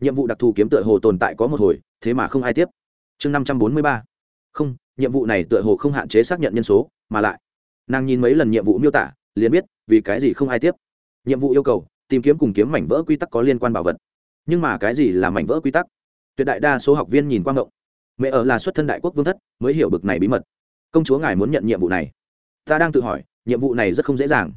nhiệm vụ đặc thù kiếm tựa hồ tồn tại có một hồi, thế mà không ai tiếp. Chương năm trăm bốn mươi ba. Không, nhiệm vụ này tựa hồ không hạn chế xác nhận nhân số, mà lại, nàng nhìn mấy lần nhiệm vụ miêu tả, liền biết vì cái gì không ai tiếp. Nhiệm vụ yêu cầu, tìm kiếm cùng kiếm mảnh vỡ quy tắc có liên quan bảo vật. Nhưng mà cái gì là mảnh vỡ quy tắc? Tuyệt đại đa số học viên nhìn quang động mẹ ở là xuất thân đại quốc vương thất, mới hiểu bực này bí mật. Công chúa ngài muốn nhận nhiệm vụ này. Ta đang tự hỏi, nhiệm vụ này rất không dễ dàng.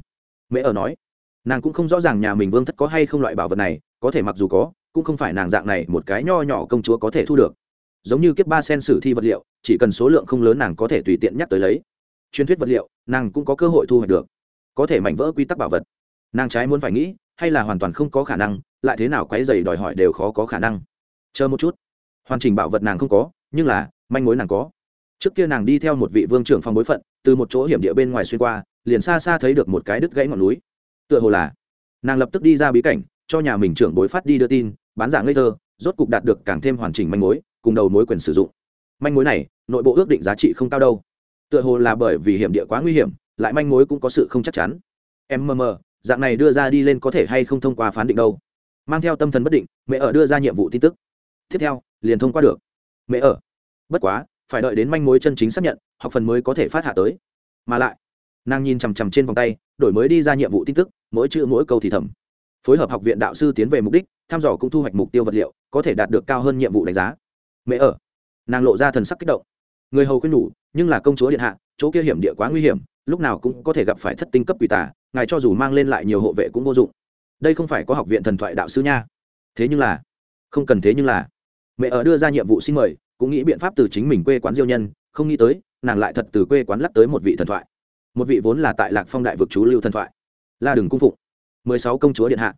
Mẹ ở nói, nàng cũng không rõ ràng nhà mình vương thất có hay không loại bảo vật này, có thể mặc dù có cũng không phải nàng dạng này một cái nho nhỏ công chúa có thể thu được. Giống như kiếp ba sen sử thi vật liệu, chỉ cần số lượng không lớn nàng có thể tùy tiện nhắc tới lấy. Truyền thuyết vật liệu, nàng cũng có cơ hội thu hoạch được. Có thể mảnh vỡ quy tắc bảo vật. Nàng trái muốn phải nghĩ, hay là hoàn toàn không có khả năng, lại thế nào quấy dày đòi hỏi đều khó có khả năng. Chờ một chút. Hoàn chỉnh bảo vật nàng không có, nhưng là, manh mối nàng có. Trước kia nàng đi theo một vị vương trưởng phòng bối phận, từ một chỗ hiểm địa bên ngoài xuyên qua, liền xa xa thấy được một cái đứt gãy ngọn núi. Tựa hồ là, nàng lập tức đi ra bí cảnh, cho nhà mình trưởng bối phát đi đưa tin bán dạng ngây thơ, rốt cục đạt được càng thêm hoàn chỉnh manh mối, cùng đầu mối quyền sử dụng. Manh mối này, nội bộ ước định giá trị không cao đâu. Tựa hồ là bởi vì hiểm địa quá nguy hiểm, lại manh mối cũng có sự không chắc chắn. Mmm dạng này đưa ra đi lên có thể hay không thông qua phán định đâu. Mang theo tâm thần bất định, mẹ ở đưa ra nhiệm vụ tin tức. Tiếp theo, liền thông qua được. Mẹ ở. Bất quá, phải đợi đến manh mối chân chính xác nhận, học phần mới có thể phát hạ tới. Mà lại, nàng nhìn chằm chằm trên vòng tay, đổi mới đi ra nhiệm vụ tin tức, mỗi chữ mỗi câu thì thầm phối hợp học viện đạo sư tiến về mục đích, thăm dò cũng thu hoạch mục tiêu vật liệu, có thể đạt được cao hơn nhiệm vụ đánh giá. Mẹ ở. Nàng lộ ra thần sắc kích động. Người hầu khuyên nhủ, nhưng là công chúa điện hạ, chỗ kia hiểm địa quá nguy hiểm, lúc nào cũng có thể gặp phải thất tinh cấp quỷ tả ngài cho dù mang lên lại nhiều hộ vệ cũng vô dụng. Đây không phải có học viện thần thoại đạo sư nha. Thế nhưng là, không cần thế nhưng là. Mẹ ở đưa ra nhiệm vụ xin mời, cũng nghĩ biện pháp từ chính mình quê quán diêu nhân, không nghĩ tới, nàng lại thật từ quê quán lắc tới một vị thần thoại. Một vị vốn là tại lạc phong đại vực chú lưu thần thoại. La đừng cung phụng mười sáu công chúa điện hạ.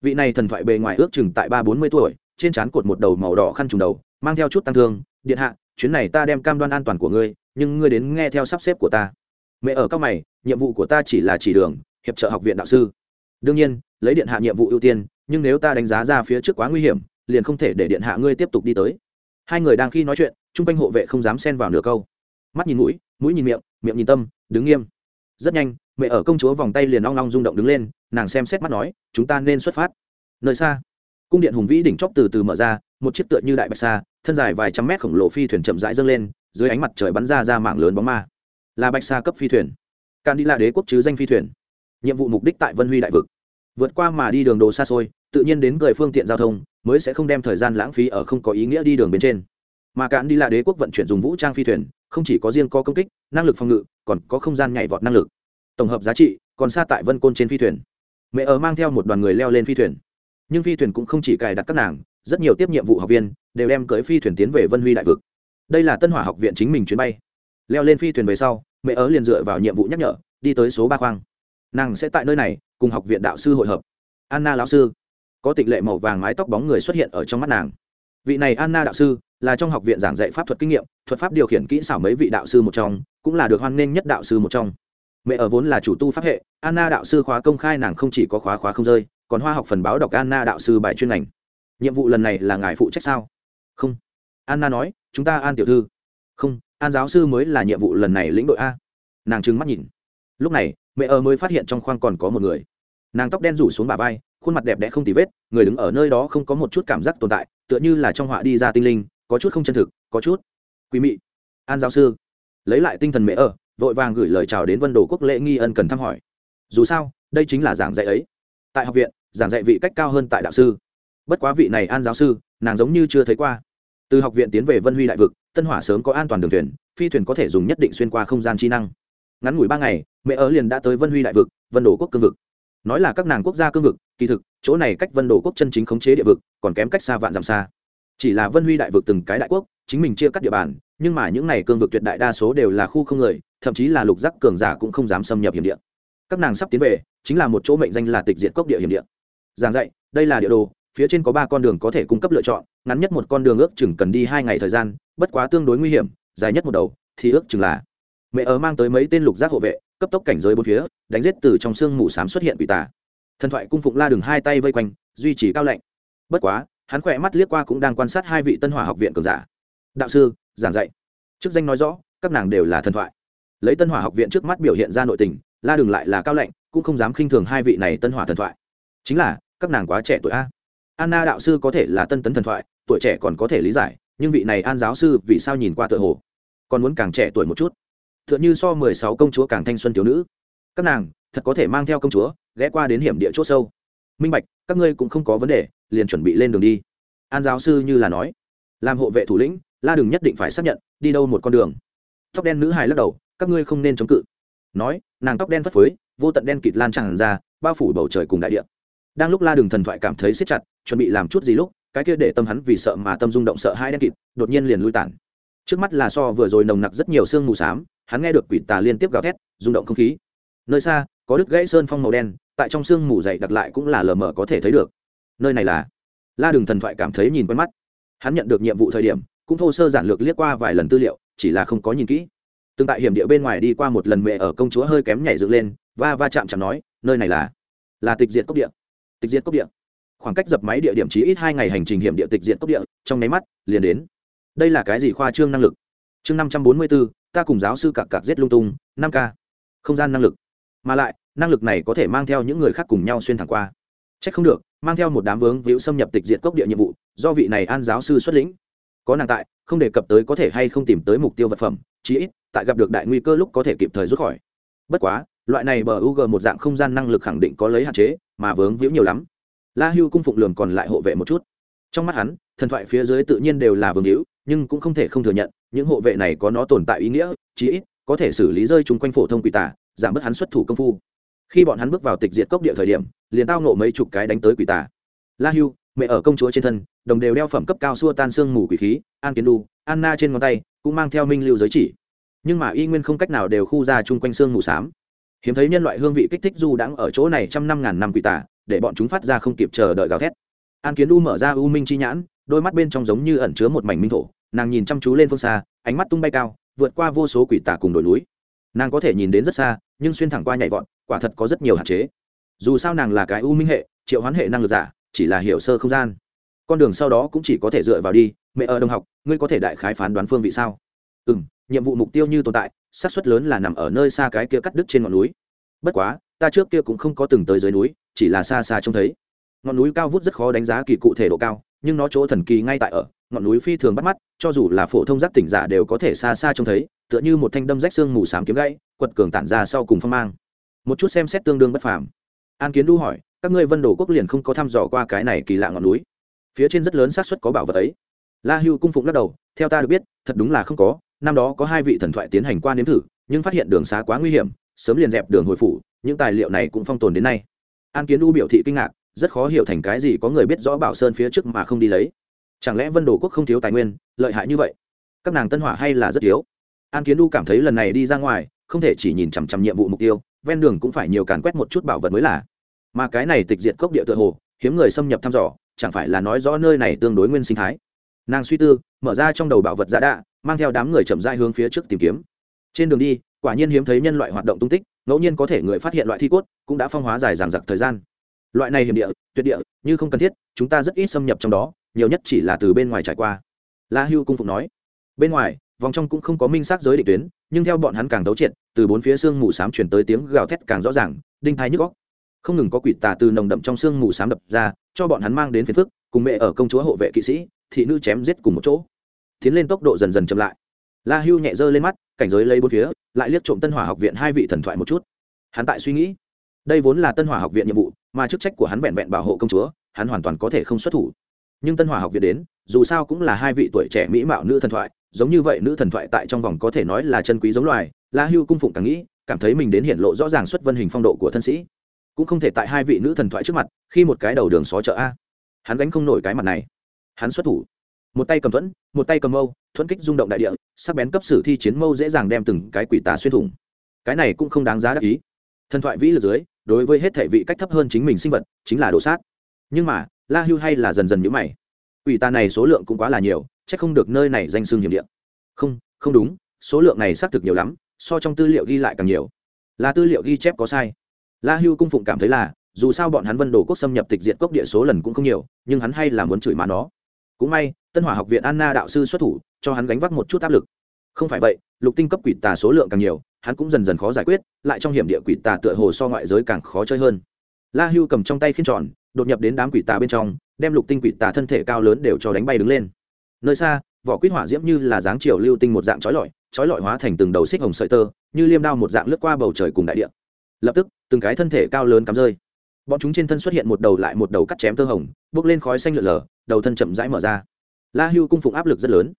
Vị này thần thoại bề ngoài ước chừng tại ba bốn mươi tuổi, trên trán cột một đầu màu đỏ khăn trùng đầu, mang theo chút tăng thương, điện hạ, chuyến này ta đem cam đoan an toàn của ngươi, nhưng ngươi đến nghe theo sắp xếp của ta. Mẹ ở các mày, nhiệm vụ của ta chỉ là chỉ đường, hiệp trợ học viện đạo sư. Đương nhiên, lấy điện hạ nhiệm vụ ưu tiên, nhưng nếu ta đánh giá ra phía trước quá nguy hiểm, liền không thể để điện hạ ngươi tiếp tục đi tới. Hai người đang khi nói chuyện, chung quanh hộ vệ không dám xen vào nửa câu. Mắt nhìn mũi mũi nhìn miệng miệng nhìn tâm, đứng nghiêm rất nhanh, mẹ ở công chúa vòng tay liền long long rung động đứng lên, nàng xem xét mắt nói, chúng ta nên xuất phát. Nơi xa, cung điện hùng vĩ đỉnh chóp từ từ mở ra, một chiếc tựa như đại bạch sa, thân dài vài trăm mét khổng lồ phi thuyền chậm rãi dâng lên, dưới ánh mặt trời bắn ra ra mạng lớn bóng ma. Là bạch sa cấp phi thuyền. Can đi là đế quốc chứ danh phi thuyền. Nhiệm vụ mục đích tại vân huy đại vực. Vượt qua mà đi đường đồ xa xôi, tự nhiên đến cười phương tiện giao thông, mới sẽ không đem thời gian lãng phí ở không có ý nghĩa đi đường bên trên. Mà cạn đi là đế quốc vận chuyển dùng vũ trang phi thuyền không chỉ có riêng có công kích, năng lực phòng ngự, còn có không gian nhảy vọt năng lực. Tổng hợp giá trị, còn xa tại vân côn trên phi thuyền. Mẹ ở mang theo một đoàn người leo lên phi thuyền. Nhưng phi thuyền cũng không chỉ cài đặt các nàng, rất nhiều tiếp nhiệm vụ học viên đều đem cưới phi thuyền tiến về vân huy đại vực. Đây là tân hỏa học viện chính mình chuyến bay. Leo lên phi thuyền về sau, mẹ ớ liền dựa vào nhiệm vụ nhắc nhở, đi tới số ba khoang. Nàng sẽ tại nơi này cùng học viện đạo sư hội hợp. Anna lão sư. Có tịch lệ màu vàng mái tóc bóng người xuất hiện ở trong mắt nàng. Vị này anna đạo sư là trong học viện giảng dạy pháp thuật kinh nghiệm, thuật pháp điều khiển kỹ xảo mấy vị đạo sư một trong, cũng là được hoan nghênh nhất đạo sư một trong. Mẹ ở vốn là chủ tu pháp hệ, anna đạo sư khóa công khai nàng không chỉ có khóa khóa không rơi, còn hoa học phần báo đọc anna đạo sư bài chuyên ngành. Nhiệm vụ lần này là ngài phụ trách sao? Không. Anna nói, chúng ta an tiểu thư. Không, an giáo sư mới là nhiệm vụ lần này lĩnh đội a. Nàng trừng mắt nhìn. Lúc này, mẹ ở mới phát hiện trong khoang còn có một người. Nàng tóc đen rủ xuống bà vai, khuôn mặt đẹp đẽ không tì vết, người đứng ở nơi đó không có một chút cảm giác tồn tại, tựa như là trong họa đi ra tinh linh có chút không chân thực, có chút quý mị. An giáo sư lấy lại tinh thần mẹ ở, vội vàng gửi lời chào đến vân đồ quốc lễ nghi ân cần thăm hỏi. Dù sao, đây chính là giảng dạy ấy. Tại học viện, giảng dạy vị cách cao hơn tại đạo sư. Bất quá vị này an giáo sư, nàng giống như chưa thấy qua. Từ học viện tiến về vân huy đại vực, tân hỏa sớm có an toàn đường thuyền, phi thuyền có thể dùng nhất định xuyên qua không gian trí năng. Ngắn ngủi ba ngày, mẹ ở liền đã tới vân huy đại vực, vân đồ quốc cương vực. Nói là các nàng quốc gia cương vực, kỳ thực, chỗ này cách vân đồ quốc chân chính khống chế địa vực, còn kém cách xa vạn dặm xa chỉ là vân huy đại vực từng cái đại quốc, chính mình chia cắt địa bàn, nhưng mà những này cương vực tuyệt đại đa số đều là khu không người, thậm chí là lục giác cường giả cũng không dám xâm nhập hiểm địa. Các nàng sắp tiến về, chính là một chỗ mệnh danh là tịch diện cốc địa hiểm địa. Giảng dạy, đây là địa đồ, phía trên có ba con đường có thể cung cấp lựa chọn, ngắn nhất một con đường ước chừng cần đi hai ngày thời gian, bất quá tương đối nguy hiểm, dài nhất một đầu, thì ước chừng là mẹ ở mang tới mấy tên lục giác hộ vệ, cấp tốc cảnh giới bốn phía, đánh giết từ trong xương mù xám xuất hiện quỷ tà. Thần thoại cung phụng la đường hai tay vây quanh, duy trì cao lạnh bất quá hắn khỏe mắt liếc qua cũng đang quan sát hai vị tân hỏa học viện cường giả. Đạo sư, giảng dạy. Chức danh nói rõ, các nàng đều là thần thoại. Lấy tân hỏa học viện trước mắt biểu hiện ra nội tình, la đường lại là cao lệnh, cũng không dám khinh thường hai vị này tân hỏa thần thoại. Chính là, các nàng quá trẻ tuổi a. Anna đạo sư có thể là tân tấn thần thoại, tuổi trẻ còn có thể lý giải, nhưng vị này an giáo sư vì sao nhìn qua tựa hồ? Còn muốn càng trẻ tuổi một chút. Tựa như so mười sáu công chúa càng thanh xuân thiếu nữ. Các nàng, thật có thể mang theo công chúa, ghé qua đến hiểm địa c h ỗ sâu minh bạch, các ngươi cũng không có vấn đề, liền chuẩn bị lên đường đi. An giáo sư như là nói. Làm hộ vệ thủ lĩnh, la đừng nhất định phải xác nhận, đi đâu một con đường. Tóc đen nữ hài lắc đầu, các ngươi không nên chống cự. Nói, nàng tóc đen phất phới, vô tận đen kịt lan tràn ra, bao phủ bầu trời cùng đại địa. Đang lúc la đường thần thoại cảm thấy siết chặt, chuẩn bị làm chút gì lúc, cái kia để tâm hắn vì sợ mà tâm rung động sợ hai đen kịt, đột nhiên liền lui tản. Trước mắt là so vừa rồi nồng nặc rất nhiều sương mù xám, hắn nghe được quỷ tà liên tiếp gào thét, rung động không khí. Nơi xa, có đứt gãy sơn phong màu đen tại trong sương mù dày đặc lại cũng là lờ mờ có thể thấy được. Nơi này là? La đường thần thoại cảm thấy nhìn quen mắt. Hắn nhận được nhiệm vụ thời điểm, cũng thô sơ giản lược liếc qua vài lần tư liệu, chỉ là không có nhìn kỹ. Từng tại hiểm địa bên ngoài đi qua một lần mẹ ở công chúa hơi kém nhảy dựng lên và va chạm chạm nói, nơi này là? Là tịch diệt cốc địa. Tịch diệt cốc địa? Khoảng cách dập máy địa điểm chí ít hai ngày hành trình hiểm địa tịch diện cốc địa, trong nháy mắt, liền đến. Đây là cái gì khoa trương năng lực? Chương năm trăm bốn mươi bốn ta cùng giáo sư cặp cặc giết lung tung, năm k không gian năng lực. Mà lại năng lực này có thể mang theo những người khác cùng nhau xuyên thẳng qua. C h ắ c không được, mang theo một đám vướng víu xâm nhập tịch diện cốc địa nhiệm vụ, do vị này an giáo sư xuất lĩnh. Có nàng tại, không đề cập tới có thể hay không tìm tới mục tiêu vật phẩm, chí ít, tại gặp được đại nguy cơ lúc có thể kịp thời rút khỏi. Bất quá, loại này bờ u g một dạng không gian năng lực khẳng định có lấy hạn chế, mà vướng víu nhiều lắm. La hưu cung phụng lường còn lại hộ vệ một chút. Trong mắt hắn, thần thoại phía dưới tự nhiên đều là vương hữu nhưng cũng không thể không thừa nhận, những hộ vệ này có nó tồn tại ý nghĩa, chí ít, có thể xử lý rơi chúng quanh phổ thông quỷ tả giảm bớt hắn xuất thủ công phu khi bọn hắn bước vào tịch diệt cốc địa thời điểm, liền tao nộ mấy chục cái đánh tới quỷ tả la hưu, mẹ ở công chúa trên thân, đồng đều đeo phẩm cấp cao xua tan xương mù quỷ khí, an kiến đu, anna trên ngón tay, cũng mang theo minh lưu giới chỉ. Nhưng mà y nguyên không cách nào đều khu ra chung quanh xương mù xám. Hiếm thấy nhân loại hương vị kích thích du đãng ở chỗ này trăm năm ngàn năm quỷ tả để bọn chúng phát ra không kịp chờ đợi gào thét. An kiến u mở ra u minh chi nhãn, đôi mắt bên trong giống như ẩn chứa một mảnh minh thổ, nàng nhìn chăm chú lên phương xa, ánh mắt tung bay cao, vượt qua vô số quỷ tả cùng đồi núi. Nàng có thể nhìn đến rất xa, nhưng xuyên thẳng qua nhảy vọt quả thật có rất nhiều hạn chế. Dù sao nàng là cái u minh hệ, triệu hoán hệ năng lực giả, chỉ là hiểu sơ không gian. Con đường sau đó cũng chỉ có thể dựa vào đi. Mẹ ở đồng học, ngươi có thể đại khái phán đoán phương vị sao? Ừ m nhiệm vụ mục tiêu như tồn tại, xác suất lớn là nằm ở nơi xa cái kia cắt đứt trên ngọn núi. Bất quá, ta trước kia cũng không có từng tới dưới núi, chỉ là xa xa trông thấy. Ngọn núi cao vút rất khó đánh giá kỳ cụ thể độ cao, nhưng nó chỗ thần kỳ ngay tại ở. Ngọn núi phi thường bắt mắt, cho dù là phổ thông giác tỉnh giả đều có thể xa xa trông thấy, tựa như một thanh đâm rách xương mù s á m kiếm gãy, quật cường tản ra sau cùng phong mang một chút xem xét tương đương bất phàm. An kiến đu hỏi, các ngươi vân đồ quốc liền không có thăm dò qua cái này kỳ lạ ngọn núi. Phía trên rất lớn xác suất có bảo vật ấy. La hưu cung phụng lắc đầu, theo ta được biết, thật đúng là không có. Năm đó có hai vị thần thoại tiến hành qua nếm thử, nhưng phát hiện đường xá quá nguy hiểm, sớm liền dẹp đường hồi phủ, những tài liệu này cũng phong tồn đến nay. An kiến u biểu thị kinh ngạc, rất khó hiểu thành cái gì có người biết rõ bảo sơn phía trước mà không đi lấy. Chẳng lẽ vân đồ quốc không thiếu tài nguyên, lợi hại như vậy? Các nàng tân hỏa hay là rất thiếu? An kiến u cảm thấy lần này đi ra ngoài, không thể chỉ nhìn chằm chằm nhiệm vụ mục tiêu ven đường cũng phải nhiều càn quét một chút bảo vật mới là. Mà cái này tịch diệt cốc địa tựa hồ, hiếm người xâm nhập thăm dò, chẳng phải là nói rõ nơi này tương đối nguyên sinh thái. Nàng suy tư, mở ra trong đầu bảo vật giả đạ, mang theo đám người chậm dai hướng phía trước tìm kiếm. Trên đường đi, quả nhiên hiếm thấy nhân loại hoạt động tung tích, ngẫu nhiên có thể người phát hiện loại thi cốt, cũng đã phong hóa dài dằng dặc thời gian. Loại này hiểm địa, tuyệt địa, như không cần thiết, chúng ta rất ít xâm nhập trong đó, nhiều nhất chỉ là từ bên ngoài trải qua. La hưu cung phục nói. Bên ngoài, vòng trong cũng không có minh xác giới định tuyến nhưng theo bọn hắn càng tấu triệt, từ bốn phía xương mù s á m chuyển tới tiếng gào thét càng rõ ràng, đinh thái nhức góc không ngừng có quỷ tà từ nồng đậm trong xương mù s á m đập ra, cho bọn hắn mang đến phiền phức, cùng mẹ ở công chúa hộ vệ kỵ sĩ, thị nữ chém giết cùng một chỗ. Tiến lên tốc độ dần dần chậm lại. La hưu nhẹ dơ lên mắt, cảnh giới lấy bốn phía, lại liếc trộm tân hỏa học viện hai vị thần thoại một chút. Hắn tại suy nghĩ, đây vốn là tân hỏa học viện nhiệm vụ, mà chức trách của hắn vẹn vẹn bảo hộ công chúa, hắn hoàn toàn có thể không xuất thủ. Nhưng tân hỏa học viện đến, dù sao cũng là hai vị tuổi trẻ mỹ mạo nữ thần thoại giống như vậy nữ thần thoại tại trong vòng có thể nói là chân quý giống loài, la hưu cung phụng càng nghĩ, cảm thấy mình đến hiện lộ rõ ràng xuất vân hình phong độ của thân sĩ. Cũng không thể tại hai vị nữ thần thoại trước mặt, khi một cái đầu đường xó chợ a. Hắn gánh không nổi cái mặt này. Hắn xuất thủ. Một tay cầm thuẫn, một tay cầm mâu, thuẫn kích rung động đại địa, sắc bén cấp sử thi chiến mâu dễ dàng đem từng cái quỷ tà xuyên thủng. Cái này cũng không đáng giá đắc ý. Thần thoại vĩ lực dưới, đối với hết thể vị cách thấp hơn chính mình sinh vật, chính là đồ sát. Nhưng mà, la hưu hay là dần dần nhữ mày. Quỷ tà này số lượng cũng quá là nhiều chắc không được nơi này danh xương hiểm địa. Không không đúng, số lượng này xác thực nhiều lắm, so trong tư liệu ghi lại càng nhiều. Là tư liệu ghi chép có sai. La hưu cung phụng cảm thấy là, dù sao bọn hắn vân đồ quốc xâm nhập tịch diệt cốc địa số lần cũng không nhiều, nhưng hắn hay là muốn chửi má nó. Cũng may, tân hỏa học viện anna đạo sư xuất thủ, cho hắn gánh vác một chút áp lực. Không phải vậy, lục tinh cấp quỷ tà số lượng càng nhiều, hắn cũng dần dần khó giải quyết, lại trong hiểm địa quỷ tà tựa hồ so ngoại giới càng khó chơi hơn. La hưu cầm trong tay khiên tròn, đột nhập đến đám quỷ tà bên trong, đem lục tinh quỷ tà thân thể cao lớn đều cho đánh bay đứng lên nơi xa, vỏ quýt hỏa diễm như là dáng chiều lưu tinh một dạng trói lọi trói lọi hóa thành từng đầu xích hồng sợi tơ, như liêm đao một dạng lướt qua bầu trời cùng đại địa. Lập tức, từng cái thân thể cao lớn cắm rơi. Bọn chúng trên thân xuất hiện một đầu lại một đầu cắt chém tơ hồng bốc lên khói xanh lượn lờ, đầu thân chậm rãi mở ra. La hưu cung phụng áp lực rất lớn.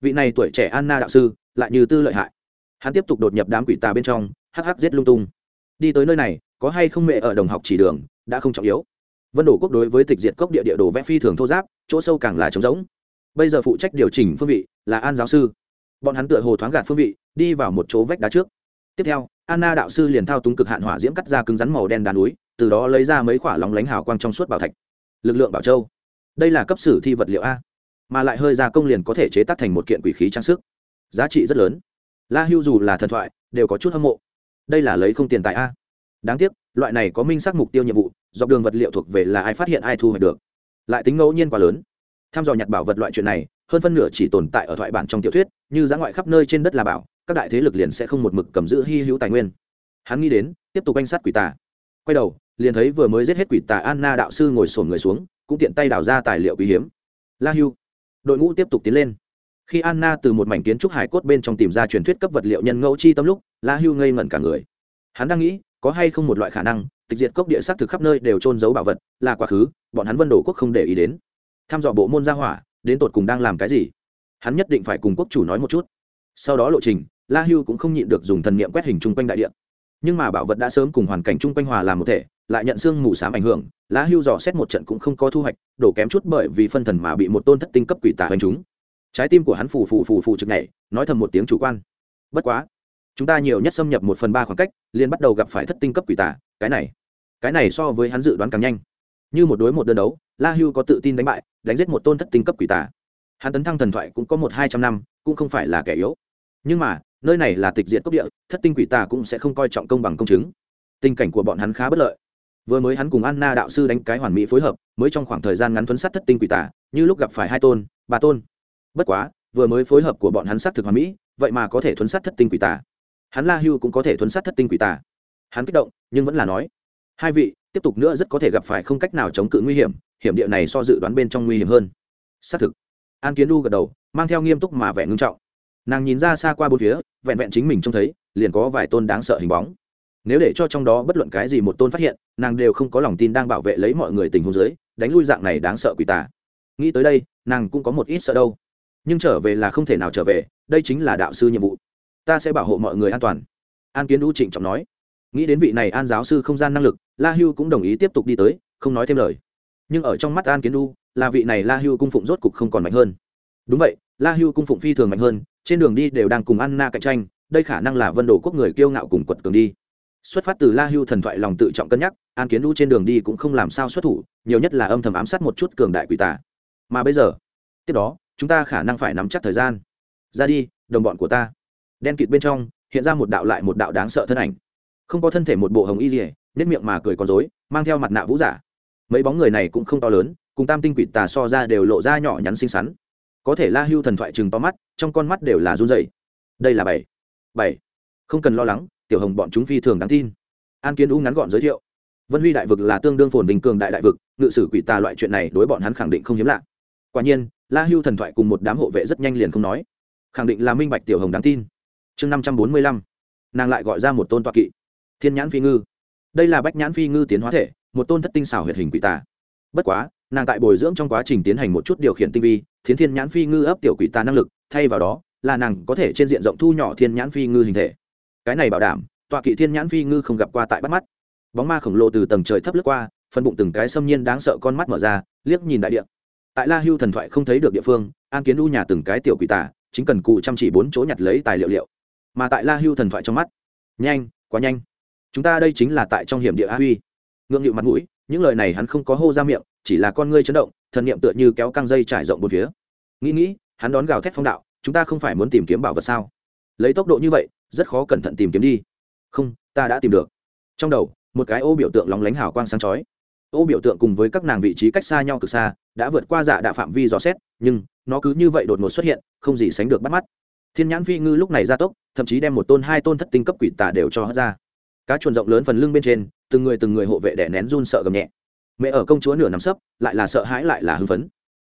Vị này tuổi trẻ anna đạo sư, lại như tư lợi hại. Hắn tiếp tục đột nhập đám quỷ tà bên trong, hắc hắc giết lung tung. Đi tới nơi này, có hay không mẹ ở đồng học chỉ đường, đã không trọng yếu. Vân đổ quốc đối với tịch diệt cốc địa địa đồ vẽ phi thường thô giáp, chỗ sâu càng là trống rỗng bây giờ phụ trách điều chỉnh phương vị là an giáo sư. Bọn hắn tựa hồ thoáng gạt phương vị, đi vào một chỗ vách đá trước. Tiếp theo, anna đạo sư liền thao túng cực hạn hỏa diễm cắt ra cứng rắn màu đen đá núi, từ đó lấy ra mấy khoả lóng lánh hào quang trong suốt bảo thạch. Lực lượng bảo châu. Đây là cấp sử thi vật liệu a. Mà lại hơi ra công liền có thể chế tác thành một kiện quỷ khí trang sức. Giá trị rất lớn. La hưu dù là thần thoại, đều có chút hâm mộ. Đây là lấy không tiền tại a. Đáng tiếc, loại này có minh xác mục tiêu nhiệm vụ, dọc đường vật liệu thuộc về là ai phát hiện ai thu hoạch được. Lại tính ngẫu nhiên quá lớn tham dò nhặt bảo vật loại chuyện này, hơn phân nửa chỉ tồn tại ở thoại bản trong tiểu thuyết, như giã ngoại khắp nơi trên đất là bảo, các đại thế lực liền sẽ không một mực cầm giữ hy hữu tài nguyên. Hắn nghĩ đến, tiếp tục anh sát quỷ tà. Quay đầu, liền thấy vừa mới giết hết quỷ tà anna đạo sư ngồi sổn người xuống, cũng tiện tay đào ra tài liệu quý hiếm. La hưu. Đội ngũ tiếp tục tiến lên. Khi anna từ một mảnh kiến trúc hải cốt bên trong tìm ra truyền thuyết cấp vật liệu nhân ngẫu chi tâm lúc, la hưu ngây ngẩn cả người. Hắn đang nghĩ, có hay không một loại khả năng, tịch diệt cốc địa xác thực khắp nơi đều trôn giấu bảo vật, là quá khứ, bọn hắn vân đổ quốc không để ý đến tham dò bộ môn gia hỏa, đến tột cùng đang làm cái gì? Hắn nhất định phải cùng quốc chủ nói một chút. Sau đó lộ trình, la hưu cũng không nhịn được dùng thần niệm quét hình chung quanh đại địa. Nhưng mà bảo vật đã sớm cùng hoàn cảnh chung quanh hòa làm một thể, lại nhận xương mù s á m ảnh hưởng, la hưu dò xét một trận cũng không có thu hoạch, đổ kém chút bởi vì phân thần mà bị một tôn thất tinh cấp quỷ tả hoành chúng trái tim của hắn phù phù phù phù trực này nói thầm một tiếng chủ quan. Bất quá, chúng ta nhiều nhất xâm nhập một phần ba khoảng cách, liền bắt đầu gặp phải thất tinh cấp quỷ tả cái này cái này so với hắn dự đoán càng nhanh như một đối một đơn đấu, la hưu có tự tin đánh bại, đánh giết một tôn thất tinh cấp quỷ tà. Hắn tấn thăng thần thoại cũng có một hai trăm năm, cũng không phải là kẻ yếu. Nhưng mà, nơi này là tịch diện cốc địa, thất tinh quỷ tà cũng sẽ không coi trọng công bằng công chứng. Tình cảnh của bọn hắn khá bất lợi. Vừa mới hắn cùng anna đạo sư đánh cái hoàn mỹ phối hợp, mới trong khoảng thời gian ngắn thuấn sát thất tinh quỷ tà, như lúc gặp phải hai tôn, ba tôn. Bất quá, vừa mới phối hợp của bọn hắn sát thực hoàn mỹ, vậy mà có thể thuấn sát thất tinh quỷ tà. Hắn la hưu cũng có thể thuấn sát thất tinh quỷ tà. Hắn kích động, nhưng vẫn là nói hai vị, tiếp tục nữa rất có thể gặp phải không cách nào chống cự nguy hiểm hiểm địa này so dự đoán bên trong nguy hiểm hơn. Xác thực. An kiến đu gật đầu, mang theo nghiêm túc mà vẻ ngưng trọng. Nàng nhìn ra xa qua bốn phía, vẹn vẹn chính mình trông thấy, liền có vài tôn đáng sợ hình bóng. Nếu để cho trong đó bất luận cái gì một tôn phát hiện, nàng đều không có lòng tin đang bảo vệ lấy mọi người tình huống dưới, đánh lui dạng này đáng sợ quỷ tà. Nghĩ tới đây, nàng cũng có một ít sợ đâu. Nhưng trở về là không thể nào trở về, đây chính là đạo sư nhiệm vụ. Ta sẽ bảo hộ mọi người an toàn. An kiến đu trịnh trọng nói nghĩ đến vị này an giáo sư không gian năng lực, la hưu cũng đồng ý tiếp tục đi tới, không nói thêm lời. Nhưng ở trong mắt an kiến đu là vị này la hưu cung phụng rốt cục không còn mạnh hơn. Đúng vậy, la hưu cung phụng phi thường mạnh hơn, trên đường đi đều đang cùng anna cạnh tranh, đây khả năng là vân đồ quốc người kiêu ngạo cùng quật cường đi. Xuất phát từ la hưu thần thoại lòng tự trọng cân nhắc, an kiến đu trên đường đi cũng không làm sao xuất thủ, nhiều nhất là âm thầm ám sát một chút cường đại quỷ tả mà bây giờ, tiếp đó, chúng ta khả năng phải nắm chắc thời gian. Ra đi, đồng bọn của ta. Đen kịt bên trong, hiện ra một đạo lại một đạo đáng sợ thân ảnh không có thân thể một bộ hồng y dỉa nếp miệng mà cười con dối mang theo mặt nạ vũ giả. Mấy bóng người này cũng không to lớn, cùng tam tinh quỷ tà so ra đều lộ ra nhỏ nhắn xinh xắn. Có thể la hưu thần thoại chừng to mắt, trong con mắt đều là run dày đây là bảy. Bảy. Không cần lo lắng, tiểu hồng bọn chúng phi thường đáng tin. An kiến u ngắn gọn giới thiệu. Vân huy đại vực là tương đương phồn bình cường đại đại vực, ngự sử quỷ tà loại chuyện này đối bọn hắn khẳng định không hiếm lạ. Quả nhiên, la hưu thần thoại cùng một đám hộ vệ rất nhanh liền không nói. Khẳng định là minh bạch tiểu hồng đáng tin. Chương năm trăm bốn mươi lăm. Nàng lại gọi ra một tôn toa kỵ thiên nhãn phi ngư. Đây là bách nhãn phi ngư tiến hóa thể, một tôn thất tinh xảo huyệt hình quỷ tà. Bất quá, nàng tại bồi dưỡng trong quá trình tiến hành một chút điều khiển tinh vi, thiến thiên nhãn phi ngư ấp tiểu quỷ tà năng lực, thay vào đó, là nàng có thể trên diện rộng thu nhỏ thiên nhãn phi ngư hình thể. Cái này bảo đảm, tọa kỵ thiên nhãn phi ngư không gặp qua tại bắt mắt. Bóng ma khổng lồ từ tầng trời thấp lướt qua phân bụng từng cái xâm nhiên đáng sợ con mắt mở ra, liếc nhìn đại địa. Tại la hưu thần thoại không thấy được địa phương, an kiến u nhà từng cái tiểu quỷ tà, chính cần cụ chăm chỉ bốn chỗ nhặt lấy tài liệu liệu. Mà tại la hưu thần thoại trong mắt, nhanh, quá nhanh chúng ta đây chính là tại trong hiểm địa a huy. Ngượng nghịu mặt mũi, những lời này hắn không có hô ra miệng, chỉ là con ngươi chấn động, thần niệm tựa như kéo căng dây trải rộng một phía. Nghĩ nghĩ, hắn đón gào thét phong đạo, chúng ta không phải muốn tìm kiếm bảo vật sao? Lấy tốc độ như vậy, rất khó cẩn thận tìm kiếm đi. Không, ta đã tìm được. Trong đầu, một cái ô biểu tượng lóng lánh hào quang sáng chói. Ô biểu tượng cùng với các nàng vị trí cách xa nhau cực xa, đã vượt qua dạ đạ phạm vi dò xét, nhưng nó cứ như vậy đột ngột xuất hiện, không gì sánh được bắt mắt. Thiên nhãn phi ngư lúc này ra tốc, thậm chí đem một tôn hai tôn thất tinh cấp quỷ tà đều cho hất ra cá chuồn rộng lớn phần lưng bên trên, từng người từng người hộ vệ đẻ nén run sợ gầm nhẹ. Mẹ ở công chúa nửa nằm sấp, lại là sợ hãi lại là hưng phấn.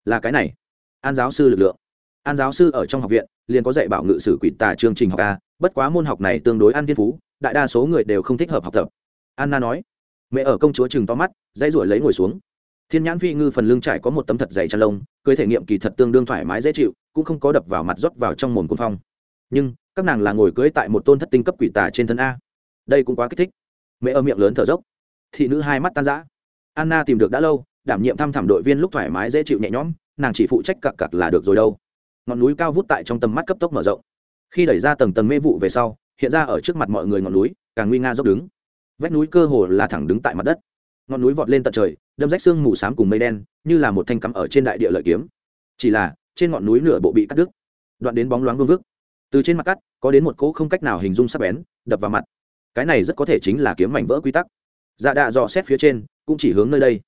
Là cái này, an giáo sư lực lượng. An giáo sư ở trong học viện, liền có dạy bảo ngự sử quỷ tà chương trình học a, bất quá môn học này tương đối an thiên phú, đại đa số người đều không thích hợp học tập. Anna nói, mẹ ở công chúa chừng to mắt, dãy ruổi lấy ngồi xuống. Thiên nhãn phi ngư phần lưng trải có một tấm thật dày chăn lông, cưới thể nghiệm kỳ thật tương đương thoải mái dễ chịu, cũng không có đập vào mặt rót vào trong mồm cuồng phong. Nhưng, các nàng là ngồi cưới tại một tôn thất tinh cấp quỷ tà trên thân a đây cũng quá kích thích. Mẹ ở miệng lớn thở dốc. Thị nữ hai mắt tan rã. Anna tìm được đã lâu, đảm nhiệm thăm thẳm đội viên lúc thoải mái dễ chịu nhẹ nhõm, nàng chỉ phụ trách cặc cặc là được rồi đâu. Ngọn núi cao vút tại trong tầm mắt cấp tốc mở rộng. Khi đẩy ra tầng tầng mê vụ về sau, hiện ra ở trước mặt mọi người ngọn núi, càng nguy nga dốc đứng. Vách núi cơ hồ là thẳng đứng tại mặt đất. Ngọn núi vọt lên tận trời, đâm rách xương mù s á m cùng mây đen, như là một thanh cắm ở trên đại địa lợi kiếm. Chỉ là, trên ngọn núi nửa bộ bị cắt đứt. Đoạn đến bóng loáng vương vức. Từ trên mặt cắt, có đến một cỗ không cách nào hình dung sắp bén, đập vào mặt cái này rất có thể chính là kiếm mảnh vỡ quy tắc. Dạ đạ dò xét phía trên, cũng chỉ hướng nơi đây.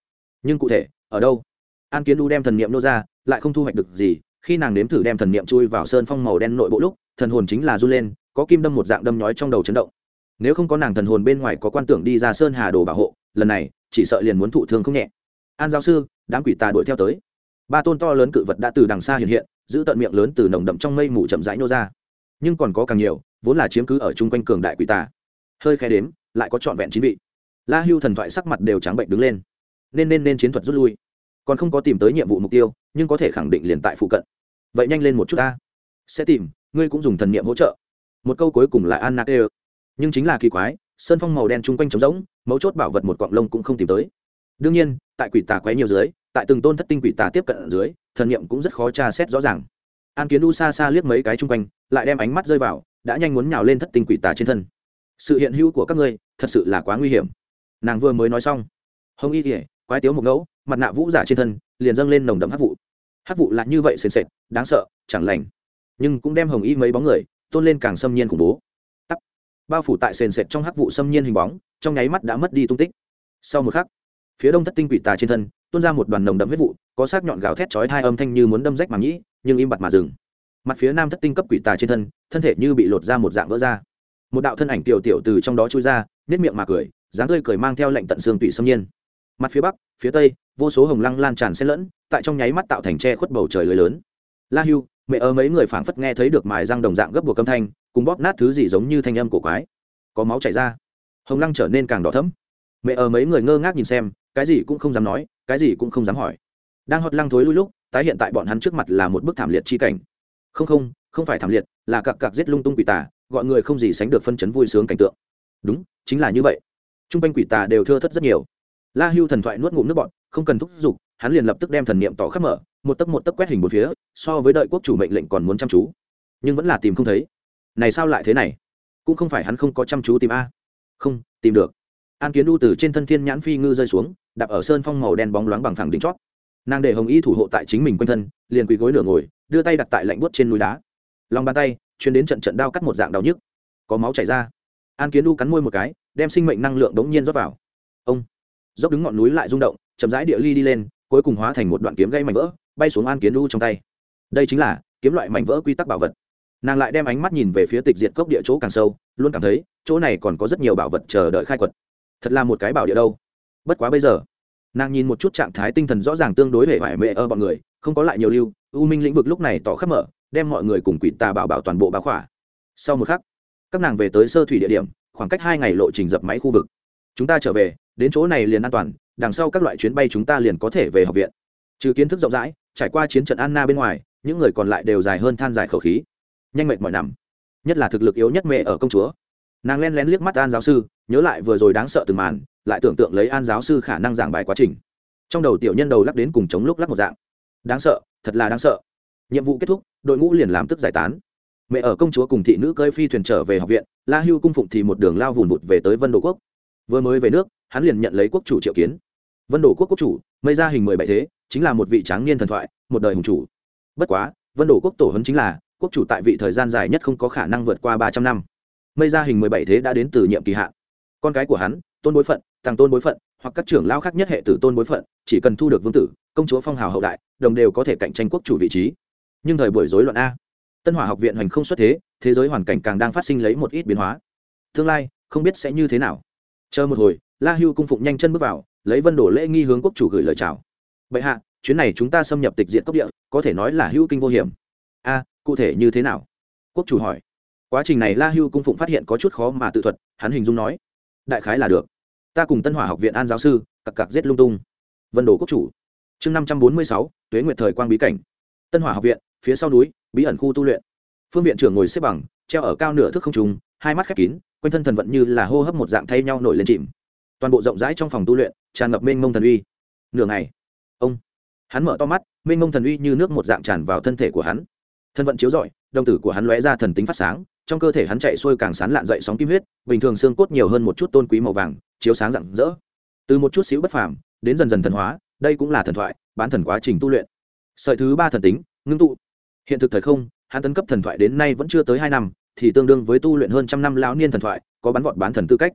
Nhưng cụ thể, ở đâu? An kiến đu đem thần niệm nô ra, lại không thu hoạch được gì. Khi nàng nếm thử đem thần niệm chui vào sơn phong màu đen nội bộ lúc, thần hồn chính là run lên, có kim đâm một dạng đâm nhói trong đầu chấn động. Nếu không có nàng thần hồn bên ngoài có quan tưởng đi ra sơn hà đồ bảo hộ, lần này, chỉ sợ liền muốn thụ thương không nhẹ. An giáo sư, đám quỷ tà đuổi theo tới. Ba tôn to lớn cự vật đã từ đằng xa hiện hiện, giữ tận miệng lớn từ nồng đậm trong mây mù chậm rãi nô ra. Nhưng còn có càng nhiều, vốn là chiếm cứ ở chung quanh cường đại quỷ tà hơi khe đếm, lại có trọn vẹn chín vị. La hưu thần thoại sắc mặt đều trắng bệnh đứng lên. Nên nên nên chiến thuật rút lui. Còn không có tìm tới nhiệm vụ mục tiêu, nhưng có thể khẳng định liền tại phụ cận. Vậy nhanh lên một chút ta. Sẽ tìm, ngươi cũng dùng thần niệm hỗ trợ. Một câu cuối cùng là anna tê nhưng chính là kỳ quái, sơn phong màu đen chung quanh trống rỗng, mấu chốt bảo vật một quạng lông cũng không tìm tới. Đương nhiên, tại quỷ tà quấy nhiều dưới, tại từng tôn thất tinh quỷ tà tiếp cận ở dưới, thần niệm cũng rất khó tra xét rõ ràng. An kiến u xa xa liếc mấy cái chung quanh, lại đem ánh mắt rơi vào, đã nhanh muốn nhào lên thất tinh quỷ tà trên thân sự hiện hữu của các ngươi thật sự là quá nguy hiểm. Nàng vừa mới nói xong, hồng y kỉa quái tiếu một ngẫu, mặt nạ vũ giả trên thân, liền dâng lên nồng đậm hắc vụ. Hắc vụ là như vậy sền sệt, đáng sợ, chẳng lành. Nhưng cũng đem hồng y mấy bóng người tôn lên càng xâm nhiên khủng bố. Tắt bao phủ tại sền sệt trong hắc vụ xâm nhiên hình bóng, trong nháy mắt đã mất đi tung tích. Sau một khắc, phía đông thất tinh quỷ tà trên thân tuôn ra một đoàn nồng đậm huyết vụ, có sắc nhọn gào thét chói hai âm thanh như muốn đâm rách màng nhĩ, nhưng im bặt mà dừng. Mặt phía nam thất tinh cấp quỷ tà trên thân thân thể như bị lột ra một dạng vỡ ra một đạo thân ảnh tiểu tiểu từ trong đó chui ra nếp miệng mà cười, dáng tươi cười mang theo lệnh tận xương tủy xâm nhiên. Mặt phía bắc, phía tây, vô số hồng lăng lan tràn xen lẫn, tại trong nháy mắt tạo thành tre khuất bầu trời lưới lớn. La hưu, mẹ ơ mấy người phảng phất nghe thấy được mài răng đồng dạng gấp buộc âm thanh, cùng bóp nát thứ gì giống như thanh âm của quái. Có máu chảy ra. Hồng lăng trở nên càng đỏ thẫm. Mẹ ơ mấy người ngơ ngác nhìn xem, cái gì cũng không dám nói, cái gì cũng không dám hỏi. Đang hót lăng thối lui lúc, tái hiện tại bọn hắn trước mặt là một bức thảm liệt chi cảnh. Không không không phải thảm liệt, là cặc cặc giết lung tung quỷ tà gọi người không gì sánh được phân chấn vui sướng cảnh tượng. Đúng, chính là như vậy. T r u n g quanh quỷ tà đều thưa thất rất nhiều. La hưu thần thoại nuốt ngụm nước bọn không cần thúc giục, hắn liền lập tức đem thần niệm tỏ khắp mở, một tấc một tấc quét hình một phía, so với đợi quốc chủ mệnh lệnh còn muốn chăm chú. Nhưng vẫn là tìm không thấy. Này sao lại thế này? Cũng không phải hắn không có chăm chú tìm a. Không, tìm được. An kiến đu từ trên thân thiên nhãn phi ngư rơi xuống, đạp ở sơn phong màu đen bóng loáng bằng thẳng đỉnh chót. Nàng để hồng y thủ hộ tại chính mình quanh thân, liền quỳ gối nửa ngồi, đưa tay đặt tại lạnh buốt trên núi đá. Lòng bàn tay chuyến đến trận trận đao cắt một dạng đau nhức. Có máu chảy ra. An kiến đu cắn môi một cái, đem sinh mệnh năng lượng đống nhiên rót vào. Ông. Dốc đứng ngọn núi lại rung động, chậm rãi địa ly đi lên, cuối cùng hóa thành một đoạn kiếm gây mảnh vỡ, bay xuống an kiến đu trong tay. Đây chính là kiếm loại mảnh vỡ quy tắc bảo vật. Nàng lại đem ánh mắt nhìn về phía tịch diệt cốc địa chỗ càng sâu, luôn cảm thấy chỗ này còn có rất nhiều bảo vật chờ đợi khai quật. Thật là một cái bảo địa đâu. Bất quá bây giờ, nàng nhìn một chút trạng thái tinh thần rõ ràng tương đối hệ vải mệ ở bọn người, không có lại nhiều lưu, u minh lĩnh vực lúc này tỏ khắp mở đem mọi người cùng quỷ tà bảo bảo toàn bộ bá khỏa. Sau một khắc, các nàng về tới sơ thủy địa điểm, khoảng cách hai ngày lộ trình dập máy khu vực. Chúng ta trở về, đến chỗ này liền an toàn, đằng sau các loại chuyến bay chúng ta liền có thể về học viện. Trừ kiến thức rộng rãi, trải qua chiến trận anna bên ngoài, những người còn lại đều dài hơn than dài khẩu khí. Nhanh mệt mỏi nằm. Nhất là thực lực yếu nhất mẹ ở công chúa. Nàng len lén liếc mắt an giáo sư, nhớ lại vừa rồi đáng sợ từng màn, lại tưởng tượng lấy an giáo sư khả năng giảng bài quá trình. Trong đầu tiểu nhân đầu lắc đến cùng chống lúc lắc một dạng. Đáng sợ, thật là đáng sợ nhiệm vụ kết thúc, đội ngũ liền làm tức giải tán. Mẹ ở công chúa cùng thị nữ cơi phi thuyền trở về học viện, la hưu cung phụng thì một đường lao vùn vụt về tới vân đồ quốc. Vừa mới về nước, hắn liền nhận lấy quốc chủ triệu kiến. Vân đồ quốc quốc chủ, mây ra hình mười bảy thế, chính là một vị tráng niên thần thoại, một đời hùng chủ. Bất quá, vân đồ quốc tổ hấn chính là, quốc chủ tại vị thời gian dài nhất không có khả năng vượt qua ba trăm năm. Mây ra hình mười bảy thế đã đến từ nhiệm kỳ hạn. Con cái của hắn, tôn bối phận thằng tôn bối phận, hoặc các trưởng lao khác nhất hệ tử tôn bối phận, chỉ cần thu được vương tử, công chúa phong hào hậu đại, đồng đều có thể cạnh tranh quốc chủ vị trí nhưng thời buổi rối loạn a. Tân hỏa học viện hoành không xuất thế thế giới hoàn cảnh càng đang phát sinh lấy một ít biến hóa. Tương lai, không biết sẽ như thế nào. Chờ một hồi, la hưu cung phụng nhanh chân bước vào, lấy vân đồ lễ nghi hướng quốc chủ gửi lời chào. Bệ hạ, chuyến này chúng ta xâm nhập tịch diện cốc địa, có thể nói là hữu kinh vô hiểm. A, cụ thể như thế nào? Quốc chủ hỏi. Quá trình này la hưu cung phụng phát hiện có chút khó mà tự thuật, hắn hình dung nói. Đại khái là được. Ta cùng tân hỏa học viện an giáo sư, cặc cặc giết lung tung. Vân đồ quốc chủ. Chương năm trăm bốn mươi sáu, tuế nguyệt thời quang bí cảnh. Tân hỏa học viện phía sau núi, bí ẩn khu tu luyện. Phương viện trưởng ngồi xếp bằng, treo ở cao nửa thước không trùng hai mắt khép kín, quanh thân thần vận như là hô hấp một dạng thay nhau nổi lên chìm. Toàn bộ rộng rãi trong phòng tu luyện, tràn ngập mênh mông thần uy. Nửa ngày, ông, hắn mở to mắt, mênh mông thần uy như nước một dạng tràn vào thân thể của hắn. Thân vận chiếu rọi, đồng tử của hắn lóe ra thần tính phát sáng, trong cơ thể hắn chạy xuôi càng sán lạn dậy sóng kim huyết, bình thường xương cốt nhiều hơn một chút tôn quý màu vàng, chiếu sáng rạng rỡ. Từ một chút xíu bất phàm, đến dần dần thần hóa, đây cũng là thần thoại, bán thần quá trình tu luyện. Sợi thứ ba thần tính, ngưng tụ hiện thực thời không, hắn tấn cấp thần thoại đến nay vẫn chưa tới hai năm, thì tương đương với tu luyện hơn trăm năm lão niên thần thoại, có bắn vọt bán thần tư cách.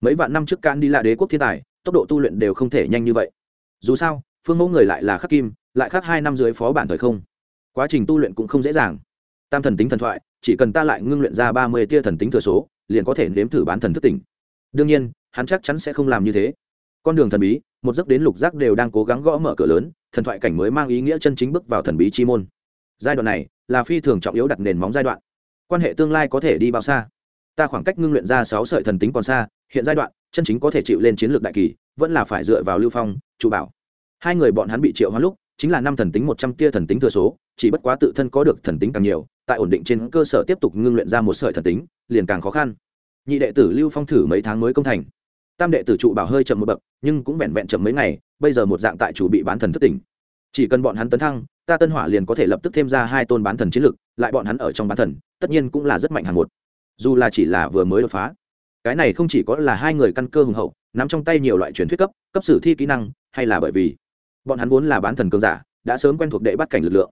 Mấy vạn năm trước can đi là đế quốc thiên tài, tốc độ tu luyện đều không thể nhanh như vậy. Dù sao, phương mẫu người lại là khắc kim, lại khắc hai năm dưới phó bản thời không. Quá trình tu luyện cũng không dễ dàng. Tam thần tính thần thoại, chỉ cần ta lại ngưng luyện ra ba mươi tia thần tính thừa số, liền có thể nếm thử bán thần thức tỉnh. Đương nhiên, hắn chắc chắn sẽ không làm như thế. Con đường thần bí, một giấc đến lục giác đều đang cố gắng gõ mở cửa lớn, thần thoại cảnh mới mang ý nghĩa chân chính bước vào thần bí chi môn giai đoạn này là phi thường trọng yếu đặt nền móng giai đoạn. Quan hệ tương lai có thể đi bao xa? Ta khoảng cách ngưng luyện ra sáu sợi thần tính còn xa, hiện giai đoạn, chân chính có thể chịu lên chiến lược đại kỳ, vẫn là phải dựa vào lưu phong chủ bảo. Hai người bọn hắn bị triệu hóa lúc, chính là năm thần tính một trăm tia thần tính thừa số, chỉ bất quá tự thân có được thần tính càng nhiều, tại ổn định trên cơ sở tiếp tục ngưng luyện ra một sợi thần tính, liền càng khó khăn. Nhị đệ tử lưu phong thử mấy tháng mới công thành. Tam đệ tử trụ bảo hơi chậm một bậc, nhưng cũng vẹn vẹn chậm mấy ngày, bây giờ một dạng tại chủ bị bán thần thất tỉnh chỉ cần bọn hắn tấn thăng, ta tân hỏa liền có thể lập tức thêm ra hai tôn bán thần chiến lực, lại bọn hắn ở trong bán thần, tất nhiên cũng là rất mạnh hàng một. Dù là chỉ là vừa mới đột phá, cái này không chỉ có là hai người căn cơ hùng hậu, nắm trong tay nhiều loại truyền thuyết cấp cấp sử thi kỹ năng, hay là bởi vì bọn hắn vốn là bán thần cường giả, đã sớm quen thuộc đệ bắt cảnh lực lượng.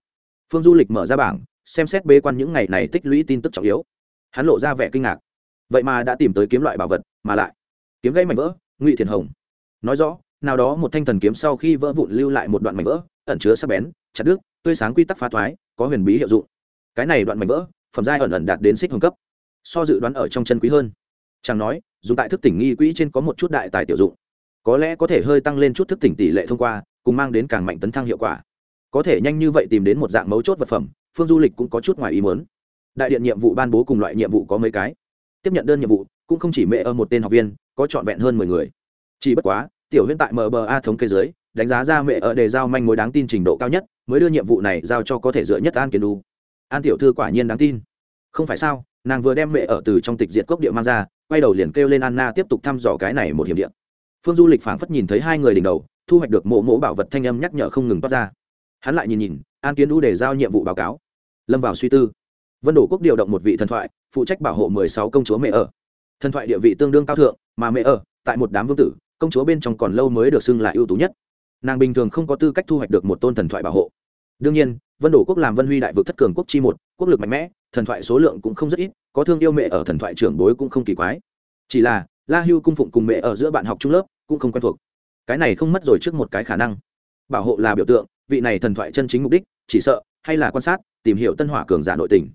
Phương du lịch mở ra bảng, xem xét bế quan những ngày này tích lũy tin tức trọng yếu. Hắn lộ ra vẻ kinh ngạc. Vậy mà đã tìm tới kiếm loại bảo vật, mà lại, kiếm gây mảnh vỡ, ngụy thiền hồng. Nói rõ, nào đó một thanh thần kiếm sau khi vỡ vụn lưu lại một đoạn mảnh vỡ ẩn chứa sắc bén, chặt đứt, tươi sáng quy tắc phá thoái, có huyền bí hiệu dụng. Cái này đoạn mảnh vỡ, phẩm giai ẩn ẩn đạt đến xích hồng cấp, so dự đoán ở trong chân quý hơn. Chẳng nói, dùng tại thức tỉnh nghi quỹ trên có một chút đại tài tiểu dụng. Có lẽ có thể hơi tăng lên chút thức tỉnh tỷ lệ thông qua, cùng mang đến càng mạnh tấn thăng hiệu quả. Có thể nhanh như vậy tìm đến một dạng mấu chốt vật phẩm, phương du lịch cũng có chút ngoài ý muốn. Đại điện nhiệm vụ ban bố cùng loại nhiệm vụ có mấy cái. Tiếp nhận đơn nhiệm vụ, cũng không chỉ mẹ ở một tên học viên, có trọn vẹn hơn mười người. Chỉ bất quá, tiểu huyên tại mba thống kê giới đánh giá ra mẹ ở đề giao manh mối đáng tin trình độ cao nhất, mới đưa nhiệm vụ này giao cho có thể dựa nhất an kiến đu. An tiểu thư quả nhiên đáng tin. Không phải sao, nàng vừa đem mẹ ở từ trong tịch diệt cốc địa mang ra, quay đầu liền kêu lên anna tiếp tục thăm dò cái này một hiểm điện phương du lịch phảng phất nhìn thấy hai người đỉnh đầu, thu hoạch được mộ mỗ bảo vật thanh âm nhắc nhở không ngừng toát ra. Hắn lại nhìn nhìn, an kiến đu để giao nhiệm vụ báo cáo. Lâm vào suy tư. Vân đổ quốc điều động một vị thần thoại, phụ trách bảo hộ mười sáu công chúa mẹ ở. Thần thoại địa vị tương đương cao thượng, mà mẹ ở, tại một đám vương tử, công chúa bên trong còn lâu mới được xưng là ưu tú nhất nàng bình thường không có tư cách thu hoạch được một tôn thần thoại bảo hộ. Đương nhiên, vân đổ quốc làm vân huy đại vực thất cường quốc chi một, quốc lực mạnh mẽ, thần thoại số lượng cũng không rất ít, có thương yêu mẹ ở thần thoại trưởng bối cũng không kỳ quái. Chỉ là, la hưu cung phụng cùng mẹ ở giữa bạn học trung lớp cũng không quen thuộc. Cái này không mất rồi trước một cái khả năng. Bảo hộ là biểu tượng, vị này thần thoại chân chính mục đích, chỉ sợ, hay là quan sát, tìm hiểu tân hỏa cường giả nội tình.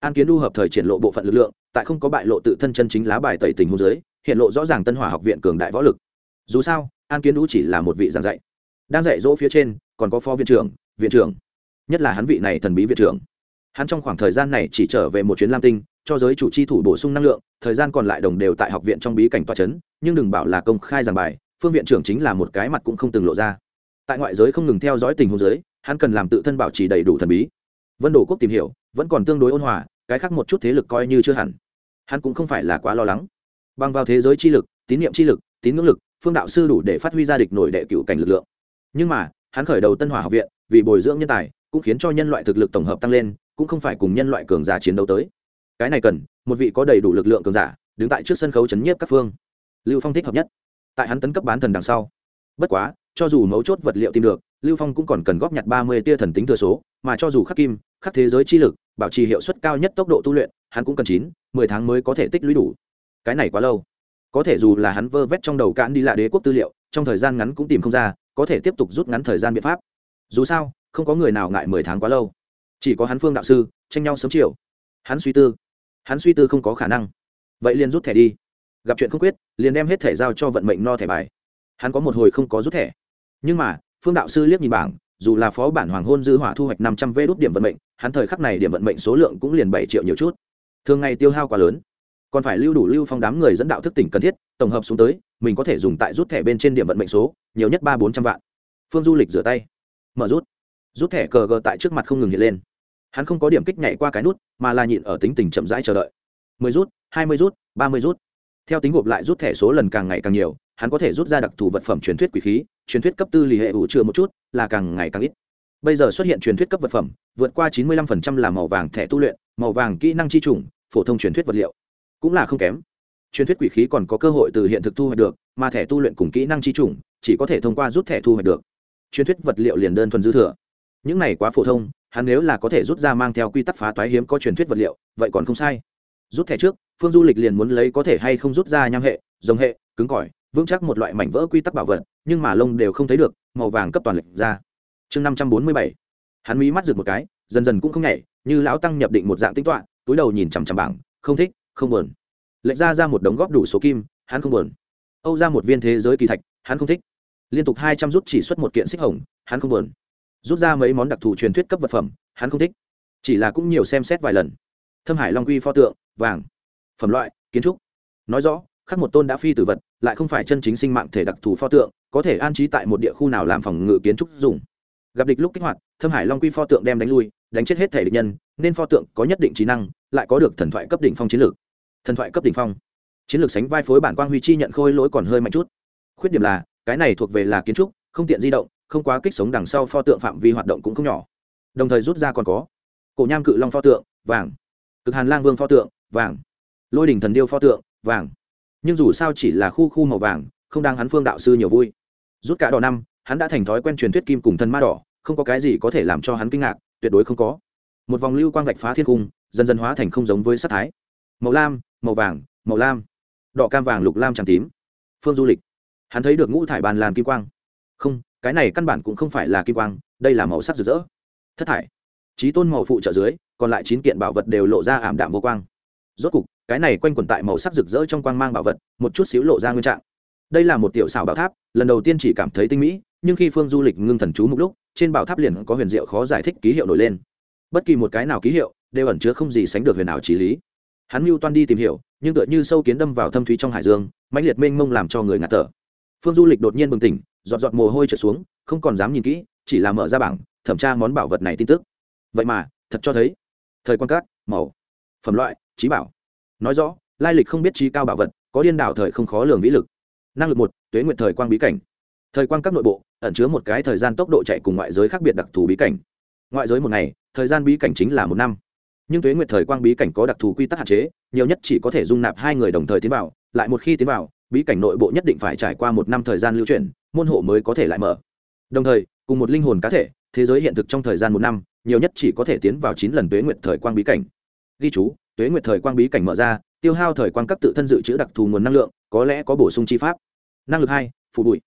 An kiến đu hợp thời triển lộ bộ phận lực lượng, tại không có bại lộ tự thân chân chính lá bài tẩy tình hôn giới hiện lộ rõ ràng tân hỏa học viện cường đại võ lực. Dù sao, an kiến đu chỉ là một vị giảng dạy đang dạy dỗ phía trên, còn có phó viện trưởng viện trưởng, nhất là hắn vị này thần bí viện trưởng. Hắn trong khoảng thời gian này chỉ trở về một chuyến lam tinh, cho giới chủ chi thủ bổ sung năng lượng, thời gian còn lại đồng đều tại học viện trong bí cảnh tòa c h ấ n nhưng đừng bảo là công khai giảng bài, phương viện trưởng chính là một cái mặt cũng không từng lộ ra. Tại ngoại giới không ngừng theo dõi tình huống giới, hắn cần làm tự thân bảo trì đầy đủ thần bí. Vân đồ quốc tìm hiểu, vẫn còn tương đối ôn hòa, cái khác một chút thế lực coi như chưa hẳn. Hắn cũng không phải là quá lo lắng. Bằng vào thế giới chi lực, tín nhiệm chi lực, tín ngưỡng lực, phương đạo sư đủ để phát huy ra địch nổi đệ cựu cảnh lực lượng nhưng mà, hắn khởi đầu tân hỏa học viện, vì bồi dưỡng nhân tài, cũng khiến cho nhân loại thực lực tổng hợp tăng lên, cũng không phải cùng nhân loại cường giả chiến đấu tới. Cái này cần, một vị có đầy đủ lực lượng cường giả, đứng tại trước sân khấu chấn nhiếp các phương. Lưu phong thích hợp nhất. Tại hắn tấn cấp bán thần đằng sau. Bất quá, cho dù mấu chốt vật liệu tìm được, lưu phong cũng còn cần góp nhặt ba mươi tia thần tính thừa số, mà cho dù khắc kim, khắc thế giới chi lực, bảo trì hiệu suất cao nhất tốc độ tu luyện, hắn cũng cần chín, mười tháng mới có thể tích lũy đủ. Cái này quá lâu có thể dù là hắn vơ vét trong đầu cạn đi lạ đế quốc tư liệu, trong thời gian ngắn cũng tìm không ra, có thể tiếp tục rút ngắn thời gian biện pháp. Dù sao, không có người nào ngại mười tháng quá lâu. Chỉ có hắn phương đạo sư, tranh nhau sớm chiều. Hắn suy tư. Hắn suy tư không có khả năng. Vậy liền rút thẻ đi. Gặp chuyện không quyết, liền đem hết thẻ giao cho vận mệnh no thẻ bài. Hắn có một hồi không có rút thẻ. Nhưng mà, phương đạo sư liếc nhìn bảng, dù là phó bản hoàng hôn dư hỏa thu hoạch năm trăm vê đốt điểm vận mệnh, hắn thời khắc này điểm vận mệnh số lượng cũng liền bảy triệu nhiều chút. Thường ngày tiêu hao quá lớn còn phải lưu đủ lưu phong đám người dẫn đạo thức tỉnh cần thiết, tổng hợp xuống tới, mình có thể dùng tại rút thẻ bên trên điểm vận mệnh số, nhiều nhất ba bốn trăm vạn. Phương du lịch rửa tay. Mở rút. Rút thẻ cờ gờ tại trước mặt không ngừng hiện lên. Hắn không có điểm kích nhảy qua cái nút, mà là nhịn ở tính tình chậm rãi chờ đợi. Mười rút, hai mươi rút, ba mươi rút. Theo tính gộp lại rút thẻ số lần càng ngày càng nhiều, hắn có thể rút ra đặc thù vật phẩm truyền thuyết quỷ khí, truyền thuyết cấp tư lì hệ ủ chưa một chút, là càng ngày càng ít. Bây giờ xuất hiện truyền thuyết cấp vật phẩm, vượt qua chín mươi lăm phần trăm là màu vàng thẻ tu luyện, màu vàng kỹ năng chi trùng phổ thông truyền thuyết vật liệu cũng là không kém. Truyền thuyết quỷ khí còn có cơ hội từ hiện thực thu hoạch được, mà thẻ tu luyện cùng kỹ năng chi chủng, chỉ có thể thông qua rút thẻ thu hoạch được. Truyền thuyết vật liệu liền đơn thuần dư thừa. Những này quá phổ thông, hắn nếu là có thể rút ra mang theo quy tắc phá toái hiếm có truyền thuyết vật liệu, vậy còn không sai. Rút thẻ trước, phương du lịch liền muốn lấy có thể hay không rút ra nham hệ dòng hệ, cứng cỏi, vững chắc một loại mảnh vỡ quy tắc bảo vật, nhưng mà lông đều không thấy được, màu vàng cấp toàn lệch ra. Chương năm trăm bốn mươi bảy. Hắn mí mắt rực một cái, dần dần cũng không nhảy, như lão tăng nhập định một dạng tính toạ túi đầu nhìn chằm chằm bảng, không thích không buồn. Lệnh ra ra một đống góp đủ số kim, hắn không buồn. Âu ra một viên thế giới kỳ thạch, hắn không thích. Liên tục hai trăm rút chỉ xuất một kiện xích hồng, hắn không buồn. Rút ra mấy món đặc thù truyền thuyết cấp vật phẩm, hắn không thích. Chỉ là cũng nhiều xem xét vài lần. Thâm hải long quy pho tượng, vàng. Phẩm loại, kiến trúc. Nói rõ, khắc một tôn đã phi tử vật, lại không phải chân chính sinh mạng thể đặc thù pho tượng, có thể an trí tại một địa khu nào làm phòng ngự kiến trúc dùng. Gặp địch lúc kích hoạt, thâm hải long quy pho tượng đem đánh lui, đánh chết hết thể địch nhân, nên pho tượng có nhất định trí năng lại có được thần thoại cấp đỉnh phong chiến lược. Thần thoại cấp đỉnh phong. Chiến lược sánh vai phối bản quang huy chi nhận khôi lỗi còn hơi mạnh chút. Khuyết điểm là, cái này thuộc về là kiến trúc, không tiện di động, không quá kích sống đằng sau pho tượng phạm vi hoạt động cũng không nhỏ. Đồng thời rút ra còn có, cổ nham cự long pho tượng, vàng. Cực hàn lang vương pho tượng, vàng. Lôi đỉnh thần điêu pho tượng, vàng. Nhưng dù sao chỉ là khu khu màu vàng, không đang hắn phương đạo sư nhiều vui. Rút cả đỏ năm, hắn đã thành thói quen truyền thuyết kim cùng thần ma đỏ, không có cái gì có thể làm cho hắn kinh ngạc, tuyệt đối không có. Một vòng lưu quang vạch phá thiên cung dần dần hóa thành không giống với sắc thái. Màu lam, màu vàng, màu lam. Đỏ cam vàng lục lam tràng tím. Phương du lịch. Hắn thấy được ngũ thải bàn làn kim quang. Không, cái này căn bản cũng không phải là kim quang, đây là màu sắc rực rỡ. Thất thải. Trí tôn màu phụ trợ dưới, còn lại chín kiện bảo vật đều lộ ra ảm đạm vô quang. Rốt cục, cái này quanh quẩn tại màu sắc rực rỡ trong quang mang bảo vật, một chút xíu lộ ra nguyên trạng. Đây là một tiểu xảo bảo tháp, lần đầu tiên chỉ cảm thấy tinh mỹ, nhưng khi phương du lịch ngưng thần chú một lúc, trên bảo tháp liền có huyền diệu khó giải thích ký hiệu nổi lên bất kỳ một cái nào ký hiệu đều ẩn chứa không gì sánh được huyền ảo trí lý. Hắn mưu toan đi tìm hiểu, nhưng tựa như sâu kiến đâm vào thâm thúy trong hải dương, mãnh liệt mênh mông làm cho người ngạt thở. Phương du lịch đột nhiên bừng tỉnh, giọt giọt mồ hôi trở xuống, không còn dám nhìn kỹ, chỉ là mở ra bảng, thẩm tra món bảo vật này tin tức. Vậy mà, thật cho thấy, thời quan cát, màu, phẩm loại, trí bảo. Nói rõ, lai lịch không biết trí cao bảo vật, có điên đảo thời không khó lường vĩ lực. Năng lực một, tuế nguyện thời quang bí cảnh. Thời quang các nội bộ, ẩn chứa một cái thời gian tốc độ chạy cùng ngoại giới khác biệt đặc thù bí cảnh. Ngoại giới một ngày thời gian bí cảnh chính là một năm. Nhưng tuế nguyệt thời quang bí cảnh có đặc thù quy tắc hạn chế, nhiều nhất chỉ có thể dung nạp hai người đồng thời tiến vào, lại một khi tiến vào, bí cảnh nội bộ nhất định phải trải qua một năm thời gian lưu chuyển, môn hộ mới có thể lại mở. Đồng thời, cùng một linh hồn cá thể, thế giới hiện thực trong thời gian một năm, nhiều nhất chỉ có thể tiến vào chín lần tuế nguyệt thời quang bí cảnh. Ghi chú, tuế nguyệt thời quang bí cảnh mở ra, tiêu hao thời quang cấp tự thân dự trữ đặc thù nguồn năng lượng, có lẽ có bổ sung chi pháp. Năng lực hai phủ bụi.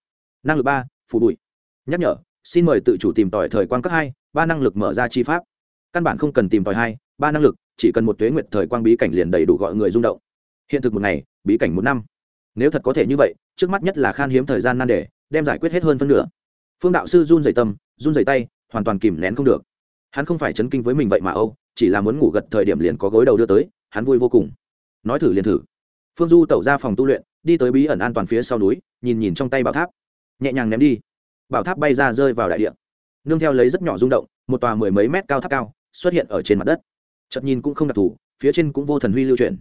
Năng lực ba phủ bụi. Nhắc nhở, xin mời tự chủ tìm tòi thời quang cấp hai, ba năng lực mở ra chi pháp căn bản không cần tìm tòi hai, ba năng lực, chỉ cần một tuế nguyệt thời quang bí cảnh liền đầy đủ gọi người rung động. Hiện thực một ngày, bí cảnh một năm. Nếu thật có thể như vậy, trước mắt nhất là khan hiếm thời gian nan đề, đem giải quyết hết hơn phân nửa. Phương đạo sư run dày tâm, run dày tay, hoàn toàn kìm nén không được. Hắn không phải chấn kinh với mình vậy mà âu, chỉ là muốn ngủ gật thời điểm liền có gối đầu đưa tới, hắn vui vô cùng. Nói thử liền thử. Phương du tẩu ra phòng tu luyện, đi tới bí ẩn an toàn phía sau núi, nhìn nhìn trong tay bảo tháp. Nhẹ nhàng ném đi. Bảo tháp bay ra rơi vào đại địa. Nương theo lấy rất nhỏ rung động, một tòa mười mấy mét cao tháp cao xuất hiện ở trên mặt đất. Chật nhìn cũng không đặc thù, phía trên cũng vô thần huy lưu truyền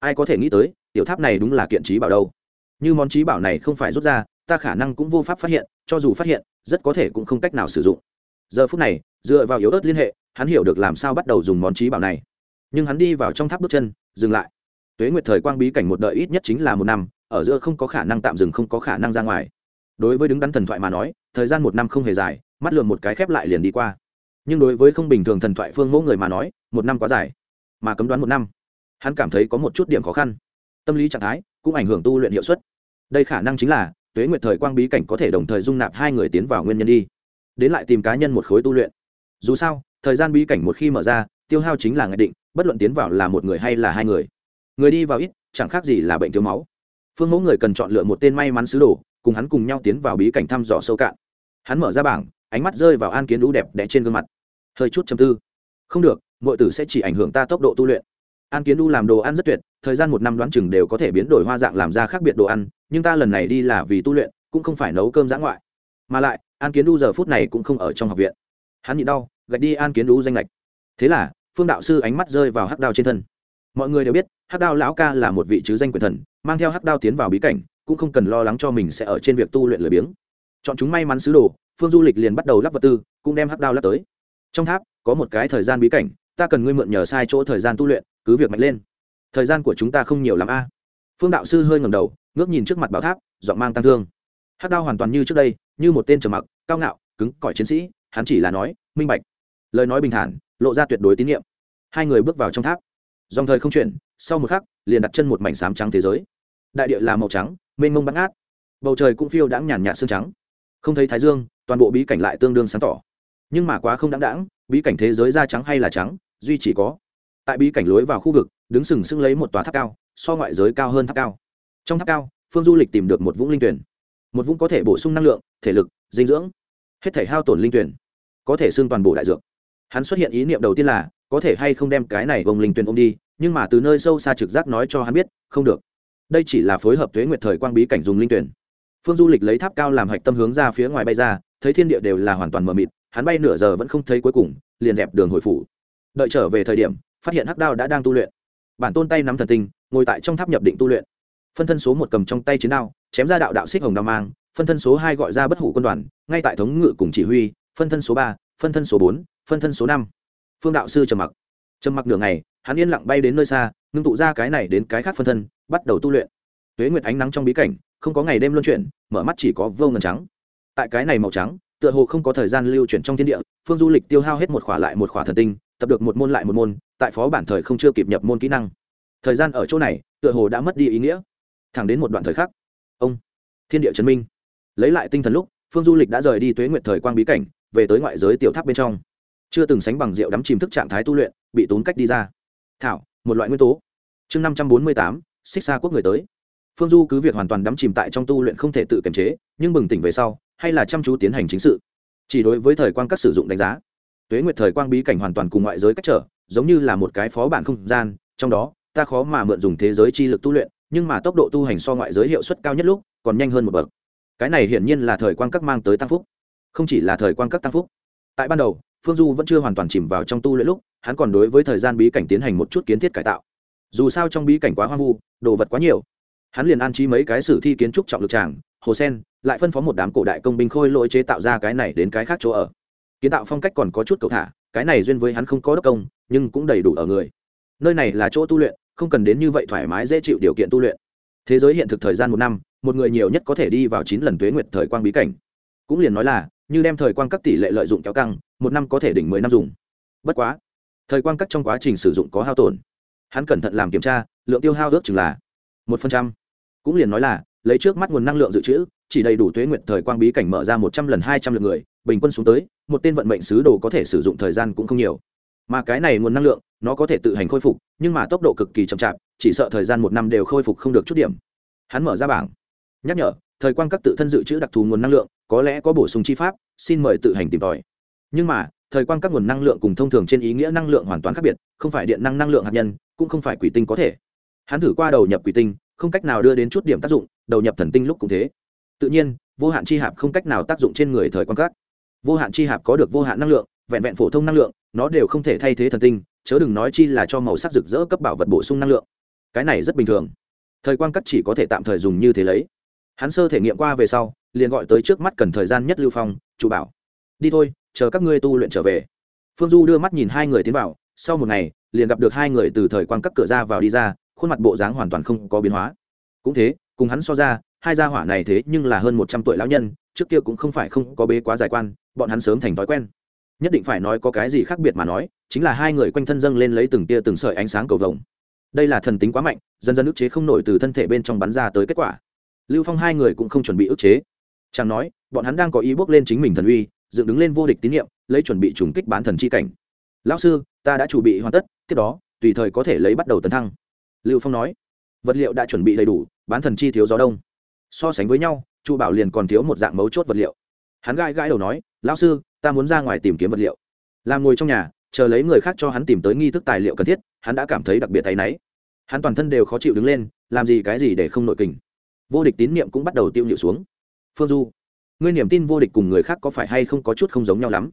ai có thể nghĩ tới, tiểu tháp này đúng là kiện trí bảo đâu. Như món trí bảo này không phải rút ra, ta khả năng cũng vô pháp phát hiện, cho dù phát hiện, rất có thể cũng không cách nào sử dụng. Giờ phút này, dựa vào yếu ớt liên hệ, hắn hiểu được làm sao bắt đầu dùng món trí bảo này. Nhưng hắn đi vào trong tháp bước chân, dừng lại. Tuế nguyệt thời quang bí cảnh một đợi ít nhất chính là một năm, ở giữa không có khả năng tạm dừng, không có khả năng ra ngoài. Đối với đứng đắn thần thoại mà nói, thời gian một năm không hề dài, mắt lườm một cái khép lại liền đi qua nhưng đối với không bình thường thần thoại phương mẫu người mà nói, một năm quá dài. Mà cấm đoán một năm, hắn cảm thấy có một chút điểm khó khăn. Tâm lý trạng thái cũng ảnh hưởng tu luyện hiệu suất. Đây khả năng chính là tuế nguyệt thời quang bí cảnh có thể đồng thời dung nạp hai người tiến vào nguyên nhân đi. Đến lại tìm cá nhân một khối tu luyện. Dù sao, thời gian bí cảnh một khi mở ra, tiêu hao chính là ngạch định, bất luận tiến vào là một người hay là hai người. Người đi vào ít, chẳng khác gì là bệnh thiếu máu. Phương mẫu người cần chọn lựa một tên may mắn sứ đồ, cùng hắn cùng nhau tiến vào bí cảnh thăm dò sâu cạn. Hắn mở ra bảng, ánh mắt rơi vào an kiến đũ đẹp đẽ trên gương mặt hơi chút chầm tư. Không được mọi tử sẽ chỉ ảnh hưởng ta tốc độ tu luyện. An kiến đu làm đồ ăn rất tuyệt, thời gian một năm đoán chừng đều có thể biến đổi hoa dạng làm ra khác biệt đồ ăn, nhưng ta lần này đi là vì tu luyện, cũng không phải nấu cơm giã ngoại. Mà lại, an kiến đu giờ phút này cũng không ở trong học viện. Hắn nhịn đau, gạch đi an kiến đu danh lệch. Thế là, phương đạo sư ánh mắt rơi vào hắc đao trên thân. Mọi người đều biết, hắc đao lão ca là một vị chứ danh quyền thần, mang theo hắc đao tiến vào bí cảnh, cũng không cần lo lắng cho mình sẽ ở trên việc tu luyện lười biếng. Chọn chúng may mắn sứ đồ, phương du lịch liền bắt đầu lắp vật tư, cũng đem hắc đao lắp tới trong tháp, có một cái thời gian bí cảnh, ta cần ngươi mượn nhờ sai chỗ thời gian tu luyện, cứ việc mạnh lên. Thời gian của chúng ta không nhiều l ắ m a. Phương đạo sư hơi ngầm đầu, ngước nhìn trước mặt bảo tháp, giọng mang tăng thương. Hát đao hoàn toàn như trước đây, như một tên trầm mặc, cao ngạo, cứng cỏi chiến sĩ, hắn chỉ là nói, minh bạch. Lời nói bình thản, lộ ra tuyệt đối tín nhiệm. Hai người bước vào trong tháp. Dòng thời không chuyển, sau một khắc, liền đặt chân một mảnh sám trắng thế giới. Đại địa là màu trắng, mênh mông bắn át bầu trời cũng phiêu đãng nhàn nhạt xương trắng. Không thấy thái dương, toàn bộ bí cảnh lại tương đương sáng tỏ nhưng mà quá không đáng đáng, bí cảnh thế giới da trắng hay là trắng, duy chỉ có. Tại bí cảnh lối vào khu vực, đứng sừng sững lấy một tòa tháp cao, so ngoại giới cao hơn tháp cao. Trong tháp cao, phương du lịch tìm được một vũng linh tuyển. Một vũng có thể bổ sung năng lượng, thể lực, dinh dưỡng, hết thể hao tổn linh tuyển. Có thể xương toàn bộ đại dược. Hắn xuất hiện ý niệm đầu tiên là, có thể hay không đem cái này vông linh tuyển ôm đi, nhưng mà từ nơi sâu xa trực giác nói cho hắn biết, không được. Đây chỉ là phối hợp tuế nguyệt thời quang bí cảnh dùng linh tuyển. Phương du lịch lấy tháp cao làm hạch tâm hướng ra phía ngoài bay ra, thấy thiên địa đều là hoàn toàn mờ mịt hắn bay nửa giờ vẫn không thấy cuối cùng, liền dẹp đường hồi phủ. Đợi trở về thời điểm, phát hiện hắc đao đã đang tu luyện. Bản tôn tay nắm thần tinh, ngồi tại trong tháp nhập định tu luyện. Phân thân số một cầm trong tay chiến đao, chém ra đạo đạo xích hồng đao mang, phân thân số hai gọi ra bất hủ quân đoàn, ngay tại thống ngự cùng chỉ huy, phân thân số ba, phân thân số bốn, phân thân số năm. Phương đạo sư trầm mặc. Trầm mặc nửa ngày, hắn yên lặng bay đến nơi xa, ngưng tụ ra cái này đến cái khác phân thân, bắt đầu tu luyện. Tuế nguyệt ánh nắng trong bí cảnh, không có ngày đêm luân chuyển, mở mắt chỉ có vô ngần trắng. Tại cái này màu trắng tựa hồ không có thời gian lưu chuyển trong thiên địa, phương du lịch tiêu hao hết một khỏa lại một khỏa thần tinh, tập được một môn lại một môn, tại phó bản thời không chưa kịp nhập môn kỹ năng. Thời gian ở chỗ này, tựa hồ đã mất đi ý nghĩa. Thẳng đến một đoạn thời khắc, ông, thiên địa chấn minh. Lấy lại tinh thần lúc, phương du lịch đã rời đi tuế nguyện thời quang bí cảnh, về tới ngoại giới tiểu tháp bên trong. Chưa từng sánh bằng rượu đắm chìm thức trạng thái tu luyện, bị tốn cách đi ra. Thảo, một loại nguyên tố. Chương năm trăm bốn mươi tám, xích xa quốc người tới. Phương du cứ việc hoàn toàn đắm chìm tại trong tu luyện không thể tự kiềm chế, nhưng bừng tỉnh về sau hay là chăm chú tiến hành chính sự. Chỉ đối với thời quan các sử dụng đánh giá, tuế nguyệt thời quang bí cảnh hoàn toàn cùng ngoại giới cách trở, giống như là một cái phó bản không gian, trong đó, ta khó mà mượn dùng thế giới chi lực tu luyện, nhưng mà tốc độ tu hành so ngoại giới hiệu suất cao nhất lúc, còn nhanh hơn một bậc. Cái này hiển nhiên là thời quang các mang tới tăng phúc, không chỉ là thời quang các tăng phúc. Tại ban đầu, phương du vẫn chưa hoàn toàn chìm vào trong tu luyện lúc, hắn còn đối với thời gian bí cảnh tiến hành một chút kiến thiết cải tạo. Dù sao trong bí cảnh quá hoang vu, đồ vật quá nhiều hắn liền an trí mấy cái sử thi kiến trúc trọng lực tràng, hồ sen, lại phân phó một đám cổ đại công binh khôi lỗi chế tạo ra cái này đến cái khác chỗ ở. Kiến tạo phong cách còn có chút cầu thả, cái này duyên với hắn không có đốc công, nhưng cũng đầy đủ ở người. Nơi này là chỗ tu luyện, không cần đến như vậy thoải mái dễ chịu điều kiện tu luyện. Thế giới hiện thực thời gian một năm, một người nhiều nhất có thể đi vào chín lần tuế nguyệt thời quang bí cảnh. Cũng liền nói là, như đem thời quang các tỷ lệ lợi dụng kéo căng, một năm có thể đỉnh mười năm dùng. Bất quá, thời quang các trong quá trình sử dụng có hao tổn. Hắn cẩn thận làm kiểm tra, lượng tiêu hao ước chừng là một phần trăm cũng liền nói là, lấy trước mắt nguồn năng lượng dự trữ, chỉ đầy đủ tuế nguyện thời quang bí cảnh mở ra một trăm lần hai trăm lượt người, bình quân xuống tới, một tên vận mệnh sứ đồ có thể sử dụng thời gian cũng không nhiều. Mà cái này nguồn năng lượng, nó có thể tự hành khôi phục, nhưng mà tốc độ cực kỳ chậm chạp, chỉ sợ thời gian một năm đều khôi phục không được chút điểm. Hắn mở ra bảng. Nhắc nhở, thời quang các tự thân dự trữ đặc thù nguồn năng lượng, có lẽ có bổ sung chi pháp, xin mời tự hành tìm tòi. Nhưng mà, thời quang các nguồn năng lượng cùng thông thường trên ý nghĩa năng lượng hoàn toàn khác biệt, không phải điện năng năng lượng hạt nhân, cũng không phải quỷ tinh có thể. Hắn thử qua đầu nhập quỷ tinh không cách nào đưa đến chút điểm tác dụng, đầu nhập thần tinh lúc cũng thế. Tự nhiên, vô hạn chi hạp không cách nào tác dụng trên người thời quan các vô hạn chi hạp có được vô hạn năng lượng, vẹn vẹn phổ thông năng lượng, nó đều không thể thay thế thần tinh, chớ đừng nói chi là cho màu sắc rực rỡ cấp bảo vật bổ sung năng lượng. Cái này rất bình thường. Thời quan cắt chỉ có thể tạm thời dùng như thế lấy. Hắn sơ thể nghiệm qua về sau, liền gọi tới trước mắt cần thời gian nhất lưu phong, chủ bảo. Đi thôi, chờ các ngươi tu luyện trở về. Phương du đưa mắt nhìn hai người tiến vào, sau một ngày, liền gặp được hai người từ thời quan cắt cửa ra vào đi ra khuôn mặt bộ dáng hoàn toàn không có biến hóa. Cũng thế, cùng hắn so ra, hai gia hỏa này thế nhưng là hơn một trăm tuổi lão nhân, trước kia cũng không phải không có bế quá dài quan, bọn hắn sớm thành thói quen. Nhất định phải nói có cái gì khác biệt mà nói, chính là hai người quanh thân dâng lên lấy từng tia từng sợi ánh sáng cầu vồng. Đây là thần tính quá mạnh, dần dần ức chế không nổi từ thân thể bên trong bắn ra tới kết quả. Lưu phong hai người cũng không chuẩn bị ức chế. Chẳng nói, bọn hắn đang có ý bước lên chính mình thần uy, dựng đứng lên vô địch tín nhiệm, lấy chuẩn bị trùng kích bán thần chi cảnh. Lão sư, ta đã chuẩn bị hoàn tất, tiếp đó, tùy thời có thể lấy bắt đầu tấn thăng lưu phong nói, vật liệu đã chuẩn bị đầy đủ, bán thần chi thiếu gió đông. So sánh với nhau, chu bảo liền còn thiếu một dạng mấu chốt vật liệu. Hắn gãi gãi đầu nói, lão sư, ta muốn ra ngoài tìm kiếm vật liệu. Làm ngồi trong nhà, chờ lấy người khác cho hắn tìm tới nghi thức tài liệu cần thiết, hắn đã cảm thấy đặc biệt tay náy. Hắn toàn thân đều khó chịu đứng lên, làm gì cái gì để không nội kình. Vô địch tín niệm cũng bắt đầu tiêu nhịu xuống. Phương du, ngươi niềm tin vô địch cùng người khác có phải hay không có chút không giống nhau lắm?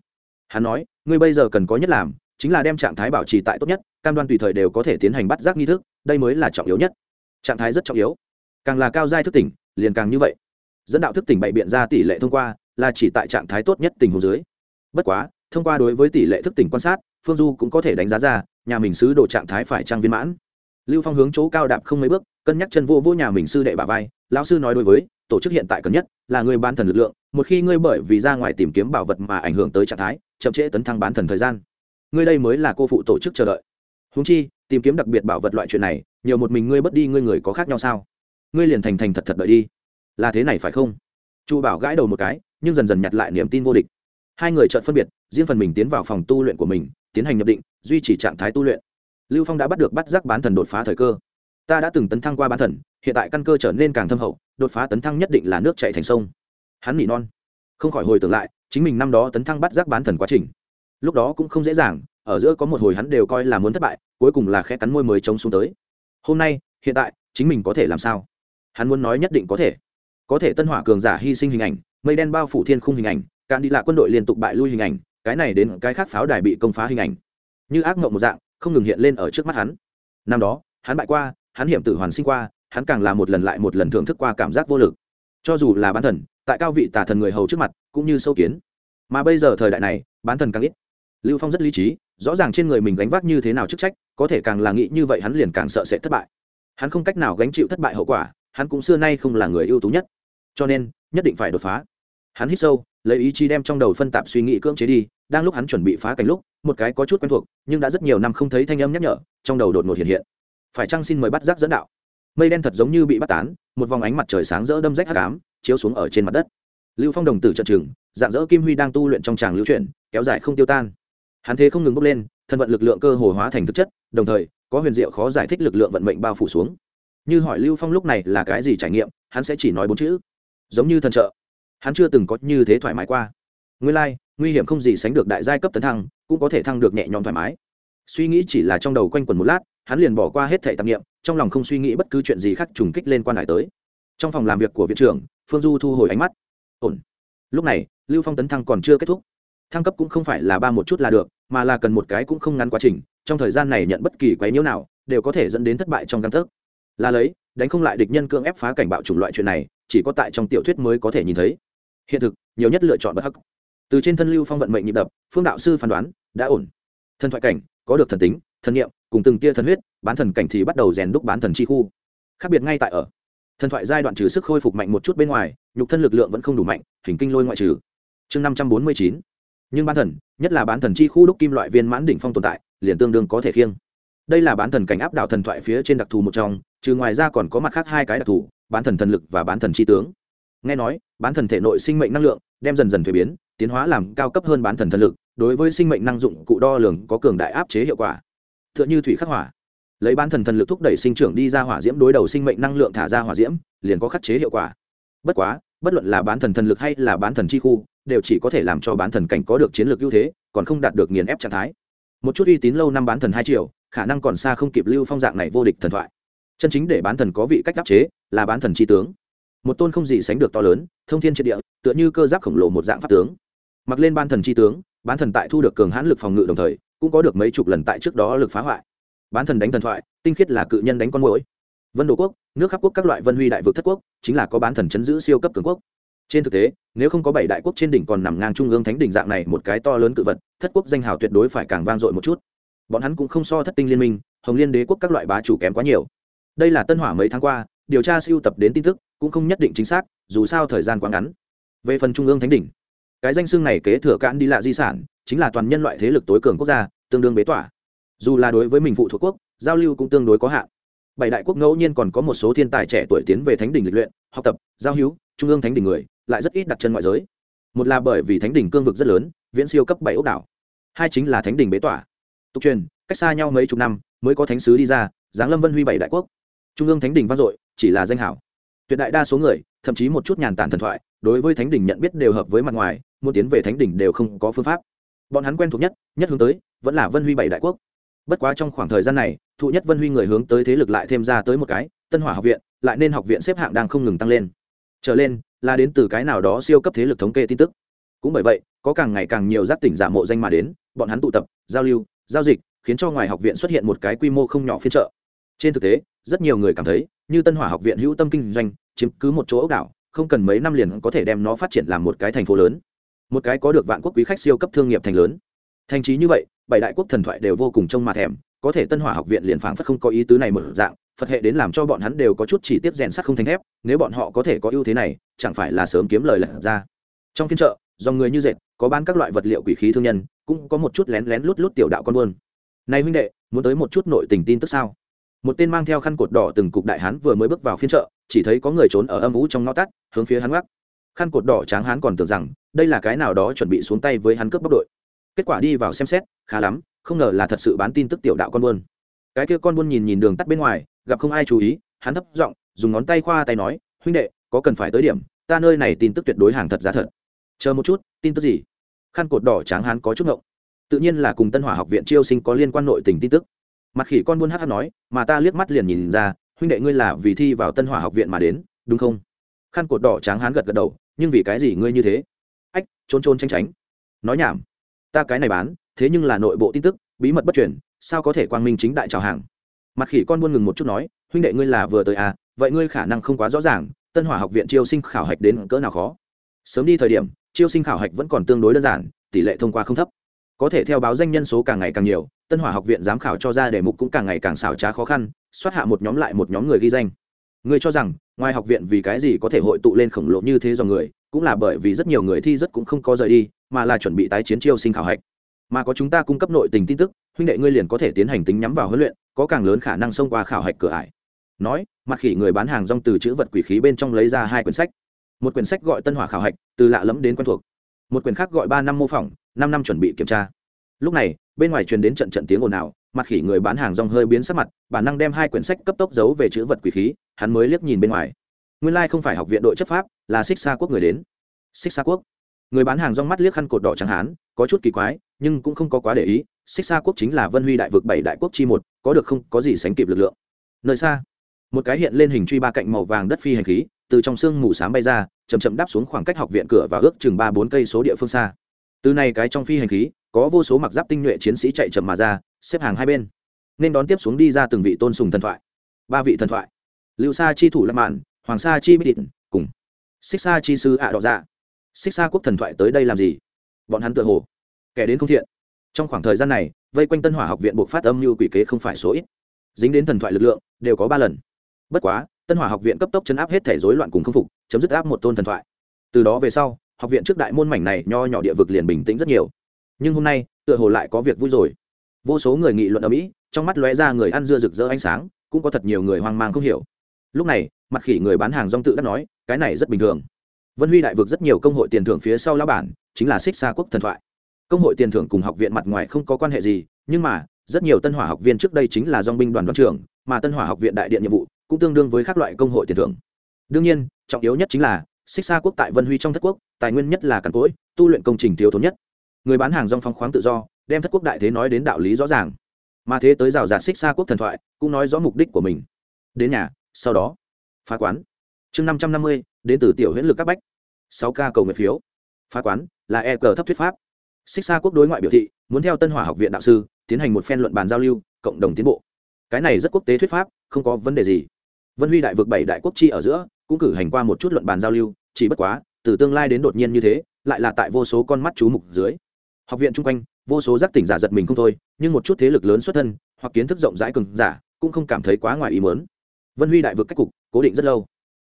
Hắn nói, ngươi bây giờ cần có nhất làm chính là đem trạng thái bảo trì tại tốt nhất, cam đoan tùy thời đều có thể tiến hành bắt giác nghi thức, đây mới là trọng yếu nhất. Trạng thái rất trọng yếu. Càng là cao giai thức tỉnh, liền càng như vậy. Dẫn đạo thức tỉnh bày biện ra tỷ lệ thông qua, là chỉ tại trạng thái tốt nhất tình huống dưới. Bất quá, thông qua đối với tỷ lệ thức tỉnh quan sát, phương du cũng có thể đánh giá ra, nhà mình sứ đồ trạng thái phải trang viên mãn. Lưu phong hướng chỗ cao đạp không mấy bước, cân nhắc chân vô vô nhà mình sư đệ bà vai, lão sư nói đối với, tổ chức hiện tại cần nhất là người bán thần lực lượng, một khi ngươi bởi vì ra ngoài tìm kiếm bảo vật mà ảnh hưởng tới trạng thái, chậm trễ tấn thăng bán thần thời gian ngươi đây mới là cô phụ tổ chức chờ đợi. Húng chi, tìm kiếm đặc biệt bảo vật loại chuyện này, nhiều một mình ngươi bất đi ngươi người có khác nhau sao? Ngươi liền thành thành thật thật đợi đi. Là thế này phải không? Chu bảo gãi đầu một cái, nhưng dần dần nhặt lại niềm tin vô địch. Hai người chợt phân biệt, riêng phần mình tiến vào phòng tu luyện của mình, tiến hành nhập định, duy trì trạng thái tu luyện. Lưu phong đã bắt được bắt giác bán thần đột phá thời cơ. Ta đã từng tấn thăng qua bán thần, hiện tại căn cơ trở nên càng thâm hậu, đột phá tấn thăng nhất định là nước chạy thành sông. Hắn nỉ non, không khỏi hồi tưởng lại, chính mình năm đó tấn thăng bắt giác bán thần quá trình lúc đó cũng không dễ dàng, ở giữa có một hồi hắn đều coi là muốn thất bại, cuối cùng là khẽ cắn môi mới chống xuống tới. Hôm nay, hiện tại, chính mình có thể làm sao? Hắn muốn nói nhất định có thể. Có thể tân hỏa cường giả hy sinh hình ảnh, mây đen bao phủ thiên khung hình ảnh, cạn đi lạ quân đội liên tục bại lui hình ảnh, cái này đến cái khác pháo đài bị công phá hình ảnh. Như ác mộng một dạng, không ngừng hiện lên ở trước mắt hắn. Năm đó, hắn bại qua, hắn hiểm tử hoàn sinh qua, hắn càng là một lần lại một lần thưởng thức qua cảm giác vô lực. Cho dù là bán thần, tại cao vị tà thần người hầu trước mặt, cũng như sâu kiến. Mà bây giờ thời đại này, bán thần càng ít lưu phong rất lý trí, rõ ràng trên người mình gánh vác như thế nào chức trách, có thể càng là nghĩ như vậy hắn liền càng sợ sẽ thất bại. Hắn không cách nào gánh chịu thất bại hậu quả, hắn cũng xưa nay không là người ưu tú nhất. Cho nên, nhất định phải đột phá. Hắn hít sâu, lấy ý chí đem trong đầu phân tạp suy nghĩ cưỡng chế đi, đang lúc hắn chuẩn bị phá cảnh lúc, một cái có chút quen thuộc, nhưng đã rất nhiều năm không thấy thanh âm nhắc nhở, trong đầu đột ngột hiện hiện. Phải chăng xin mời bắt giác dẫn đạo? Mây đen thật giống như bị bắt tán, một vòng ánh mặt trời sáng rỡ đâm rách hắc ám, chiếu xuống ở trên mặt đất. Lưu phong đồng tử trận trừng dạng dỡ kim huy đang tu luyện trong tràng lưu chuyển, kéo dài không tiêu tan hắn thế không ngừng bốc lên thân vận lực lượng cơ hồ hóa thành thực chất đồng thời có huyền diệu khó giải thích lực lượng vận mệnh bao phủ xuống. Như hỏi lưu phong lúc này là cái gì trải nghiệm hắn sẽ chỉ nói bốn chữ. Giống như thần trợ. Hắn chưa từng có như thế thoải mái qua. Nguyên lai、like, nguy hiểm không gì sánh được đại giai cấp tấn thăng cũng có thể thăng được nhẹ nhõm thoải mái. Suy nghĩ chỉ là trong đầu quanh quần một lát hắn liền bỏ qua hết thẻ tạp nghiệm trong lòng không suy nghĩ bất cứ chuyện gì khác trùng kích lên quan hải tới. Trong phòng làm việc của viện trưởng phương du thu hồi ánh mắt. Ổn. Lúc này lưu phong tấn thăng còn chưa kết thúc thăng cấp cũng không phải là ba một chút là được, mà là cần một cái cũng không ngắn quá trình, trong thời gian này nhận bất kỳ quấy nhiễu nào, đều có thể dẫn đến thất bại trong căn thức là lấy, đánh không lại địch nhân cưỡng ép phá cảnh bạo chủng loại chuyện này, chỉ có tại trong tiểu thuyết mới có thể nhìn thấy. Hiện thực, nhiều nhất lựa chọn bất hắc. Từ trên thân lưu phong vận mệnh nhịp đập, phương đạo sư phán đoán, đã ổn. Thần thoại cảnh, có được thần tính, thần nghiệm cùng từng tia thần huyết, bán thần cảnh thì bắt đầu rèn đúc bán thần chi khu. Khác biệt ngay tại ở. Thần thoại giai đoạn trừ sức khôi phục mạnh một chút bên ngoài, nhục thân lực lượng vẫn không đủ mạnh, hình kinh lôi ngoại trừ. Chương năm trăm bốn mươi chín nhưng bán thần, nhất là bán thần chi khu đúc kim loại viên mãn đỉnh phong tồn tại, liền tương đương có thể khiêng. Đây là bán thần cảnh áp đảo thần thoại phía trên đặc thù một trong, trừ ngoài ra còn có mặt khác hai cái đặc thù, bán thần thần lực và bán thần chi tướng. Nghe nói, bán thần thể nội sinh mệnh năng lượng đem dần dần thuế biến, tiến hóa làm cao cấp hơn bán thần thần lực, đối với sinh mệnh năng dụng cụ đo lường có cường đại áp chế hiệu quả. T h ư ợ n h ư thủy khắc hỏa. Lấy bán thần thần lực thúc đẩy sinh trưởng đi ra hỏa diễm đối đầu sinh mệnh năng lượng thả ra hỏa diễm, liền có khắc chế hiệu quả. Bất quá bất luận là bán thần thần lực hay là bán thần chi khu, đều chỉ có thể làm cho bán thần cảnh có được chiến lược ưu thế, còn không đạt được nghiền ép trạng thái. Một chút uy tín lâu năm bán thần hai triệu, khả năng còn xa không kịp lưu phong dạng này vô địch thần thoại. Chân chính để bán thần có vị cách áp chế, là bán thần chi tướng. Một tôn không gì sánh được to lớn, thông thiên triệt địa, tựa như cơ giáp khổng lồ một dạng pháp tướng. Mặc lên ban thần chi tướng, bán thần tại thu được cường hãn lực phòng ngự đồng thời, cũng có được mấy chục lần tại trước đó lực phá hoại. Bán thần đánh thần thoại, tinh khiết là cự nhân đánh con mũi vân đồ quốc nước khắp quốc các loại vân huy đại vực thất quốc chính là có bán thần chấn giữ siêu cấp cường quốc trên thực tế nếu không có bảy đại quốc trên đỉnh còn nằm ngang trung ương thánh đỉnh dạng này một cái to lớn cự vật thất quốc danh hào tuyệt đối phải càng vang dội một chút bọn hắn cũng không so thất tinh liên minh hồng liên đế quốc các loại bá chủ kém quá nhiều đây là tân hỏa mấy tháng qua điều tra siêu tập đến tin tức cũng không nhất định chính xác dù sao thời gian quá ngắn về phần trung ương thánh đỉnh cái danh xưng này kế thừa cạn đi lạ di sản chính là toàn nhân loại thế lực tối cường quốc gia tương đương bế tỏa dù là đối với mình phụ thuộc quốc giao lưu cũng tương đối có hạn bảy đại quốc ngẫu nhiên còn có một số thiên tài trẻ tuổi tiến về thánh đình lịch luyện, học tập, giao hữu, trung ương thánh đình người, lại rất ít đặt chân ngoại giới. Một là bởi vì thánh đình cương vực rất lớn, viễn siêu cấp bảy ốc đảo. Hai chính là thánh đình bế tỏa tục truyền, cách xa nhau mấy chục năm mới có thánh sứ đi ra, giáng lâm vân huy bảy đại quốc. Trung ương thánh đình vang dội, chỉ là danh hảo. Tuyệt đại đa số người, thậm chí một chút nhàn tản thần thoại, đối với thánh đình nhận biết đều hợp với mặt ngoài, muốn tiến về thánh đình đều không có phương pháp. Bọn hắn quen thuộc nhất nhất hướng tới, vẫn là vân huy bảy đại quốc. Bất quá trong khoảng thời gian này thụ nhất vân huy người hướng tới thế lực lại thêm ra tới một cái, tân hỏa học viện, lại nên học viện xếp hạng đang không ngừng tăng lên. Trở lên, là đến từ cái nào đó siêu cấp thế lực thống kê tin tức. Cũng bởi vậy, có càng ngày càng nhiều giác tỉnh giả mộ danh mà đến, bọn hắn tụ tập, giao lưu, giao dịch, khiến cho ngoài học viện xuất hiện một cái quy mô không nhỏ phiên trợ trên thực tế, rất nhiều người cảm thấy, như tân hỏa học viện hữu tâm kinh doanh, chiếm cứ một chỗ ốc đảo, không cần mấy năm liền có thể đem nó phát triển làm một cái thành phố lớn. Một cái có được vạn quốc quý khách siêu cấp thương nghiệp thành lớn. Thành trí như vậy bảy đại quốc thần thoại đều vô cùng trông mà thèm, có thể tân hỏa học viện liền phảng phất không có ý tứ này một dạng, phật hệ đến làm cho bọn hắn đều có chút chỉ tiết rèn sắt không thành thép, nếu bọn họ có thể có ưu thế này, chẳng phải là sớm kiếm lời lật ra. Trong phiên chợ, do người như dệt, có bán các loại vật liệu quỷ khí thương nhân, cũng có một chút lén lén lút lút tiểu đạo con buôn. Này huynh đệ, muốn tới một chút nội tình tin tức sao? Một tên mang theo khăn cột đỏ từng cục đại hán vừa mới bước vào phiên chợ, chỉ thấy có người trốn ở âm ú trong ngõ tắt, hướng phía hắn gác khăn cột đỏ tráng hán còn tưởng rằng, đây là cái nào đó chuẩn bị xuống tay với hắn cướp bóc đội kết quả đi vào xem xét, khá lắm, không ngờ là thật sự bán tin tức tiểu đạo con buôn. Cái kia con buôn nhìn nhìn đường tắt bên ngoài, gặp không ai chú ý, hắn thấp giọng, dùng ngón tay khoa tay nói, huynh đệ, có cần phải tới điểm, ta nơi này tin tức tuyệt đối hàng thật giá thật. Chờ một chút, tin tức gì? Khăn cột đỏ tráng hắn có chút ngộng. Tự nhiên là cùng tân hỏa học viện chiêu sinh có liên quan nội tình tin tức. Mặt khỉ con buôn hát hát nói, mà ta liếc mắt liền nhìn ra, huynh đệ ngươi là vì thi vào tân hỏa học viện mà đến, đúng không? Khăn cột đỏ tráng hán gật gật đầu, nhưng vì cái gì ngươi như thế? Ách trôn trôn tranh tránh. Nói nhảm ta cái này bán, thế nhưng là nội bộ tin tức, bí mật bất chuyển sao có thể quang minh chính đại trào hàng? Mặt khỉ con buôn ngừng một chút nói, huynh đệ ngươi là vừa tới à vậy ngươi khả năng không quá rõ ràng, tân hỏa học viện chiêu sinh khảo hạch đến cỡ nào khó? Sớm đi thời điểm, chiêu sinh khảo hạch vẫn còn tương đối đơn giản, tỷ lệ thông qua không thấp. Có thể theo báo danh nhân số càng ngày càng nhiều, tân hỏa học viện giám khảo cho ra đề mục cũng càng ngày càng xảo trá khó khăn, xoát hạ một nhóm lại một nhóm người ghi danh. Ngươi cho rằng, ngoài học viện vì cái gì có thể hội tụ lên khổng lồ như thế dòng người cũng là bởi vì rất nhiều người thi rất cũng không có rời đi, mà là chuẩn bị tái chiến chiêu sinh khảo hạch. Mà có chúng ta cung cấp nội tình tin tức, huynh đệ ngươi liền có thể tiến hành tính nhắm vào huấn luyện, có càng lớn khả năng xông qua khảo hạch cửa ải. Nói, mặt khỉ người bán hàng rong từ chữ vật quỷ khí bên trong lấy ra hai quyển sách. Một quyển sách gọi tân hỏa khảo hạch, từ lạ lẫm đến quen thuộc. Một quyển khác gọi ba năm mô phỏng, năm năm chuẩn bị kiểm tra. Lúc này, bên ngoài truyền đến trận trận tiếng ồn ào, mặt khỉ người bán hàng rong hơi biến sắc mặt, bản năng đem hai quyển sách cấp tốc giấu về chữ vật quỷ khí, hắn mới liếc nhìn bên ngoài nguyên lai không phải học viện đội chấp pháp, là xích xa quốc người đến. Xích xa quốc. Người bán hàng rong mắt liếc khăn cột đỏ trắng hán, có chút kỳ quái, nhưng cũng không có quá để ý, xích xa quốc chính là vân huy đại vực bảy đại quốc chi một, có được không, có gì sánh kịp lực lượng. Nơi xa, một cái hiện lên hình truy ba cạnh màu vàng đất phi hành khí, từ trong sương mù s á m bay ra chầm chậm đáp xuống khoảng cách học viện cửa và ước chừng ba bốn cây số địa phương xa. Từ này cái trong phi hành khí, có vô số mặc giáp tinh nhuệ chiến sĩ chạy chậm mà ra, xếp hàng hai bên. Nên đón tiếp xuống đi ra từng vị tôn sùng thần thoại. Ba vị thần thoại. Lưu sa chi thủ lâm mạn hoàng sa chi bít địch cùng. Xích sa chi sư ạ đỏ dạ. Xích sa quốc thần thoại tới đây làm gì? Bọn hắn tự hồ. Kẻ đến không thiện. Trong khoảng thời gian này, vây quanh tân hỏa học viện buộc phát âm mưu quỷ kế không phải số ít. Dính đến thần thoại lực lượng, đều có ba lần. Bất quá, tân hỏa học viện cấp tốc chấn áp hết thể rối loạn cùng khâm phục, chấm dứt áp một tôn thần thoại. Từ đó về sau, học viện trước đại môn mảnh này nho nhỏ địa vực liền bình tĩnh rất nhiều. Nhưng hôm nay, tựa hồ lại có việc vui rồi. Vô số người nghị luận ở mỹ, trong mắt lóe ra người ăn dưa rực rỡ ánh sáng, cũng có thật nhiều người hoang mang không hiểu lúc này, mặt khỉ người bán hàng rong tự đã nói, cái này rất bình thường. Vân huy đại vực rất nhiều công hội tiền thưởng phía sau lão bản, chính là xích xa quốc thần thoại. Công hội tiền thưởng cùng học viện mặt ngoài không có quan hệ gì, nhưng mà, rất nhiều tân hỏa học viên trước đây chính là dong binh đoàn đoàn trưởng, mà tân hỏa học viện đại điện nhiệm vụ cũng tương đương với các loại công hội tiền thưởng. Đương nhiên, trọng yếu nhất chính là, xích xa quốc tại vân huy trong thất quốc, tài nguyên nhất là càn cỗi, tu luyện công trình thiếu thốn nhất. Người bán hàng rong phong khoáng tự do, đem thất quốc đại thế nói đến đạo lý rõ ràng. Mà thế tới rào rạt xích xa quốc thần thoại, cũng nói rõ mục đích của mình. Đến nhà sau đó, phá quán. Chương năm trăm năm mươi, đến từ tiểu huyễn lực các bách. Sáu k cầu nguyện phiếu. Phá quán là e cờ thấp thuyết pháp. Xích xa quốc đối ngoại biểu thị, muốn theo tân hỏa học viện đạo sư tiến hành một phen luận bàn giao lưu, cộng đồng tiến bộ. Cái này rất quốc tế thuyết pháp, không có vấn đề gì. Vân huy đại vực bảy đại quốc chi ở giữa, cũng cử hành qua một chút luận bàn giao lưu, chỉ bất quá, từ tương lai đến đột nhiên như thế, lại là tại vô số con mắt chú mục dưới. Học viện chung quanh, vô số giác tỉnh giả giật mình không thôi, nhưng một chút thế lực lớn xuất thân, hoặc kiến thức rộng rãi cường giả, cũng không cảm thấy quá ngoài ý mớn vân huy đại vực cách cục, cố định rất lâu.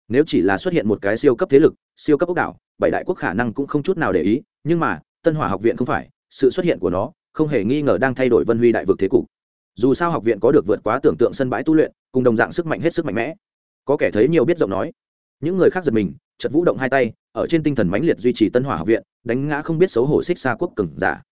Nếu chỉ là xuất hiện một cái siêu cấp thế lực, siêu cấp ốc đảo, bảy đại quốc khả năng cũng không chút nào để ý, nhưng mà, tân hỏa học viện không phải, sự xuất hiện của nó không hề nghi ngờ đang thay đổi vân huy đại vực thế cục. Dù sao học viện có được vượt quá tưởng tượng sân bãi tu luyện, cùng đồng dạng sức mạnh hết sức mạnh mẽ. Có kẻ thấy nhiều biết rộng nói. Những người khác giật mình chật vũ động hai tay, ở trên tinh thần mãnh liệt duy trì tân hỏa học viện, đánh ngã không biết xấu hổ xích xa quốc cừng giả.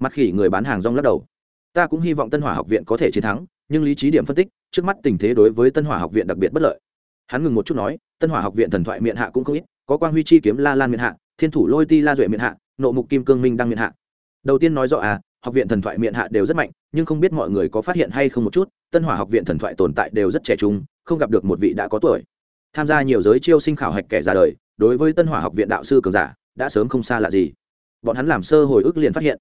Mặt khỉ người bán hàng rong lắc đầu. Ta cũng hy vọng tân hỏa học viện có thể chiến thắng, nhưng lý trí điểm phân tích trước mắt tình thế đối với tân hỏa học viện đặc biệt bất lợi. Hắn ngừng một chút nói, tân hỏa học viện thần thoại miệng hạ cũng không ít, có quang huy chi kiếm la lan miệng hạ, thiên thủ lôi ti la duệ miệng hạ, nộ mục kim cương minh đăng miệng hạ. Đầu tiên nói rõ à học viện thần thoại miệng hạ đều rất mạnh, nhưng không biết mọi người có phát hiện hay không một chút, tân hỏa học viện thần thoại tồn tại đều rất trẻ trung, không gặp được một vị đã có tuổi. Tham gia nhiều giới chiêu sinh khảo hạch kẻ ra đời, đối với tân hỏa học viện đạo sư cường giả, đã sớm không xa lạ gì. Bọn hắn làm sơ hồi ức liền phát hiện.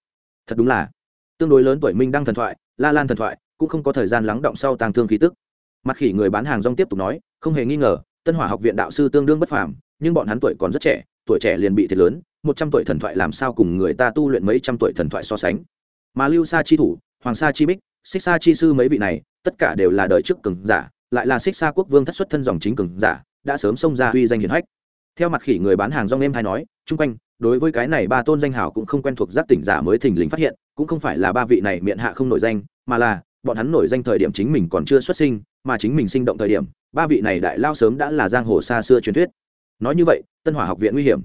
Thật đúng là, tương đối lớn tuổi minh đăng thần thoại, la lan thần thoại cũng không có thời gian lắng động sau tàng thương khí tức. Mặt khỉ người bán hàng rong tiếp tục nói, không hề nghi ngờ, tân hỏa học viện đạo sư tương đương bất phàm, nhưng bọn hắn tuổi còn rất trẻ, tuổi trẻ liền bị thiệt lớn, một trăm tuổi thần thoại làm sao cùng người ta tu luyện mấy trăm tuổi thần thoại so sánh. Mà lưu sa chi thủ, hoàng sa chi bích, xích sa chi sư mấy vị này, tất cả đều là đời trước cường giả, lại là xích sa quốc vương thất xuất thân dòng chính cường giả, đã sớm xông ra uy danh hiển hách. Theo mặt khỉ người bán hàng rong em hay nói, chung quanh, đối với cái này ba tôn danh hào cũng không quen thuộc giác tỉnh giả mới thình lình phát hiện, cũng không phải là ba vị này miệng hạ không nổi danh, mà là bọn hắn nổi danh thời điểm chính mình còn chưa xuất sinh, mà chính mình sinh động thời điểm, ba vị này đại lao sớm đã là giang hồ xa xưa truyền thuyết. Nói như vậy, tân hỏa học viện nguy hiểm.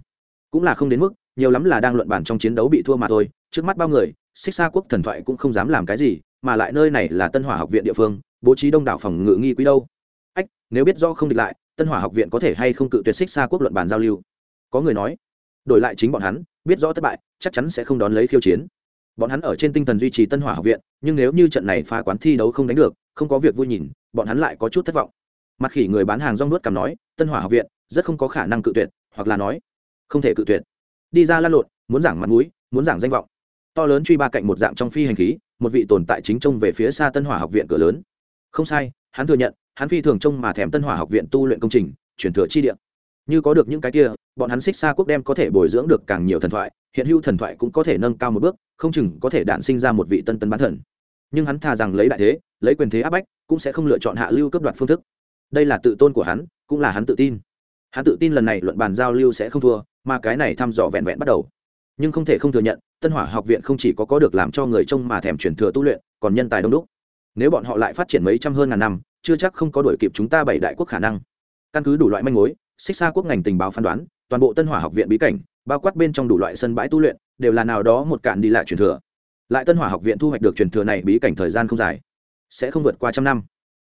Cũng là không đến mức, nhiều lắm là đang luận bàn trong chiến đấu bị thua mà thôi, trước mắt bao người, xích xa quốc thần thoại cũng không dám làm cái gì, mà lại nơi này là tân hỏa học viện địa phương, bố trí đông đảo phòng ngự nghi quý đâu. Ách, nếu biết do không địch lại, tân hỏa học viện có thể hay không cự tuyệt xích xa quốc luận bàn giao lưu? Có người nói, đổi lại chính bọn hắn, biết rõ thất bại, chắc chắn sẽ không đón lấy khiêu chiến bọn hắn ở trên tinh thần duy trì tân hỏa học viện, nhưng nếu như trận này phá quán thi đấu không đánh được, không có việc vui nhìn, bọn hắn lại có chút thất vọng. Mặt khỉ người bán hàng rong nuốt cảm nói, tân hỏa học viện, rất không có khả năng cự tuyệt, hoặc là nói, không thể cự tuyệt. Đi ra lăn lộn, muốn giảng mặt mũi, muốn giảng danh vọng. To lớn truy ba cạnh một dạng trong phi hành khí, một vị tồn tại chính trông về phía xa tân hỏa học viện cửa lớn. Không sai, hắn thừa nhận, hắn phi thường trông mà thèm tân hỏa học viện tu luyện công trình chuyển thừa chi địa như có được những cái kia, bọn hắn xích xa quốc đem có thể bồi dưỡng được càng nhiều thần thoại, hiện hữu thần thoại cũng có thể nâng cao một bước, không chừng có thể đản sinh ra một vị tân tân bán thần. Nhưng hắn thà rằng lấy đại thế, lấy quyền thế áp bách, cũng sẽ không lựa chọn hạ lưu cấp đoạt phương thức. Đây là tự tôn của hắn, cũng là hắn tự tin. Hắn tự tin lần này luận bàn giao lưu sẽ không thua, mà cái này thăm dò vẹn vẹn bắt đầu. Nhưng không thể không thừa nhận, tân hỏa học viện không chỉ có có được làm cho người trông mà thèm truyền thừa tu luyện, còn nhân tài đông đúc. Nếu bọn họ lại phát triển mấy trăm hơn ngàn năm, chưa chắc không có đổi kịp chúng ta bảy đại quốc khả năng. Căn cứ đủ loại manh mối xích xa quốc ngành tình báo phán đoán, toàn bộ tân hỏa học viện bí cảnh, bao quát bên trong đủ loại sân bãi tu luyện, đều là nào đó một cạn đi lại truyền thừa. Lại tân hỏa học viện thu hoạch được truyền thừa này bí cảnh thời gian không dài, sẽ không vượt qua trăm năm.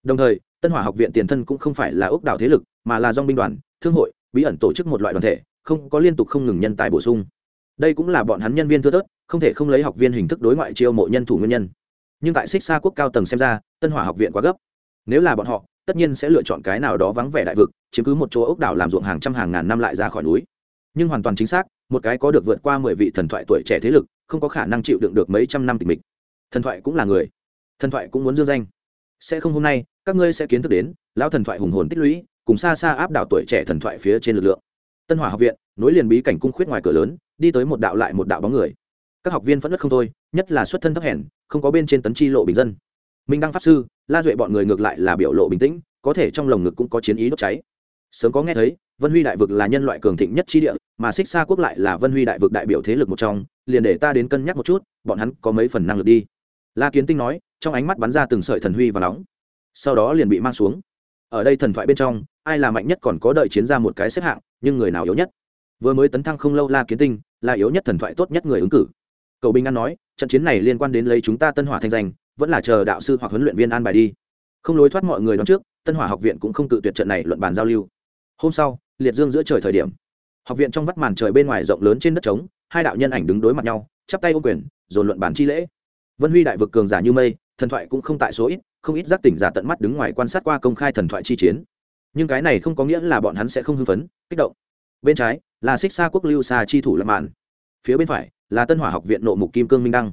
Đồng thời, tân hỏa học viện tiền thân cũng không phải là ốc đảo thế lực, mà là dong binh đoàn, thương hội, bí ẩn tổ chức một loại đoàn thể, không có liên tục không ngừng nhân tài bổ sung. Đây cũng là bọn hắn nhân viên thưa thớt, không thể không lấy học viên hình thức đối ngoại chiêu mộ nhân thủ nguyên nhân. Nhưng tại xích xa quốc cao tầng xem ra, tân hỏa học viện quá gấp. Nếu là bọn họ tất nhiên sẽ lựa chọn cái nào đó vắng vẻ đại vực, chiếm cứ một chỗ ốc đảo làm ruộng hàng trăm hàng ngàn năm lại ra khỏi núi. Nhưng hoàn toàn chính xác, một cái có được vượt qua mười vị thần thoại tuổi trẻ thế lực, không có khả năng chịu đựng được mấy trăm năm tịch mịch. Thần thoại cũng là người. Thần thoại cũng muốn dương danh. Sẽ không hôm nay, các ngươi sẽ kiến thức đến, lão thần thoại hùng hồn tích lũy, cùng xa xa áp đảo tuổi trẻ thần thoại phía trên lực lượng. Tân hỏa học viện, nối liền bí cảnh cung khuyết ngoài cửa lớn, đi tới một đạo lại một đạo bóng người. Các học viên phẫn nứt không thôi, nhất là xuất thân thấp hèn, không có bên trên tấn chi lộ bình dân minh đăng pháp sư, la duệ bọn người ngược lại là biểu lộ bình tĩnh, có thể trong lồng ngực cũng có chiến ý đốt cháy. Sớm có nghe thấy, vân huy đại vực là nhân loại cường thịnh nhất chi địa, mà xích xa quốc lại là vân huy đại vực đại biểu thế lực một trong, liền để ta đến cân nhắc một chút, bọn hắn có mấy phần năng lực đi. La kiến tinh nói, trong ánh mắt bắn ra từng sợi thần huy và nóng. Sau đó liền bị mang xuống. Ở đây thần thoại bên trong, ai là mạnh nhất còn có đợi chiến ra một cái xếp hạng, nhưng người nào yếu nhất? Vừa mới tấn thăng không lâu la kiến tinh, là yếu nhất thần thoại tốt nhất người ứng cử. Cầu bình an nói, trận chiến này liên quan đến lấy chúng ta tân hỏa thanh danh vẫn là chờ đạo sư hoặc huấn luyện viên an bài đi. Không lối thoát mọi người đón trước, tân hỏa học viện cũng không tự tuyệt trận này luận bàn giao lưu. Hôm sau, liệt dương giữa trời thời điểm, học viện trong vắt màn trời bên ngoài rộng lớn trên đất trống, hai đạo nhân ảnh đứng đối mặt nhau, chắp tay ô quyền dồn luận bàn chi lễ. Vân huy đại vực cường giả như mây, thần thoại cũng không tại số ít, không ít giác tỉnh giả tận mắt đứng ngoài quan sát qua công khai thần thoại chi chiến. Nhưng cái này không có nghĩa là bọn hắn sẽ không hưng phấn, kích động. Bên trái, là xích xa quốc lưu xa chi thủ lập màn phía bên phải, là tân hỏa học viện nộ mục kim cương minh đăng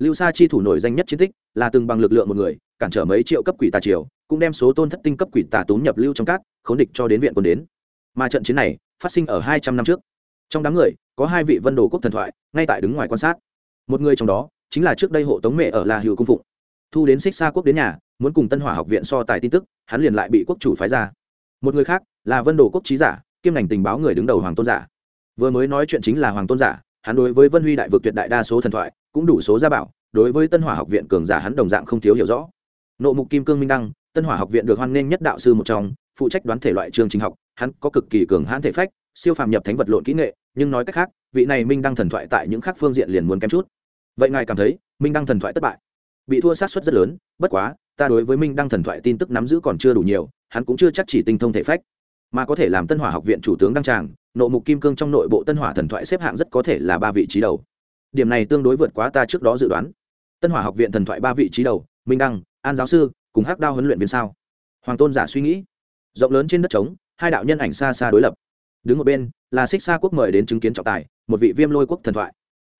lưu sa chi thủ nổi danh nhất chiến tích là từng bằng lực lượng một người, cản trở mấy triệu cấp quỷ tà triều, cũng đem số tôn thất tinh cấp quỷ tà tốn nhập lưu trong cát, khốn địch cho đến viện quân đến. Mà trận chiến này phát sinh ở hai trăm năm trước. Trong đám người, có hai vị vân đồ quốc thần thoại, ngay tại đứng ngoài quan sát. Một người trong đó chính là trước đây hộ tống mẹ ở la hữu cung phụng. Thu đến xích xa quốc đến nhà, muốn cùng tân hỏa học viện so tài tin tức, hắn liền lại bị quốc chủ phái ra. Một người khác là vân đồ quốc trí giả, kiêm ngành tình báo người đứng đầu hoàng tôn giả. Vừa mới nói chuyện chính là hoàng tôn giả, hắn đối với vân huy đại vực tuyệt đại đa số thần thoại cũng đủ số gia bảo, đối với tân hỏa học viện cường giả hắn đồng dạng không thiếu hiểu rõ. Nộ mục kim cương minh đăng, tân hỏa học viện được hoan nghênh nhất đạo sư một trong, phụ trách đoán thể loại chương trình học, hắn có cực kỳ cường hãn thể phách, siêu phàm nhập thánh vật lộn kỹ nghệ, nhưng nói cách khác, vị này minh đăng thần thoại tại những khác phương diện liền muốn kém chút. Vậy ngài cảm thấy, minh đăng thần thoại thất bại? Bị thua sát suất rất lớn, bất quá, ta đối với minh đăng thần thoại tin tức nắm giữ còn chưa đủ nhiều, hắn cũng chưa chắc chỉ tinh thông thể phách. Mà có thể làm tân hỏa học viện chủ tướng đăng tràng, nộ mục kim cương trong nội bộ tân hỏa thần thoại xếp hạng rất có thể là ba vị trí đầu điểm này tương đối vượt quá ta trước đó dự đoán. Tân hỏa học viện thần thoại ba vị trí đầu, minh đăng, an giáo sư, cùng hắc đao huấn luyện viên sao? Hoàng tôn giả suy nghĩ. Rộng lớn trên đất trống, hai đạo nhân ảnh xa xa đối lập. Đứng một bên, là xích xa quốc mời đến chứng kiến trọng tài, một vị viêm lôi quốc thần thoại.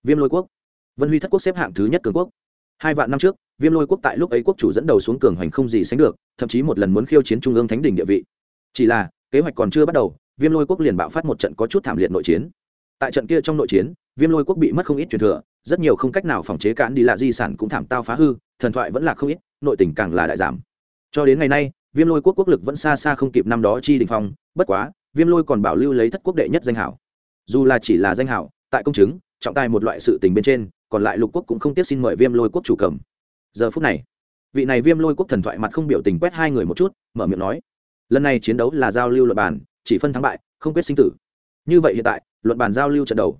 Viêm lôi quốc. Vân huy thất quốc xếp hạng thứ nhất cường quốc. Hai vạn năm trước, viêm lôi quốc tại lúc ấy quốc chủ dẫn đầu xuống cường hoành không gì sánh được, thậm chí một lần muốn khiêu chiến trung ương thánh đình địa vị. Chỉ là, kế hoạch còn chưa bắt đầu, viêm lôi quốc liền bạo phát một trận có chút thảm liệt nội chiến. Tại trận kia trong nội chiến viêm lôi quốc bị mất không ít truyền thừa, rất nhiều không cách nào phòng chế cản đi lạ di sản cũng thảm tao phá hư, thần thoại vẫn là không ít, nội tình càng là đại giảm. Cho đến ngày nay, viêm lôi quốc quốc lực vẫn xa xa không kịp năm đó chi đình phong, bất quá, viêm lôi còn bảo lưu lấy thất quốc đệ nhất danh hảo. Dù là chỉ là danh hảo, tại công chứng, trọng tài một loại sự tình bên trên, còn lại lục quốc cũng không tiếp xin mời viêm lôi quốc chủ cầm. Giờ phút này, vị này viêm lôi quốc thần thoại mặt không biểu tình quét hai người một chút, mở miệng nói, lần này chiến đấu là giao lưu luật bàn, chỉ phân thắng bại, không quyết sinh tử. Như vậy hiện tại, luận bàn giao lưu trận đầu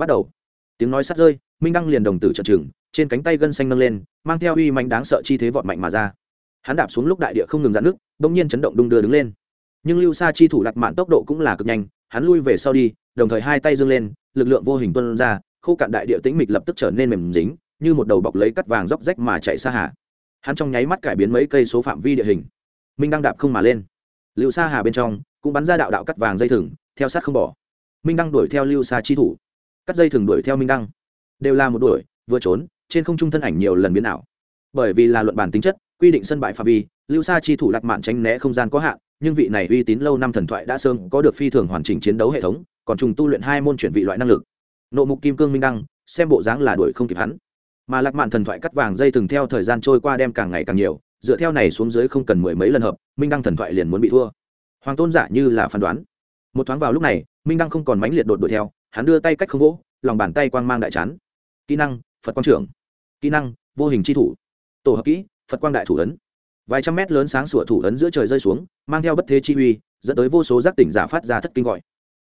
bắt đầu. Tiếng nói sát rơi minh đăng liền đồng tử trận trừng, trên cánh tay gân xanh nâng lên mang theo uy mạnh đáng sợ chi thế vọt mạnh mà ra. Hắn đạp xuống lúc đại địa không ngừng dạn nước bỗng nhiên chấn động đung đưa đứng lên. Nhưng lưu sa chi thủ đặt mạn tốc độ cũng là cực nhanh hắn lui về sau đi đồng thời hai tay dâng lên lực lượng vô hình tuân ra khô cạn đại địa tĩnh mịch lập tức trở nên mềm dính như một đầu bọc lấy cắt vàng róc rách mà chạy xa hà hắn trong nháy mắt cải biến mấy cây số phạm vi địa hình. Minh đang đạp không mà lên. Lưu sa hà bên trong cũng bắn ra đạo đạo cắt vàng dây thừng theo sát không bỏ. Minh đăng đuổi theo lưu sa chi thủ cắt dây thường đuổi theo minh đăng. Đều là một đuổi, vừa trốn, trên không trung thân ảnh nhiều lần biến ảo. Bởi vì là luận bản tính chất, quy định sân bãi phạm vi, lưu sa chi thủ lạc mạn tránh né không gian có hạn, nhưng vị này uy tín lâu năm thần thoại đã sơn có được phi thường hoàn chỉnh chiến đấu hệ thống, còn trùng tu luyện hai môn chuyển vị loại năng lực. Nộ mục kim cương minh đăng, xem bộ dáng là đuổi không kịp hắn. Mà lạc mạn thần thoại cắt vàng dây từng theo thời gian trôi qua đem càng ngày càng nhiều, dựa theo này xuống dưới không cần mười mấy lần hợp, minh đăng thần thoại liền muốn bị thua. Hoàng tôn giả như là phán đoán một thoáng vào lúc này, minh đăng không còn mãnh liệt đột đuổi theo, hắn đưa tay cách không vỗ, lòng bàn tay quang mang đại chán. Kỹ năng, phật quang trưởng. Kỹ năng, vô hình chi thủ. Tổ hợp kỹ, phật quang đại thủ ấn. Vài trăm mét lớn sáng sủa thủ ấn giữa trời rơi xuống, mang theo bất thế chi uy, dẫn tới vô số giác tỉnh giả phát ra thất kinh gọi.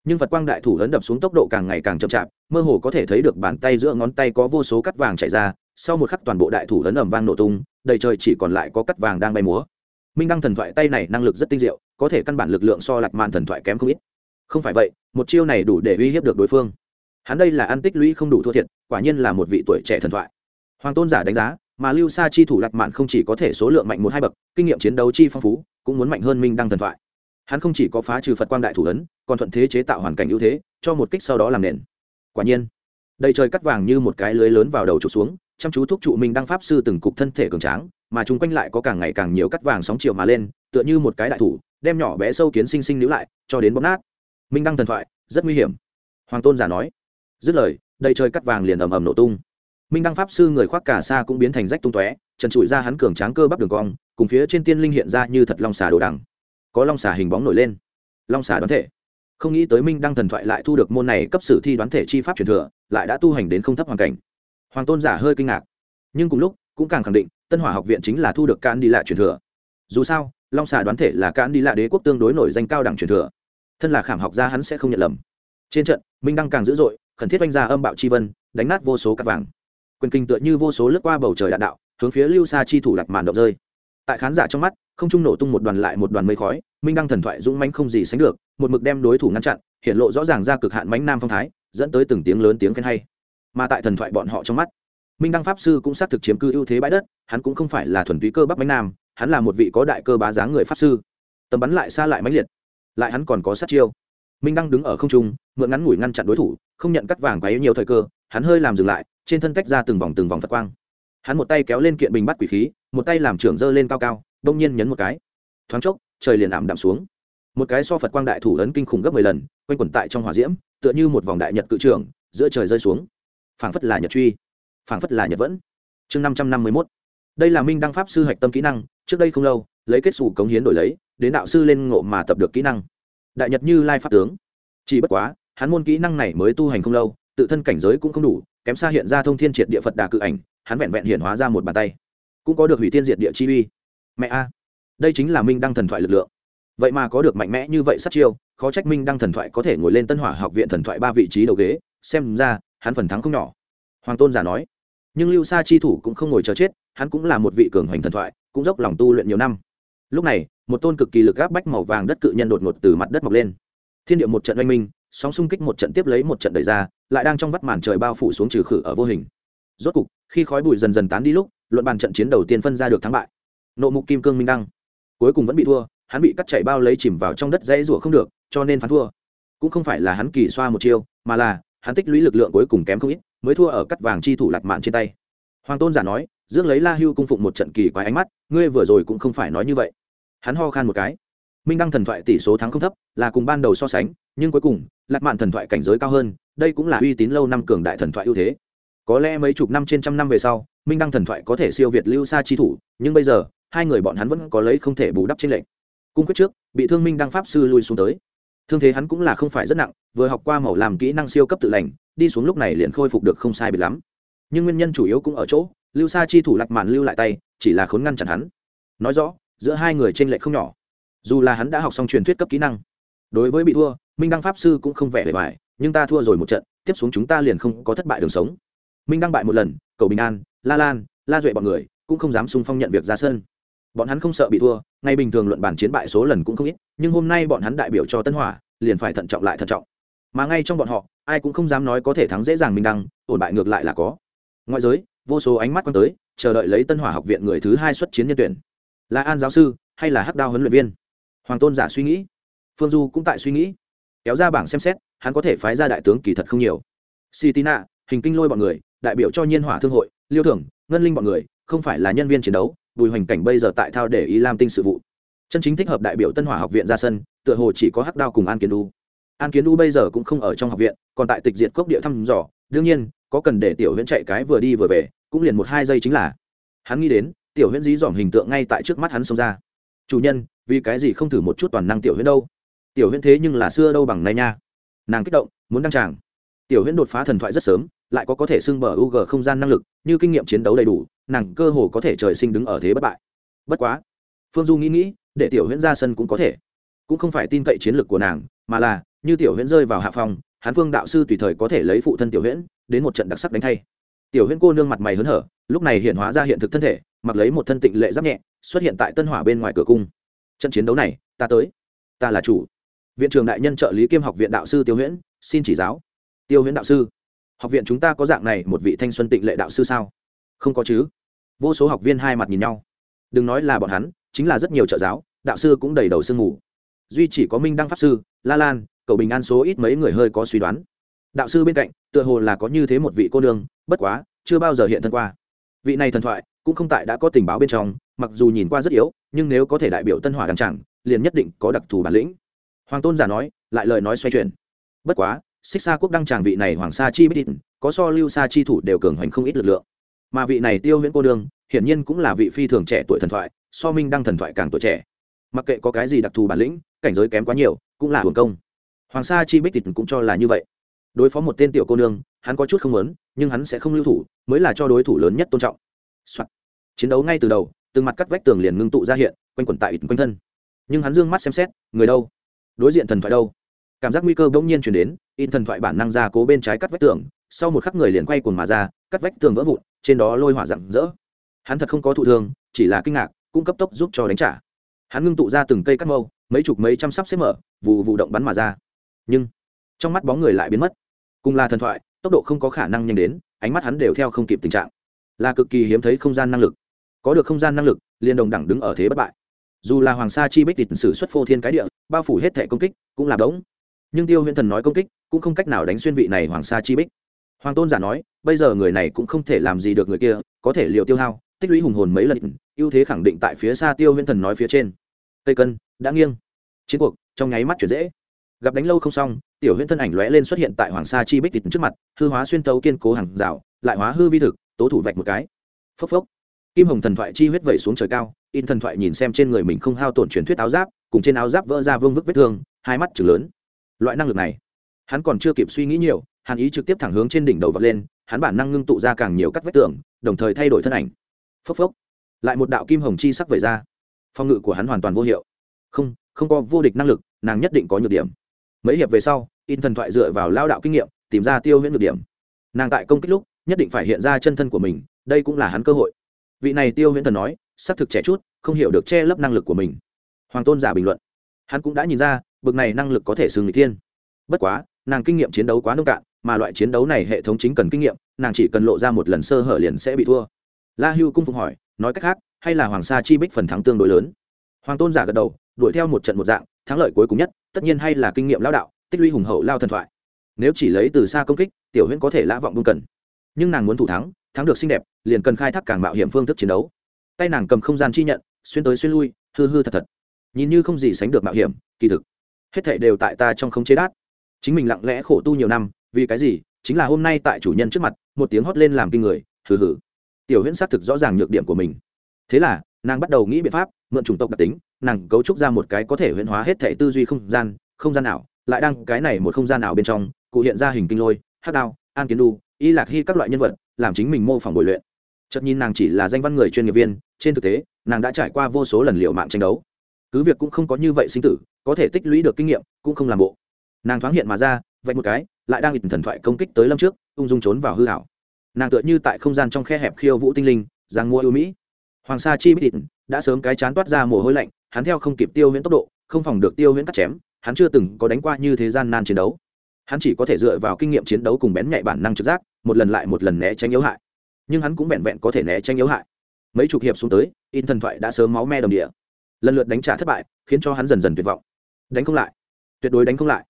Nhưng phật quang đại thủ ấn đập xuống tốc độ càng ngày càng chậm chạp, mơ hồ có thể thấy được bàn tay giữa ngón tay có vô số cắt vàng chạy ra, sau một khắc toàn bộ đại thủ ấn ẩm vang nổ tung, đầy trời chỉ còn lại có cắt vàng đang bay múa. Minh đăng thần thoại tay này năng lực rất tinh diệu, có thể căn bản lực lượng so lạc mạn thần thoại kém không ít không phải vậy, một chiêu này đủ để uy hiếp được đối phương. Hắn đây là ăn tích lũy không đủ thua thiệt, quả nhiên là một vị tuổi trẻ thần thoại. Hoàng tôn giả đánh giá, mà lưu sa chi thủ lạc mạn không chỉ có thể số lượng mạnh một hai bậc, kinh nghiệm chiến đấu chi phong phú, cũng muốn mạnh hơn minh đăng thần thoại. Hắn không chỉ có phá trừ phật quang đại thủ ấn, còn thuận thế chế tạo hoàn cảnh ưu thế, cho một kích sau đó làm nền. Quả nhiên, đầy trời cắt vàng như một cái lưới lớn vào đầu trục xuống, chăm chú thúc trụ minh đăng pháp sư từng cục thân thể cường tráng, mà chung quanh lại có càng ngày càng nhiều cắt vàng sóng chiều mà lên, tựa như một cái đại thủ, đem nhỏ bé sâu kiến sinh sinh níu lại, cho đến bóp nát minh đăng thần thoại, rất nguy hiểm. Hoàng tôn giả nói. Dứt lời, đầy trời cắt vàng liền ầm ầm nổ tung. Minh đăng pháp sư người khoác cả xa cũng biến thành rách tung tóe, trần trụi ra hắn cường tráng cơ bắp đường cong, cùng phía trên tiên linh hiện ra như thật long xà đồ đằng. Có long xà hình bóng nổi lên. Long xà đoán thể. Không nghĩ tới minh đăng thần thoại lại thu được môn này cấp sử thi đoán thể chi pháp truyền thừa, lại đã tu hành đến không thấp hoàn cảnh. Hoàng tôn giả hơi kinh ngạc. Nhưng cùng lúc, cũng càng khẳng định, tân hỏa học viện chính là thu được can đi lạ truyền thừa. Dù sao, long xà đoán thể là can đi lạ đế quốc tương đối nổi danh cao đẳng truyền thừa thân là khảm học gia hắn sẽ không nhận lầm. Trên trận, minh đăng càng dữ dội, khẩn thiết oanh ra âm bạo chi vân, đánh nát vô số cắt vàng. Quyền kinh tựa như vô số lướt qua bầu trời đạn đạo, hướng phía lưu xa chi thủ đặt màn động rơi. Tại khán giả trong mắt, không trung nổ tung một đoàn lại một đoàn mây khói, minh đăng thần thoại dũng mánh không gì sánh được, một mực đem đối thủ ngăn chặn hiện lộ rõ ràng ra cực hạn mánh nam phong thái, dẫn tới từng tiếng lớn tiếng khen hay. Mà tại thần thoại bọn họ trong mắt, minh đăng pháp sư cũng xác thực chiếm cư ưu thế bãi đất, hắn cũng không phải là thuần túy cơ bắp mánh nam, hắn là một vị có đại cơ bá dáng người pháp sư. Tầm bắn lại xa lại mãnh liệt lại hắn còn có sát chiêu. Minh đăng đứng ở không trung, mượn ngắn ngủi ngăn chặn đối thủ, không nhận cắt vàng quá yếu nhiều thời cơ, hắn hơi làm dừng lại, trên thân tách ra từng vòng từng vòng phật quang. Hắn một tay kéo lên kiện bình bắt quỷ khí, một tay làm trưởng dơ lên cao cao, đông nhiên nhấn một cái. Thoáng chốc, trời liền ảm đạm xuống. Một cái so phật quang đại thủ ấn kinh khủng gấp mười lần, quanh quẩn tại trong hỏa diễm, tựa như một vòng đại nhật cự trưởng giữa trời rơi xuống. Phảng phất là nhật truy, phảng phất là nhật vẫn. Chương năm trăm năm mươi mốt. Đây là minh đăng pháp sư hạch tâm kỹ năng, trước đây không lâu, lấy kết xù cống hiến đổi lấy đến đạo sư lên ngộ mà tập được kỹ năng. Đại nhật như lai pháp tướng. Chỉ bất quá, hắn môn kỹ năng này mới tu hành không lâu, tự thân cảnh giới cũng không đủ, kém xa hiện ra thông thiên triệt địa phật đà cự ảnh, hắn vẹn vẹn hiện hóa ra một bàn tay. Cũng có được hủy tiên diệt địa chi uy. Mẹ a, đây chính là minh đăng thần thoại lực lượng. Vậy mà có được mạnh mẽ như vậy sát chiêu, khó trách minh đăng thần thoại có thể ngồi lên tân hỏa học viện thần thoại ba vị trí đầu ghế, xem ra, hắn phần thắng không nhỏ. Hoàng tôn giả nói, nhưng lưu sa chi thủ cũng không ngồi chờ chết, hắn cũng là một vị cường hoành thần thoại, cũng dốc lòng tu luyện nhiều năm lúc này, một tôn cực kỳ lực gáp bách màu vàng đất cự nhân đột ngột từ mặt đất mọc lên. Thiên địa một trận oanh minh, sóng xung kích một trận tiếp lấy một trận đẩy ra, lại đang trong vắt màn trời bao phủ xuống trừ khử ở vô hình. Rốt cục, khi khói bụi dần dần tán đi lúc, luận bàn trận chiến đầu tiên phân ra được thắng bại. Nộ mục kim cương minh đăng. Cuối cùng vẫn bị thua, hắn bị cắt chạy bao lấy chìm vào trong đất dãy rủa không được, cho nên phán thua. Cũng không phải là hắn kỳ xoa một chiêu, mà là, hắn tích lũy lực lượng cuối cùng kém không ít, mới thua ở cắt vàng chi thủ lạc mạn trên tay. Hoàng tôn giả nói dưỡng lấy la hưu cung phụng một trận kỳ quái ánh mắt, ngươi vừa rồi cũng không phải nói như vậy hắn ho khan một cái. Minh đăng thần thoại tỷ số thắng không thấp, là cùng ban đầu so sánh, nhưng cuối cùng, lạc mạn thần thoại cảnh giới cao hơn, đây cũng là uy tín lâu năm cường đại thần thoại ưu thế. Có lẽ mấy chục năm trên trăm năm về sau, minh đăng thần thoại có thể siêu việt lưu xa chi thủ, nhưng bây giờ, hai người bọn hắn vẫn có lấy không thể bù đắp trên lệnh cung quyết trước, bị thương minh đăng pháp sư lui xuống tới. Thương thế hắn cũng là không phải rất nặng, vừa học qua màu làm kỹ năng siêu cấp tự lành, đi xuống lúc này liền khôi phục được không sai biệt lắm. Nhưng nguyên nhân chủ yếu cũng ở chỗ, lưu sa chi thủ lạc màn lưu lại tay, chỉ là khốn ngăn chặn hắn. Nói rõ giữa hai người trên lệ lệch không nhỏ. Dù là hắn đã học xong truyền thuyết cấp kỹ năng, đối với bị thua, minh đăng pháp sư cũng không vẻ bề bài. nhưng ta thua rồi một trận, tiếp xuống chúng ta liền không có thất bại đường sống. Minh đăng bại một lần, cầu bình an, la lan, la duệ bọn người cũng không dám sung phong nhận việc ra sân. Bọn hắn không sợ bị thua, ngay bình thường luận bản chiến bại số lần cũng không ít, nhưng hôm nay bọn hắn đại biểu cho tân hỏa, liền phải thận trọng lại thận trọng. Mà ngay trong bọn họ, ai cũng không dám nói có thể thắng dễ dàng minh đăng, ổn bại ngược lại là có. Ngoại giới, vô số ánh mắt quan tới, chờ đợi lấy tân hỏa học viện người thứ hai xuất chiến nhân tuyển là an giáo sư hay là hắc đao huấn luyện viên? Hoàng tôn giả suy nghĩ. Phương du cũng tại suy nghĩ. Kéo ra bảng xem xét, hắn có thể phái ra đại tướng kỳ thật không nhiều. Si tina hình kinh lôi bọn người, đại biểu cho nhiên hỏa thương hội, liêu thưởng, ngân linh bọn người, không phải là nhân viên chiến đấu, bùi hoành cảnh bây giờ tại thao để ý làm tinh sự vụ. Chân chính thích hợp đại biểu tân hỏa học viện ra sân, tựa hồ chỉ có hắc đao cùng an kiến đu an kiến đu bây giờ cũng không ở trong học viện, còn tại tịch diệt cốc địa thăm dò. Đương nhiên, có cần để tiểu huyễn chạy cái vừa đi vừa về, cũng liền một hai giây chính là. Hắn nghĩ đến tiểu huyễn dí dỏm hình tượng ngay tại trước mắt hắn xông ra. Chủ nhân, vì cái gì không thử một chút toàn năng tiểu huyễn đâu? Tiểu huyễn thế nhưng là xưa đâu bằng nay nha. Nàng kích động, muốn đăng tràng. Tiểu huyễn đột phá thần thoại rất sớm, lại có có thể xưng bờ u g không gian năng lực, như kinh nghiệm chiến đấu đầy đủ, nàng cơ hồ có thể trời sinh đứng ở thế bất bại. Bất quá, phương du nghĩ nghĩ, để tiểu huyễn ra sân cũng có thể. Cũng không phải tin cậy chiến lược của nàng, mà là, như tiểu huyễn rơi vào hạ phòng hán phương đạo sư tùy thời có thể lấy phụ thân tiểu huyễn, đến một trận đặc sắc đánh thay. Tiểu huyễn cô nương mặt mày hớn hở, lúc này hiện hóa ra hiện thực thân thể mặc lấy một thân tịnh lệ giáp nhẹ, xuất hiện tại tân hỏa bên ngoài cửa cung. Trận chiến đấu này, ta tới. Ta là chủ. Viện trường đại nhân trợ lý kiêm học viện đạo sư tiêu huyễn, xin chỉ giáo. Tiêu huyễn đạo sư, học viện chúng ta có dạng này một vị thanh xuân tịnh lệ đạo sư sao? Không có chứ. Vô số học viên hai mặt nhìn nhau. Đừng nói là bọn hắn, chính là rất nhiều trợ giáo, đạo sư cũng đầy đầu sương mù. Duy chỉ có minh đăng pháp sư, la lan cậu bình an số ít mấy người hơi có suy đoán. Đạo sư bên cạnh, tựa hồ là có như thế một vị cô nương, bất quá, chưa bao giờ hiện thân qua. Vị này thần thoại cũng không tại đã có tình báo bên trong, mặc dù nhìn qua rất yếu, nhưng nếu có thể đại biểu tân hỏa đăng chẳng, liền nhất định có đặc thù bản lĩnh. Hoàng tôn giả nói, lại lời nói xoay chuyển. Bất quá, xích xa quốc đăng tràng vị này hoàng sa chi biết có so lưu sa chi thủ đều cường hoành không ít lực lượng. Mà vị này tiêu huyễn cô đương hiển nhiên cũng là vị phi thường trẻ tuổi thần thoại, so minh đăng thần thoại càng tuổi trẻ. Mặc kệ có cái gì đặc thù bản lĩnh, cảnh giới kém quá nhiều, cũng là hưởng công. Hoàng sa chi bích tịt cũng cho là như vậy. Đối phó một tên tiểu cô nương, hắn có chút không lớn nhưng hắn sẽ không lưu thủ, mới là cho đối thủ lớn nhất tôn trọng、Soạn. chiến đấu ngay từ đầu, từng mặt cắt vách tường liền ngưng tụ ra hiện, quanh quẩn tại ít quanh thân. Nhưng hắn dương mắt xem xét, người đâu? Đối diện thần thoại đâu? Cảm giác nguy cơ bỗng nhiên chuyển đến in thần thoại bản năng ra cố bên trái cắt vách tường, sau một khắc người liền quay cuồng mà ra, cắt vách tường vỡ vụn, trên đó lôi hỏa rặng rỡ. Hắn thật không có thụ thương, chỉ là kinh ngạc cũng cấp tốc giúp cho đánh trả. Hắn ngưng tụ ra từng cây cắt mâu, mấy chục mấy trăm sắp xếp mở, vụ vụ động bắn mà ra. Nhưng, trong mắt bóng người lại biến mất. Cùng là thần thoại, tốc độ không có khả năng nhanh đến, ánh mắt hắn đều theo không kịp tình trạng là cực kỳ hiếm thấy không gian năng lực. Có được không gian năng lực, liền đồng đẳng đứng ở thế bất bại. Dù là hoàng sa chi bích tịt sử xuất phô thiên cái địa, bao phủ hết thẻ công kích, cũng là đống. Nhưng tiêu huyễn thần nói công kích, cũng không cách nào đánh xuyên vị này hoàng sa chi bích. Hoàng tôn giả nói, bây giờ người này cũng không thể làm gì được người kia, có thể liệu tiêu hao, tích lũy hùng hồn mấy lần, ưu thế khẳng định tại phía xa tiêu huyễn thần nói phía trên. Tây cân, đã nghiêng. Chiến cuộc, trong nháy mắt chuyển dễ. Gặp đánh lâu không xong, tiểu huyễn thân ảnh lóe lên xuất hiện tại hoàng sa chi bích tịt trước mặt, hư hóa xuyên tấu kiên cố hàng rào, lại hóa hư vi thực tố thủ vạch một cái. Phốc phốc. Kim hồng thần thoại chi huyết vẩy xuống trời cao, in thần thoại nhìn xem trên người mình không hao tổn truyền thuyết áo giáp, cùng trên áo giáp vỡ ra vương vức vết thương, hai mắt chừng lớn. Loại năng lực này, hắn còn chưa kịp suy nghĩ nhiều hàn ý trực tiếp thẳng hướng trên đỉnh đầu vật lên, hắn bản năng ngưng tụ ra càng nhiều các vết tường, đồng thời thay đổi thân ảnh. Phốc phốc. Lại một đạo kim hồng chi sắc vẩy ra. Phong ngự của hắn hoàn toàn vô hiệu. Không không có vô địch năng lực, nàng nhất định có nhược điểm. Mấy hiệp về sau, in thần thoại dựa vào lao đạo kinh nghiệm, tìm ra tiêu huyễn nhược điểm. Nàng tại công kích lúc nhất định phải hiện ra chân thân của mình, đây cũng là hắn cơ hội. Vị này tiêu huyễn thần nói, xác thực trẻ chút, không hiểu được che lấp năng lực của mình. Hoàng tôn giả bình luận. Hắn cũng đã nhìn ra, bực này năng lực có thể xưng người thiên. Bất quá, nàng kinh nghiệm chiến đấu quá nông cạn, mà loại chiến đấu này hệ thống chính cần kinh nghiệm, nàng chỉ cần lộ ra một lần sơ hở liền sẽ bị thua. La hưu cung phục hỏi, nói cách khác, hay là hoàng sa chi bích phần thắng tương đối lớn? Hoàng tôn giả gật đầu, đuổi theo một trận một dạng, thắng lợi cuối cùng nhất, tất nhiên hay là kinh nghiệm lao đạo, tích lũy hùng hậu lao thần thoại. Nếu chỉ lấy từ xa công kích, tiểu huyễn có thể lã vọng buông cần nhưng nàng muốn thủ thắng thắng được xinh đẹp, liền cần khai thác càng mạo hiểm phương thức chiến đấu. Tay nàng cầm không gian chi nhận, xuyên tới xuyên lui, hư hư thật thật. Nhìn như không gì sánh được mạo hiểm, kỳ thực, hết thảy đều tại ta trong không chế đát. Chính mình lặng lẽ khổ tu nhiều năm, vì cái gì? Chính là hôm nay tại chủ nhân trước mặt, một tiếng hót lên làm kinh người, hừ hừ. Tiểu huyễn xác thực rõ ràng nhược điểm của mình. Thế là, nàng bắt đầu nghĩ biện pháp, mượn chủng tộc đặc tính, nàng cấu trúc ra một cái có thể huyễn hóa hết thảy tư duy không gian không gian nào lại đang cái này một không gian nào bên trong, cụ hiện ra hình kinh lôi hát đao, an kiến đu y lạc hy các loại nhân vật, làm chính mình mô phỏng bồi luyện. Chợt nhìn nàng chỉ là danh văn người chuyên nghiệp viên, trên thực tế, nàng đã trải qua vô số lần liệu mạng tranh đấu. Cứ việc cũng không có như vậy sinh tử, có thể tích lũy được kinh nghiệm, cũng không làm bộ. Nàng thoáng hiện mà ra vậy một cái, lại đang ịt thần thoại công kích tới lâm trước, ung dung trốn vào hư hảo nàng tựa như tại không gian trong khe hẹp khiêu vũ tinh linh, giang mua ưu mỹ. Hoàng sa chi bít đã sớm cái chán toát ra mồ hôi lạnh, hắn theo không kịp tiêu huyễn tốc độ, không phòng được tiêu huyễn cắt chém, hắn chưa từng có đánh qua như thế gian nan chiến đấu hắn chỉ có thể dựa vào kinh nghiệm chiến đấu cùng bén nhạy bản năng trực giác, một lần lại một lần né tránh yếu hại. Nhưng hắn cũng vẹn vẹn có thể né tránh yếu hại. Mấy chục hiệp xuống tới, in thần thoại đã sớm máu me đồng địa. Lần lượt đánh trả thất bại, khiến cho hắn dần dần tuyệt vọng. Đánh không lại. Tuyệt đối đánh không lại.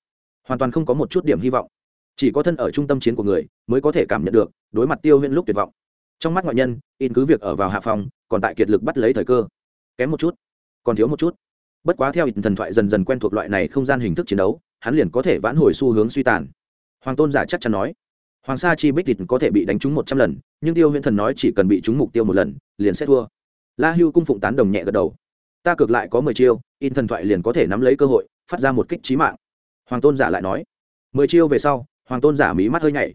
Hoàn toàn không có một chút điểm hy vọng. Chỉ có thân ở trung tâm chiến của người mới có thể cảm nhận được, đối mặt tiêu huyễn lúc tuyệt vọng. Trong mắt ngoại nhân, in cứ việc ở vào hạ phòng, còn tại kiệt lực bắt lấy thời cơ. Kém một chút, còn thiếu một chút. Bất quá theo in thần thoại dần dần quen thuộc loại này không gian hình thức chiến đấu hắn liền có thể vãn hồi xu hướng suy tàn. Hoàng tôn giả chắc chắn nói, hoàng sa chi bích thịt có thể bị đánh trúng một trăm lần, nhưng tiêu huyễn thần nói chỉ cần bị trúng mục tiêu một lần, liền sẽ thua. La hưu cung phụng tán đồng nhẹ gật đầu. Ta cược lại có mười chiêu, in thần thoại liền có thể nắm lấy cơ hội, phát ra một kích trí mạng. Hoàng tôn giả lại nói, mười chiêu về sau, hoàng tôn giả mí mắt hơi nhảy.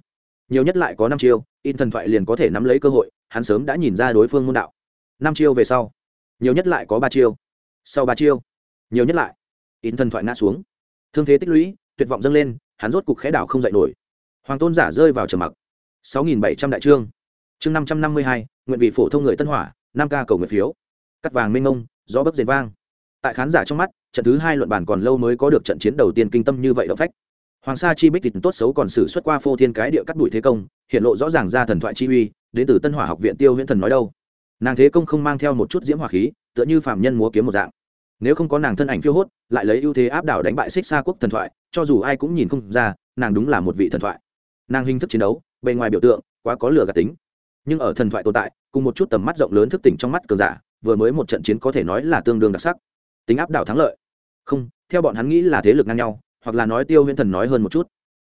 Nhiều nhất lại có năm chiêu, in thần thoại liền có thể nắm lấy cơ hội, hắn sớm đã nhìn ra đối phương môn đạo. Năm chiêu về sau, nhiều nhất lại có ba chiêu. Sau ba chiêu, nhiều nhất lại, in thần thoại ngã xuống thương thế tích lũy, tuyệt vọng dâng lên, hắn rốt cục khẽ đảo không dậy nổi. Hoàng tôn giả rơi vào trầm mặc. Sáu nghìn bảy trăm đại trương. Chương năm trăm năm mươi hai, nguyện vị phổ thông người tân hỏa, năm ca cầu nguyện phiếu. Cắt vàng minh ngông gió bấc dền vang. Tại khán giả trong mắt, trận thứ hai luận bản còn lâu mới có được trận chiến đầu tiên kinh tâm như vậy động phách. Hoàng sa chi bích thịt tốt xấu còn xử xuất qua phô thiên cái địa cắt đuổi thế công, hiện lộ rõ ràng ra thần thoại chi uy, đến từ tân hỏa học viện tiêu huyễn thần nói đâu. Nàng thế công không mang theo một chút diễm hỏa khí, tựa như phạm nhân múa kiếm một dạng nếu không có nàng thân ảnh phiêu hốt, lại lấy ưu thế áp đảo đánh bại xích xa quốc thần thoại, cho dù ai cũng nhìn không ra, nàng đúng là một vị thần thoại. Nàng hình thức chiến đấu, bề ngoài biểu tượng, quá có lửa gạt tính. Nhưng ở thần thoại tồn tại, cùng một chút tầm mắt rộng lớn thức tỉnh trong mắt cờ giả, vừa mới một trận chiến có thể nói là tương đương đặc sắc. Tính áp đảo thắng lợi. Không, theo bọn hắn nghĩ là thế lực ngang nhau, hoặc là nói tiêu huyễn thần nói hơn một chút.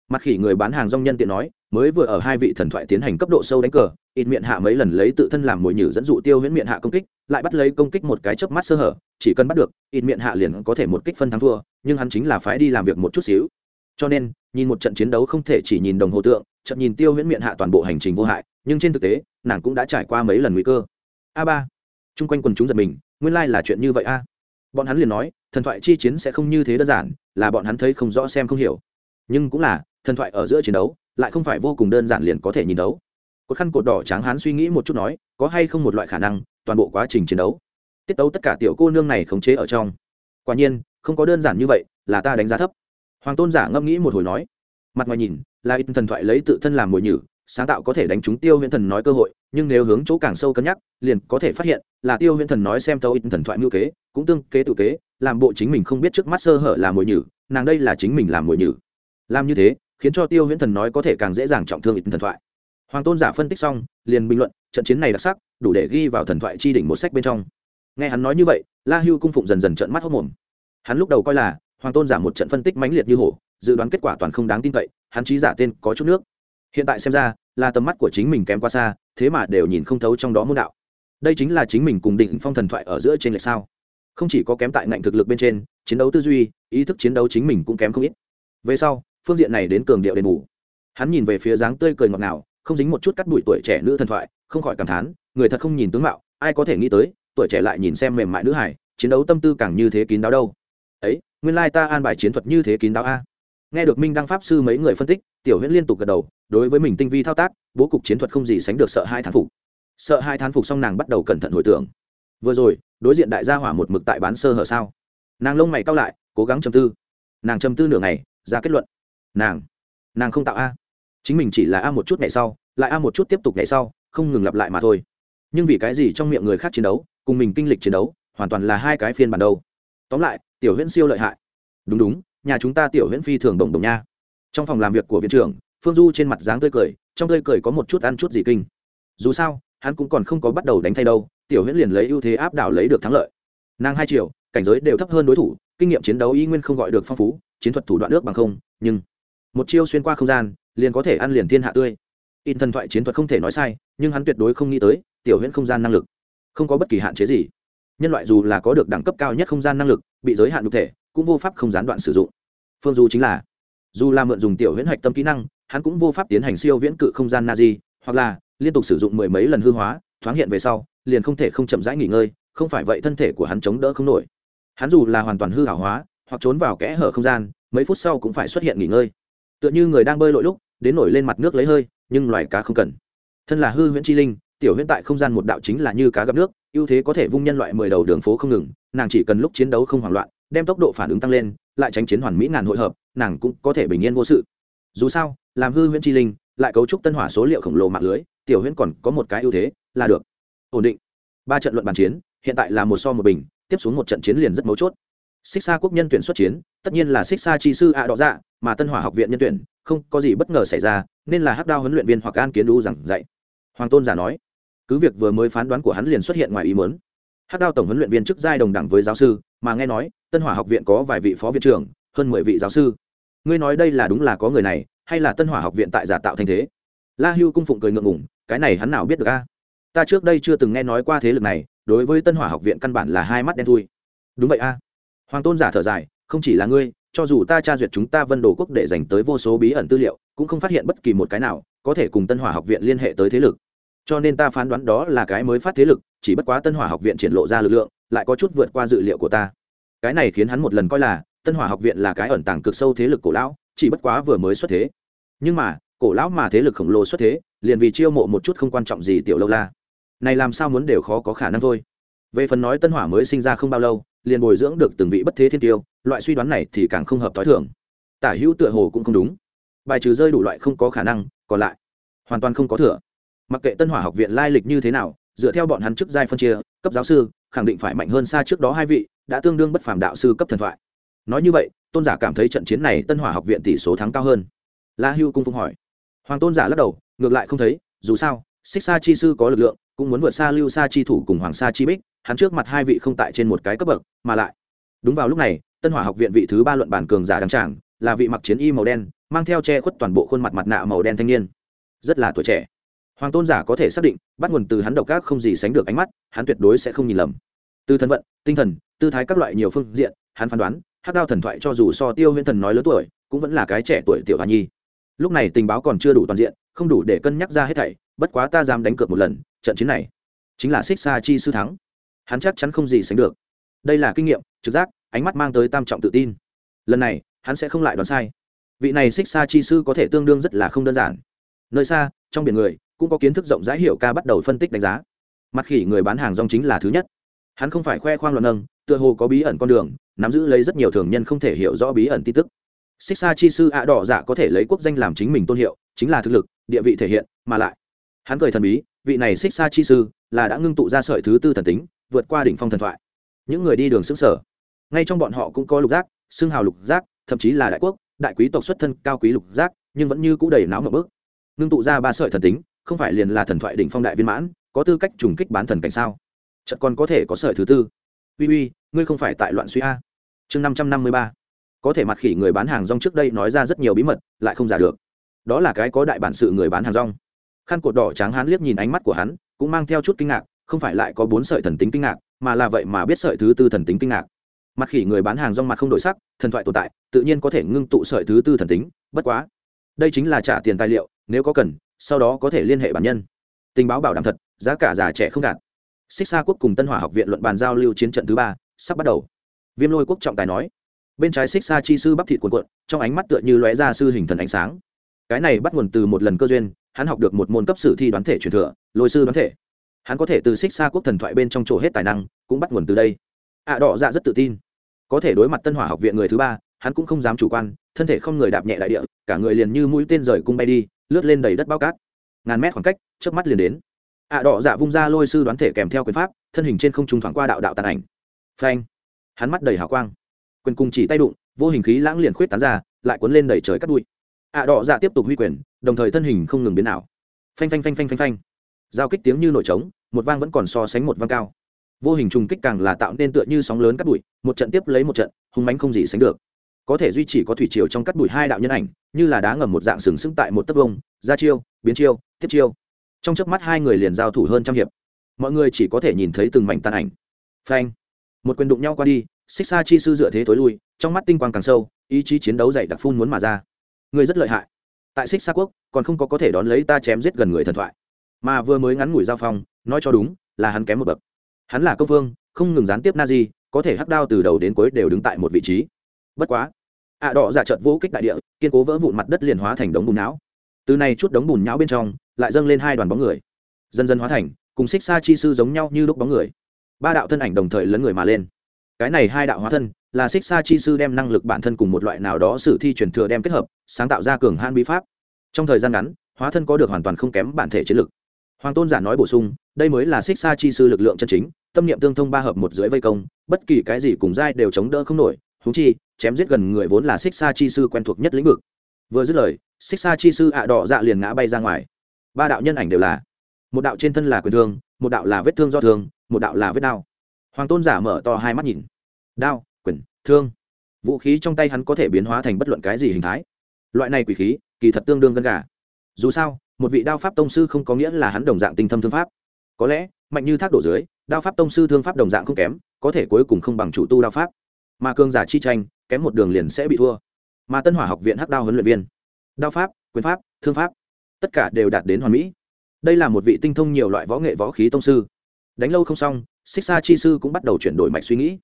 Mặt khỉ người bán hàng rong nhân tiện nói mới vừa ở hai vị thần thoại tiến hành cấp độ sâu đánh cờ, ít miệng hạ mấy lần lấy tự thân làm mồi nhử dẫn dụ tiêu huyễn miệng hạ công kích, lại bắt lấy công kích một cái chớp mắt sơ hở, chỉ cần bắt được, ít miệng hạ liền có thể một kích phân thắng thua, nhưng hắn chính là phái đi làm việc một chút xíu. Cho nên, nhìn một trận chiến đấu không thể chỉ nhìn đồng hồ tượng chậm nhìn tiêu huyễn miệng hạ toàn bộ hành trình vô hại, nhưng trên thực tế, nàng cũng đã trải qua mấy lần nguy cơ. A ba, chung quanh quần chúng giật mình, nguyên lai là chuyện như vậy a. Bọn hắn liền nói, thần thoại chi chiến sẽ không như thế đơn giản, là bọn hắn thấy không rõ xem không hiểu. Nhưng cũng là thần thoại ở giữa chiến đấu, lại không phải vô cùng đơn giản liền có thể nhìn đấu. Cột khăn cột đỏ trắng hắn suy nghĩ một chút nói, có hay không một loại khả năng, toàn bộ quá trình chiến đấu, tiết tấu tất cả tiểu cô nương này khống chế ở trong. Quả nhiên, không có đơn giản như vậy, là ta đánh giá thấp. Hoàng tôn giả ngẫm nghĩ một hồi nói, mặt ngoài nhìn, là ít thần thoại lấy tự thân làm mồi nhử, sáng tạo có thể đánh trúng tiêu huyễn thần nói cơ hội, nhưng nếu hướng chỗ càng sâu cân nhắc, liền có thể phát hiện, là tiêu huyễn thần nói xem tâu ít thần thoại ngữ kế, cũng tương kế tự kế, làm bộ chính mình không biết trước mắt sơ hở là mồi nhử, nàng đây là chính mình làm mồi nhử. Làm như thế khiến cho tiêu huyễn thần nói có thể càng dễ dàng trọng thương ít thần thoại. Hoàng tôn giả phân tích xong, liền bình luận, trận chiến này đặc sắc, đủ để ghi vào thần thoại chi đỉnh một sách bên trong. Nghe hắn nói như vậy, la hưu cung phụng dần dần trận mắt hốc mồm. Hắn lúc đầu coi là, hoàng tôn giả một trận phân tích mãnh liệt như hổ, dự đoán kết quả toàn không đáng tin cậy, hắn trí giả tên có chút nước. Hiện tại xem ra, là tầm mắt của chính mình kém quá xa, thế mà đều nhìn không thấu trong đó môn đạo. Đây chính là chính mình cùng định phong thần thoại ở giữa trên lệch sao. Không chỉ có kém tại ngạnh thực lực bên trên, chiến đấu tư duy, ý thức chiến đấu chính mình cũng kém không ít. Về sau phương diện này đến cường điệu đền bù. Hắn nhìn về phía dáng tươi cười ngọt ngào, không dính một chút cắt bụi tuổi trẻ nữ thần thoại, không khỏi cảm thán, người thật không nhìn tướng mạo, ai có thể nghĩ tới, tuổi trẻ lại nhìn xem mềm mại nữ hải chiến đấu tâm tư càng như thế kín đáo đâu. Ấy, nguyên lai ta an bài chiến thuật như thế kín đáo a. Nghe được minh đăng pháp sư mấy người phân tích, tiểu huyễn liên tục gật đầu, đối với mình tinh vi thao tác, bố cục chiến thuật không gì sánh được sợ hai thán phục. Sợ hai thán phục xong nàng bắt đầu cẩn thận hồi tưởng. Vừa rồi, đối diện đại gia hỏa một mực tại bán sơ hở sao. Nàng lông mày cao lại, cố gắng chầm tư. Nàng chầm tư nửa ngày, ra kết luận nàng nàng không tạo a. Chính mình chỉ là a một chút ngày sau, lại a một chút tiếp tục ngày sau, không ngừng lặp lại mà thôi. Nhưng vì cái gì trong miệng người khác chiến đấu, cùng mình kinh lịch chiến đấu, hoàn toàn là hai cái phiên bản đâu. Tóm lại, tiểu huyễn siêu lợi hại. Đúng đúng, nhà chúng ta tiểu huyễn phi thường đồng đồng nha. Trong phòng làm việc của viện trưởng, phương du trên mặt dáng tươi cười, trong tươi cười có một chút ăn chút gì kinh. Dù sao, hắn cũng còn không có bắt đầu đánh thay đâu, tiểu huyễn liền lấy ưu thế áp đảo lấy được thắng lợi. Nàng hai triệu, cảnh giới đều thấp hơn đối thủ, kinh nghiệm chiến đấu y nguyên không gọi được phong phú, chiến thuật thủ đoạn nước bằng không, nhưng một chiêu xuyên qua không gian, liền có thể ăn liền thiên hạ tươi. In thần thoại chiến thuật không thể nói sai, nhưng hắn tuyệt đối không nghĩ tới, tiểu huyễn không gian năng lực, không có bất kỳ hạn chế gì. Nhân loại dù là có được đẳng cấp cao nhất không gian năng lực, bị giới hạn cụ thể, cũng vô pháp không gián đoạn sử dụng. Phương du chính là, dù là mượn dùng tiểu huyễn hạch tâm kỹ năng, hắn cũng vô pháp tiến hành siêu viễn cự không gian na di, hoặc là liên tục sử dụng mười mấy lần hư hóa, thoáng hiện về sau, liền không thể không chậm rãi nghỉ ngơi, không phải vậy thân thể của hắn chống đỡ không nổi. Hắn dù là hoàn toàn hư hảo hóa, hoặc trốn vào kẽ hở không gian, mấy phút sau cũng phải xuất hiện nghỉ ngơi tựa như người đang bơi lội lúc, đến nổi lên mặt nước lấy hơi, nhưng loài cá không cần. Thân là hư huyễn chi linh, tiểu huyễn tại không gian một đạo chính là như cá gặp nước, ưu thế có thể vung nhân loại mười đầu đường phố không ngừng, nàng chỉ cần lúc chiến đấu không hoảng loạn, đem tốc độ phản ứng tăng lên, lại tránh chiến hoàn mỹ ngàn hội hợp, nàng cũng có thể bình yên vô sự. Dù sao, làm hư huyễn chi linh, lại cấu trúc tân hỏa số liệu khổng lồ mạng lưới, tiểu huyễn còn có một cái ưu thế là được. Ổn định. Ba trận luận bàn chiến, hiện tại là một so một bình, tiếp xuống một trận chiến liền rất mấu chốt. Xích xa quốc nhân tuyển xuất chiến, tất nhiên là xích xa chi sư ạ à đỏ dạ mà tân hỏa học viện nhân tuyển, không có gì bất ngờ xảy ra, nên là hắc đao huấn luyện viên hoặc an kiến đu giảng dạy. Hoàng tôn giả nói, cứ việc vừa mới phán đoán của hắn liền xuất hiện ngoài ý muốn. Hắc đao tổng huấn luyện viên chức giai đồng đẳng với giáo sư, mà nghe nói, tân hỏa học viện có vài vị phó viện trưởng, hơn mười vị giáo sư. Ngươi nói đây là đúng là có người này, hay là tân hỏa học viện tại giả tạo thành thế? La hưu cung phụng cười ngượng ngủng cái này hắn nào biết được a? Ta trước đây chưa từng nghe nói qua thế lực này, đối với tân hỏa học viện căn bản là hai mắt đen thui. Đúng vậy a. Hoàng tôn giả thở dài, không chỉ là ngươi cho dù ta tra duyệt chúng ta vân đồ quốc để dành tới vô số bí ẩn tư liệu, cũng không phát hiện bất kỳ một cái nào có thể cùng tân hỏa học viện liên hệ tới thế lực. Cho nên ta phán đoán đó là cái mới phát thế lực, chỉ bất quá tân hỏa học viện triển lộ ra lực lượng, lại có chút vượt qua dự liệu của ta. Cái này khiến hắn một lần coi là, tân hỏa học viện là cái ẩn tàng cực sâu thế lực cổ lão, chỉ bất quá vừa mới xuất thế. Nhưng mà, cổ lão mà thế lực khổng lồ xuất thế, liền vì chiêu mộ một chút không quan trọng gì tiểu lâu la. Này làm sao muốn đều khó có khả năng thôi. Về phần nói tân hỏa mới sinh ra không bao lâu liền bồi dưỡng được từng vị bất thế thiên tiêu, loại suy đoán này thì càng không hợp t h ó i thưởng tả hữu tựa hồ cũng không đúng. Bài trừ rơi đủ loại không có khả năng, còn lại, hoàn toàn không có thừa. Mặc kệ tân hỏa học viện lai lịch như thế nào, dựa theo bọn hắn chức giai phân chia, cấp giáo sư, khẳng định phải mạnh hơn xa trước đó hai vị, đã tương đương bất phàm đạo sư cấp thần thoại. Nói như vậy, tôn giả cảm thấy trận chiến này tân hỏa học viện tỷ số thắng cao hơn. La hưu cung phụng hỏi. Hoàng tôn giả lắc đầu, ngược lại không thấy, dù sao, xích sa chi sư có lực lượng, cũng muốn vượt xa lưu sa chi thủ cùng hoàng sa chi bích hắn trước mặt hai vị không tại trên một cái cấp bậc mà lại đúng vào lúc này tân hỏa học viện vị thứ ba luận bản cường giả đăng tràng, là vị mặc chiến y màu đen mang theo che khuất toàn bộ khuôn mặt mặt nạ màu đen thanh niên. Rất là tuổi trẻ. Hoàng tôn giả có thể xác định bắt nguồn từ hắn độc ác không gì sánh được ánh mắt hắn tuyệt đối sẽ không nhìn lầm. Từ thân vận tinh thần tư thái các loại nhiều phương diện hắn phán đoán hắc đao thần thoại cho dù so tiêu huyễn thần nói lớn tuổi cũng vẫn là cái trẻ tuổi tiểu hoa nhi. Lúc này tình báo còn chưa đủ toàn diện không đủ để cân nhắc ra hết thảy bất quá ta dám đánh cược một lần trận chiến này chính là xích sa chi sư thắng hắn chắc chắn không gì sánh được. Đây là kinh nghiệm, trực giác, ánh mắt mang tới tam trọng tự tin. Lần này, hắn sẽ không lại đoán sai. Vị này xích xa chi sư có thể tương đương rất là không đơn giản. Nơi xa, trong biển người, cũng có kiến thức rộng rãi hiểu ca bắt đầu phân tích đánh giá. Mặt khỉ người bán hàng rong chính là thứ nhất. Hắn không phải khoe khoang luận nâng, tựa hồ có bí ẩn con đường, nắm giữ lấy rất nhiều thường nhân không thể hiểu rõ bí ẩn tin tức. Xích xa chi sư ạ đỏ dạ có thể lấy quốc danh làm chính mình tôn hiệu, chính là thực lực, địa vị thể hiện, mà lại. Hắn cười thần bí, vị này xích xa chi sư là đã ngưng tụ ra sợi thứ tư thần tính vượt qua đỉnh phong thần thoại. Những người đi đường xứng sở ngay trong bọn họ cũng có lục giác, xưng hào lục giác, thậm chí là đại quốc, đại quý tộc xuất thân cao quý lục giác, nhưng vẫn như cũ đầy não mập bước ngưng tụ ra ba sợi thần tính, không phải liền là thần thoại đỉnh phong đại viên mãn, có tư cách trùng kích bán thần cảnh sao? Chật còn có thể có sợi thứ tư. Uy uy, ngươi không phải tại loạn suy a. Chương năm trăm năm mươi ba. Có thể mặt khỉ người bán hàng rong trước đây nói ra rất nhiều bí mật, lại không giả được. Đó là cái có đại bản sự người bán hàng rong. Khăn cột đỏ tráng hán liếc nhìn ánh mắt của hắn, cũng mang theo chút kinh ngạc không phải lại có bốn sợi thần tính kinh ngạc, mà là vậy mà biết sợi thứ tư thần tính kinh ngạc. Mặt khỉ người bán hàng rong mặt không đổi sắc, thần thoại tồn tại, tự nhiên có thể ngưng tụ sợi thứ tư thần tính, bất quá. Đây chính là trả tiền tài liệu, nếu có cần, sau đó có thể liên hệ bản nhân. Tình báo bảo đảm thật, giá cả già trẻ không đạt. Xích xa quốc cùng tân hỏa học viện luận bàn giao lưu chiến trận thứ ba, sắp bắt đầu. Viêm lôi quốc trọng tài nói, bên trái xích xa chi sư bắp thịt cuộn cuộn, trong ánh mắt tựa như lóe ra sư hình thần ánh sáng. Cái này bắt nguồn từ một lần cơ duyên, hắn học được một môn cấp sử thi đoán thể truyền thừa, lôi sư đoán thể hắn có thể từ xích xa quốc thần thoại bên trong chỗ hết tài năng cũng bắt nguồn từ đây. Ạ à, đỏ dạ rất tự tin. Có thể đối mặt tân hỏa học viện người thứ ba hắn cũng không dám chủ quan thân thể không người đạp nhẹ đại địa cả người liền như mũi tên rời cung bay đi lướt lên đầy đất bao cát. Ngàn mét khoảng cách trước mắt liền đến. Ạ đỏ dạ vung ra lôi sư đoán thể kèm theo quyền pháp thân hình trên không trung thoảng qua đạo đạo tàn ảnh. Phanh. Hắn mắt đầy hào quang. Quyền cùng chỉ tay đụng vô hình khí lãng liền khuyết tán ra lại cuốn lên đẩy trời cắt bụi. Ạ đỏ dạ tiếp tục huy quyền đồng thời thân hình không ngừng biến ảo. Phanh phanh phanh phanh phanh phanh giao kích tiếng như nổi trống, một vang vẫn còn so sánh một vang cao. Vô hình trùng kích càng là tạo nên tựa như sóng lớn cắt bụi, một trận tiếp lấy một trận, hung mánh không gì sánh được. Có thể duy trì có thủy chiều trong cắt bụi hai đạo nhân ảnh, như là đá ngầm một dạng sừng sững tại một tấc vông, ra chiêu, biến chiêu, tiếp chiêu. Trong chớp mắt hai người liền giao thủ hơn trăm hiệp. Mọi người chỉ có thể nhìn thấy từng mảnh tàn ảnh. Phanh. Một quyền đụng nhau qua đi, xích xa chi sư dựa thế tối lui, trong mắt tinh quang càng sâu, ý chí chiến đấu dày đặc phun muốn mà ra. Người rất lợi hại. Tại xích xa quốc, còn không có có thể đón lấy ta chém giết gần người thần thoại mà vừa mới ngắn ngủi giao phong, nói cho đúng, là hắn kém một bậc. Hắn là công vương, không ngừng gián tiếp na di có thể hắc đao từ đầu đến cuối đều đứng tại một vị trí. Bất quá, ạ à đỏ giả trợt vũ kích đại địa, kiên cố vỡ vụn mặt đất liền hóa thành đống bùn não. Từ này chút đống bùn nhão bên trong, lại dâng lên hai đoàn bóng người. Dần dần hóa thành, cùng xích xa chi sư giống nhau như lúc bóng người. Ba đạo thân ảnh đồng thời lấn người mà lên. Cái này hai đạo hóa thân, là xích xa chi sư đem năng lực bản thân cùng một loại nào đó sử thi truyền thừa đem kết hợp, sáng tạo ra cường han bí pháp. Trong thời gian ngắn, hóa thân có được hoàn toàn không kém bản thể chiến lực hoàng tôn giả nói bổ sung, đây mới là xích xa chi sư lực lượng chân chính, tâm niệm tương thông ba hợp một dưới vây công, bất kỳ cái gì cùng giai đều chống đỡ không nổi húng chi, chém giết gần người vốn là xích xa chi sư quen thuộc nhất lĩnh vực. Vừa dứt lời, xích xa chi sư ạ đỏ dạ liền ngã bay ra ngoài. Ba đạo nhân ảnh đều là, một đạo trên thân là quyền thương, một đạo là vết thương do thương, một đạo là vết đao. Hoàng tôn giả mở to hai mắt nhìn. Đao, quyền, thương. Vũ khí trong tay hắn có thể biến hóa thành bất luận cái gì hình thái. Loại này quỷ khí, kỳ thật tương đương gân gà. Dù sao một vị đao pháp tông sư không có nghĩa là hắn đồng dạng tinh thâm thương pháp. Có lẽ, mạnh như thác đổ dưới, đao pháp tông sư thương pháp đồng dạng không kém, có thể cuối cùng không bằng chủ tu đao pháp. Mà cương giả chi tranh, kém một đường liền sẽ bị thua. Mà tân hỏa học viện hắc đao huấn luyện viên, đao pháp, quyền pháp, thương pháp, tất cả đều đạt đến hoàn mỹ. Đây là một vị tinh thông nhiều loại võ nghệ võ khí tông sư. Đánh lâu không xong, xích xa chi sư cũng bắt đầu chuyển đổi mạch suy nghĩ.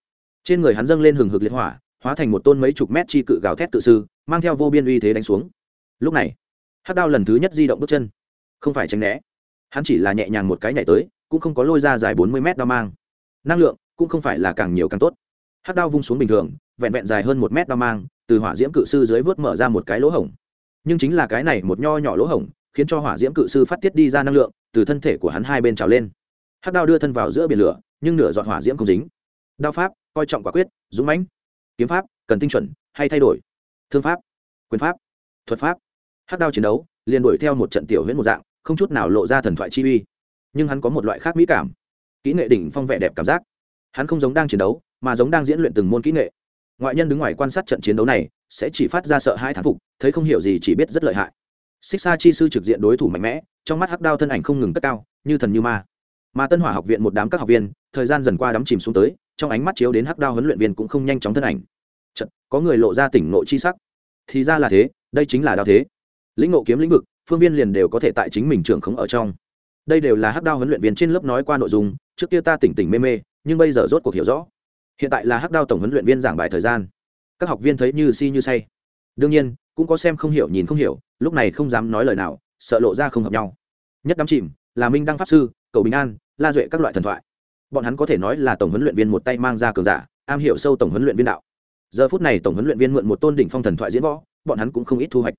Trên người hắn dâng lên hừng hực liệt hỏa, hóa thành một tôn mấy chục mét chi cự gào thét tự sư, mang theo vô biên uy thế đánh xuống. Lúc này hắc đao lần thứ nhất di động bước chân. Không phải tránh né. Hắn chỉ là nhẹ nhàng một cái nhảy tới, cũng không có lôi ra dài bốn mươi mét đao mang. Năng lượng cũng không phải là càng nhiều càng tốt. Hắc đao vung xuống bình thường, vẹn vẹn dài hơn một mét đao mang, từ hỏa diễm cự sư dưới vớt mở ra một cái lỗ hổng. Nhưng chính là cái này một nho nhỏ lỗ hổng, khiến cho hỏa diễm cự sư phát tiết đi ra năng lượng, từ thân thể của hắn hai bên trào lên. Hắc đao đưa thân vào giữa biển lửa, nhưng nửa dọn hỏa diễm không dính. Đao pháp, coi trọng quả quyết, dũng mãnh. Kiếm pháp, cần tinh chuẩn, hay thay đổi. Thương pháp, quyền pháp, thuật pháp hắc đao chiến đấu liền đuổi theo một trận tiểu huyễn một dạng không chút nào lộ ra thần thoại chi uy. Nhưng hắn có một loại khác mỹ cảm. Kỹ nghệ đỉnh phong vẻ đẹp cảm giác. Hắn không giống đang chiến đấu mà giống đang diễn luyện từng môn kỹ nghệ. Ngoại nhân đứng ngoài quan sát trận chiến đấu này sẽ chỉ phát ra sợ hai thán phục thấy không hiểu gì chỉ biết rất lợi hại. Xích xa chi sư trực diện đối thủ mạnh mẽ trong mắt hắc đao thân ảnh không ngừng cất cao như thần như ma. Mà tân hỏa học viện một đám các học viên thời gian dần qua đắm chìm xuống tới trong ánh mắt chiếu đến hắc đao huấn luyện viên cũng không nhanh chóng thân ảnh. Chật, có người lộ ra tỉnh nội chi sắc. Thì ra là thế đây chính là đao thế lĩnh ngộ kiếm lĩnh vực, phương viên liền đều có thể tại chính mình trưởng khống ở trong. Đây đều là hắc đao huấn luyện viên trên lớp nói qua nội dung, trước kia ta tỉnh tỉnh mê mê, nhưng bây giờ rốt cuộc hiểu rõ. Hiện tại là hắc đao tổng huấn luyện viên giảng bài thời gian. Các học viên thấy như si như say. Đương nhiên, cũng có xem không hiểu nhìn không hiểu, lúc này không dám nói lời nào, sợ lộ ra không hợp nhau. Nhất đám chìm, là minh đăng pháp sư, cầu bình an, la duệ các loại thần thoại. Bọn hắn có thể nói là tổng huấn luyện viên một tay mang ra cường giả, am hiểu sâu tổng huấn luyện viên đạo. Giờ phút này tổng huấn luyện viên mượn một tôn đỉnh phong thần thoại diễn võ, bọn hắn cũng không ít thu hoạch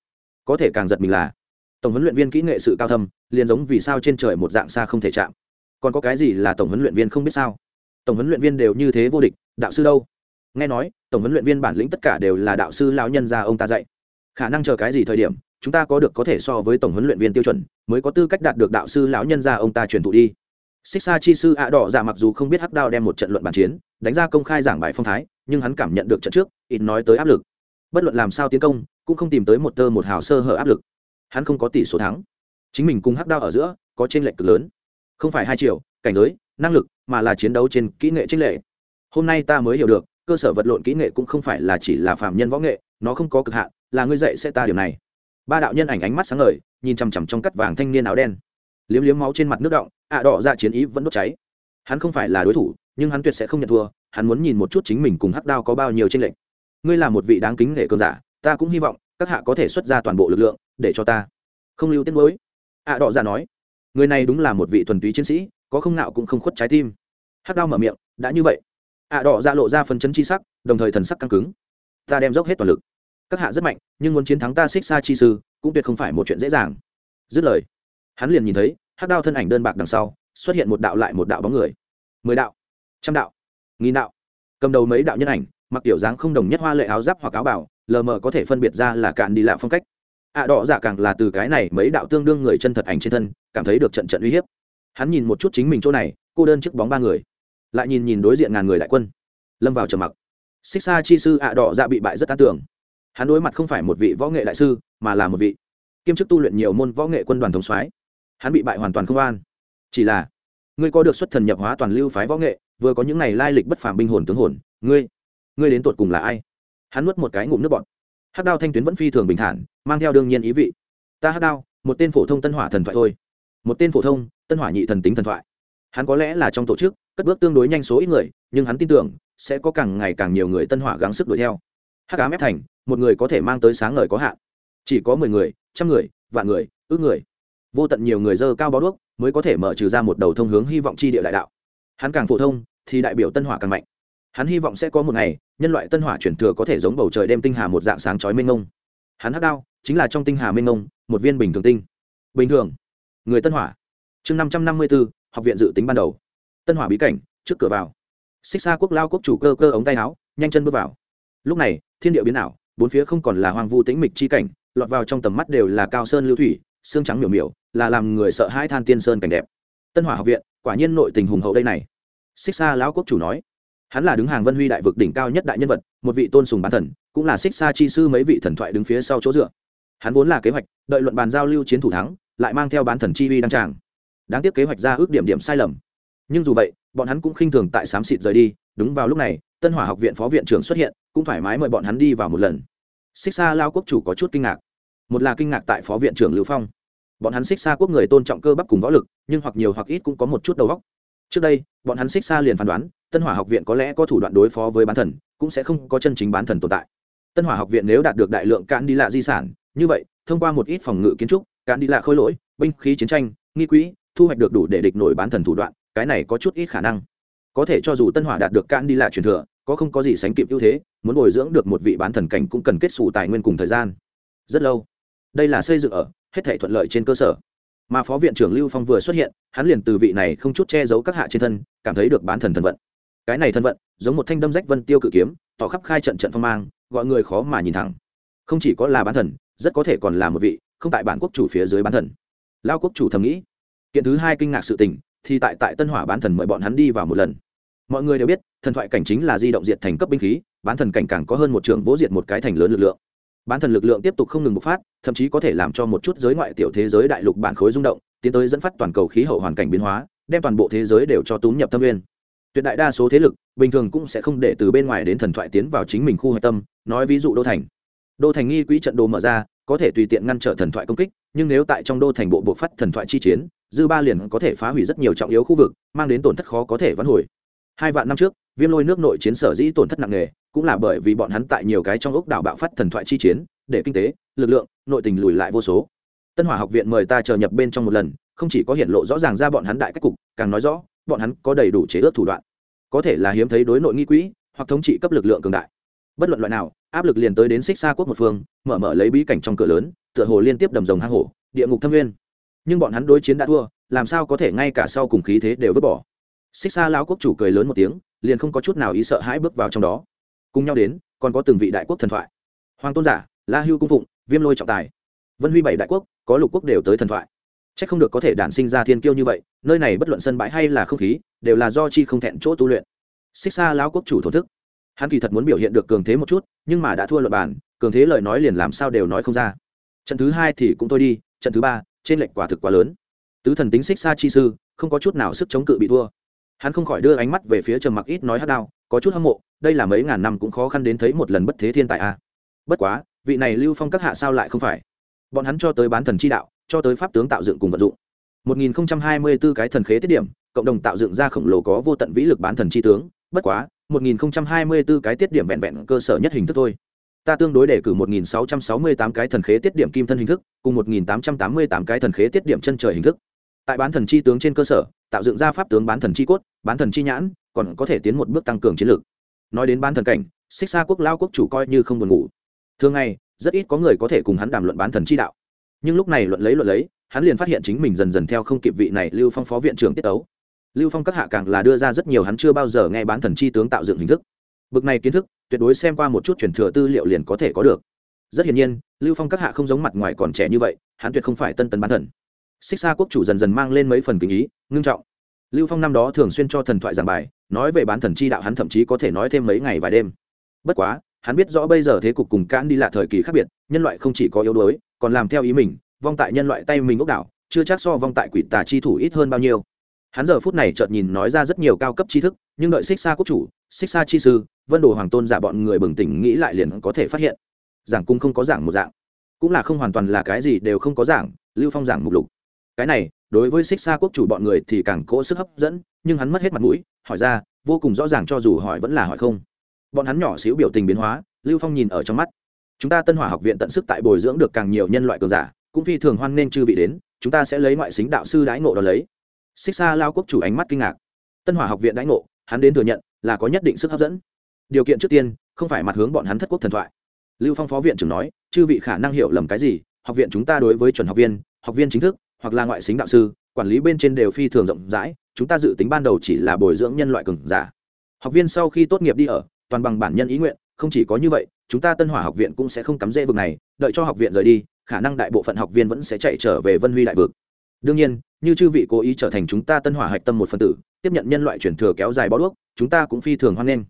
có thể càng giật mình là, tổng huấn luyện viên kỹ nghệ sự cao thâm, liền giống vì sao trên trời một dạng xa không thể chạm. Còn có cái gì là tổng huấn luyện viên không biết sao? Tổng huấn luyện viên đều như thế vô địch, đạo sư đâu? Nghe nói, tổng huấn luyện viên bản lĩnh tất cả đều là đạo sư lão nhân gia ông ta dạy. Khả năng chờ cái gì thời điểm, chúng ta có được có thể so với tổng huấn luyện viên tiêu chuẩn, mới có tư cách đạt được đạo sư lão nhân gia ông ta truyền thụ đi. Xích xa chi sư ạ đỏ giả dạ mặc dù không biết hắc đao đem một trận luận bàn chiến, đánh ra công khai giảng bài phong thái, nhưng hắn cảm nhận được trận trước, ít nói tới áp lực. Bất luận làm sao tiến công cũng không tìm tới một tơ một hào sơ hở áp lực. Hắn không có tỷ số thắng. Chính mình cùng hắc đao ở giữa có t r ê n lệch cực lớn. Không phải hai triệu cảnh giới, năng lực, mà là chiến đấu trên kỹ nghệ t r ê n lệ hôm nay ta mới hiểu được, cơ sở vật lộn kỹ nghệ cũng không phải là chỉ là phạm nhân võ nghệ, nó không có cực hạn, là ngươi dạy sẽ ta điều này. Ba đạo nhân ảnh ánh mắt sáng ngời, nhìn chằm chằm trong cắt vàng thanh niên áo đen. Liếm liếm máu trên mặt nước động, ạ đỏ ra chiến ý vẫn đốt cháy. Hắn không phải là đối thủ, nhưng hắn tuyệt sẽ không nhận thua, hắn muốn nhìn một chút chính mình cùng hắc đao có bao nhiêu tranh lệch. Ngươi là một vị đáng kính nể cơn giả ta cũng hy vọng các hạ có thể xuất ra toàn bộ lực lượng để cho ta. Không lưu tiết mới ạ đỏ ra nói, người này đúng là một vị thuần túy chiến sĩ, có không nạo cũng không khuất trái tim. Hắc đao mở miệng, đã như vậy. Ạ đỏ ra lộ ra phân chấn chi sắc, đồng thời thần sắc căng cứng. Ta đem dốc hết toàn lực. Các hạ rất mạnh, nhưng muốn chiến thắng ta xích xa chi sư, cũng tuyệt không phải một chuyện dễ dàng. Dứt lời, hắn liền nhìn thấy, hắc đao thân ảnh đơn bạc đằng sau, xuất hiện một đạo lại một đạo bóng người. Mười đạo, trăm đạo, nghìn đạo. Cầm đầu mấy đạo nhân ảnh, mặc kiểu dáng không đồng nhất hoa lệ áo giáp hoặc áo bảo lờ mờ có thể phân biệt ra là cạn đi lạ phong cách. Ạ đỏ dạ càng là từ cái này mấy đạo tương đương người chân thật ảnh trên thân, cảm thấy được trận trận uy hiếp. Hắn nhìn một chút chính mình chỗ này, cô đơn trước bóng ba người. Lại nhìn nhìn đối diện ngàn người đại quân. Lâm vào trầm mặc. Xích xa chi sư ạ đỏ dạ bị bại rất tán tưởng hắn đối mặt không phải một vị võ nghệ đại sư, mà là một vị kiêm chức tu luyện nhiều môn võ nghệ quân đoàn thống soái. Hắn bị bại hoàn toàn không an. Chỉ là, ngươi có được xuất thần nhập hóa toàn lưu phái võ nghệ, vừa có những ngày lai lịch bất phàm binh hồn tướng hồn, ngươi ngươi đến tột cùng là ai? Hắn nuốt một cái ngụm nước bọt. Hắc đao thanh tuyến vẫn phi thường bình thản, mang theo đương nhiên ý vị. Ta hắc đao, một tên phổ thông tân hỏa thần thoại thôi. Một tên phổ thông, tân hỏa nhị thần tính thần thoại. Hắn có lẽ là trong tổ chức, cất bước tương đối nhanh số ít người, nhưng hắn tin tưởng, sẽ có càng ngày càng nhiều người tân hỏa gắng sức đuổi theo. Hắc ám ép thành, một người có thể mang tới sáng ngời có hạn. Chỉ có mười người, trăm người, vạn người, ước người. Vô tận nhiều người dơ cao bó đuốc, mới có thể mở trừ ra một đầu thông hướng hy vọng chi địa đại đạo. Hắn càng phổ thông, thì đại biểu tân hỏa càng mạnh hắn hy vọng sẽ có một ngày, nhân loại tân hỏa chuyển thừa có thể giống bầu trời đêm tinh hà một dạng sáng chói mênh ngông hắn hắc đao, chính là trong tinh hà mênh ngông một viên bình thường tinh. Bình thường. Người tân hỏa. Chương năm trăm năm mươi b ố học viện dự tính ban đầu. Tân hỏa bí cảnh, trước cửa vào. Xích xa quốc lao quốc chủ cơ cơ ống tay áo, nhanh chân bước vào. Lúc này, thiên địa biến ảo, bốn phía không còn là hoang vu tĩnh mịch chi cảnh, lọt vào trong tầm mắt đều là cao sơn lưu thủy, xương trắng miểu miểu, là làm người sợ hãi than tiên sơn cảnh đẹp. Tân hỏa học viện, quả nhiên nội tình hùng hậu đây này. Xích xa lão quốc chủ nói hắn là đứng hàng vân huy đại vực đỉnh cao nhất đại nhân vật, một vị tôn sùng bán thần, cũng là xích xa chi sư mấy vị thần thoại đứng phía sau chỗ dựa. Hắn vốn là kế hoạch, đợi luận bàn giao lưu chiến thủ thắng, lại mang theo bán thần chi uy đăng tràng. Đáng tiếc kế hoạch ra ước điểm điểm sai lầm. Nhưng dù vậy, bọn hắn cũng khinh thường tại xám xịt rời đi, đúng vào lúc này, tân hỏa học viện phó viện trưởng xuất hiện, cũng thoải mái mời bọn hắn đi vào một lần. Xích xa lao quốc chủ có chút kinh ngạc. Một là kinh ngạc tại phó viện trưởng lưu phong. Bọn hắn xích xa quốc người tôn trọng cơ bắp cùng võ lực, nhưng hoặc nhiều hoặc ít cũng có một chút đầu óc. Trước đây, bọn hắn xích xa liền phán đoán tân hỏa học viện có lẽ có thủ đoạn đối phó với bán thần, cũng sẽ không có chân chính bán thần tồn tại. Tân hỏa học viện nếu đạt được đại lượng cạn đi lạ di sản, như vậy, thông qua một ít phòng ngự kiến trúc, cạn đi lạ khôi lỗi, binh khí chiến tranh, nghi quỹ, thu hoạch được đủ để địch nổi bán thần thủ đoạn, cái này có chút ít khả năng. Có thể cho dù tân hỏa đạt được cạn đi lạ truyền thừa, có không có gì sánh kịp ưu thế, muốn bồi dưỡng được một vị bán thần cảnh cũng cần kết xù tài nguyên cùng thời gian. Rất lâu. Đây là xây dựng ở hết thể thuận lợi trên cơ sở. Mà phó viện trưởng lưu phong vừa xuất hiện, hắn liền từ vị này không chút che giấu các hạ trên thân, cảm thấy được bán thần thần vận cái này thân vận, giống một thanh đâm rách vân tiêu cự kiếm, tỏ khắp khai trận trận phong mang, gọi người khó mà nhìn thẳng. Không chỉ có là bán thần, rất có thể còn là một vị, không tại bản quốc chủ phía dưới bán thần. Lao quốc chủ thầm nghĩ. Kiện thứ hai kinh ngạc sự tình, thì tại tại tân hỏa bán thần mời bọn hắn đi vào một lần. Mọi người đều biết, thần thoại cảnh chính là di động diệt thành cấp binh khí, bán thần cảnh càng có hơn một trường vỗ diệt một cái thành lớn lực lượng. Bán thần lực lượng tiếp tục không ngừng bộc phát, thậm chí có thể làm cho một chút giới ngoại tiểu thế giới đại lục bản khối rung động, tiến tới dẫn phát toàn cầu khí hậu hoàn cảnh biến hóa, đem toàn bộ thế giới đều cho túm nhập tâm nguyên tuyệt đại đa số thế lực bình thường cũng sẽ không để từ bên ngoài đến thần thoại tiến vào chính mình khu hạch tâm. Nói ví dụ đô thành. Đô thành nghi quỹ trận đồ mở ra, có thể tùy tiện ngăn trở thần thoại công kích, nhưng nếu tại trong đô thành bộ bộ phát thần thoại chi chiến, dư ba liền có thể phá hủy rất nhiều trọng yếu khu vực, mang đến tổn thất khó có thể vãn hồi. Hai vạn năm trước, viêm lôi nước nội chiến sở dĩ tổn thất nặng nề, cũng là bởi vì bọn hắn tại nhiều cái trong ốc đảo bạo phát thần thoại chi chiến, để kinh tế, lực lượng, nội tình lùi lại vô số. Tân hỏa học viện mời ta chờ nhập bên trong một lần, không chỉ có hiện lộ rõ ràng ra bọn hắn đại cách cục, càng nói rõ, bọn hắn có đầy đủ chế ước thủ đoạn có thể là hiếm thấy đối nội nghi quỹ, hoặc thống trị cấp lực lượng cường đại. Bất luận loại nào, áp lực liền tới đến xích xa quốc một phương, mở mở lấy bí cảnh trong cửa lớn, tựa hồ liên tiếp đầm rồng hang hổ, địa ngục thâm nguyên. Nhưng bọn hắn đối chiến đã thua, làm sao có thể ngay cả sau cùng khí thế đều vứt bỏ? Xích xa lão quốc chủ cười lớn một tiếng, liền không có chút nào ý sợ hãi bước vào trong đó. Cùng nhau đến, còn có từng vị đại quốc thần thoại. Hoàng tôn giả, la hưu cung phụng, viêm lôi trọng tài. Vân huy bảy đại quốc, có lục quốc đều tới thần thoại chắc không được có thể đản sinh ra thiên kiêu như vậy, nơi này bất luận sân bãi hay là không khí, đều là do chi không thẹn chỗ tu luyện. Xích xa lão quốc chủ thổ thức. Hắn kỳ thật muốn biểu hiện được cường thế một chút, nhưng mà đã thua luật bản cường thế lời nói liền làm sao đều nói không ra. Trận thứ hai thì cũng thôi đi, trận thứ ba, trên lệnh quả thực quá lớn. Tứ thần tính xích xa chi sư, không có chút nào sức chống cự bị thua. Hắn không khỏi đưa ánh mắt về phía trầm mặc ít nói hắc đao, có chút hâm mộ, đây là mấy ngàn năm cũng khó khăn đến thấy một lần bất thế thiên tài a. À. bất quá, vị này lưu phong các hạ sao lại không phải? Bọn hắn cho tới bán thần chi đạo cho tới pháp tướng tạo dựng cùng vận dụng. 1024 cái thần khế tiết điểm, cộng đồng tạo dựng ra khổng lồ có vô tận vĩ lực bán thần chi tướng. Bất quá 1024 cái tiết điểm vẹn vẹn cơ sở nhất hình thức thôi. Ta tương đối đề cử 1668 cái thần khế tiết điểm kim thân hình thức, cùng 1888 cái thần khế tiết điểm chân trời hình thức. Tại bán thần chi tướng trên cơ sở, tạo dựng ra pháp tướng bán thần chi cốt, bán thần chi nhãn, còn có thể tiến một bước tăng cường chiến lược. Nói đến bán thần cảnh, xích xa quốc lao quốc chủ coi như không buồn ngủ. Thường ngày, rất ít có người có thể cùng hắn đàm luận bán thần chi đạo nhưng lúc này luận lấy luận lấy, hắn liền phát hiện chính mình dần dần theo không kịp vị này lưu phong phó viện trưởng tiết tấu. Lưu phong các hạ càng là đưa ra rất nhiều hắn chưa bao giờ nghe bán thần chi tướng tạo dựng hình thức. Bực này kiến thức, tuyệt đối xem qua một chút truyền thừa tư liệu liền có thể có được. Rất hiển nhiên, lưu phong các hạ không giống mặt ngoài còn trẻ như vậy, hắn tuyệt không phải tân tân bán thần. Xích xa quốc chủ dần dần mang lên mấy phần kinh ý, ngưng trọng. Lưu phong năm đó thường xuyên cho thần thoại giảng bài, nói về bán thần chi đạo hắn thậm chí có thể nói thêm mấy ngày vài đêm. Bất quá, hắn biết rõ bây giờ thế cục cùng cãn đi là thời kỳ khác biệt, nhân loại không chỉ có yếu đuối còn làm theo ý mình, vong tại nhân loại tay mình ốc đảo, chưa chắc so vong tại quỷ tà chi thủ ít hơn bao nhiêu. Hắn giờ phút này chợt nhìn nói ra rất nhiều cao cấp tri thức, nhưng đợi xích xa quốc chủ, xích xa chi sư, vân đồ hoàng tôn giả bọn người bừng tỉnh nghĩ lại liền có thể phát hiện, giảng cung không có giảng một dạng. Cũng là không hoàn toàn là cái gì đều không có giảng, lưu phong giảng mục lục. Cái này, đối với xích xa quốc chủ bọn người thì càng cỗ sức hấp dẫn, nhưng hắn mất hết mặt mũi, hỏi ra, vô cùng rõ ràng cho dù hỏi vẫn là hỏi không. Bọn hắn nhỏ xíu biểu tình biến hóa, lưu phong nhìn ở trong mắt chúng ta tân hỏa học viện tận sức tại bồi dưỡng được càng nhiều nhân loại cường giả, cũng phi thường hoan nên chư vị đến, chúng ta sẽ lấy ngoại xính đạo sư đãi ngộ đó lấy. Xích xa lao quốc chủ ánh mắt kinh ngạc. Tân hỏa học viện đãi ngộ, hắn đến thừa nhận là có nhất định sức hấp dẫn. Điều kiện trước tiên, không phải mặt hướng bọn hắn thất quốc thần thoại. Lưu phong phó viện trưởng nói, chư vị khả năng hiểu lầm cái gì, học viện chúng ta đối với chuẩn học viên học viên chính thức, hoặc là ngoại xính đạo sư, quản lý bên trên đều phi thường rộng rãi, chúng ta dự tính ban đầu chỉ là bồi dưỡng nhân loại cường giả. Học viên sau khi tốt nghiệp đi ở, toàn bằng bản nhân ý nguyện không chỉ có như vậy, chúng ta tân hỏa học viện cũng sẽ không cắm rễ vực này, đợi cho học viện rời đi, khả năng đại bộ phận học viên vẫn sẽ chạy trở về vân huy đại vực. Đương nhiên, như chư vị cố ý trở thành chúng ta tân hỏa hạch tâm một phân tử, tiếp nhận nhân loại chuyển thừa kéo dài bó đuốc, chúng ta cũng phi thường hoan nghênh.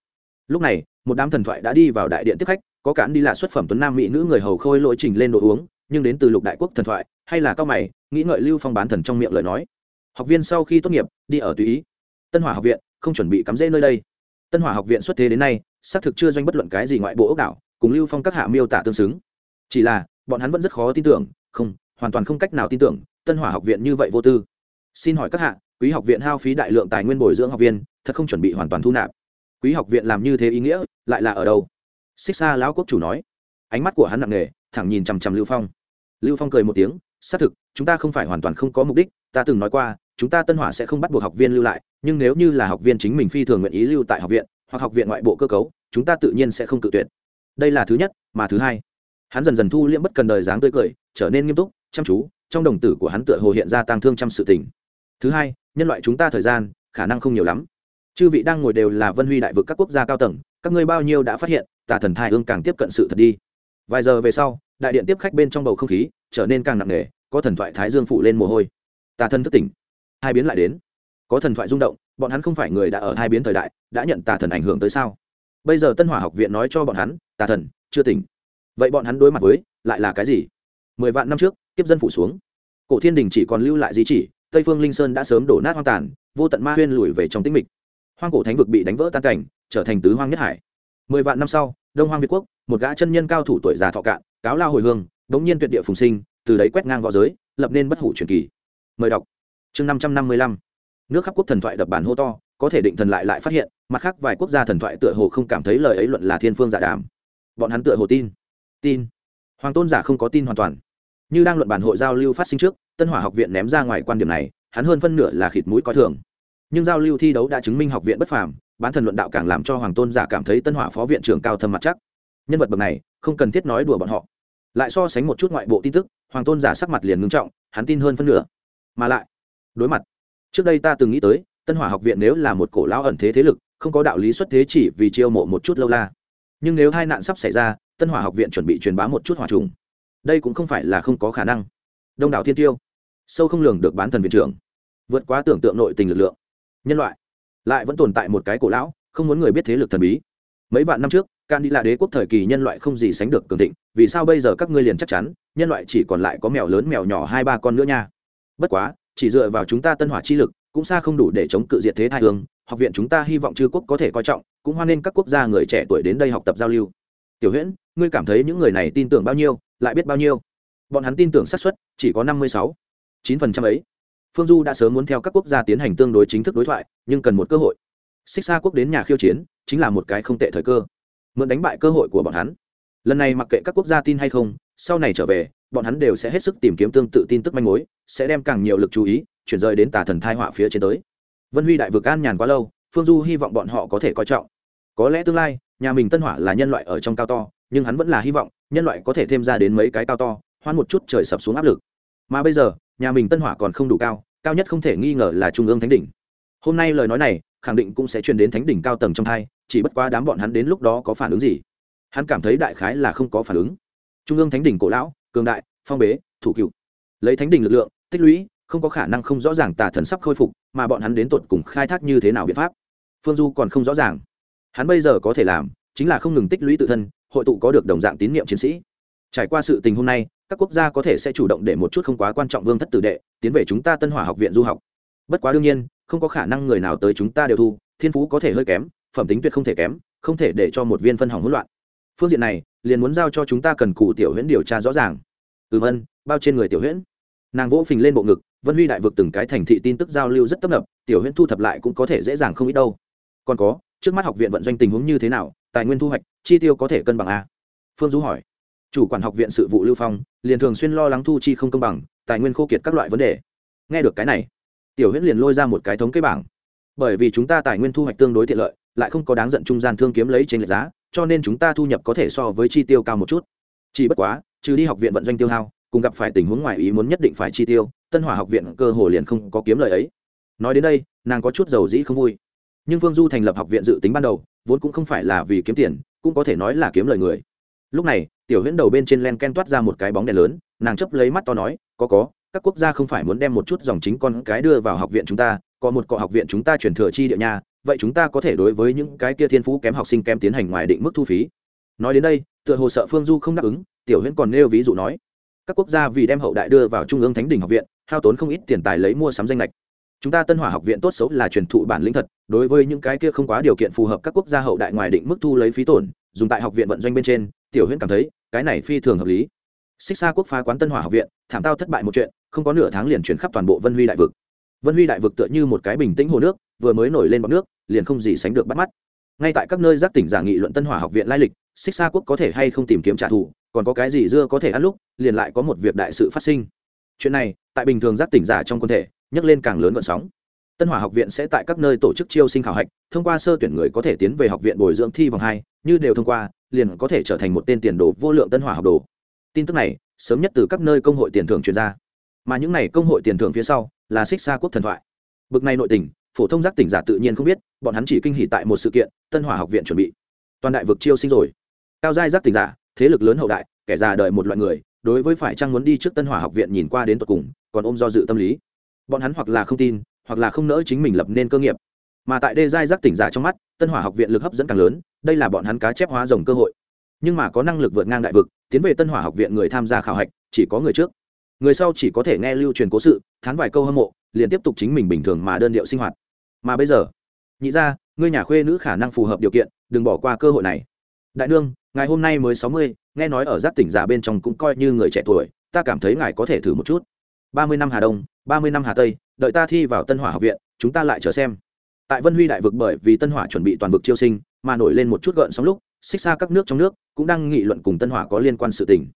Lúc này, một đám thần thoại đã đi vào đại điện tiếp khách, có cản đi là xuất phẩm tuấn nam mỹ nữ người hầu khôi lỗi trình lên đồ uống, nhưng đến từ lục đại quốc thần thoại, hay là cao mày, nghĩ ngợi lưu phong bán thần trong miệng lời nói. Học viên sau khi tốt nghiệp, đi ở tùy ý. Tân hỏa học viện không chuẩn bị cắm rễ nơi đây. Tân hỏa học viện xuất thế đến nay xác thực chưa doanh bất luận cái gì ngoại bộ ốc đảo, cùng lưu phong các hạ miêu tả tương xứng. Chỉ là, bọn hắn vẫn rất khó tin tưởng, không, hoàn toàn không cách nào tin tưởng, tân hỏa học viện như vậy vô tư. Xin hỏi các hạ, quý học viện hao phí đại lượng tài nguyên bồi dưỡng học viên, thật không chuẩn bị hoàn toàn thu nạp. Quý học viện làm như thế ý nghĩa, lại là ở đâu? Xích xa lão quốc chủ nói. Ánh mắt của hắn nặng nề, thẳng nhìn chằm chằm lưu phong. Lưu phong cười một tiếng, xác thực, chúng ta không phải hoàn toàn không có mục đích, ta từng nói qua, chúng ta tân hỏa sẽ không bắt buộc học viên lưu lại, nhưng nếu như là học viên chính mình phi thường nguyện ý lưu tại học viện hoặc học viện ngoại bộ cơ cấu, chúng ta tự nhiên sẽ không tự tuyệt. Đây là thứ nhất, mà thứ hai, hắn dần dần thu liễm bất cần đời dáng tươi cười, trở nên nghiêm túc, chăm chú, trong đồng tử của hắn tựa hồ hiện ra tăng thương trăm sự tình. Thứ hai, nhân loại chúng ta thời gian, khả năng không nhiều lắm. Chư vị đang ngồi đều là vân huy đại vực các quốc gia cao tầng, các ngươi bao nhiêu đã phát hiện, tà thần thai ương càng tiếp cận sự thật đi. Vài giờ về sau, đại điện tiếp khách bên trong bầu không khí, trở nên càng nặng nề, có thần thoại thái dương phụ lên mồ hôi. Tà thần thức tỉnh, hai biến lại đến có thần thoại rung động, bọn hắn không phải người đã ở hai biến thời đại, đã nhận tà thần ảnh hưởng tới sao? Bây giờ tân hỏa học viện nói cho bọn hắn, tà thần, chưa tỉnh. Vậy bọn hắn đối mặt với, lại là cái gì? Mười vạn năm trước, kiếp dân phủ xuống. Cổ thiên đình chỉ còn lưu lại di chỉ, tây phương linh sơn đã sớm đổ nát hoang tàn, vô tận ma huyên lùi về trong tĩnh mịch. Hoang cổ thánh vực bị đánh vỡ tan cảnh, trở thành tứ hoang nhất hải. Mười vạn năm sau, đông hoang việt quốc, một gã chân nhân cao thủ tuổi già thọ cạn, cáo lao hồi hương, đống nhiên tuyệt địa phùng sinh, từ đấy quét ngang v õ giới, lập nên bất hủ truyền kỳ. Mời đọc. Chương năm trăm năm mươi lăm nước khắp quốc thần thoại đập bản hô to, có thể định thần lại lại phát hiện, mặt khác vài quốc gia thần thoại tựa hồ không cảm thấy lời ấy luận là thiên phương giả đàm. Bọn hắn tựa hồ tin. Tin. Hoàng tôn giả không có tin hoàn toàn. Như đang luận bản hội giao lưu phát sinh trước, tân hỏa học viện ném ra ngoài quan điểm này, hắn hơn phân nửa là khịt mũi coi thường. Nhưng giao lưu thi đấu đã chứng minh học viện bất phàm, bán thần luận đạo càng làm cho hoàng tôn giả cảm thấy tân hỏa phó viện trưởng cao thâm mặt chắc. Nhân vật bậc này, không cần thiết nói đùa bọn họ. Lại so sánh một chút ngoại bộ tin tức, hoàng tôn giả sắc mặt liền ngưng trọng, hắn tin hơn phân nửa. Mà lại, đối mặt trước đây ta từng nghĩ tới, tân hỏa học viện nếu là một cổ lão ẩn thế thế lực, không có đạo lý xuất thế chỉ vì chiêu mộ một chút lâu la. Nhưng nếu hai nạn sắp xảy ra, tân hỏa học viện chuẩn bị truyền bá một chút hỏa trùng. Đây cũng không phải là không có khả năng. Đông đảo thiên tiêu, sâu không lường được bán thần viện trưởng. Vượt quá tưởng tượng nội tình lực lượng. Nhân loại, lại vẫn tồn tại một cái cổ lão, không muốn người biết thế lực thần bí. Mấy vạn năm trước can đi là đế quốc thời kỳ nhân loại không gì sánh được cường thịnh, vì sao bây giờ các ngươi liền chắc chắn, nhân loại chỉ còn lại có mèo lớn mèo nhỏ hai ba con nữa nha. Bất quá chỉ dựa vào chúng ta tân hỏa chi lực, cũng xa không đủ để chống cự diệt thế thai hương, học viện chúng ta hy vọng chư quốc có thể coi trọng, cũng hoan nghênh các quốc gia người trẻ tuổi đến đây học tập giao lưu. Tiểu huyễn, ngươi cảm thấy những người này tin tưởng bao nhiêu, lại biết bao nhiêu? Bọn hắn tin tưởng xác suất, chỉ có năm mươi sáu. chín phần trăm ấy. Phương du đã sớm muốn theo các quốc gia tiến hành tương đối chính thức đối thoại, nhưng cần một cơ hội. Xích xa quốc đến nhà khiêu chiến, chính là một cái không tệ thời cơ. Mượn đánh bại cơ hội của bọn hắn. Lần này mặc kệ các quốc gia tin hay không, sau này trở về bọn hắn đều sẽ hết sức tìm kiếm tương tự tin tức manh mối, sẽ đem càng nhiều lực chú ý chuyển rời đến tà thần thai họa phía trên tới. Vân huy đại vực an nhàn quá lâu, phương du hy vọng bọn họ có thể coi trọng. Có lẽ tương lai, nhà mình tân hỏa là nhân loại ở trong cao to, nhưng hắn vẫn là hy vọng nhân loại có thể thêm ra đến mấy cái cao to, hoan một chút trời sập xuống áp lực. Mà bây giờ, nhà mình tân hỏa còn không đủ cao cao nhất không thể nghi ngờ là trung ương thánh đỉnh. Hôm nay lời nói này, khẳng định cũng sẽ truyền đến thánh đỉnh cao tầng trong thai, chỉ bất quá đám bọn hắn đến lúc đó có phản ứng gì? Hắn cảm thấy đại khái là không có phản ứng. Trung ương thánh đỉnh cổ lão cường đại, phong bế, thủ cựu. Lấy thánh đỉnh lực lượng, tích lũy, không có khả năng không rõ ràng tà thần sắp khôi phục, mà bọn hắn đến tột cùng khai thác như thế nào biện pháp? Phương du còn không rõ ràng. Hắn bây giờ có thể làm chính là không ngừng tích lũy tự thân, hội tụ có được đồng dạng tín nhiệm chiến sĩ. Trải qua sự tình hôm nay, các quốc gia có thể sẽ chủ động để một chút không quá quan trọng vương thất tử đệ tiến về chúng ta tân hỏa học viện du học. Bất quá đương nhiên, không có khả năng người nào tới chúng ta đều thu, thiên phú có thể hơi kém, phẩm tính tuyệt không thể kém, không thể để cho một viên phân hỏng hỗn loạn phương diện này, liền muốn giao cho chúng ta cần cụ tiểu huyễn điều tra rõ ràng. Ừm ân, bao trên người tiểu huyễn. Nàng vỗ phình lên bộ ngực, vân huy đại vực từng cái thành thị tin tức giao lưu rất tấp nập, tiểu huyễn thu thập lại cũng có thể dễ dàng không ít đâu. Còn có, trước mắt học viện vận doanh tình huống như thế nào, tài nguyên thu hoạch, chi tiêu có thể cân bằng a? Phương du hỏi. Chủ quản học viện sự vụ lưu phong, liền thường xuyên lo lắng thu chi không công bằng, tài nguyên khô kiệt các loại vấn đề. Nghe được cái này, tiểu huyễn liền lôi ra một cái thống kê bảng. Bởi vì chúng ta tài nguyên thu hoạch tương đối tiện lợi, lại không có đáng giận trung gian thương kiếm lấy trên lệch giá cho nên chúng ta thu nhập có thể so với chi tiêu cao một chút. Chỉ bất quá, trừ đi học viện vận doanh tiêu hao, cùng gặp phải tình huống ngoài ý muốn nhất định phải chi tiêu, tân hỏa học viện cơ hồ liền không có kiếm lời ấy. Nói đến đây, nàng có chút dầu dĩ không vui. Nhưng phương du thành lập học viện dự tính ban đầu, vốn cũng không phải là vì kiếm tiền, cũng có thể nói là kiếm lời người. Lúc này, tiểu huyễn đầu bên trên len ken toát ra một cái bóng đèn lớn, nàng chấp lấy mắt to nói, có có, các quốc gia không phải muốn đem một chút dòng chính con cái đưa vào học viện chúng ta có một cọ học viện chúng ta chuyển thừa chi địa nhà vậy chúng ta có thể đối với những cái kia thiên phú kém học sinh kém tiến hành ngoài định mức thu phí. Nói đến đây, tựa hồ sợ phương du không đáp ứng, tiểu huyễn còn nêu ví dụ nói, các quốc gia vì đem hậu đại đưa vào trung ương thánh đình học viện, hao tốn không ít tiền tài lấy mua sắm danh lệch chúng ta tân hỏa học viện tốt xấu là truyền thụ bản lĩnh thật, đối với những cái kia không quá điều kiện phù hợp các quốc gia hậu đại ngoài định mức thu lấy phí tổn, dùng tại học viện vận doanh bên trên, tiểu huyễn cảm thấy, cái này phi thường hợp lý. Xích xa quốc phá quán tân hỏa học viện, thảm tao thất bại một chuyện, không có nửa tháng liền chuyển khắp toàn bộ vân huy đại vực vân huy đại vực tựa như một cái bình tĩnh hồ nước, vừa mới nổi lên bọc nước, liền không gì sánh được bắt mắt. Ngay tại các nơi giác tỉnh giả nghị luận tân hỏa học viện lai lịch, xích xa quốc có thể hay không tìm kiếm trả thù, còn có cái gì dưa có thể ăn lúc, liền lại có một việc đại sự phát sinh. Chuyện này, tại bình thường giác tỉnh giả trong quân thể, nhấc lên càng lớn vận sóng. Tân hỏa học viện sẽ tại các nơi tổ chức chiêu sinh khảo hạch, thông qua sơ tuyển người có thể tiến về học viện bồi dưỡng thi vòng hai, như đều thông qua, liền có thể trở thành một tên tiền đồ vô lượng tân hỏa học đồ. Tin tức này, sớm nhất từ các nơi công hội tiền thưởng truyền ra mà những này công hội tiền thưởng phía sau là xích xa quốc thần thoại. Bực này nội tình, phổ thông giác tỉnh giả tự nhiên không biết, bọn hắn chỉ kinh hỉ tại một sự kiện, tân hỏa học viện chuẩn bị. Toàn đại vực chiêu sinh rồi. Cao giai giác tỉnh giả, thế lực lớn hậu đại, kẻ già đợi một loại người, đối với phải chăng muốn đi trước tân hỏa học viện nhìn qua đến tận cùng, còn ôm do dự tâm lý. Bọn hắn hoặc là không tin, hoặc là không nỡ chính mình lập nên cơ nghiệp. Mà tại đê giai giác tỉnh giả trong mắt, tân hỏa học viện lực hấp dẫn càng lớn, đây là bọn hắn cá chép hóa rồng cơ hội. Nhưng mà có năng lực vượt ngang đại vực, tiến về tân hỏa học viện người tham gia khảo hạch, chỉ có người trước người sau chỉ có thể nghe lưu truyền cố sự, thán vài câu hâm mộ, liền tiếp tục chính mình bình thường mà đơn điệu sinh hoạt. Mà bây giờ, nhị ra ngươi nhà khuê nữ khả năng phù hợp điều kiện, đừng bỏ qua cơ hội này. Đại nương ngài hôm nay mới sáu mươi, nghe nói ở giáp tỉnh giả bên trong cũng coi như người trẻ tuổi, ta cảm thấy ngài có thể thử một chút. Ba mươi năm hà đông, ba mươi năm hà tây, đợi ta thi vào tân hỏa học viện, chúng ta lại chờ xem. Tại vân huy đại vực bởi vì tân hỏa chuẩn bị toàn vực chiêu sinh, mà nổi lên một chút gợn sóng lúc, xích xa các nước trong nước cũng đang nghị luận cùng tân hỏa có liên quan sự tình.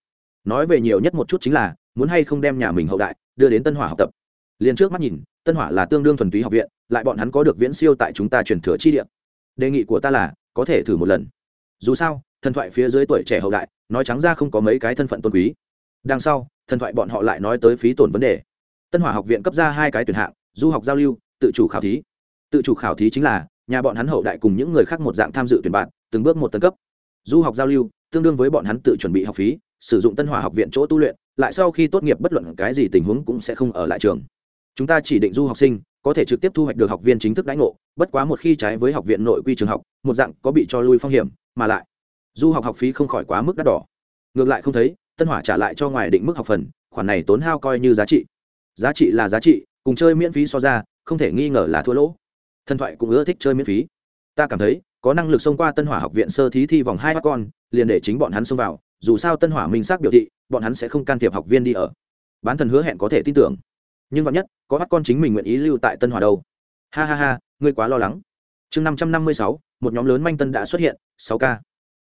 Nói về nhiều nhất một chút chính là muốn hay không đem nhà mình hậu đại đưa đến tân hỏa học tập liền trước mắt nhìn tân hỏa là tương đương thuần túy học viện lại bọn hắn có được viễn siêu tại chúng ta truyền thừa chi địa đề nghị của ta là có thể thử một lần dù sao thần thoại phía dưới tuổi trẻ hậu đại nói trắng ra không có mấy cái thân phận tôn quý đằng sau thần thoại bọn họ lại nói tới phí tổn vấn đề tân hỏa học viện cấp ra hai cái tuyển hạng du học giao lưu tự chủ khảo thí tự chủ khảo thí chính là nhà bọn hắn hậu đại cùng những người khác một dạng tham dự tuyển bạn từng bước một tấn cấp du học giao lưu tương đương với bọn hắn tự chuẩn bị học phí sử dụng tân hỏa học viện chỗ tu luyện, lại sau khi tốt nghiệp bất luận cái gì tình huống cũng sẽ không ở lại trường. Chúng ta chỉ định du học sinh, có thể trực tiếp thu hoạch được học viên chính thức đãi ngộ, bất quá một khi trái với học viện nội quy trường học, một dạng có bị cho lui phong hiểm, mà lại, du học học phí không khỏi quá mức đắt đỏ. Ngược lại không thấy, tân hỏa trả lại cho ngoài định mức học phần, khoản này tốn hao coi như giá trị. Giá trị là giá trị, cùng chơi miễn phí so ra, không thể nghi ngờ là thua lỗ. Thần thoại cũng ưa thích chơi miễn phí. Ta cảm thấy, có năng lực xông qua tân hỏa học viện sơ thí thi vòng hai con, liền để chính bọn hắn xông vào dù sao tân hỏa minh xác biểu thị, bọn hắn sẽ không can thiệp học viên đi ở. Bán thần hứa hẹn có thể tin tưởng. Nhưng vạn nhất, có bắt con chính mình nguyện ý lưu tại tân hòa đâu? Ha ha ha, ngươi quá lo lắng. Chương năm trăm năm mươi sáu, một nhóm lớn manh tân đã xuất hiện, sáu k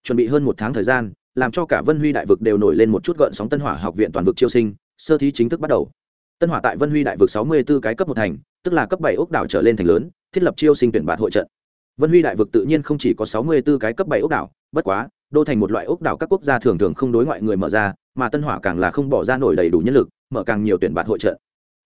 chuẩn bị hơn một tháng thời gian, làm cho cả vân huy đại vực đều nổi lên một chút gợn sóng tân hỏa học viện toàn vực chiêu sinh, sơ thí chính thức bắt đầu. Tân hỏa tại vân huy đại vực sáu mươi b ố cái cấp một thành, tức là cấp bảy ốc đảo trở lên thành lớn, thiết lập chiêu sinh tuyển bạt hội trận. Vân huy đại vực tự nhiên không chỉ có sáu mươi b ố cái cấp bảy ốc đảo, bất quá đô thành một loại ốc đảo các quốc gia thường thường không đối ngoại người mở ra, mà tân hỏa càng là không bỏ ra nổi đầy đủ nhân lực, mở càng nhiều tuyển bạn hội trận.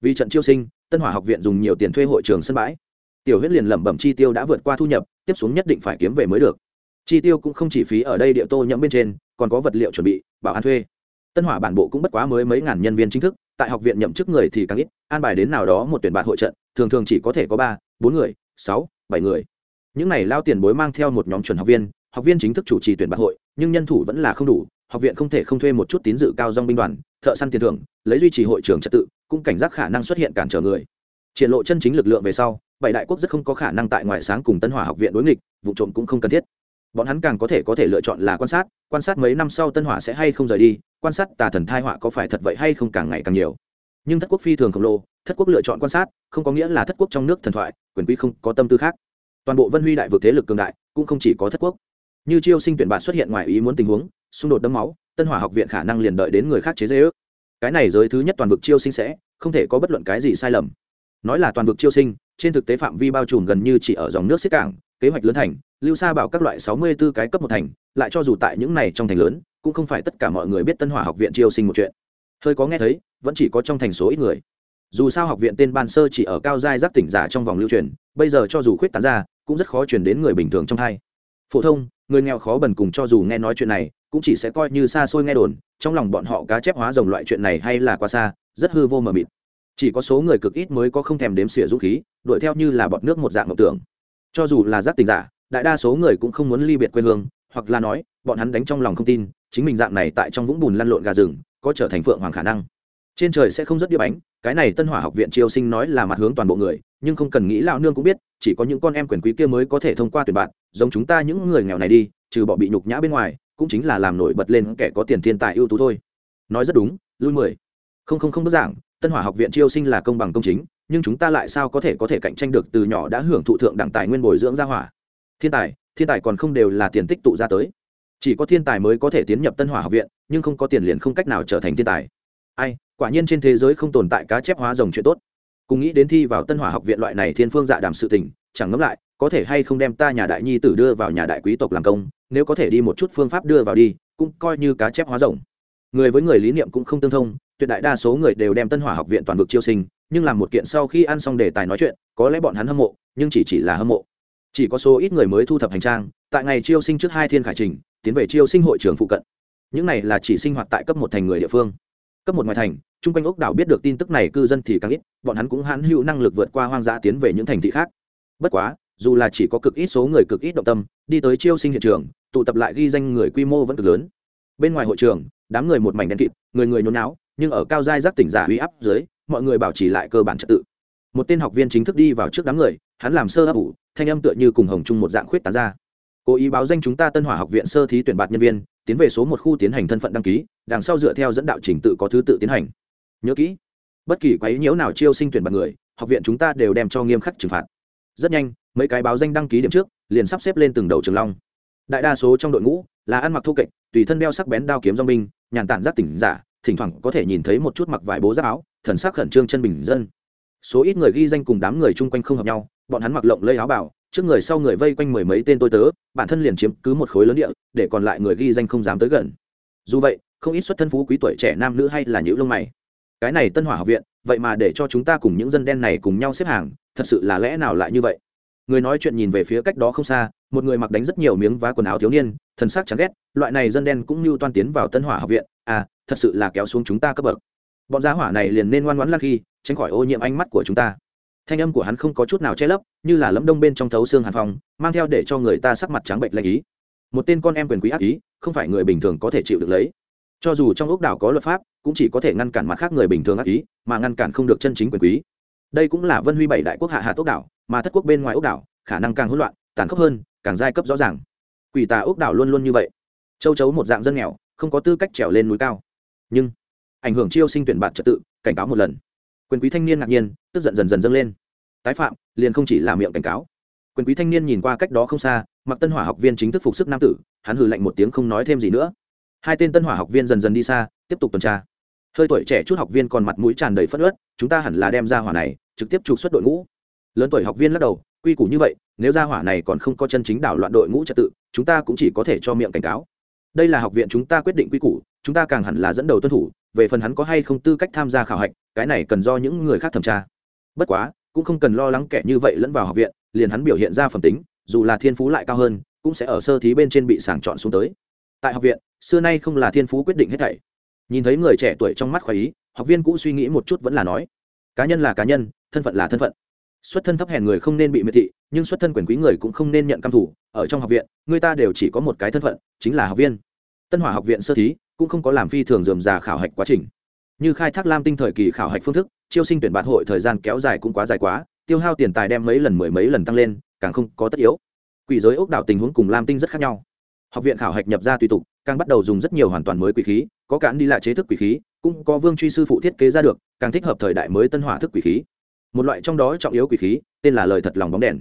Vì trận chiêu sinh, tân hỏa học viện dùng nhiều tiền thuê hội trường sân bãi. Tiểu huyết liền lẩm bẩm chi tiêu đã vượt qua thu nhập, tiếp xuống nhất định phải kiếm về mới được. Chi tiêu cũng không chỉ phí ở đây địa tô nhẫm bên trên, còn có vật liệu chuẩn bị, bảo an thuê. Tân hỏa bản bộ cũng bất quá mới mấy ngàn nhân viên chính thức, tại học viện nhậm chức người thì càng ít, an bài đến nào đó một tuyển bạt hội trận, thường thường chỉ có thể có ba, bốn người, sáu, bảy người. Những này lao tiền bối mang theo một nhóm chuẩn học viên học viên chính thức chủ trì tuyển bạt hội, nhưng nhân thủ vẫn là không đủ, học viện không thể không thuê một chút tín dự cao dong binh đoàn, thợ săn tiền thưởng, lấy duy trì hội trường trật tự, cũng cảnh giác khả năng xuất hiện cản trở người. Triển lộ chân chính lực lượng về sau, bảy đại quốc rất không có khả năng tại ngoại sáng cùng tân hỏa học viện đối nghịch, vụ trộm cũng không cần thiết. Bọn hắn càng có thể có thể lựa chọn là quan sát quan sát mấy năm sau tân hỏa sẽ hay không rời đi, quan sát tà thần thai họa có phải thật vậy hay không càng ngày càng nhiều. Nhưng thất quốc phi thường khổng lồ, thất quốc lựa chọn quan sát, không có nghĩa là thất quốc trong nước thần thoại, quyền quý không có tâm tư khác. Toàn bộ vân huy đại vực thế lực cường đại, cũng không chỉ có thất quốc như chiêu sinh tuyển bạn xuất hiện ngoài ý muốn tình huống, xung đột đẫm máu, tân hỏa học viện khả năng liền đợi đến người khác chế dễ ước cái này giới thứ nhất toàn vực chiêu sinh sẽ không thể có bất luận cái gì sai lầm. Nói là toàn vực chiêu sinh, trên thực tế phạm vi bao trùm gần như chỉ ở dòng nước xích cảng, kế hoạch lớn thành, lưu xa bảo các loại sáu mươi 64 cái cấp một thành, lại cho dù tại những này trong thành lớn, cũng không phải tất cả mọi người biết tân hỏa học viện chiêu sinh một chuyện. Hơi có nghe thấy, vẫn chỉ có trong thành số ít người. Dù sao học viện tên ban sơ chỉ ở cao giai giáp tỉnh giả trong vòng lưu truyền, bây giờ cho dù khuyết tán ra, cũng rất khó truyền đến người bình thường trong thai phổ thông người nghèo khó bần cùng cho dù nghe nói chuyện này, cũng chỉ sẽ coi như xa xôi nghe đồn, trong lòng bọn họ cá chép hóa rồng loại chuyện này hay là quá xa, rất hư vô mờ mịt. Chỉ có số người cực ít mới có không thèm đếm xỉa dũng khí, đuổi theo như là bọt nước một dạng ngọc tưởng. Cho dù là giác tình giả, đại đa số người cũng không muốn ly biệt quê hương, hoặc là nói, bọn hắn đánh trong lòng không tin, chính mình dạng này tại trong vũng bùn lăn lộn gà rừng, có trở thành phượng hoàng khả năng. Trên trời sẽ không rất điệp bánh cái này tân hỏa học viện triều sinh nói là mặt hướng toàn bộ người, nhưng không cần nghĩ lão nương cũng biết, chỉ có những con em quyền quý kia mới có thể thông qua tuyển bạn, giống chúng ta những người nghèo này đi, trừ bỏ bị nhục nhã bên ngoài, cũng chính là làm nổi bật lên kẻ có tiền thiên tài ưu tú thôi. Nói rất đúng lui mười. Không không không đơn giản, tân hỏa học viện triều sinh là công bằng công chính, nhưng chúng ta lại sao có thể có thể cạnh tranh được từ nhỏ đã hưởng thụ thượng đẳng tài nguyên bồi dưỡng ra hỏa? Thiên tài thiên tài còn không đều là tiền tích tụ ra tới. Chỉ có thiên tài mới có thể tiến nhập tân hỏa học viện, nhưng không có tiền liền không cách nào trở thành thiên tài. Ai quả nhiên trên thế giới không tồn tại cá chép hóa rồng chuyện tốt. Cùng nghĩ đến thi vào tân hỏa học viện loại này thiên phương dạ đàm sự tình, chẳng ngẫm lại, có thể hay không đem ta nhà đại nhi tử đưa vào nhà đại quý tộc làm công, nếu có thể đi một chút phương pháp đưa vào đi, cũng coi như cá chép hóa rồng. Người với người lý niệm cũng không tương thông, tuyệt đại đa số người đều đem tân hỏa học viện toàn vực chiêu sinh, nhưng làm một kiện sau khi ăn xong đề tài nói chuyện, có lẽ bọn hắn hâm mộ, nhưng chỉ chỉ là hâm mộ. Chỉ có số ít người mới thu thập hành trang, tại ngày chiêu sinh trước hai thiên khải trình, tiến về chiêu sinh hội trường phụ cận. Những này là chỉ sinh hoạt tại cấp một thành người địa phương. Cấp một ngoài thành chung quanh ốc đảo biết được tin tức này cư dân thì càng ít, bọn hắn cũng hãn hữu năng lực vượt qua hoang dã tiến về những thành thị khác. Bất quá, dù là chỉ có cực ít số người cực ít động tâm, đi tới chiêu sinh hiện trường, tụ tập lại ghi danh người quy mô vẫn cực lớn. Bên ngoài hội trường, đám người một mảnh đen kịt, người người nhốn náo nhưng ở cao giai giác tỉnh giả uy áp dưới, mọi người bảo trì lại cơ bản trật tự. Một tên học viên chính thức đi vào trước đám người, hắn làm sơ ấp ủ, thanh âm tựa như cùng hồng chung một dạng khuyết tán ra. Cố ý báo danh chúng ta tân hỏa học viện sơ thí tuyển bạt nhân viên, tiến về số một khu tiến hành thân phận đăng ký, đằng sau dựa theo dẫn đạo trình tự có thứ tự tiến hành nhớ kỹ, bất kỳ quấy nhiễu nào chiêu sinh tuyển bằng người, học viện chúng ta đều đem cho nghiêm khắc trừng phạt. Rất nhanh, mấy cái báo danh đăng ký điểm trước, liền sắp xếp lên từng đầu trường long. Đại đa số trong đội ngũ là ăn mặc thô kệch, tùy thân đeo sắc bén đao kiếm do binh, nhàn tản giác tỉnh giả, thỉnh thoảng có thể nhìn thấy một chút mặc vải bố giáp áo, thần sắc khẩn trương chân bình dân. Số ít người ghi danh cùng đám người chung quanh không hợp nhau, bọn hắn mặc lộng lây áo bảo trước người sau người vây quanh mười mấy tên tôi tớ, bản thân liền chiếm cứ một khối lớn địa, để còn lại người ghi danh không dám tới gần. Dù vậy, không ít xuất thân phú quý tuổi trẻ nam nữ hay là những lông mày cái này tân hỏa học viện, vậy mà để cho chúng ta cùng những dân đen này cùng nhau xếp hàng, thật sự là lẽ nào lại như vậy? Người nói chuyện nhìn về phía cách đó không xa, một người mặc đánh rất nhiều miếng vá quần áo thiếu niên, thần sắc chán ghét, loại này dân đen cũng như toan tiến vào tân hỏa học viện à thật sự là kéo xuống chúng ta cấp bậc. Bọn giá hỏa này liền nên ngoan ngoãn lăn khi, tránh khỏi ô nhiễm ánh mắt của chúng ta. Thanh âm của hắn không có chút nào che lấp, như là lấm đông bên trong thấu xương hàn phòng mang theo để cho người ta sắc mặt trắng bệnh lạnh ý. Một tên con em quyền quý ác ý, không phải người bình thường có thể chịu được lấy cho dù trong ốc đảo có luật pháp, cũng chỉ có thể ngăn cản mặt khác người bình thường ác ý, mà ngăn cản không được chân chính quyền quý. Đây cũng là vân huy bảy đại quốc hạ hạ ốc đảo, mà thất quốc bên ngoài ốc đảo, khả năng càng hỗn loạn, tàn khốc hơn, càng giai cấp rõ ràng. Quỷ tà ốc đảo luôn luôn như vậy. Châu chấu một dạng dân nghèo, không có tư cách trèo lên núi cao. Nhưng, ảnh hưởng chiêu sinh tuyển bạn trật tự, cảnh cáo một lần. Quyền quý thanh niên ngạc nhiên, tức giận dần dần dâng lên. Tái phạm, liền không chỉ là miệng cảnh cáo. Quyền quý thanh niên nhìn qua cách đó không xa, mặc tân hỏa học viên chính thức phục sức nam tử, hắn hừ lạnh một tiếng không nói thêm gì nữa hai tên tân hỏa học viên dần dần đi xa, tiếp tục tuần tra. Hơi tuổi trẻ chút học viên còn mặt mũi tràn đầy phất ớt chúng ta hẳn là đem ra hỏa này, trực tiếp trục xuất đội ngũ. Lớn tuổi học viên lắc đầu, quy củ như vậy, nếu ra hỏa này còn không có chân chính đảo loạn đội ngũ trật tự, chúng ta cũng chỉ có thể cho miệng cảnh cáo. Đây là học viện chúng ta quyết định quy củ, chúng ta càng hẳn là dẫn đầu tuân thủ, về phần hắn có hay không tư cách tham gia khảo hạch, cái này cần do những người khác thẩm tra. Bất quá, cũng không cần lo lắng kẻ như vậy lẫn vào học viện, liền hắn biểu hiện ra phẩm tính, dù là thiên phú lại cao hơn, cũng sẽ ở sơ thí bên trên bị sàng chọn xuống tới tại học viện, xưa nay không là thiên phú quyết định hết thảy. Nhìn thấy người trẻ tuổi trong mắt khoái ý, học viên cũ suy nghĩ một chút vẫn là nói, cá nhân là cá nhân, thân phận là thân phận. Xuất thân thấp hèn người không nên bị miệt thị, nhưng xuất thân quyền quý người cũng không nên nhận căm thủ. Ở trong học viện, người ta đều chỉ có một cái thân phận, chính là học viên. Tân hỏa học viện sơ thí cũng không có làm phi thường dườm già khảo hạch quá trình. Như khai thác lam tinh thời kỳ khảo hạch phương thức, chiêu sinh tuyển bạt hội thời gian kéo dài cũng quá dài quá, tiêu hao tiền tài đem mấy lần mười mấy lần tăng lên, càng không có tất yếu. Quỷ giới ốc đảo tình huống cùng lam tinh rất khác nhau học viện khảo hạch nhập ra tùy tục, càng bắt đầu dùng rất nhiều hoàn toàn mới quỷ khí, có cản đi lại chế thức quỷ khí, cũng có vương truy sư phụ thiết kế ra được, càng thích hợp thời đại mới tân hỏa thức quỷ khí. Một loại trong đó trọng yếu quỷ khí, tên là lời thật lòng bóng đèn.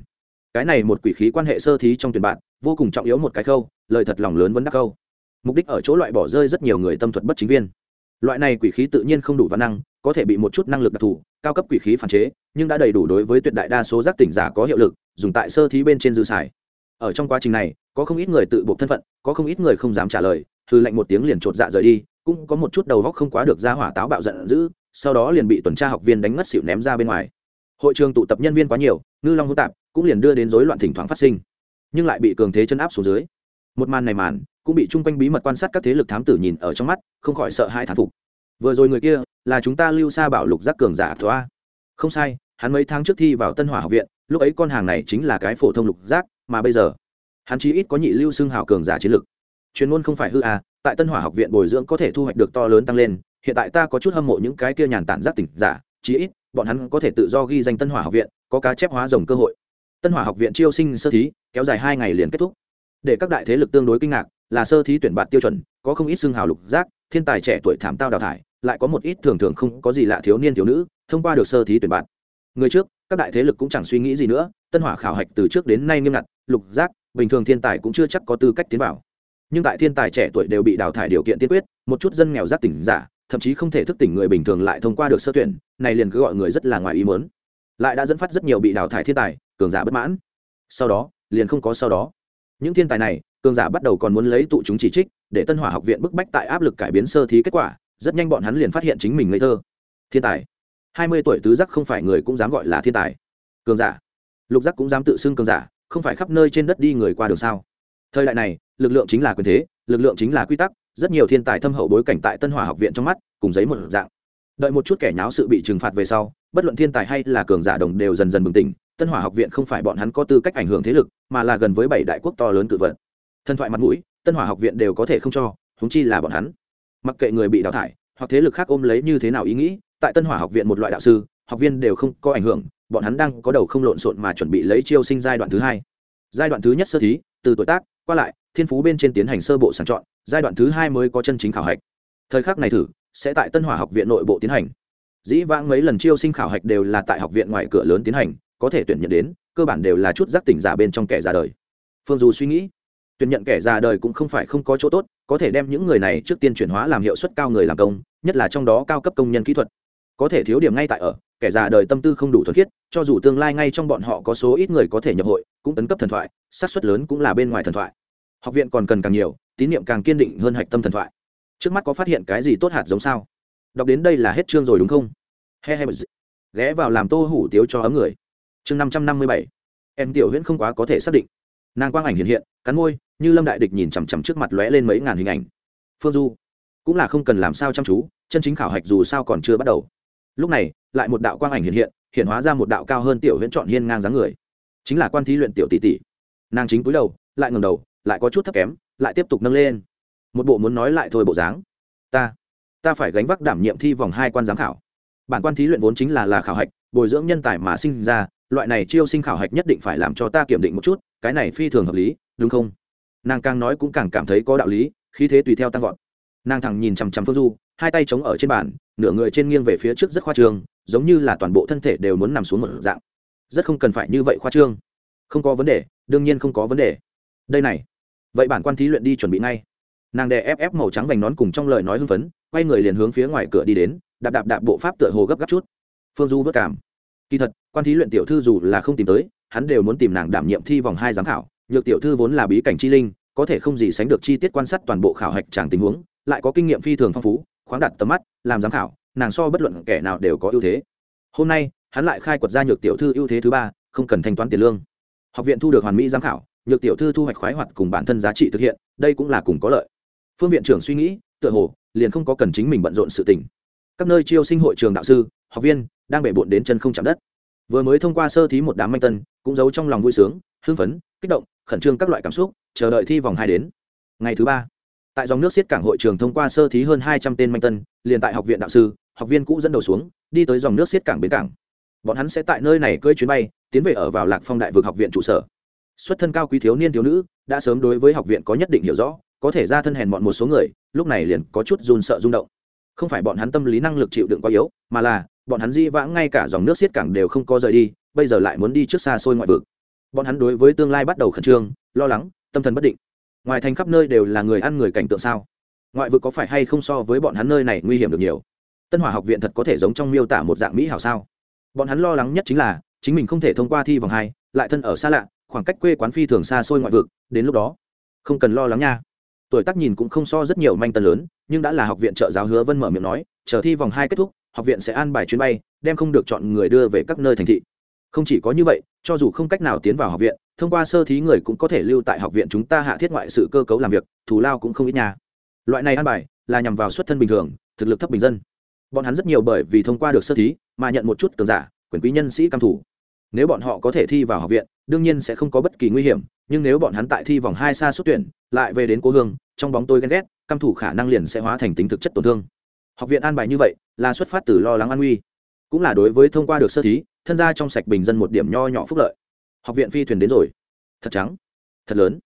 Cái này một quỷ khí quan hệ sơ thí trong tuyển bạn, vô cùng trọng yếu một cái khâu, lời thật lòng lớn vẫn đắc khâu mục đích ở chỗ loại bỏ rơi rất nhiều người tâm thuật bất chính viên. Loại này quỷ khí tự nhiên không đủ văn năng, có thể bị một chút năng lực đặc thù, cao cấp quỷ khí phản chế, nhưng đã đầy đủ đối với tuyệt đại đa số giác tỉnh giả có hiệu lực, dùng tại sơ thí bên trên dự xài. Ở trong quá trình này có không ít người tự buộc thân phận, có không ít người không dám trả lời thư lệnh một tiếng liền chột dạ rời đi, cũng có một chút đầu góc không quá được ra hỏa táo bạo giận dữ, sau đó liền bị tuần tra học viên đánh ngất xỉu ném ra bên ngoài. Hội trường tụ tập nhân viên quá nhiều, ngư long hỗn tạp cũng liền đưa đến rối loạn thỉnh thoảng phát sinh, nhưng lại bị cường thế chân áp xuống dưới. Một màn này màn, cũng bị chung quanh bí mật quan sát các thế lực thám tử nhìn ở trong mắt, không khỏi sợ hai thán phục. Vừa rồi người kia là chúng ta lưu xa bảo lục giác cường giả thoa không sai, hắn mấy tháng trước thi vào tân hỏa học viện, lúc ấy con hàng này chính là cái phổ thông lục giác, mà bây giờ hắn chí ít có nhị lưu xương hào cường giả chiến lực. Chuyên môn không phải hư à tại tân hỏa học viện bồi dưỡng có thể thu hoạch được to lớn tăng lên, hiện tại ta có chút hâm mộ những cái kia nhàn tản giác tỉnh giả, chí ít, bọn hắn có thể tự do ghi danh tân hỏa học viện, có cá chép hóa rồng cơ hội. Tân hỏa học viện chiêu sinh sơ thí, kéo dài hai ngày liền kết thúc. Để các đại thế lực tương đối kinh ngạc, là sơ thí tuyển bạt tiêu chuẩn, có không ít xương hào lục giác, thiên tài trẻ tuổi thảm tao đào thải, lại có một ít thường thường không có gì lạ thiếu niên thiếu nữ, thông qua được sơ thí tuyển bạt. Người trước, các đại thế lực cũng chẳng suy nghĩ gì nữa, tân hỏa khảo hạch từ trước đến nay nghiêm ngặt, lục giác bình thường thiên tài cũng chưa chắc có tư cách tiến vào. Nhưng tại thiên tài trẻ tuổi đều bị đào thải điều kiện tiên quyết, một chút dân nghèo giác tỉnh giả, thậm chí không thể thức tỉnh người bình thường lại thông qua được sơ tuyển, này liền cứ gọi người rất là ngoài ý mớn lại đã dẫn phát rất nhiều bị đào thải thiên tài, cường giả bất mãn. Sau đó, liền không có sau đó. Những thiên tài này, cường giả bắt đầu còn muốn lấy tụ chúng chỉ trích, để tân hỏa học viện bức bách tại áp lực cải biến sơ thí kết quả, rất nhanh bọn hắn liền phát hiện chính mình ngây thơ. Thiên tài. Hai mươi tuổi tứ giác không phải người cũng dám gọi là thiên tài. Cường giả. Lục giác cũng dám tự xưng cường giả không phải khắp nơi trên đất đi người qua đường sao? Thời đại này, lực lượng chính là quyền thế, lực lượng chính là quy tắc, rất nhiều thiên tài thâm hậu bối cảnh tại tân hỏa học viện trong mắt, cùng giấy một dạng. Đợi một chút kẻ nháo sự bị trừng phạt về sau, bất luận thiên tài hay là cường giả đồng đều dần dần bừng tỉnh, tân hỏa học viện không phải bọn hắn có tư cách ảnh hưởng thế lực, mà là gần với bảy đại quốc to lớn cự vận. Thân thoại mặt mũi, tân hỏa học viện đều có thể không cho húng chi là bọn hắn. Mặc kệ người bị đào thải, hoặc thế lực khác ôm lấy như thế nào ý nghĩ, tại tân hỏa học viện một loại đạo sư, học viên đều không có ảnh hưởng bọn hắn đang có đầu không lộn xộn mà chuẩn bị lấy chiêu sinh giai đoạn thứ hai. Giai đoạn thứ nhất sơ thí, từ tuổi tác, qua lại, thiên phú bên trên tiến hành sơ bộ sàng chọn, giai đoạn thứ hai mới có chân chính khảo hạch. Thời khắc này thử, sẽ tại tân hỏa học viện nội bộ tiến hành. Dĩ vãng mấy lần chiêu sinh khảo hạch đều là tại học viện ngoài cửa lớn tiến hành, có thể tuyển nhận đến, cơ bản đều là chút giác tỉnh giả bên trong kẻ già đời. Phương dù suy nghĩ, tuyển nhận kẻ già đời cũng không phải không có chỗ tốt, có thể đem những người này trước tiên chuyển hóa làm hiệu suất cao người làm công, nhất là trong đó cao cấp công nhân kỹ thuật. Có thể thiếu điểm ngay tại ở kẻ già đời tâm tư không đủ thuần khiết, cho dù tương lai ngay trong bọn họ có số ít người có thể nhập hội, cũng tấn cấp thần thoại, xác suất lớn cũng là bên ngoài thần thoại. Học viện còn cần càng nhiều, tín nhiệm càng kiên định hơn hạch tâm thần thoại. Trước mắt có phát hiện cái gì tốt hạt giống sao? Đọc đến đây là hết chương rồi đúng không? He he ghé vào làm tô hủ tiếu cho ấm người. Chương năm trăm năm mươi bảy. Em tiểu huyễn không quá có thể xác định. Nàng quang ảnh hiện hiện, cắn môi, như lâm đại địch nhìn chằm chằm trước mặt lóe lên mấy ngàn hình ảnh. Phương du, cũng là không cần làm sao chăm chú, chân chính khảo hạch dù sao còn chưa bắt đầu lúc này, lại một đạo quang ảnh hiện hiện hiện hóa ra một đạo cao hơn tiểu huyễn chọn hiên ngang dáng người. Chính là quan thí luyện tiểu tỷ tỷ. Nàng chính cúi đầu, lại ngầm đầu, lại có chút thấp kém, lại tiếp tục nâng lên. Một bộ muốn nói lại thôi bộ dáng. Ta ta phải gánh vác đảm nhiệm thi vòng hai quan giám khảo. Bản quan thí luyện vốn chính là là khảo hạch, bồi dưỡng nhân tài mà sinh ra, loại này chiêu sinh khảo hạch nhất định phải làm cho ta kiểm định một chút, cái này phi thường hợp lý, đúng không? Nàng càng nói cũng càng cảm thấy có đạo lý, khí thế tùy theo tăng vọt. Nàng thẳng nhìn chằm chằm phương du, hai tay chống ở trên bàn nửa người trên nghiêng về phía trước rất khoa trương, giống như là toàn bộ thân thể đều muốn nằm xuống một dạng. Rất không cần phải như vậy khoa trương. Không có vấn đề, đương nhiên không có vấn đề. Đây này. Vậy bản quan thí luyện đi chuẩn bị ngay. Nàng đè ép ép màu trắng vành nón cùng trong lời nói hưng phấn, quay người liền hướng phía ngoài cửa đi đến, đạp đạp đạp bộ pháp tựa hồ gấp gáp chút. Phương du vất cảm. Kỳ thật, quan thí luyện tiểu thư dù là không tìm tới, hắn đều muốn tìm nàng đảm nhiệm thi vòng hai giám khảo. Nhược tiểu thư vốn là bí cảnh chi linh, có thể không gì sánh được chi tiết quan sát toàn bộ khảo hạch tràng tình huống, lại có kinh nghiệm phi thường phong phú khoáng đặt tầm mắt, làm giám khảo, nàng so bất luận kẻ nào đều có ưu thế. Hôm nay, hắn lại khai quật ra nhược tiểu thư ưu thế thứ ba, không cần thanh toán tiền lương. Học viện thu được hoàn mỹ giám khảo, nhược tiểu thư thu hoạch khoái hoạt cùng bản thân giá trị thực hiện, đây cũng là cùng có lợi. Phương viện trưởng suy nghĩ, tựa hồ, liền không có cần chính mình bận rộn sự tình. Các nơi chiêu sinh hội trường đạo sư, học viên, đang bể bộn đến chân không chạm đất. Vừa mới thông qua sơ thí một đám manh tân, cũng giấu trong lòng vui sướng, hưng phấn, kích động, khẩn trương các loại cảm xúc, chờ đợi thi vòng hai đến. Ngày thứ ba tại dòng nước xiết cảng hội trường thông qua sơ thí hơn hai trăm tên manh tân, liền tại học viện đạo sư, học viên cũ dẫn đầu xuống, đi tới dòng nước xiết cảng bến cảng. Bọn hắn sẽ tại nơi này cưỡi chuyến bay, tiến về ở vào lạc phong đại vực học viện trụ sở. Xuất thân cao quý thiếu niên thiếu nữ, đã sớm đối với học viện có nhất định hiểu rõ, có thể ra thân hèn bọn một số người, lúc này liền có chút run sợ rung động. Không phải bọn hắn tâm lý năng lực chịu đựng quá yếu, mà là, bọn hắn di vãng ngay cả dòng nước xiết cảng đều không có rời đi, bây giờ lại muốn đi trước xa xôi ngoại vực. Bọn hắn đối với tương lai bắt đầu khẩn trương, lo lắng, tâm thần bất định ngoài thành khắp nơi đều là người ăn người cảnh tượng sao? Ngoại vực có phải hay không so với bọn hắn nơi này nguy hiểm được nhiều? Tân hỏa học viện thật có thể giống trong miêu tả một dạng mỹ hảo sao? Bọn hắn lo lắng nhất chính là, chính mình không thể thông qua thi vòng hai, lại thân ở xa lạ, khoảng cách quê quán phi thường xa xôi ngoại vực, đến lúc đó, không cần lo lắng nha. Tuổi tác nhìn cũng không so rất nhiều manh tân lớn, nhưng đã là học viện trợ giáo hứa vân mở miệng nói, chờ thi vòng hai kết thúc, học viện sẽ an bài chuyến bay, đem không được chọn người đưa về các nơi thành thị không chỉ có như vậy, cho dù không cách nào tiến vào học viện, thông qua sơ thí người cũng có thể lưu tại học viện chúng ta hạ thiết ngoại sự cơ cấu làm việc, thù lao cũng không ít nhà loại này an bài là nhằm vào xuất thân bình thường, thực lực thấp bình dân. Bọn hắn rất nhiều bởi vì thông qua được sơ thí mà nhận một chút cường giả, quyền quý nhân sĩ cam thủ. Nếu bọn họ có thể thi vào học viện, đương nhiên sẽ không có bất kỳ nguy hiểm, nhưng nếu bọn hắn tại thi vòng hai xa xuất tuyển, lại về đến cố hương, trong bóng tôi ghen ghét căm thủ khả năng liền sẽ hóa thành tính thực chất tổn thương. Học viện an bài như vậy là xuất phát từ lo lắng an nguy. Cũng là đối với thông qua được sơ thí thân gia trong sạch bình dân một điểm nho nhỏ phúc lợi. Học viện phi thuyền đến rồi. Thật trắng. Thật lớn.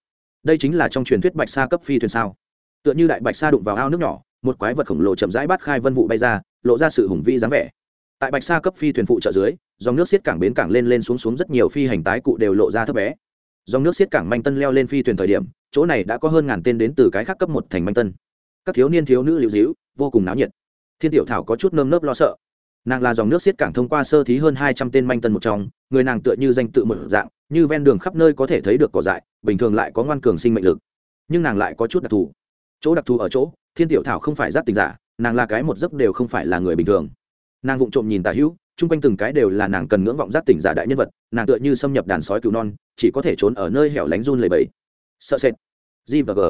Đây chính là trong truyền thuyết bạch sa cấp phi thuyền sao? Tựa như đại bạch sa đụng vào ao nước nhỏ, một quái vật khổng lồ chậm rãi bắt khai vân vụ bay ra, lộ ra sự hùng vĩ dáng vẻ. Tại bạch sa cấp phi thuyền phụ trợ dưới, dòng nước xiết cảng bến cảng lên lên xuống xuống rất nhiều phi hành tái cụ đều lộ ra thấp bé. Dòng nước xiết cảng manh tân leo lên phi thuyền thời điểm, chỗ này đã có hơn ngàn tên đến từ cái khác cấp một thành manh tân. Các thiếu niên thiếu nữ lưu dĩu vô cùng náo nhiệt. Thiên tiểu thảo có chút nơm nớp lo sợ nàng là dòng nước xiết cảng thông qua sơ thí hơn hai trăm tên manh tân một trong, người nàng tựa như danh tự một dạng, như ven đường khắp nơi có thể thấy được cỏ dại, bình thường lại có ngoan cường sinh mệnh lực. Nhưng nàng lại có chút đặc thù. Chỗ đặc thù ở chỗ, thiên tiểu thảo không phải giáp tình giả, nàng là cái một giấc đều không phải là người bình thường. Nàng vụng trộm nhìn tà hữu, chung quanh từng cái đều là nàng cần ngưỡng vọng giác tỉnh giả đại nhân vật, nàng tựa như xâm nhập đàn sói cứu non, chỉ có thể trốn ở nơi hẻo lánh run lầy bẫy. Sợ sệt. G và g.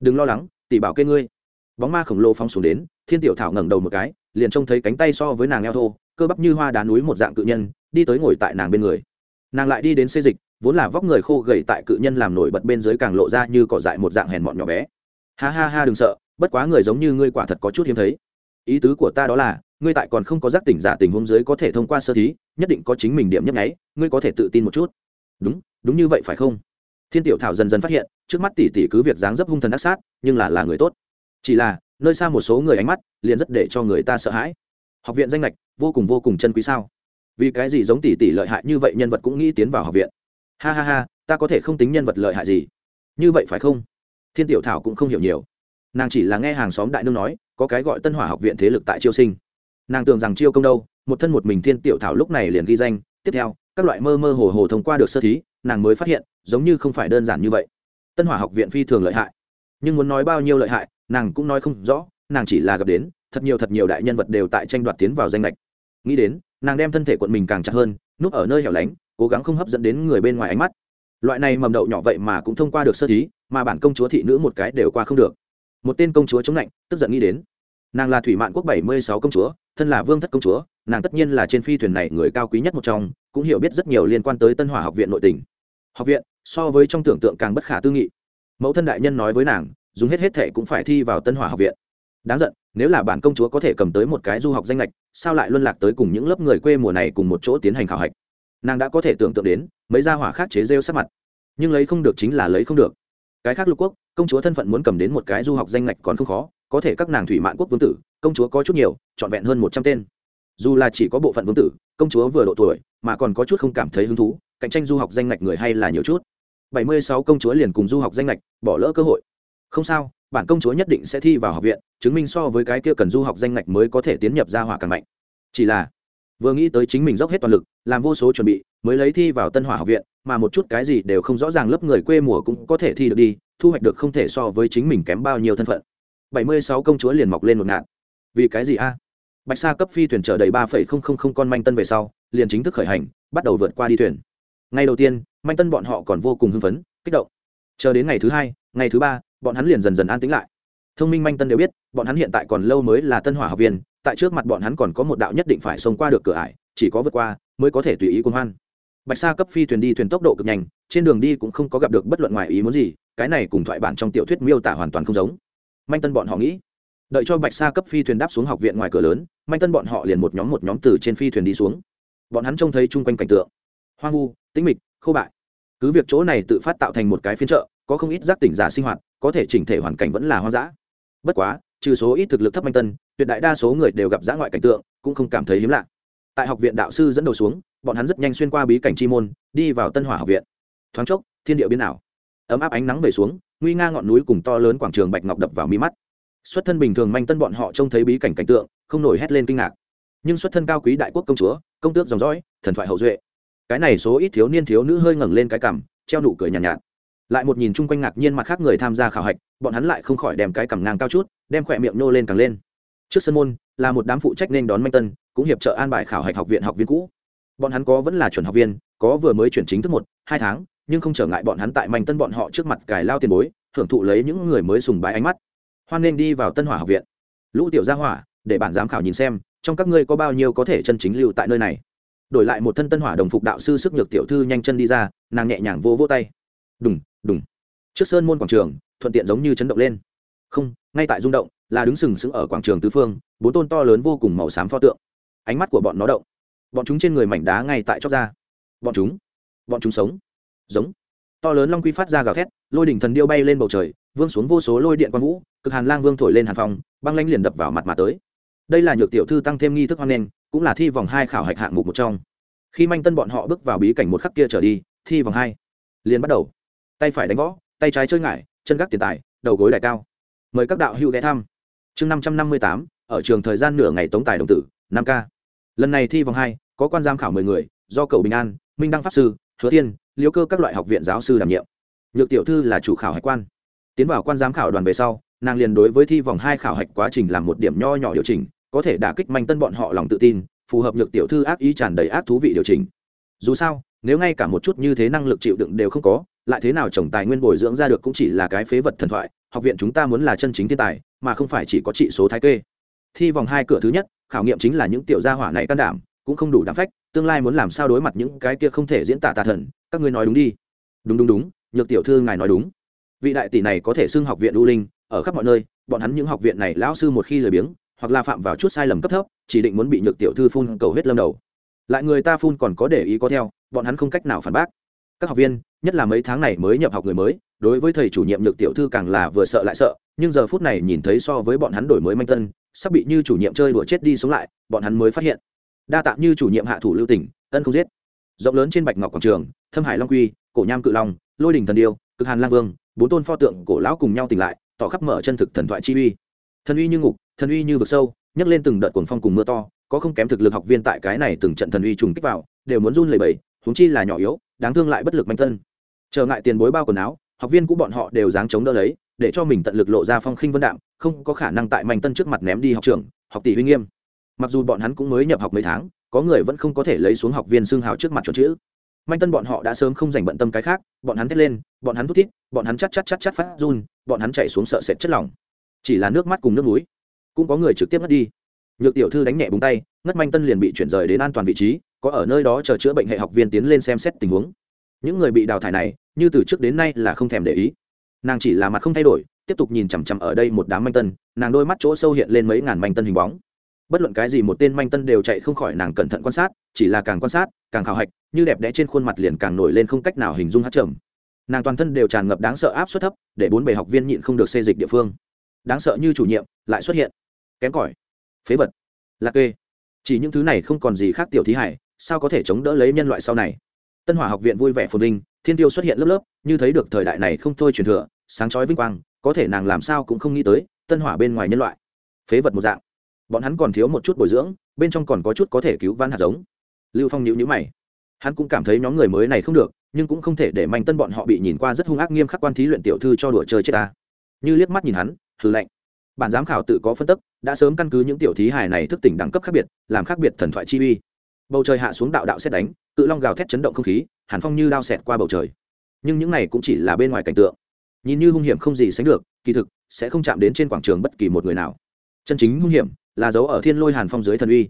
Đừng lo lắng, tỷ bảo kê ngươi. Bóng ma khổng lồ phóng xuống đến thiên tiểu thảo ngẩng đầu một cái, liền trông thấy cánh tay so với nàng eo thô, cơ bắp như hoa đá núi một dạng cự nhân, đi tới ngồi tại nàng bên người. Nàng lại đi đến xê dịch, vốn là vóc người khô gầy tại cự nhân làm nổi bật bên dưới càng lộ ra như cỏ dại một dạng hèn mọn nhỏ bé. Ha ha ha, đừng sợ, bất quá người giống như ngươi quả thật có chút hiếm thấy. Ý tứ của ta đó là, ngươi tại còn không có giác tỉnh giả tình huống dưới có thể thông qua sơ thí, nhất định có chính mình điểm nhấp nháy, ngươi có thể tự tin một chút. Đúng đúng như vậy phải không? Thiên tiểu thảo dần dần phát hiện, trước mắt tỷ tỷ cứ việc dáng dấp hung thần ác sát, nhưng là là người tốt. Chỉ là nơi xa một số người ánh mắt liền rất để cho người ta sợ hãi. Học viện danh lệch vô cùng vô cùng chân quý sao? Vì cái gì giống tỷ tỷ lợi hại như vậy nhân vật cũng nghĩ tiến vào học viện? Ha ha ha, ta có thể không tính nhân vật lợi hại gì? Như vậy phải không? Thiên tiểu thảo cũng không hiểu nhiều. Nàng chỉ là nghe hàng xóm đại nương nói, có cái gọi tân hỏa học viện thế lực tại chiêu sinh. Nàng tưởng rằng chiêu công đâu, một thân một mình thiên tiểu thảo lúc này liền ghi danh. Tiếp theo, các loại mơ mơ hồ hồ thông qua được sơ thí, nàng mới phát hiện, giống như không phải đơn giản như vậy. Tân hỏa học viện phi thường lợi hại. Nhưng muốn nói bao nhiêu lợi hại nàng cũng nói không rõ, nàng chỉ là gặp đến, thật nhiều thật nhiều đại nhân vật đều tại tranh đoạt tiến vào danh lệch nghĩ đến, nàng đem thân thể quận mình càng chặt hơn, núp ở nơi hẻo lánh, cố gắng không hấp dẫn đến người bên ngoài ánh mắt. Loại này mầm đậu nhỏ vậy mà cũng thông qua được sơ thí, mà bản công chúa thị nữ một cái đều qua không được. Một tên công chúa chống lạnh, tức giận nghĩ đến. Nàng là thủy mạn quốc bảy mươi sáu công chúa, thân là vương thất công chúa, nàng tất nhiên là trên phi thuyền này người cao quý nhất một trong, cũng hiểu biết rất nhiều liên quan tới tân hỏa học viện nội tỉnh học viện, so với trong tưởng tượng càng bất khả tư nghị. Mẫu thân đại nhân nói với nàng dùng hết hết thệ cũng phải thi vào tân hỏa học viện. Đáng giận, nếu là bản công chúa có thể cầm tới một cái du học danh lệch sao lại luân lạc tới cùng những lớp người quê mùa này cùng một chỗ tiến hành khảo hạch? Nàng đã có thể tưởng tượng đến, mấy gia hỏa khác chế rêu sát mặt. Nhưng lấy không được chính là lấy không được. Cái khác lục quốc, công chúa thân phận muốn cầm đến một cái du học danh lệch còn không khó, có thể các nàng thủy mạn quốc vương tử, công chúa có chút nhiều, trọn vẹn hơn một trăm tên. Dù là chỉ có bộ phận vương tử, công chúa vừa độ tuổi, mà còn có chút không cảm thấy hứng thú, cạnh tranh du học danh lệch người hay là nhiều chút. Bảy mươi sáu công chúa liền cùng du học danh lệch bỏ lỡ cơ hội không sao, bản công chúa nhất định sẽ thi vào học viện, chứng minh so với cái kia cần du học danh ngạch mới có thể tiến nhập ra hỏa càng mạnh. Chỉ là, vừa nghĩ tới chính mình dốc hết toàn lực, làm vô số chuẩn bị, mới lấy thi vào tân hỏa học viện, mà một chút cái gì đều không rõ ràng lớp người quê mùa cũng có thể thi được đi, thu hoạch được không thể so với chính mình kém bao nhiêu thân phận. Bảy mươi sáu công chúa liền mọc lên một ngạn. Vì cái gì a? Bạch sa cấp phi thuyền chở đầy ba phẩy không không không con manh tân về sau, liền chính thức khởi hành, bắt đầu vượt qua đi thuyền. Ngay đầu tiên, manh tân bọn họ còn vô cùng hưng phấn, kích động. Chờ đến ngày thứ hai, ngày thứ ba bọn hắn liền dần dần an tĩnh lại. Thông minh manh tân đều biết, bọn hắn hiện tại còn lâu mới là tân hỏa học viên, tại trước mặt bọn hắn còn có một đạo nhất định phải xông qua được cửa ải, chỉ có vượt qua mới có thể tùy ý cuốn hoan. Bạch sa cấp phi thuyền đi thuyền tốc độ cực nhanh, trên đường đi cũng không có gặp được bất luận ngoài ý muốn gì, cái này cùng thoại bản trong tiểu thuyết miêu tả hoàn toàn không giống. Manh tân bọn họ nghĩ, đợi cho bạch sa cấp phi thuyền đáp xuống học viện ngoài cửa lớn, manh tân bọn họ liền một nhóm một nhóm từ trên phi thuyền đi xuống. Bọn hắn trông thấy chung quanh cảnh tượng. Hoang vu, tĩnh mịch, khô bại. Cứ việc chỗ này tự phát tạo thành một cái phiên chợ có không ít giác tỉnh giả sinh hoạt có thể chỉnh thể hoàn cảnh vẫn là hoang dã. Bất quá trừ số ít thực lực thấp manh tân tuyệt đại đa số người đều gặp dã ngoại cảnh tượng cũng không cảm thấy hiếm lạ. Tại học viện đạo sư dẫn đầu xuống bọn hắn rất nhanh xuyên qua bí cảnh chi môn đi vào tân hỏa học viện. Thoáng chốc thiên địa biến ảo. Ấm áp ánh nắng về xuống nguy nga ngọn núi cùng to lớn quảng trường bạch ngọc đập vào mi mắt. Xuất thân bình thường manh tân bọn họ trông thấy bí cảnh cảnh tượng không nổi hét lên kinh ngạc. Nhưng xuất thân cao quý đại quốc công chúa công tước dòng dõi thần thoại hậu duệ. Cái này số ít thiếu niên thiếu nữ hơi ngẩng lên cái cằm treo nụ cười nhàn nhạt, nhạt lại một nhìn chung quanh ngạc nhiên mặt khác người tham gia khảo hạch, bọn hắn lại không khỏi đem cái cằm ngang cao chút, đem khỏe miệng nô lên càng lên. Trước sân môn, là một đám phụ trách nên đón manh tân, cũng hiệp trợ an bài khảo hạch học viện học viên cũ. Bọn hắn có vẫn là chuẩn học viên, có vừa mới chuyển chính thức một, hai tháng, nhưng không trở ngại bọn hắn tại manh tân bọn họ trước mặt cài lao tiền bối hưởng thụ lấy những người mới sùng bái ánh mắt. Hoan nên đi vào tân hỏa học viện. Lũ tiểu gia hỏa, để bản giám khảo nhìn xem, trong các ngươi có bao nhiêu có thể chân chính lưu tại nơi này. Đổi lại một thân tân hỏa đồng phục đạo sư sức nhược tiểu thư nhanh chân đi ra, nàng nhẹ nhàng vô vô tay đùng đùng. Trước sơn môn quảng trường, thuận tiện giống như chấn động lên. Không, ngay tại rung động, là đứng sừng sững ở quảng trường tứ phương, bốn tôn to lớn vô cùng màu xám pho tượng. Ánh mắt của bọn nó động. Bọn chúng trên người mảnh đá ngay tại chót ra. Bọn chúng bọn chúng sống. Giống. To lớn long quy phát ra gào thét, lôi đỉnh thần điêu bay lên bầu trời, vương xuống vô số lôi điện quang vũ, cực hàn lang vương thổi lên hàn phòng băng lanh liền đập vào mặt mà tới. Đây là nhược tiểu thư tăng thêm nghi thức hoan nghênh, cũng là thi vòng hai khảo hạch hạng mục một trong. Khi manh tân bọn họ bước vào bí cảnh một khắc kia trở đi, thi vòng hai liền bắt đầu tay phải đánh võ, tay trái chơi ngải, chân gác tiền tài, đầu gối đại cao. Mời các đạo hữu ghé thăm. Chương năm trăm năm mươi tám, ở trường thời gian nửa ngày tống tài đồng tử, năm k. Lần này thi vòng hai, có quan giám khảo mười người, do Cầu bình an, minh đăng pháp sư, hứa thiên liễu cơ các loại học viện giáo sư đảm nhiệm. Nhược tiểu thư là chủ khảo hạch quan. Tiến vào quan giám khảo đoàn về sau, nàng liền đối với thi vòng hai khảo hạch quá trình làm một điểm nho nhỏ điều chỉnh, có thể đả kích manh tân bọn họ lòng tự tin, phù hợp nhược tiểu thư ác ý tràn đầy ác thú vị điều chỉnh. Dù sao, nếu ngay cả một chút như thế năng lực chịu đựng đều không có lại thế nào trồng tài nguyên bồi dưỡng ra được cũng chỉ là cái phế vật thần thoại, học viện chúng ta muốn là chân chính thiên tài, mà không phải chỉ có trị số thái kê. Thi vòng hai cửa thứ nhất, khảo nghiệm chính là những tiểu gia hỏa này can đảm, cũng không đủ đảm phách, tương lai muốn làm sao đối mặt những cái kia không thể diễn tả tà thần, các ngươi nói đúng đi. Đúng đúng đúng, nhược tiểu thư ngài nói đúng. Vị đại tỷ này có thể xưng học viện u linh, ở khắp mọi nơi, bọn hắn những học viện này lão sư một khi lười biếng, hoặc là phạm vào chút sai lầm cấp thấp, chỉ định muốn bị nhược tiểu thư phun cầu hết lâm đầu. Lại người ta phun còn có để ý có theo, bọn hắn không cách nào phản bác. Các học viên nhất là mấy tháng này mới nhập học người mới, đối với thầy chủ nhiệm nhược tiểu thư càng là vừa sợ lại sợ, nhưng giờ phút này nhìn thấy so với bọn hắn đổi mới manh tân, sắp bị như chủ nhiệm chơi đùa chết đi sống lại, bọn hắn mới phát hiện. Đa tạm như chủ nhiệm hạ thủ lưu tỉnh ân không giết. Rộng lớn trên bạch ngọc quảng trường, thâm hải long quy, cổ nham cự long, lôi đình thần điêu, cực hàn lang vương, bốn tôn pho tượng cổ lão cùng nhau tỉnh lại, tỏ khắp mở chân thực thần thoại chi uy. Thần uy như ngục, thần uy như vực sâu, nhấc lên từng đợt cuồng phong cùng mưa to, có không kém thực lực học viên tại cái này từng trận thần uy trùng kích vào, đều muốn run lẩy bẩy, huống chi là nhỏ yếu, đáng thương lại bất lực manh tân trở ngại tiền bối bao quần áo, học viên của bọn họ đều dáng chống đỡ lấy, để cho mình tận lực lộ ra phong khinh vân đạm, không có khả năng tại manh tân trước mặt ném đi học trường, học tỷ huy nghiêm. Mặc dù bọn hắn cũng mới nhập học mấy tháng, có người vẫn không có thể lấy xuống học viên xương hào trước mặt chuẩn chữ. Manh tân bọn họ đã sớm không dành bận tâm cái khác, bọn hắn thét lên, bọn hắn thút thít, bọn hắn chắt chắt chắt chắt phát run, bọn hắn chạy xuống sợ sệt chất lỏng. Chỉ là nước mắt cùng nước núi cũng có người trực tiếp mất đi. Nhược tiểu thư đánh nhẹ búng tay, ngất manh tân liền bị chuyển rời đến an toàn vị trí, có ở nơi đó chờ chữa bệnh hệ học viên tiến lên xem xét tình huống những người bị đào thải này, như từ trước đến nay là không thèm để ý. Nàng chỉ là mặt không thay đổi, tiếp tục nhìn chằm chằm ở đây một đám manh tân, nàng đôi mắt chỗ sâu hiện lên mấy ngàn manh tân hình bóng. Bất luận cái gì một tên manh tân đều chạy không khỏi nàng cẩn thận quan sát, chỉ là càng quan sát, càng khảo hạch, như đẹp đẽ trên khuôn mặt liền càng nổi lên không cách nào hình dung hát trầm. Nàng toàn thân đều tràn ngập đáng sợ áp suất thấp, để bốn bề học viên nhịn không được xê dịch địa phương. Đáng sợ như chủ nhiệm, lại xuất hiện. Kém cỏi. Phế vật. Lạc kê. Chỉ những thứ này không còn gì khác tiểu thí hải, sao có thể chống đỡ lấy nhân loại sau này? Tân hỏa học viện vui vẻ phồn vinh, thiên tiêu xuất hiện lớp lớp, như thấy được thời đại này không thôi truyền thừa, sáng chói vinh quang, có thể nàng làm sao cũng không nghĩ tới, tân hỏa bên ngoài nhân loại. Phế vật một dạng. Bọn hắn còn thiếu một chút bồi dưỡng, bên trong còn có chút có thể cứu vãn hạt giống. Lưu phong nhíu nhíu mày. Hắn cũng cảm thấy nhóm người mới này không được, nhưng cũng không thể để manh tân bọn họ bị nhìn qua rất hung ác nghiêm khắc quan thí luyện tiểu thư cho đùa chơi chết ta. Như liếc mắt nhìn hắn hư lệnh bản giám khảo tự có phân tức đã sớm căn cứ những tiểu thí hài này thức tỉnh đẳng cấp khác biệt, làm khác biệt thần thoại chi uy bầu trời hạ xuống đạo đạo xét đánh, cự long gào thét chấn động không khí, hàn phong như đao xẹt qua bầu trời. Nhưng những này cũng chỉ là bên ngoài cảnh tượng. Nhìn như hung hiểm không gì sánh được, kỳ thực, sẽ không chạm đến trên quảng trường bất kỳ một người nào. Chân chính hung hiểm là dấu ở thiên lôi hàn phong dưới thần uy.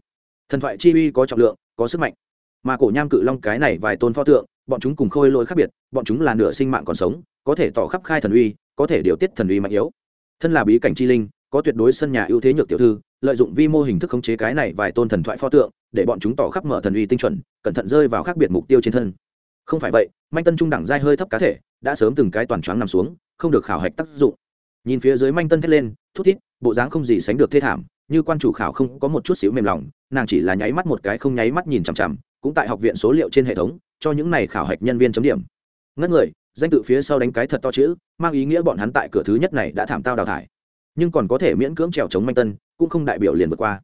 Thần thoại chi uy có trọng lượng, có sức mạnh. Mà cổ nham cự long cái này vài tôn pho tượng, bọn chúng cùng khôi lỗi khác biệt, bọn chúng là nửa sinh mạng còn sống, có thể tỏ khắp khai thần uy, có thể điều tiết thần uy mạnh yếu. Thân là bí cảnh chi linh, có tuyệt đối sân nhà ưu thế nhược tiểu thư lợi dụng vi mô hình thức khống chế cái này vài tôn thần thoại pho tượng, để bọn chúng tỏ khắp mở thần uy tinh chuẩn, cẩn thận rơi vào khác biệt mục tiêu trên thân. Không phải vậy, manh tân trung đẳng dai hơi thấp cá thể, đã sớm từng cái toàn choáng nằm xuống, không được khảo hạch tác dụng. Nhìn phía dưới manh tân thét lên, thút thít, bộ dáng không gì sánh được thê thảm, như quan chủ khảo không có một chút xíu mềm lòng, nàng chỉ là nháy mắt một cái không nháy mắt nhìn chằm chằm, cũng tại học viện số liệu trên hệ thống, cho những này khảo hạch nhân viên chấm điểm. Ngất người, danh tự phía sau đánh cái thật to chữ, mang ý nghĩa bọn hắn tại cửa thứ nhất này đã thảm tao đào thải nhưng còn có thể miễn cưỡng trèo chống manh tân, cũng không đại biểu liền vượt qua.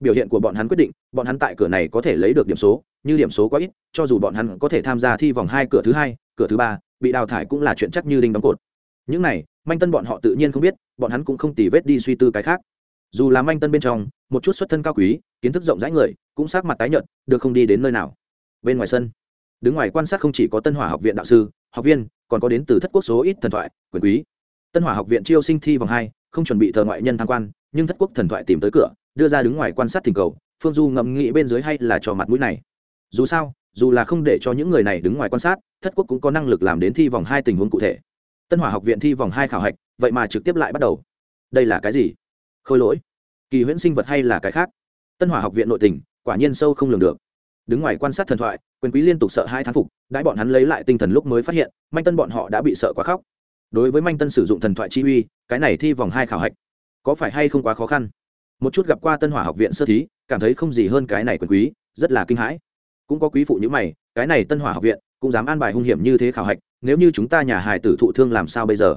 Biểu hiện của bọn hắn quyết định, bọn hắn tại cửa này có thể lấy được điểm số, như điểm số quá ít, cho dù bọn hắn có thể tham gia thi vòng hai, cửa thứ hai, cửa thứ ba, bị đào thải cũng là chuyện chắc như đinh đóng cột. Những này, manh tân bọn họ tự nhiên không biết, bọn hắn cũng không tì vết đi suy tư cái khác. Dù là manh tân bên trong, một chút xuất thân cao quý, kiến thức rộng rãi người, cũng sát mặt tái nhợt, được không đi đến nơi nào. Bên ngoài sân, đứng ngoài quan sát không chỉ có tân hỏa học viện đạo sư, học viên, còn có đến từ thất quốc số ít thần thoại, quyền quý. Tân hỏa học viện chiêu sinh thi vòng hai không chuẩn bị thờ ngoại nhân tham quan, nhưng thất quốc thần thoại tìm tới cửa, đưa ra đứng ngoài quan sát thỉnh cầu, phương du ngẫm nghĩ bên dưới hay là cho mặt mũi này. Dù sao, dù là không để cho những người này đứng ngoài quan sát, thất quốc cũng có năng lực làm đến thi vòng hai tình huống cụ thể. Tân hỏa học viện thi vòng hai khảo hạch, vậy mà trực tiếp lại bắt đầu. Đây là cái gì? Khôi lỗi. Kỳ huyễn sinh vật hay là cái khác? Tân hỏa học viện nội tình, quả nhiên sâu không lường được. Đứng ngoài quan sát thần thoại, quyền quý liên tục sợ hai thán phục, đãi bọn hắn lấy lại tinh thần lúc mới phát hiện, manh tân bọn họ đã bị sợ quá khóc đối với manh tân sử dụng thần thoại chi uy, cái này thi vòng hai khảo hạch, có phải hay không quá khó khăn? Một chút gặp qua tân hỏa học viện sơ thí, cảm thấy không gì hơn cái này quyền quý, rất là kinh hãi. Cũng có quý phụ như mày, cái này tân hỏa học viện, cũng dám an bài hung hiểm như thế khảo hạch, nếu như chúng ta nhà hài tử thụ thương làm sao bây giờ?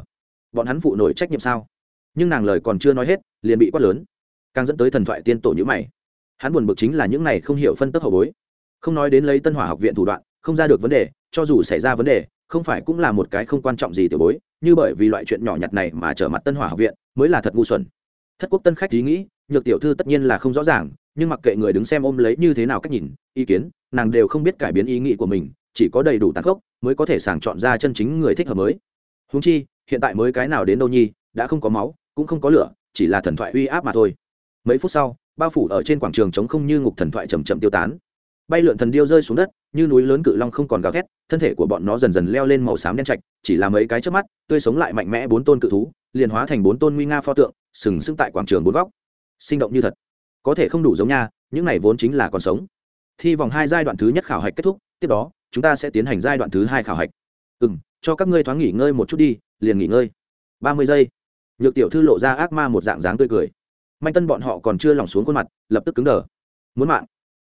Bọn hắn phụ nổi trách nhiệm sao? Nhưng nàng lời còn chưa nói hết, liền bị quát lớn. Càng dẫn tới thần thoại tiên tổ nhữ mày. Hắn buồn bực chính là những này không hiểu phân tức hậu bối. Không nói đến lấy tân hỏa học viện thủ đoạn, không ra được vấn đề, cho dù xảy ra vấn đề không phải cũng là một cái không quan trọng gì tiểu bối, như bởi vì loại chuyện nhỏ nhặt này mà trở mặt tân hỏa học viện, mới là thật ngu xuẩn. Thất quốc tân khách ý nghĩ, nhược tiểu thư tất nhiên là không rõ ràng, nhưng mặc kệ người đứng xem ôm lấy như thế nào cách nhìn, ý kiến, nàng đều không biết cải biến ý nghĩ của mình, chỉ có đầy đủ tàn khốc mới có thể sàng chọn ra chân chính người thích hợp mới. Húng chi, hiện tại mới cái nào đến đâu nhi, đã không có máu, cũng không có lửa, chỉ là thần thoại uy áp mà thôi. Mấy phút sau, bao phủ ở trên quảng trường trống không như ngục thần thoại chầm chậm tiêu tán bay lượn thần điêu rơi xuống đất, như núi lớn cự long không còn gào thét, thân thể của bọn nó dần dần leo lên màu xám đen trạch, chỉ là mấy cái trước mắt, tươi sống lại mạnh mẽ bốn tôn cự thú, liền hóa thành bốn tôn nguy nga pho tượng, sừng sững tại quảng trường bốn góc. Sinh động như thật. Có thể không đủ giống nha, những này vốn chính là còn sống. Thi vòng hai giai đoạn thứ nhất khảo hạch kết thúc, tiếp đó, chúng ta sẽ tiến hành giai đoạn thứ hai khảo hạch. Ừ m cho các ngươi thoáng nghỉ ngơi một chút đi, liền nghỉ ngơi. Ba mươi giây. Nhược tiểu thư lộ ra ác ma một dạng dáng tươi cười. Manh tân bọn họ còn chưa lỏng xuống khuôn mặt, lập tức cứng đờ. Muốn mạng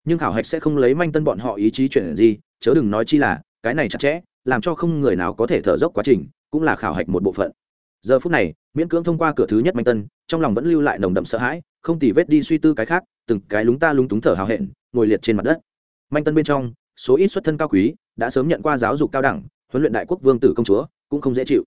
nhưng khảo hạch sẽ không lấy manh tân bọn họ ý chí chuyển gì chớ đừng nói chi là, cái này chặt chẽ, làm cho không người nào có thể thở dốc quá trình, cũng là khảo hạch một bộ phận. Giờ phút này, miễn cưỡng thông qua cửa thứ nhất manh tân, trong lòng vẫn lưu lại nồng đậm sợ hãi, không tỉ vết đi suy tư cái khác, từng cái lúng ta lúng túng thở hào hẹn, ngồi liệt trên mặt đất. Manh tân bên trong, số ít xuất thân cao quý, đã sớm nhận qua giáo dục cao đẳng, huấn luyện đại quốc vương tử công chúa, cũng không dễ chịu.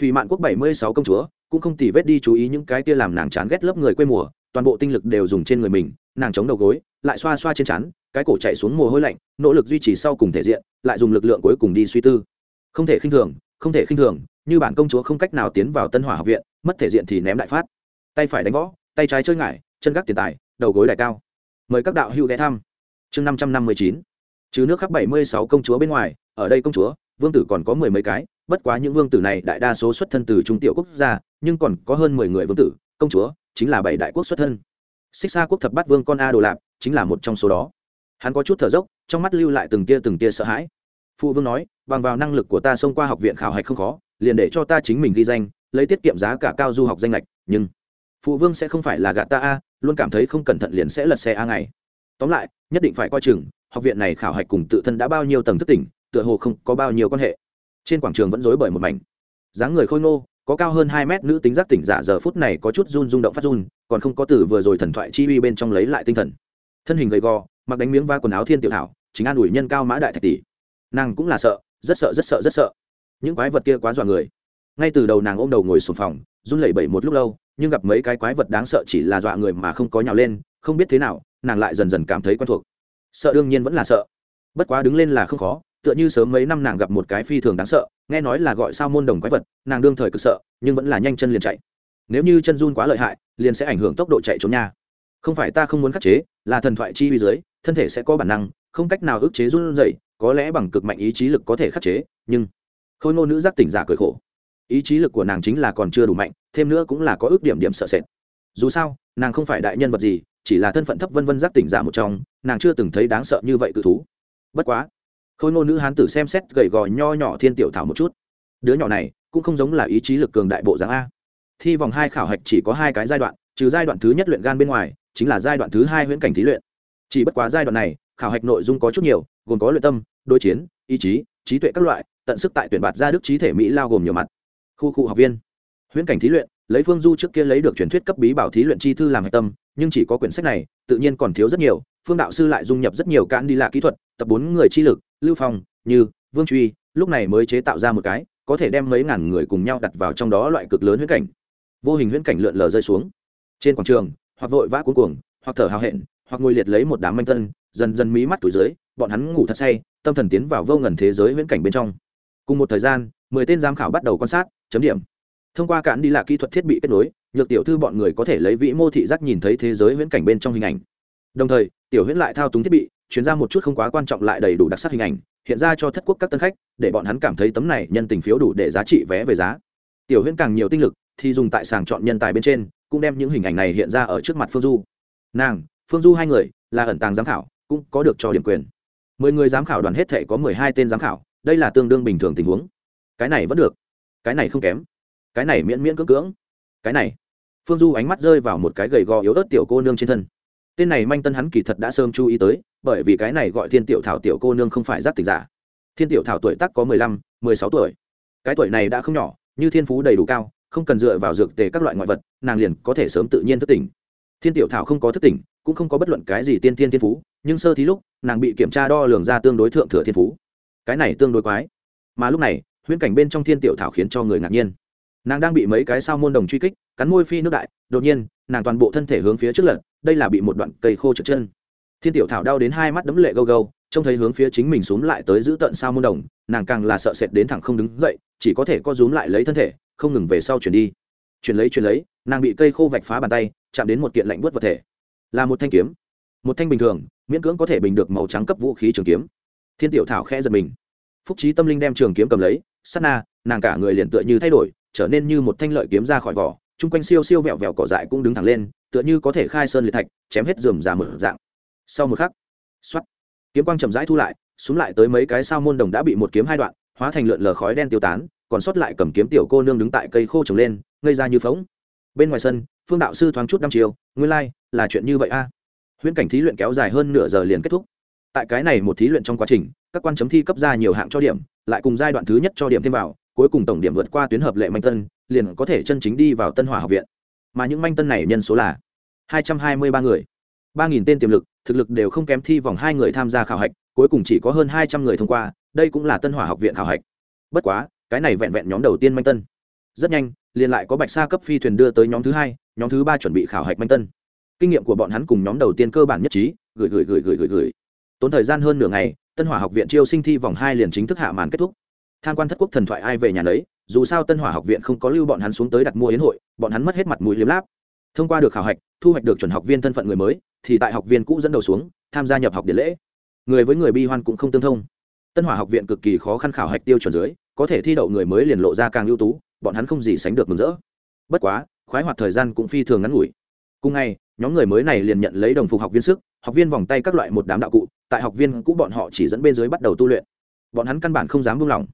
Thủy mạn quốc bảy mươi sáu công chúa, cũng không tỉ vết đi chú ý những cái kia làm nàng chán ghét lớp người quê mùa, toàn bộ tinh lực đều dùng trên người mình, nàng chống đầu gối lại xoa xoa trên chắn cái cổ chạy xuống mồ hôi lạnh, nỗ lực duy trì sau cùng thể diện, lại dùng lực lượng cuối cùng đi suy tư. Không thể khinh thường, không thể khinh thường, như bản công chúa không cách nào tiến vào tân hỏa học viện, mất thể diện thì ném đại phát. Tay phải đánh võ, tay trái chơi ngải, chân gác tiền tài, đầu gối đại cao. Mời các đạo hữu ghé thăm. Chương năm trăm năm mươi chín. Chứ nước khắp bảy mươi sáu công chúa bên ngoài, ở đây công chúa, vương tử còn có mười mấy cái, bất quá những vương tử này đại đa số xuất thân từ trung tiểu quốc gia, nhưng còn có hơn mười người vương tử, công chúa, chính là bảy đại quốc xuất thân. Xích xa quốc thập bát vương con a đồ lạp chính là một trong số đó. Hắn có chút thở dốc, trong mắt lưu lại từng tia từng tia sợ hãi. Phụ vương nói, bằng vào năng lực của ta xông qua học viện khảo hạch không khó, liền để cho ta chính mình ghi danh, lấy tiết kiệm giá cả cao du học danh lệch nhưng phụ vương sẽ không phải là gạt ta a, luôn cảm thấy không cẩn thận liền sẽ lật xe a ngày tóm lại, nhất định phải coi chừng, học viện này khảo hạch cùng tự thân đã bao nhiêu tầng thức tỉnh, tựa hồ không có bao nhiêu quan hệ. Trên quảng trường vẫn rối bởi một mảnh. Dáng người khôi ngô, có cao hơn hai mét nữ tính giác tỉnh giả giờ phút này có chút run rung động phát run, còn không có từ vừa rồi thần thoại chi uy bên trong lấy lại tinh thần thân hình gầy gò, mặc đánh miếng va quần áo thiên tiểu thảo, chính an ủi nhân cao mã đại thạch tỷ. Nàng cũng là sợ, rất sợ rất sợ rất sợ. Những quái vật kia quá dọa người. Ngay từ đầu nàng ôm đầu ngồi sùng phòng, run lẩy bẩy một lúc lâu, nhưng gặp mấy cái quái vật đáng sợ chỉ là dọa người mà không có nhào lên, không biết thế nào, nàng lại dần dần cảm thấy quen thuộc. Sợ đương nhiên vẫn là sợ. Bất quá đứng lên là không khó, tựa như sớm mấy năm nàng gặp một cái phi thường đáng sợ, nghe nói là gọi sao môn đồng quái vật, nàng đương thời cực sợ, nhưng vẫn là nhanh chân liền chạy. Nếu như chân run quá lợi hại, liền sẽ ảnh hưởng tốc độ chạy trốn nha không phải ta không muốn khắc chế, là thần thoại chi vi dưới, thân thể sẽ có bản năng, không cách nào ức chế run dậy có lẽ bằng cực mạnh ý chí lực có thể khắc chế, nhưng khôi ngô nữ giác tỉnh giả cười khổ. Ý chí lực của nàng chính là còn chưa đủ mạnh, thêm nữa cũng là có ước điểm điểm sợ sệt. Dù sao, nàng không phải đại nhân vật gì, chỉ là thân phận thấp vân vân giác tỉnh giả một trong, nàng chưa từng thấy đáng sợ như vậy cự thú. Bất quá, khôi ngô nữ hán tử xem xét gầy gò nho nhỏ thiên tiểu thảo một chút. Đứa nhỏ này cũng không giống là ý chí lực cường đại bộ dáng a. Thi vòng hai khảo hạch chỉ có hai cái giai đoạn, trừ giai đoạn thứ nhất luyện gan bên ngoài chính là giai đoạn thứ hai huyễn cảnh thí luyện. Chỉ bất quá giai đoạn này, khảo hạch nội dung có chút nhiều, gồm có luyện tâm, đối chiến, ý chí, trí tuệ các loại, tận sức tại tuyển bạt ra đức trí thể mỹ lao gồm nhiều mặt. Khu khu học viên. Huyễn cảnh thí luyện, lấy phương du trước kia lấy được truyền thuyết cấp bí bảo thí luyện chi thư làm hạch tâm, nhưng chỉ có quyển sách này, tự nhiên còn thiếu rất nhiều, phương đạo sư lại dung nhập rất nhiều cạn đi lạ kỹ thuật, tập bốn người chi lực, lưu phong, như, vương truy, lúc này mới chế tạo ra một cái, có thể đem mấy ngàn người cùng nhau đặt vào trong đó loại cực lớn huyễn cảnh. Vô hình huyễn cảnh lượn lờ rơi xuống. Trên quảng trường hoặc vội vã cuống cuồng, hoặc thở hào hẹn, hoặc ngồi liệt lấy một đám manh tân, dần dần mí mắt túi dưới, bọn hắn ngủ thật say, tâm thần tiến vào vô ngần thế giới viễn cảnh bên trong. Cùng một thời gian, mười tên giám khảo bắt đầu quan sát, chấm điểm. Thông qua cản đi là kỹ thuật thiết bị kết nối, nhược tiểu thư bọn người có thể lấy vĩ mô thị giác nhìn thấy thế giới viễn cảnh bên trong hình ảnh. Đồng thời, tiểu huyễn lại thao túng thiết bị chuyển ra một chút không quá quan trọng lại đầy đủ đặc sắc hình ảnh, hiện ra cho thất quốc các tân khách, để bọn hắn cảm thấy tấm này nhân tình phiếu đủ để giá trị vé về giá. Tiểu huyễn càng nhiều tinh lực, thì dùng tại sàng chọn nhân tài bên trên cũng đem những hình ảnh này hiện ra ở trước mặt phương du. Nàng, phương du hai người, là ẩn tàng giám khảo, cũng có được cho điểm quyền. Mười người giám khảo đoàn hết thể có mười hai tên giám khảo, đây là tương đương bình thường tình huống. Cái này vẫn được, cái này không kém, cái này miễn miễn cưỡng cưỡng, cái này. Phương du ánh mắt rơi vào một cái gầy gò yếu ớt tiểu cô nương trên thân. Tên này manh tân hắn kỳ thật đã sớm chú ý tới, bởi vì cái này gọi thiên tiểu thảo tiểu cô nương không phải giác tịch giả. Thiên tiểu thảo tuổi tác có mười lăm, mười sáu tuổi. Cái tuổi này đã không nhỏ, như thiên phú đầy đủ cao không cần dựa vào dược tề các loại ngoại vật, nàng liền có thể sớm tự nhiên thức tỉnh. Thiên tiểu thảo không có thức tỉnh, cũng không có bất luận cái gì tiên tiên thiên phú, nhưng sơ thí lúc, nàng bị kiểm tra đo lường ra tương đối thượng thừa thiên phú. Cái này tương đối quái. Mà lúc này, huyễn cảnh bên trong thiên tiểu thảo khiến cho người ngạc nhiên. Nàng đang bị mấy cái sao môn đồng truy kích, cắn môi phi nước đại, đột nhiên, nàng toàn bộ thân thể hướng phía trước lật, đây là bị một đoạn cây khô trượt chân. Thiên tiểu thảo đau đến hai mắt đấm lệ gâu gâu, trông thấy hướng phía chính mình xúm lại tới giữ tận sao môn đồng, nàng càng là sợ sệt đến thẳng không đứng dậy, chỉ có thể co rúm lại lấy thân thể không ngừng về sau chuyển đi. Chuyển lấy chuyển lấy, nàng bị cây khô vạch phá bàn tay, chạm đến một kiện lạnh bớt vật thể. Là một thanh kiếm. Một thanh bình thường, miễn cưỡng có thể bình được màu trắng cấp vũ khí trường kiếm. Thiên tiểu thảo khẽ giật mình. Phúc trí tâm linh đem trường kiếm cầm lấy sắt na, nàng cả người liền tựa như thay đổi, trở nên như một thanh lợi kiếm ra khỏi vỏ, chung quanh siêu siêu vẹo vẹo cỏ dại cũng đứng thẳng lên, tựa như có thể khai sơn liệt thạch, chém hết dườm già mở dạng. Sau một khắc xoắt kiếm quang chậm rãi thu lại xuống lại tới mấy cái sao môn đồng đã bị một kiếm hai đoạn, hóa thành lượn lờ khói đen tiêu tán còn sót lại cầm kiếm tiểu cô nương đứng tại cây khô trồng lên ngây ra như phóng bên ngoài sân phương đạo sư thoáng chút năm chiều nguyên lai、like, là chuyện như vậy a. À. huyễn cảnh thí luyện kéo dài hơn nửa giờ liền kết thúc. Tại cái này một thí luyện trong quá trình các quan chấm thi cấp ra nhiều hạng cho điểm lại cùng giai đoạn thứ nhất cho điểm thêm vào cuối cùng tổng điểm vượt qua tuyến hợp lệ manh tân liền có thể chân chính đi vào tân hỏa học viện. Mà những manh tân này nhân số là hai trăm hai mươi ba người. ba nghìn tên tiềm lực thực lực đều không kém thi vòng hai người tham gia khảo hạch cuối cùng chỉ có hơn hai trăm người thông qua đây cũng là tân hỏa học viện khảo hạch. Bất quá cái này vẹn vẹn nhóm đầu tiên manh tân. Rất nhanh, liền lại có bạch sa cấp phi thuyền đưa tới nhóm thứ hai, nhóm thứ ba chuẩn bị khảo hạch manh tân. Kinh nghiệm của bọn hắn cùng nhóm đầu tiên cơ bản nhất trí, gửi gửi gửi gửi gửi gửi. Tốn thời gian hơn nửa ngày, tân hỏa học viện chiêu sinh thi vòng hai liền chính thức hạ màn kết thúc. Tham quan thất quốc thần thoại ai về nhà đấy dù sao tân hỏa học viện không có lưu bọn hắn xuống tới đặt mua yến hội, bọn hắn mất hết mặt mũi liếm láp. Thông qua được khảo hạch, thu hoạch được chuẩn học viên thân phận người mới, thì tại học viên cũ dẫn đầu xuống, tham gia nhập học điện lễ. Người với người bi hoan cũng không tương thông. Tân hỏa học viện cực kỳ khó khăn khảo hạch tiêu chuẩn dưới có thể thi đậu người mới liền lộ ra càng ưu tú, bọn hắn không gì sánh được mừng rỡ. Bất quá, khoái hoạt thời gian cũng phi thường ngắn ngủi. Cùng ngày, nhóm người mới này liền nhận lấy đồng phục học viên sức, học viên vòng tay các loại một đám đạo cụ, tại học viên cũ bọn họ chỉ dẫn bên dưới bắt đầu tu luyện. Bọn hắn căn bản không dám buông lỏng.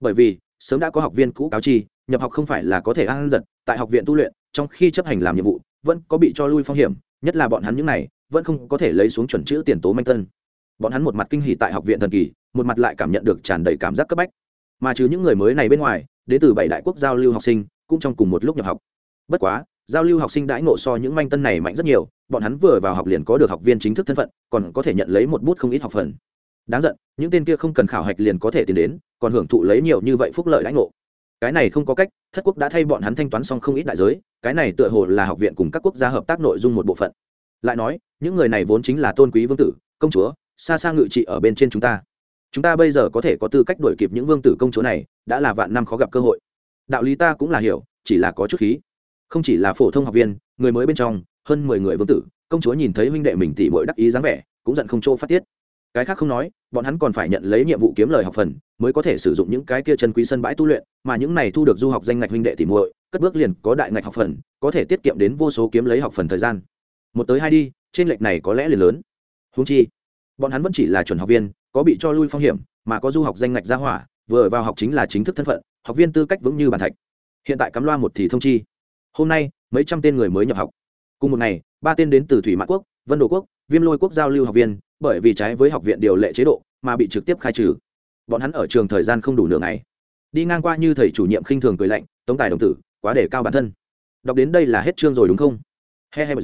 Bởi vì, sớm đã có học viên cũ cáo chi, nhập học không phải là có thể ăn giật, tại học viện tu luyện, trong khi chấp hành làm nhiệm vụ, vẫn có bị cho lui phong hiểm, nhất là bọn hắn những này, vẫn không có thể lấy xuống chuẩn chữ tiền tố manh tân. Bọn hắn một mặt kinh hỉ tại học viện thần kỳ, một mặt lại cảm nhận được tràn đầy cảm giác cấp bách mà trừ những người mới này bên ngoài, đến từ bảy đại quốc giao lưu học sinh cũng trong cùng một lúc nhập học. Bất quá, giao lưu học sinh đãi ngộ so những manh tân này mạnh rất nhiều, bọn hắn vừa vào học liền có được học viên chính thức thân phận, còn có thể nhận lấy một bút không ít học phần. Đáng giận, những tên kia không cần khảo hạch liền có thể tìm đến, còn hưởng thụ lấy nhiều như vậy phúc lợi đãi ngộ. Cái này không có cách, thất quốc đã thay bọn hắn thanh toán xong không ít đại giới, cái này tựa hồ là học viện cùng các quốc gia hợp tác nội dung một bộ phận. Lại nói, những người này vốn chính là tôn quý vương tử, công chúa, xa xa ngự trị ở bên trên chúng ta chúng ta bây giờ có thể có tư cách đuổi kịp những vương tử công chúa này, đã là vạn năm khó gặp cơ hội. Đạo lý ta cũng là hiểu, chỉ là có chút khí. Không chỉ là phổ thông học viên, người mới bên trong, hơn mười người vương tử, công chúa nhìn thấy huynh đệ mình tỉ bội đắc ý dáng vẻ, cũng giận không chỗ phát tiết. Cái khác không nói, bọn hắn còn phải nhận lấy nhiệm vụ kiếm lời học phần, mới có thể sử dụng những cái kia chân quý sân bãi tu luyện, mà những này thu được du học danh ngạch huynh đệ tỉ muội, cất bước liền có đại ngạch học phần, có thể tiết kiệm đến vô số kiếm lấy học phần thời gian. Một tới hai đi, trên lệch này có lẽ liền lớn. Húng chi, bọn hắn vẫn chỉ là chuẩn học viên có bị cho lui phong hiểm, mà có du học danh ngạch ra hỏa, vừa vào học chính là chính thức thân phận, học viên tư cách vững như bàn thạch. Hiện tại cắm loa một thì thông chi. Hôm nay, mấy trăm tên người mới nhập học. Cùng một ngày, ba tên đến từ thủy mã quốc, vân đồ quốc, viêm lôi quốc giao lưu học viên, bởi vì trái với học viện điều lệ chế độ, mà bị trực tiếp khai trừ. Bọn hắn ở trường thời gian không đủ nửa ngày. Đi ngang qua như thầy chủ nhiệm khinh thường cười lạnh, tống tài đồng tử, quá để cao bản thân. Đọc đến đây là hết chương rồi đúng không? He he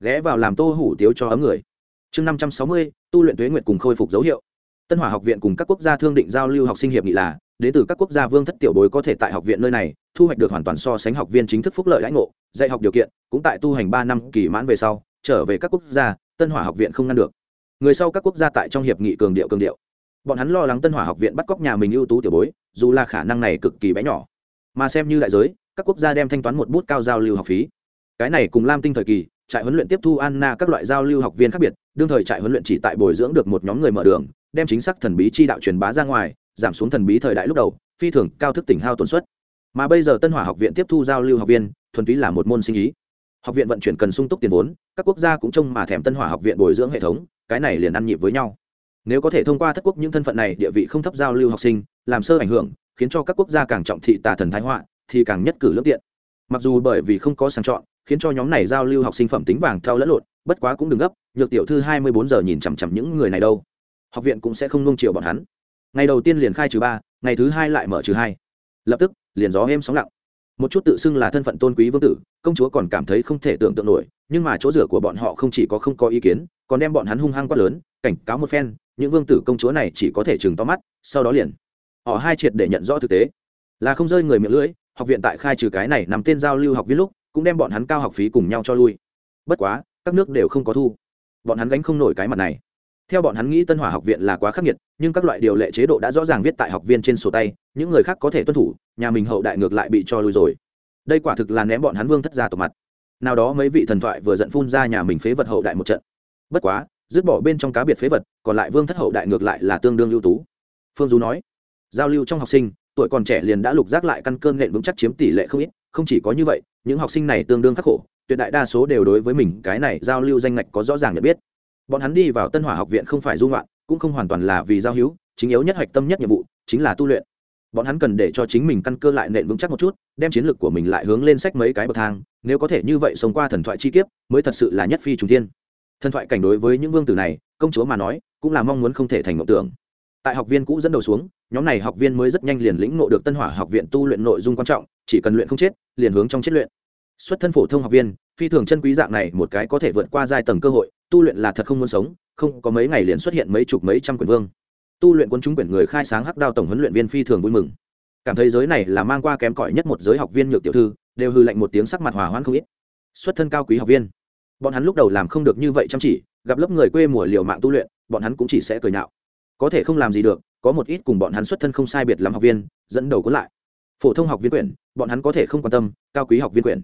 ghé vào làm tô hủ tiếu cho ấm người. Chương năm trăm sáu mươi, tu luyện tuế nguyệt cùng khôi phục dấu hiệu tân hỏa học viện cùng các quốc gia thương định giao lưu học sinh hiệp nghị là, đến từ các quốc gia vương thất tiểu bối có thể tại học viện nơi này, thu hoạch được hoàn toàn so sánh học viên chính thức phúc lợi lãnh ngộ, dạy học điều kiện, cũng tại tu hành ba năm kỳ mãn về sau, trở về các quốc gia, tân hỏa học viện không ngăn được. Người sau các quốc gia tại trong hiệp nghị cường điệu cường điệu. Bọn hắn lo lắng tân hỏa học viện bắt cóc nhà mình ưu tú tiểu bối, dù là khả năng này cực kỳ bé nhỏ. Mà xem như đại giới, các quốc gia đem thanh toán một bút cao giao lưu học phí. Cái này cùng lam tinh thời kỳ, trại huấn luyện tiếp thu anna các loại giao lưu học viên khác biệt, đương thời trại huấn luyện chỉ tại bồi dưỡng được một nhóm người mở đường đem chính xác thần bí chi đạo truyền bá ra ngoài, giảm xuống thần bí thời đại lúc đầu, phi thường cao thức tỉnh hao tổn suất. Mà bây giờ tân hỏa học viện tiếp thu giao lưu học viên, thuần túy là một môn sinh ý. Học viện vận chuyển cần sung túc tiền vốn, các quốc gia cũng trông mà thèm tân hỏa học viện bồi dưỡng hệ thống, cái này liền ăn nhịp với nhau. Nếu có thể thông qua thất quốc những thân phận này, địa vị không thấp giao lưu học sinh, làm sơ ảnh hưởng, khiến cho các quốc gia càng trọng thị tà thần thái họa, thì càng nhất cử lương tiện. Mặc dù bởi vì không có sàng chọn, khiến cho nhóm này giao lưu học sinh phẩm tính vàng theo lẫn lộn, bất quá cũng đừng gấp, nhược tiểu thư hai mươi bốn giờ nhìn chằm chằm những người này đâu học viện cũng sẽ không nung chiều bọn hắn. Ngày đầu tiên liền khai trừ ba, ngày thứ hai lại mở trừ hai. Lập tức, liền gió êm sóng lặng. Một chút tự xưng là thân phận tôn quý vương tử, công chúa còn cảm thấy không thể tưởng tượng nổi, nhưng mà chỗ rửa của bọn họ không chỉ có không có ý kiến, còn đem bọn hắn hung hăng quát lớn, cảnh cáo một phen, những vương tử công chúa này chỉ có thể chừng to mắt, sau đó liền, họ hai triệt để nhận rõ thực tế. Là không rơi người miệng lưỡi, học viện tại khai trừ cái này nằm tên giao lưu học viên lúc, cũng đem bọn hắn cao học phí cùng nhau cho lui. Bất quá, các nước đều không có thu. Bọn hắn gánh không nổi cái mặt này theo bọn hắn nghĩ tân hỏa học viện là quá khắc nghiệt, nhưng các loại điều lệ chế độ đã rõ ràng viết tại học viên trên sổ tay, những người khác có thể tuân thủ, nhà mình hậu đại ngược lại bị cho lui rồi. Đây quả thực là ném bọn hắn vương thất ra tổ mặt. Nào đó mấy vị thần thoại vừa giận phun ra nhà mình phế vật hậu đại một trận. Bất quá, dứt bỏ bên trong cá biệt phế vật, còn lại vương thất hậu đại ngược lại là tương đương ưu tú. Phương du nói, giao lưu trong học sinh, tuổi còn trẻ liền đã lục giác lại căn cơn nện vững chắc chiếm tỷ lệ không ít, không chỉ có như vậy, những học sinh này tương đương khắc khổ, tuyệt đại đa số đều đối với mình cái này giao lưu danh ngạch có rõ ràng nhận biết bọn hắn đi vào tân hỏa học viện không phải dung ngoạn, cũng không hoàn toàn là vì giao hữu chính yếu nhất hạch tâm nhất nhiệm vụ chính là tu luyện. Bọn hắn cần để cho chính mình căn cơ lại nện vững chắc một chút đem chiến lược của mình lại hướng lên sách mấy cái bậc thang nếu có thể như vậy sống qua thần thoại chi kiếp mới thật sự là nhất phi trùng thiên. Thần thoại cảnh đối với những vương tử này công chúa mà nói cũng là mong muốn không thể thành mộng tưởng. Tại học viên cũ dẫn đầu xuống nhóm này học viên mới rất nhanh liền lĩnh ngộ được tân hỏa học viện tu luyện nội dung quan trọng chỉ cần luyện không chết liền hướng trong chết luyện. Xuất thân phổ thông học viên phi thường chân quý dạng này một cái có thể vượt qua giai tầng cơ hội tu luyện là thật không muốn sống, không có mấy ngày liền xuất hiện mấy chục mấy trăm quyển vương. Tu luyện quân chúng quyển người khai sáng hắc đao tổng huấn luyện viên phi thường vui mừng. Cảm thấy giới này là mang qua kém cỏi nhất một giới học viên nhược tiểu thư, đều hư lạnh một tiếng sắc mặt hòa hoãn không ít. Xuất thân cao quý học viên. Bọn hắn lúc đầu làm không được như vậy chăm chỉ, gặp lớp người quê mùa liều mạng tu luyện, bọn hắn cũng chỉ sẽ cười nhạo. Có thể không làm gì được, có một ít cùng bọn hắn xuất thân không sai biệt lắm học viên, dẫn đầu cuốn lại. Phổ thông học viên quyển, bọn hắn có thể không quan tâm, cao quý học viên quyển.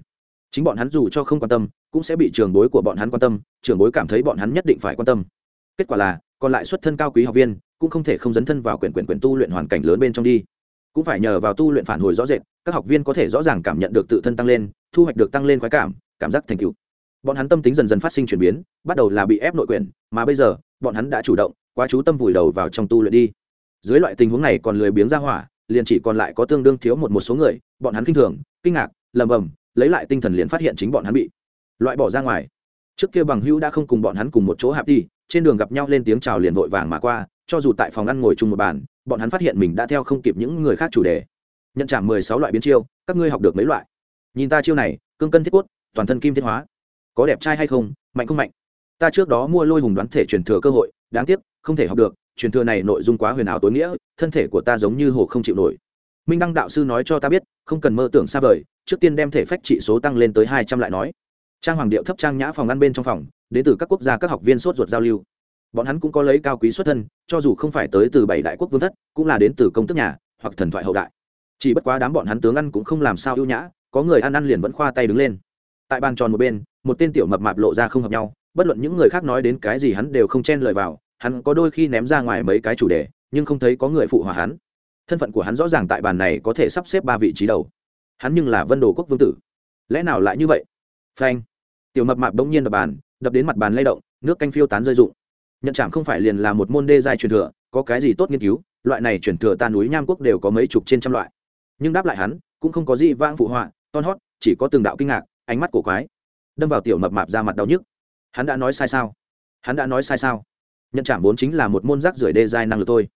Chính bọn hắn dù cho không quan tâm cũng sẽ bị trường bối của bọn hắn quan tâm, trường bối cảm thấy bọn hắn nhất định phải quan tâm. Kết quả là, còn lại xuất thân cao quý học viên, cũng không thể không dấn thân vào quyển quyển quyển tu luyện hoàn cảnh lớn bên trong đi. Cũng phải nhờ vào tu luyện phản hồi rõ rệt, các học viên có thể rõ ràng cảm nhận được tự thân tăng lên, thu hoạch được tăng lên khoái cảm cảm giác thành tựu. Bọn hắn tâm tính dần dần phát sinh chuyển biến, bắt đầu là bị ép nội quyển, mà bây giờ, bọn hắn đã chủ động, quá chú tâm vùi đầu vào trong tu luyện đi. Dưới loại tình huống này còn lười biếng ra hỏa, liền chỉ còn lại có tương đương thiếu một một số người, bọn hắn kinh thường, kinh ngạc, lầm bầm, lấy lại tinh thần liền phát hiện chính bọn hắn bị loại bỏ ra ngoài. Trước kia bằng hữu đã không cùng bọn hắn cùng một chỗ hạp đi, trên đường gặp nhau lên tiếng chào liền vội vàng mà qua, cho dù tại phòng ăn ngồi chung một bàn, bọn hắn phát hiện mình đã theo không kịp những người khác chủ đề. Nhận trả mười sáu loại biến chiêu, các ngươi học được mấy loại? Nhìn ta chiêu này, cương cân thiết quất toàn thân kim thiết hóa. Có đẹp trai hay không, mạnh không mạnh? Ta trước đó mua lôi hùng đoán thể truyền thừa cơ hội, đáng tiếc, không thể học được, truyền thừa này nội dung quá huyền ảo tối nghĩa, thân thể của ta giống như hồ không chịu nổi. Minh đăng đạo sư nói cho ta biết, không cần mơ tưởng xa vời, trước tiên đem thể phách trị số tăng lên tới hai trăm lại nói trang hoàng điệu thấp trang nhã phòng ngăn bên trong phòng, đến từ các quốc gia các học viên sốt ruột giao lưu. Bọn hắn cũng có lấy cao quý xuất thân, cho dù không phải tới từ bảy đại quốc vương thất, cũng là đến từ công tức nhà, hoặc thần thoại hậu đại. Chỉ bất quá đám bọn hắn tướng ăn cũng không làm sao ưu nhã, có người ăn ăn liền vẫn khoa tay đứng lên. Tại bàn tròn một bên, một tên tiểu mập mạp lộ ra không hợp nhau, bất luận những người khác nói đến cái gì hắn đều không chen lời vào, hắn có đôi khi ném ra ngoài mấy cái chủ đề, nhưng không thấy có người phụ hòa hắn. Thân phận của hắn rõ ràng tại bàn này có thể sắp xếp ba vị trí đầu. Hắn nhưng là vân đồ quốc vương tử. Lẽ nào lại như vậy? Phanh tiểu mập mạp bỗng nhiên đập bàn, đập đến mặt bàn lay động, nước canh phiêu tán rơi rụng. Nhận chạm không phải liền là một môn đê giai truyền thừa, có cái gì tốt nghiên cứu, loại này truyền thừa ta núi nham quốc đều có mấy chục trên trăm loại. Nhưng đáp lại hắn, cũng không có gì vang phụ họa, ton hót, chỉ có từng đạo kinh ngạc, ánh mắt cổ quái. Đâm vào tiểu mập mạp ra mặt đau nhức. Hắn đã nói sai sao? Hắn đã nói sai sao? Nhận chạm vốn chính là một môn rác rưởi đê giai năng lực thôi.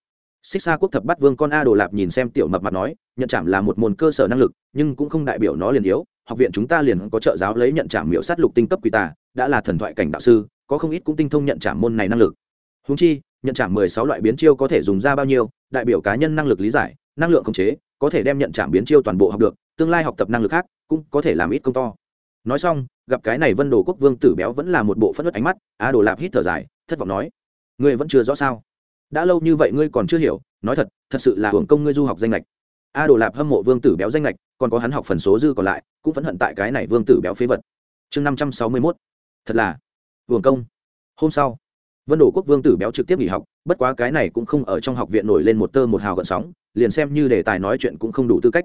Xích xa quốc thập bắt vương con a đồ lạp nhìn xem tiểu mập mạp nói nhận chạm là một môn cơ sở năng lực, nhưng cũng không đại biểu nó liền yếu học viện chúng ta liền có trợ giáo lấy nhận trảm miễu sát lục tinh cấp quỷ tà, đã là thần thoại cảnh đạo sư, có không ít cũng tinh thông nhận trảm môn này năng lực. Húng chi, nhận trảm mười sáu loại biến chiêu có thể dùng ra bao nhiêu, đại biểu cá nhân năng lực lý giải, năng lượng khống chế, có thể đem nhận trảm biến chiêu toàn bộ học được, tương lai học tập năng lực khác, cũng có thể làm ít công to. Nói xong, gặp cái này vân đồ quốc vương tử béo vẫn là một bộ phất đất ánh mắt, á đồ lạp hít thở dài, thất vọng nói, ngươi vẫn chưa rõ sao? Đã lâu như vậy ngươi còn chưa hiểu, nói thật thật sự là hưởng công ngươi du học danh lệch a đồ lạp hâm mộ vương tử béo danh lệch còn có hắn học phần số dư còn lại, cũng phẫn hận tại cái này vương tử béo phế vật. Chương năm trăm sáu mươi mốt. Thật là hưởng công. Hôm sau, vân đồ quốc vương tử béo trực tiếp nghỉ học, bất quá cái này cũng không ở trong học viện nổi lên một tơ một hào gợn sóng, liền xem như đề tài nói chuyện cũng không đủ tư cách.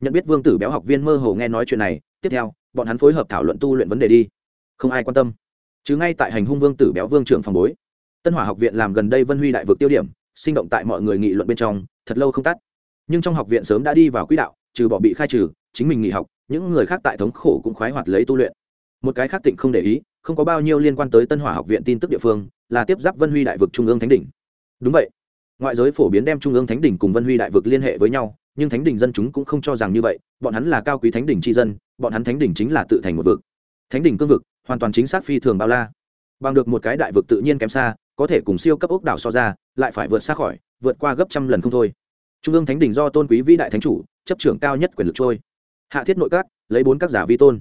Nhận biết vương tử béo học viên mơ hồ nghe nói chuyện này, tiếp theo, bọn hắn phối hợp thảo luận tu luyện vấn đề đi. Không ai quan tâm. Chứ ngay tại hành hung vương tử béo vương trưởng phòng bối. Tân hỏa học viện làm gần đây vân huy đại vực tiêu điểm, sinh động tại mọi người nghị luận bên trong, thật lâu không tắt nhưng trong học viện sớm đã đi vào quỹ đạo, trừ bỏ bị khai trừ, chính mình nghỉ học, những người khác tại thống khổ cũng khoái hoạt lấy tu luyện. Một cái khác tịnh không để ý, không có bao nhiêu liên quan tới tân hỏa học viện tin tức địa phương, là tiếp giáp vân huy đại vực trung ương thánh đỉnh. Đúng vậy. Ngoại giới phổ biến đem trung ương thánh đỉnh cùng vân huy đại vực liên hệ với nhau, nhưng thánh đỉnh dân chúng cũng không cho rằng như vậy, bọn hắn là cao quý thánh đỉnh tri dân, bọn hắn thánh đỉnh chính là tự thành một vực. Thánh đỉnh cương vực, hoàn toàn chính xác phi thường bao la. Bằng được một cái đại vực tự nhiên kém xa, có thể cùng siêu cấp ốc đảo so ra, lại phải vượt xa khỏi, vượt qua gấp trăm lần không thôi trung ương thánh đình do tôn quý vĩ đại thánh chủ, chấp trưởng cao nhất quyền lực trôi. Hạ thiết nội các, lấy bốn các giả vi tôn.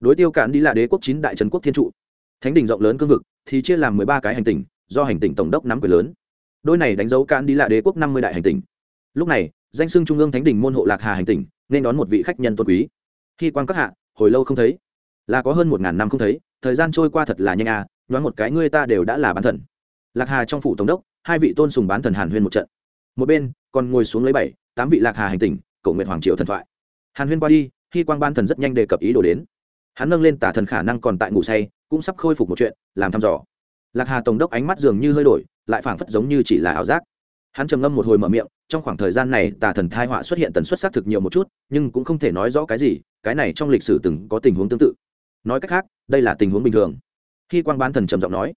Đối tiêu cản đi là đế quốc chín đại trần quốc thiên trụ. Thánh đình rộng lớn cương vực, thì chia làm mười ba cái hành tỉnh, do hành tỉnh tổng đốc nắm quyền lớn. Đôi này đánh dấu cản đi là đế quốc năm mươi đại hành tỉnh. Lúc này, danh xưng trung ương thánh đình môn hộ lạc hà hành tỉnh, nên đón một vị khách nhân tôn quý. Khi quan các hạ, hồi lâu không thấy, là có hơn một ngàn năm không thấy, thời gian trôi qua thật là nhanh à nhoáng một cái ngươi ta đều đã là bán thần. Lạc hà trong phủ tổng đốc, hai vị tôn sùng bán thần hàn huyên một trận. Một bên còn ngồi xuống lấy bảy, tám vị lạc hà hành tỉnh cổ nguyện hoàng triều thần thoại. Hàn huyên qua đi khi quang ban thần rất nhanh đề cập ý đồ đến. Hắn nâng lên tả thần khả năng còn tại ngủ say, cũng sắp khôi phục một chuyện, làm thăm dò. Lạc hà tổng đốc ánh mắt dường như hơi đổi, lại phảng phất giống như chỉ là ảo giác. Hắn trầm ngâm một hồi mở miệng, trong khoảng thời gian này tà thần thai họa xuất hiện tần suất xác thực nhiều một chút, nhưng cũng không thể nói rõ cái gì, cái này trong lịch sử từng có tình huống tương tự. Nói cách khác, đây là tình huống bình thường. Khi quang bán thần trầm giọng nói.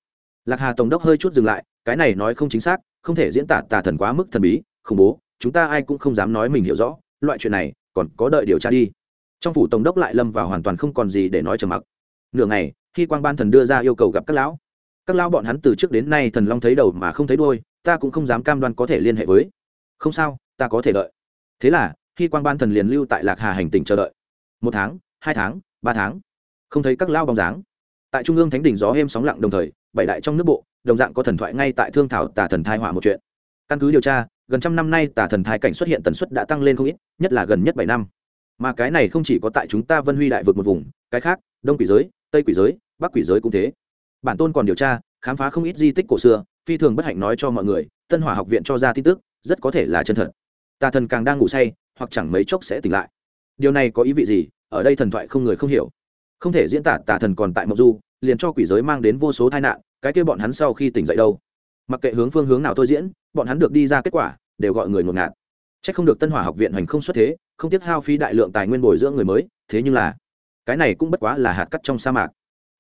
Lạc hà tổng đốc hơi chút dừng lại, cái này nói không chính xác, không thể diễn tả tà thần quá mức thần bí khủng bố, chúng ta ai cũng không dám nói mình hiểu rõ, loại chuyện này còn có đợi điều tra đi. Trong phủ tổng đốc lại lâm vào hoàn toàn không còn gì để nói trầm mặc. Nửa ngày khi quang ban thần đưa ra yêu cầu gặp các lão. Các lão bọn hắn từ trước đến nay thần long thấy đầu mà không thấy đôi ta cũng không dám cam đoan có thể liên hệ với. Không sao, ta có thể đợi. Thế là khi quang ban thần liền lưu tại lạc hà hành tỉnh chờ đợi. Một tháng, hai tháng, ba tháng. Không thấy các lao bóng dáng. Tại trung ương thánh đỉnh gió êm sóng lặng đồng thời, bảy đại trong nước bộ, đồng dạng có thần thoại ngay tại thương thảo tà thần thai họa một chuyện. Căn cứ điều tra gần trăm năm nay tà thần thai cảnh xuất hiện tần suất đã tăng lên không ít, nhất là gần nhất bảy năm. Mà cái này không chỉ có tại chúng ta vân huy đại vực một vùng, cái khác, đông quỷ giới, tây quỷ giới, bắc quỷ giới cũng thế. Bản tôn còn điều tra, khám phá không ít di tích cổ xưa, phi thường bất hạnh nói cho mọi người, tân hỏa học viện cho ra tin tức, rất có thể là chân thật. Tà thần càng đang ngủ say, hoặc chẳng mấy chốc sẽ tỉnh lại. Điều này có ý vị gì? Ở đây thần thoại không người không hiểu. Không thể diễn tả tà thần còn tại mộc du, liền cho quỷ giới mang đến vô số tai nạn, cái kia bọn hắn sau khi tỉnh dậy đâu? Mặc kệ hướng phương hướng nào tôi diễn, bọn hắn được đi ra kết quả, đều gọi người ngột ngạt. C h ắ c không được tân hỏa học viện hành không xuất thế, không tiếc hao phí đại lượng tài nguyên bồi dưỡng người mới, thế nhưng là, cái này cũng bất quá là hạt cắt trong sa mạc.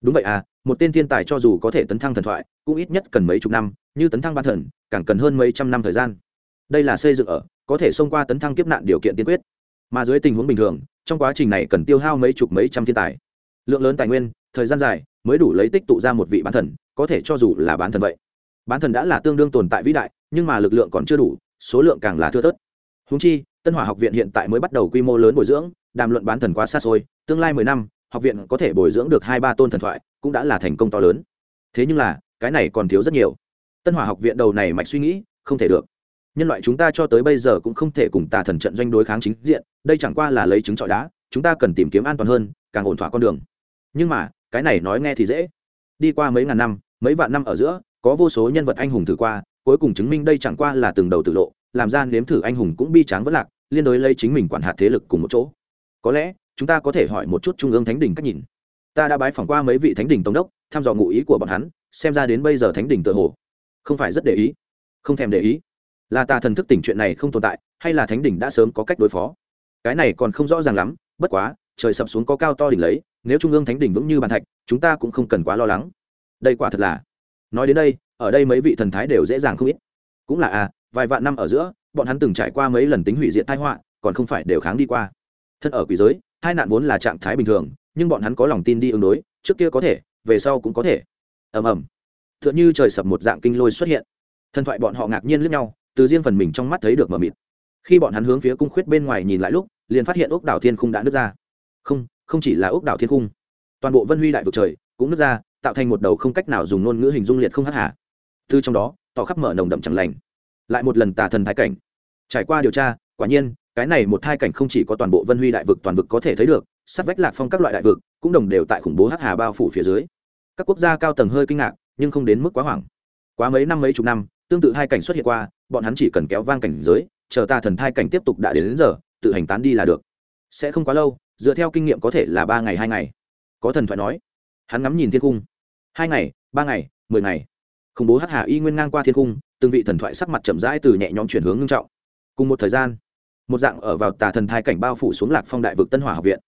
Đúng vậy à một tên thiên tài cho dù có thể tấn thăng thần thoại, cũng ít nhất cần mấy chục năm, như tấn thăng ban thần, càng cần hơn mấy trăm năm thời gian. Đây là xây dựng ở, có thể xông qua tấn thăng kiếp nạn điều kiện tiên quyết. Mà dưới tình huống bình thường, trong quá trình này cần tiêu hao mấy chục mấy trăm thiên tài. Lượng lớn tài nguyên, thời gian dài, mới đủ lấy tích tụ ra một vị bán thần, có thể cho dù là bán thần vậy bán thần đã là tương đương tồn tại vĩ đại, nhưng mà lực lượng còn chưa đủ, số lượng càng là thưa thớt. Húng chi, tân hỏa học viện hiện tại mới bắt đầu quy mô lớn bồi dưỡng, đàm luận bán thần quá xa xôi, tương lai mười năm, học viện có thể bồi dưỡng được hai ba tôn thần thoại, cũng đã là thành công to lớn. Thế nhưng là, cái này còn thiếu rất nhiều. Tân hỏa học viện đầu này mạch suy nghĩ, không thể được. Nhân loại chúng ta cho tới bây giờ cũng không thể cùng tà thần trận doanh đối kháng chính diện, đây chẳng qua là lấy trứng trọi đá, chúng ta cần tìm kiếm an toàn hơn, càng ổn thỏa con đường. Nhưng mà, cái này nói nghe thì dễ. Đi qua mấy ngàn năm, mấy vạn năm ở giữa có vô số nhân vật anh hùng thử qua, cuối cùng chứng minh đây chẳng qua là từng đầu tự lộ, làm ra nếm thử anh hùng cũng bi tráng vẫn lạc, liên đối lấy chính mình quản hạt thế lực cùng một chỗ. Có lẽ, chúng ta có thể hỏi một chút trung ương thánh đình cách nhìn. Ta đã bái phỏng qua mấy vị thánh đình tổng đốc, thăm dò ngụ ý của bọn hắn, xem ra đến bây giờ thánh đình tự hồ không phải rất để ý. Không thèm để ý. Là ta thần thức tỉnh chuyện này không tồn tại, hay là thánh đình đã sớm có cách đối phó? Cái này còn không rõ ràng lắm, bất quá, trời sập xuống có cao to đỉnh lấy, nếu trung ương thánh đình vững như bàn thạch, chúng ta cũng không cần quá lo lắng. Đây quả thật là nói đến đây, ở đây mấy vị thần thái đều dễ dàng không ít. Cũng là à vài vạn năm ở giữa, bọn hắn từng trải qua mấy lần tính hủy diệt tai họa, còn không phải đều kháng đi qua. Thân ở quỷ giới hai nạn vốn là trạng thái bình thường, nhưng bọn hắn có lòng tin đi ứng đối, trước kia có thể, về sau cũng có thể. Ầm ầm. T h ư ợ n trời sập một dạng kinh lôi xuất hiện. Thần thoại bọn họ ngạc nhiên lướt nhau, từ riêng phần mình trong mắt thấy được mờ mịt. Khi bọn hắn hướng phía cung khuyết bên ngoài nhìn lại lúc, liền phát hiện ốc đảo thiên khung đã nứt ra. Không không chỉ là ốc đảo thiên khung. Toàn bộ vân huy đại vực trời cũng nứt ra tạo thành một đầu không cách nào dùng ngôn ngữ hình dung liệt không hắc hà. Từ trong đó tỏ khắp mở nồng đậm chẳng lành. Lại một lần tà thần thái cảnh. Trải qua điều tra quả nhiên cái này một thai cảnh không chỉ có toàn bộ vân huy đại vực toàn vực có thể thấy được sát vách lạc phong các loại đại vực cũng đồng đều tại khủng bố hắc hà bao phủ phía dưới. Các quốc gia cao tầng hơi kinh ngạc nhưng không đến mức quá hoảng. Quá mấy năm mấy chục năm tương tự hai cảnh xuất hiện qua bọn hắn chỉ cần kéo vang cảnh giới chờ ta thần thai cảnh tiếp tục đã đến, đến giờ tự hành tán đi là được. Sẽ không quá lâu dựa theo kinh nghiệm có thể là ba ngày hai ngày. Có thần thoại nói hắn ngắm nhìn thiên cung hai ngày, ba ngày, mười ngày. Khủng bố hắc hà y nguyên ngang qua thiên cung từng vị thần thoại sắc mặt chậm rãi từ nhẹ nhõm chuyển hướng ngưng trọng. Cùng một thời gian, một dạng ở vào tà thần thai cảnh bao phủ xuống lạc phong đại vực tân hỏa học viện.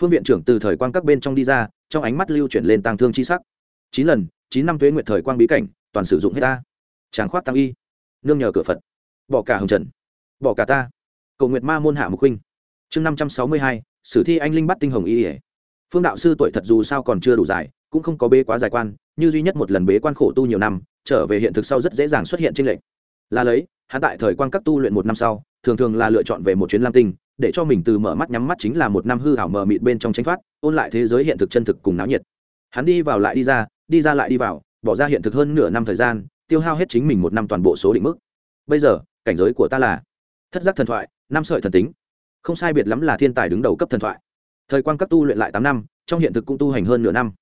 Phương viện trưởng từ thời quan các bên trong đi ra, trong ánh mắt lưu chuyển lên tàng thương chi sắc. Chín lần, chín năm tuế nguyệt thời quang bí cảnh, toàn sử dụng hết ta. Tráng khoát tăng y, nương nhờ cửa phật. Bỏ cả hồng trần, bỏ cả ta. Cầu nguyệt ma môn hạ mục huynh. Chương năm trăm sáu mươi hai, sử thi anh linh bắt tinh hồng y ỉa phương đạo sư tuổi thật dù sao còn chưa đủ dài cũng không có bế quá dài quan, như duy nhất một lần bế quan khổ tu nhiều năm, trở về hiện thực sau rất dễ dàng xuất hiện trên lệnh là lấy, hắn tại thời quan các tu luyện một năm sau, thường thường là lựa chọn về một chuyến lam tinh, để cho mình từ mở mắt nhắm mắt chính là một năm hư hảo mờ mịt bên trong tranh thoát, ôn lại thế giới hiện thực chân thực cùng náo nhiệt. Hắn đi vào lại đi ra đi ra lại đi vào, bỏ ra hiện thực hơn nửa năm thời gian, tiêu hao hết chính mình một năm toàn bộ số định mức. Bây giờ, cảnh giới của ta là thất giác thần thoại, năm sợi thần tính. Không sai biệt lắm là thiên tài đứng đầu cấp thần thoại. Thời quan các tu luyện lại tám năm, trong hiện thực cũng tu hành hơn nửa năm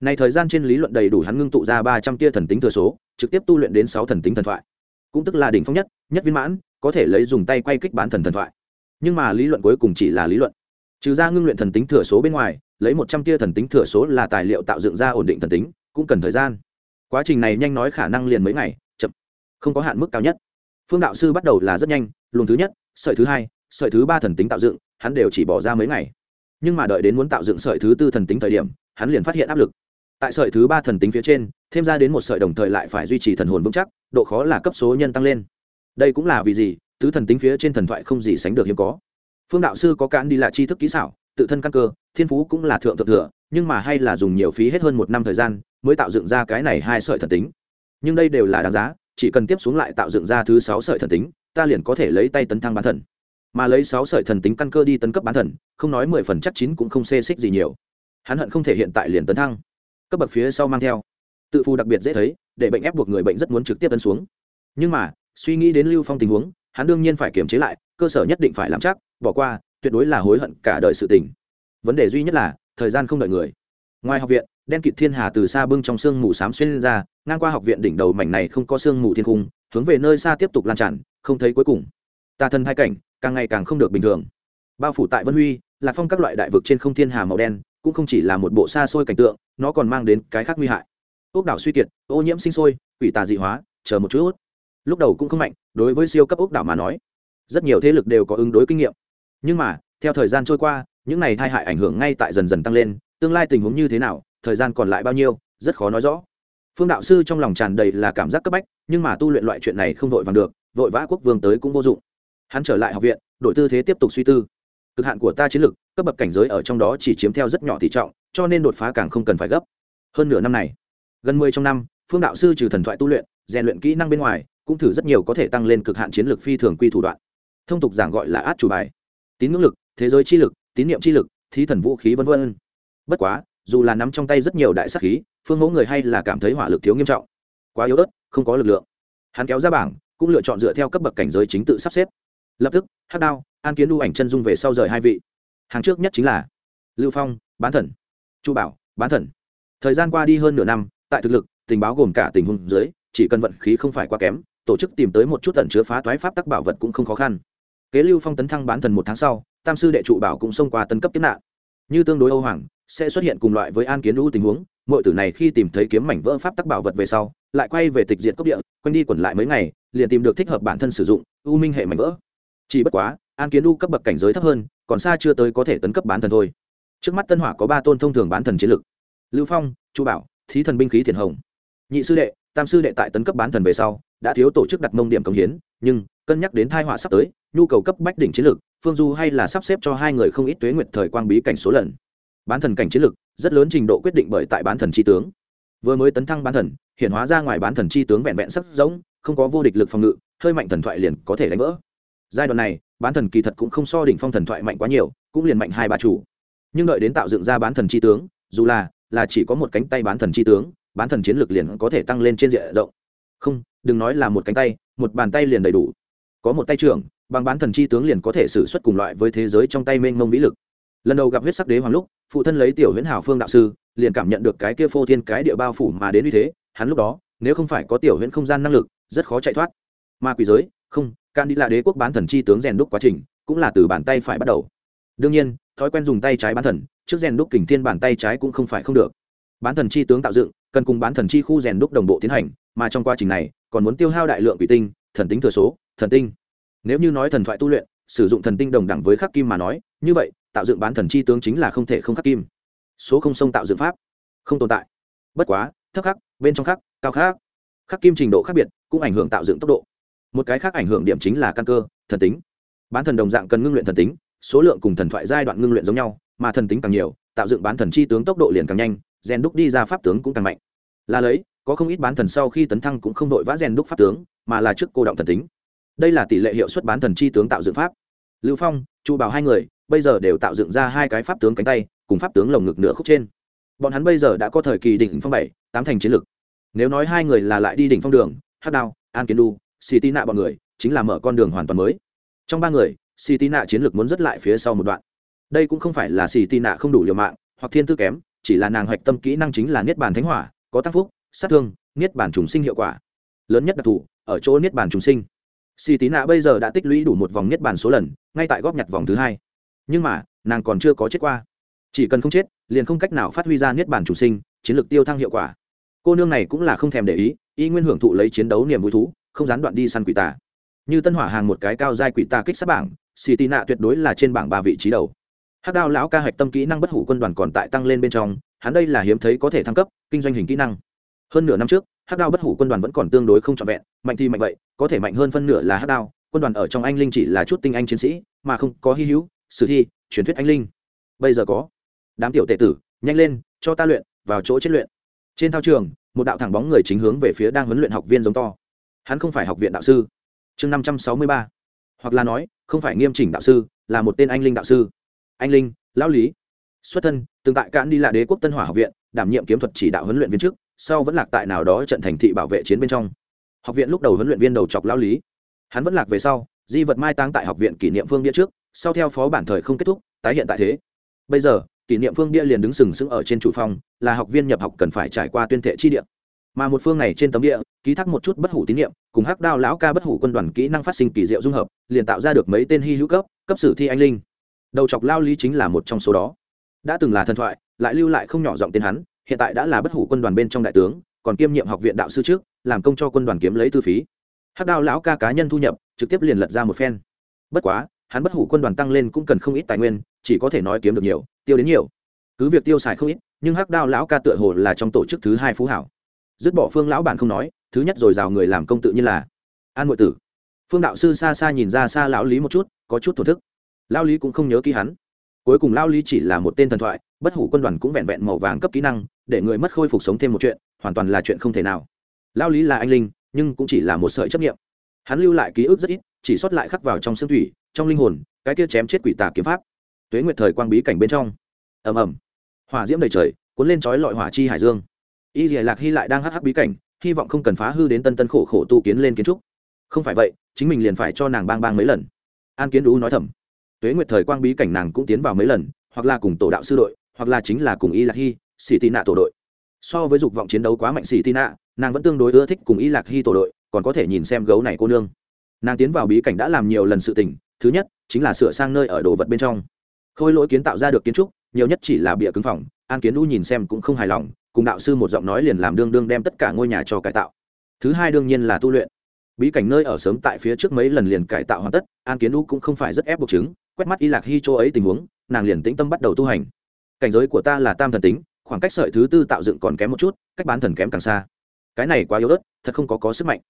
này thời gian trên lý luận đầy đủ hắn ngưng tụ ra ba trăm tia thần tính thừa số, trực tiếp tu luyện đến sáu thần tính thần thoại. Cũng tức là đỉnh phong nhất nhất viên mãn, có thể lấy dùng tay quay kích bán thần thần thoại. Nhưng mà lý luận cuối cùng chỉ là lý luận. Trừ ra ngưng luyện thần tính thừa số bên ngoài, lấy một trăm tia thần tính thừa số là tài liệu tạo dựng ra ổn định thần tính, cũng cần thời gian. Quá trình này nhanh nói khả năng liền mấy ngày, chậm. Không có hạn mức cao nhất. Phương đạo sư bắt đầu là rất nhanh, luồng thứ nhất, sợi thứ hai, sợi thứ ba thần tính tạo dựng, hắn đều chỉ bỏ ra mấy ngày. Nhưng mà đợi đến muốn tạo dựng sợi thứ tư thần tính thời điểm, hắn liền phát hiện áp lực tại sợi thứ ba thần tính phía trên, thêm ra đến một sợi đồng thời lại phải duy trì thần hồn vững chắc, độ khó là cấp số nhân tăng lên. Đây cũng là vì gì? Tứ thần tính phía trên thần thoại không gì sánh được hiếm có. Phương đạo sư có cán đi là tri thức kỹ xảo, tự thân căn cơ, thiên phú cũng là thượng thượng thừa, nhưng mà hay là dùng nhiều phí hết hơn một năm thời gian mới tạo dựng ra cái này hai sợi thần tính. Nhưng đây đều là đáng giá, chỉ cần tiếp xuống lại tạo dựng ra thứ sáu sợi thần tính, ta liền có thể lấy tay tấn thăng bán thần. Mà lấy sáu sợi thần tính căn cơ đi tấn cấp bán thần, không nói mười phần chắc chín cũng không xê xích gì nhiều. Hắn hận không thể hiện tại liền tấn thăng cấp bậc phía sau mang theo. Tự phù đặc biệt dễ thấy, để bệnh ép buộc người bệnh rất muốn trực tiếp ấn xuống. Nhưng mà, suy nghĩ đến lưu phong tình huống, hắn đương nhiên phải kiềm chế lại, cơ sở nhất định phải làm chắc, bỏ qua, tuyệt đối là hối hận cả đời sự tình. Vấn đề duy nhất là, thời gian không đợi người. Ngoài học viện, đen kịt thiên hà từ xa bưng trong sương mù xám xuyên lên ra, ngang qua học viện đỉnh đầu mảnh này không có sương mù thiên cung, hướng về nơi xa tiếp tục lan tràn, không thấy cuối cùng. Tà thần hai cảnh, càng ngày càng không được bình thường. Bao phủ tại vân huy, lạc phong các loại đại vực trên không thiên hà màu đen cũng không chỉ là một bộ xa xôi cảnh tượng, nó còn mang đến cái khác nguy hại. Ốc đảo suy kiệt, ô nhiễm sinh sôi, quỷ tà dị hóa, chờ một chút lúc đầu cũng không mạnh, đối với siêu cấp ốc đảo mà nói, rất nhiều thế lực đều có ứng đối kinh nghiệm. Nhưng mà, theo thời gian trôi qua, những này tai hại ảnh hưởng ngay tại dần dần tăng lên, tương lai tình huống như thế nào, thời gian còn lại bao nhiêu, rất khó nói rõ. Phương đạo sư trong lòng tràn đầy là cảm giác cấp bách, nhưng mà tu luyện loại chuyện này không vội vàng được, vội vã quốc vương tới cũng vô dụng. Hắn trở lại học viện đội tư thế tiếp tục suy tư cực hạn của ta chiến lực, cấp bậc cảnh giới ở trong đó chỉ chiếm theo rất nhỏ tỷ trọng, cho nên đột phá càng không cần phải gấp. Hơn nửa năm này, gần mười trong năm, phương đạo sư trừ thần thoại tu luyện, rèn luyện kỹ năng bên ngoài, cũng thử rất nhiều có thể tăng lên cực hạn chiến lược phi thường quy thủ đoạn. Thông tục giảng gọi là át chủ bài. Tín ngưỡng lực, thế giới chi lực, tín niệm chi lực, thí thần vũ khí v v bất quá, dù là nắm trong tay rất nhiều đại sắc khí, phương mẫu người hay là cảm thấy hỏa lực thiếu nghiêm trọng. Quá yếu ớt, không có lực lượng. Hắn kéo ra bảng, cũng lựa chọn dựa theo cấp bậc cảnh giới chính tự sắp xếp lập tức, hắc đao, an kiến đu ảnh chân dung về sau rời hai vị. Hàng trước nhất chính là lưu phong, bán thần, chu bảo, bán thần. Thời gian qua đi hơn nửa năm, tại thực lực, tình báo gồm cả tình huống dưới, chỉ cần vận khí không phải quá kém, tổ chức tìm tới một chút tận chứa phá toái pháp tắc bảo vật cũng không khó khăn. Kế lưu phong tấn thăng bán thần một tháng sau, tam sư đệ trụ bảo cũng xông qua tân cấp kiếp nạn. Như tương đối âu hoàng, sẽ xuất hiện cùng loại với an kiến đu tình huống, mọi tử này khi tìm thấy kiếm mảnh vỡ pháp tắc bảo vật về sau, lại quay về tịch diện cốc địa quanh đi quẩn lại mấy ngày, liền tìm được thích hợp bản thân sử dụng, u minh hệ mảnh vỡ chỉ bất quá, an kiến u cấp bậc cảnh giới thấp hơn, còn xa chưa tới có thể tấn cấp bán thần thôi. Trước mắt tân hỏa có ba tôn thông thường bán thần chiến lực. Lưu phong, chu bảo, thí thần binh khí thiền hồng. Nhị sư đệ, tam sư đệ tại tấn cấp bán thần về sau, đã thiếu tổ chức đặt mông điểm công hiến, nhưng, cân nhắc đến thai họa sắp tới, nhu cầu cấp bách đỉnh chiến lực, phương du hay là sắp xếp cho hai người không ít tuế nguyệt thời quang bí cảnh số lần. Bán thần cảnh chiến lực, rất lớn trình độ quyết định bởi tại bán thần tri tướng. Vừa mới tấn thăng bán thần, hiện hóa ra ngoài bán thần tri tướng vẹn vẹn sắp giống không có vô địch lực phòng ngự, hơi mạnh thần thoại liền có thể đánh vỡ giai đoạn này, bán thần kỳ thật cũng không so đỉnh phong thần thoại mạnh quá nhiều, cũng liền mạnh hai ba chủ. Nhưng đợi đến tạo dựng ra bán thần chi tướng, dù là là chỉ có một cánh tay bán thần chi tướng, bán thần chiến lược liền có thể tăng lên trên diện rộng. Không, đừng nói là một cánh tay, một bàn tay liền đầy đủ. Có một tay trưởng, bằng bán thần chi tướng liền có thể xử suất cùng loại với thế giới trong tay mênh mông vĩ lực. Lần đầu gặp huyết sắc đế hoàng lúc, phụ thân lấy tiểu huyễn hào phương đạo sư, liền cảm nhận được cái kia phô thiên cái địa bao phủ mà đến như thế, hắn lúc đó, nếu không phải có tiểu huyễn không gian năng lực, rất khó chạy thoát. Ma quỷ giới không can đi là đế quốc bán thần chi tướng rèn đúc quá trình, cũng là từ bàn tay phải bắt đầu. Đương nhiên, thói quen dùng tay trái bán thần, trước rèn đúc kình thiên bàn tay trái cũng không phải không được. Bán thần chi tướng tạo dựng, cần cùng bán thần chi khu rèn đúc đồng bộ tiến hành, mà trong quá trình này, còn muốn tiêu hao đại lượng quỷ tinh, thần tính thừa số, thần tinh. Nếu như nói thần thoại tu luyện, sử dụng thần tinh đồng đẳng với khắc kim mà nói, như vậy, tạo dựng bán thần chi tướng chính là không thể không khắc kim. Số không sông tạo dựng pháp, không tồn tại. Bất quá, thấp khắc, bên trong khắc, cao khắc. Khắc kim trình độ khác biệt, cũng ảnh hưởng tạo dựng tốc độ một cái khác ảnh hưởng điểm chính là căn cơ, thần tính. Bán thần đồng dạng cần ngưng luyện thần tính, số lượng cùng thần thoại giai đoạn ngưng luyện giống nhau, mà thần tính càng nhiều, tạo dựng bán thần chi tướng tốc độ liền càng nhanh rèn đúc đi ra pháp tướng cũng càng mạnh. Là lấy, có không ít bán thần sau khi tấn thăng cũng không đội vã rèn đúc pháp tướng, mà là trước cô động thần tính. Đây là tỷ lệ hiệu suất bán thần chi tướng tạo dựng pháp. Lưu phong, chu bảo hai người, bây giờ đều tạo dựng ra hai cái pháp tướng cánh tay, cùng pháp tướng lồng ngực nửa khúc trên. Bọn hắn bây giờ đã có thời kỳ đỉnh phong bảy, tám thành chiến lực. Nếu nói hai người là lại đi đỉnh phong đường hát đao, an kiến đu xì tị nạ bọn người chính là mở con đường hoàn toàn mới. Trong ba người, xì tị nạ chiến lược muốn rất lại phía sau một đoạn. Đây cũng không phải là xì tị nạ không đủ liều mạng, hoặc thiên tư kém, chỉ là nàng hoạch tâm kỹ năng chính là niết bàn thánh hỏa, có tác phúc, sát thương, niết bàn trùng sinh hiệu quả. Lớn nhất đặc thù, ở chỗ niết bàn trùng sinh. Xì tí nạ bây giờ đã tích lũy đủ một vòng niết bàn số lần, ngay tại góp nhặt vòng thứ hai. Nhưng mà, nàng còn chưa có chết qua. Chỉ cần không chết, liền không cách nào phát huy ra niết bàn trùng sinh, chiến lược tiêu thăng hiệu quả. Cô nương này cũng là không thèm để ý, y nguyên hưởng thụ lấy chiến đấu niềm vui thú không gián đoạn đi săn quỷ tà. Như tân hỏa hàng một cái cao giai quỷ tà kích sát bảng xì tì nạ tuyệt đối là trên bảng ba vị trí đầu. Hắc đao lão ca hạch tâm kỹ năng bất hủ quân đoàn còn tại tăng lên bên trong, hắn đây là hiếm thấy có thể thăng cấp, kinh doanh hình kỹ năng. Hơn nửa năm trước, hắc đao bất hủ quân đoàn vẫn còn tương đối không trọn vẹn, mạnh thì mạnh vậy, có thể mạnh hơn phân nửa là hắc đao, quân đoàn ở trong anh linh chỉ là chút tinh anh chiến sĩ, mà không có hy hữu, sử thi, truyền thuyết anh linh. Bây giờ có. Đám tiểu tệ tử, nhanh lên, cho ta luyện, vào chỗ chết luyện. Trên thao trường, một đạo thẳng bóng người chính hướng về phía đang huấn luyện học viên giống to hắn không phải học viện đạo sư. Chương năm trăm sáu mươi ba. Hoặc là nói, không phải nghiêm chỉnh đạo sư, là một tên anh linh đạo sư. Anh linh, lão lý. Xuất thân, từng tại cạn đi là đế quốc tân hỏa học viện, đảm nhiệm kiếm thuật chỉ đạo huấn luyện viên trước, sau vẫn lạc tại nào đó trận thành thị bảo vệ chiến bên trong. Học viện lúc đầu huấn luyện viên đầu chọc lão lý. Hắn vẫn lạc về sau, di vật mai táng tại học viện kỷ niệm phương bia trước, sau theo phó bản thời không kết thúc, tái hiện tại thế. Bây giờ, kỷ niệm phương bia liền đứng sừng sững ở trên chủ phong là học viên nhập học cần phải trải qua tuyên thệ chi địa mà một phương này trên tấm địa, ký thác một chút bất hủ tín nhiệm cùng hắc đao lão ca bất hủ quân đoàn kỹ năng phát sinh kỳ diệu dung hợp, liền tạo ra được mấy tên hy hữu cấp cấp sử thi anh linh. Đầu chọc lao lý chính là một trong số đó. Đã từng là thần thoại, lại lưu lại không nhỏ giọng tên hắn, hiện tại đã là bất hủ quân đoàn bên trong đại tướng, còn kiêm nhiệm học viện đạo sư trước, làm công cho quân đoàn kiếm lấy tư phí. Hắc đao lão ca cá nhân thu nhập, trực tiếp liền lật ra một phen. Bất quá, hắn bất hủ quân đoàn tăng lên cũng cần không ít tài nguyên, chỉ có thể nói kiếm được nhiều, tiêu đến nhiều. Cứ việc tiêu xài không ít, nhưng hắc đao lão ca tựa hồ là trong tổ chức thứ hai phú hảo dứt bỏ phương lão bản không nói, thứ nhất rồi rào người làm công tự như là an ngụy tử. Phương đạo sư xa xa nhìn ra xa lão lý một chút, có chút thổ thức. Lao lý cũng không nhớ ký hắn. Cuối cùng lao lý chỉ là một tên thần thoại, bất hủ quân đoàn cũng vẹn vẹn màu vàng cấp kỹ năng, để người mất khôi phục sống thêm một chuyện, hoàn toàn là chuyện không thể nào. Lao lý là anh linh, nhưng cũng chỉ là một sợi chấp nghiệm hắn lưu lại ký ức rất ít, chỉ sót lại khắc vào trong xương thủy, trong linh hồn, cái kia chém chết quỷ tà kiếm pháp. Tuế nguyệt thời quang bí cảnh bên trong. Ầm ầm. Hỏa diễm đầy trời, cuốn lên trói lọi hỏa chi hải dương y dìa lạc hy lại đang hắc hắc bí cảnh, hy vọng không cần phá hư đến tân tân khổ khổ tu kiến lên kiến trúc. Không phải vậy, chính mình liền phải cho nàng bang bang mấy lần. An kiến đú nói thầm. Tuế nguyệt thời quang bí cảnh nàng cũng tiến vào mấy lần, hoặc là cùng tổ đạo sư đội, hoặc là chính là cùng y lạc hy xỉ tị nạ tổ đội. So với dục vọng chiến đấu quá mạnh xỉ tị nạ, nàng vẫn tương đối ưa thích cùng y lạc hy tổ đội, còn có thể nhìn xem gấu này cô nương. Nàng tiến vào bí cảnh đã làm nhiều lần sự tình, thứ nhất, chính là sửa sang nơi ở đồ vật bên trong. Khôi lỗi kiến tạo ra được kiến trúc, nhiều nhất chỉ là bịa cứng phòng, an kiến đu nhìn xem cũng không hài lòng cùng đạo sư một giọng nói liền làm đương đương đem tất cả ngôi nhà cho cải tạo. Thứ hai đương nhiên là tu luyện. Bí cảnh nơi ở sớm tại phía trước mấy lần liền cải tạo hoàn tất, an kiến u cũng không phải rất ép buộc chứng, quét mắt y lạc hy chỗ ấy tình huống, nàng liền tĩnh tâm bắt đầu tu hành. Cảnh giới của ta là tam thần tính, khoảng cách sợi thứ tư tạo dựng còn kém một chút, cách bán thần kém càng xa. Cái này quá yếu ớt, thật không có có sức mạnh.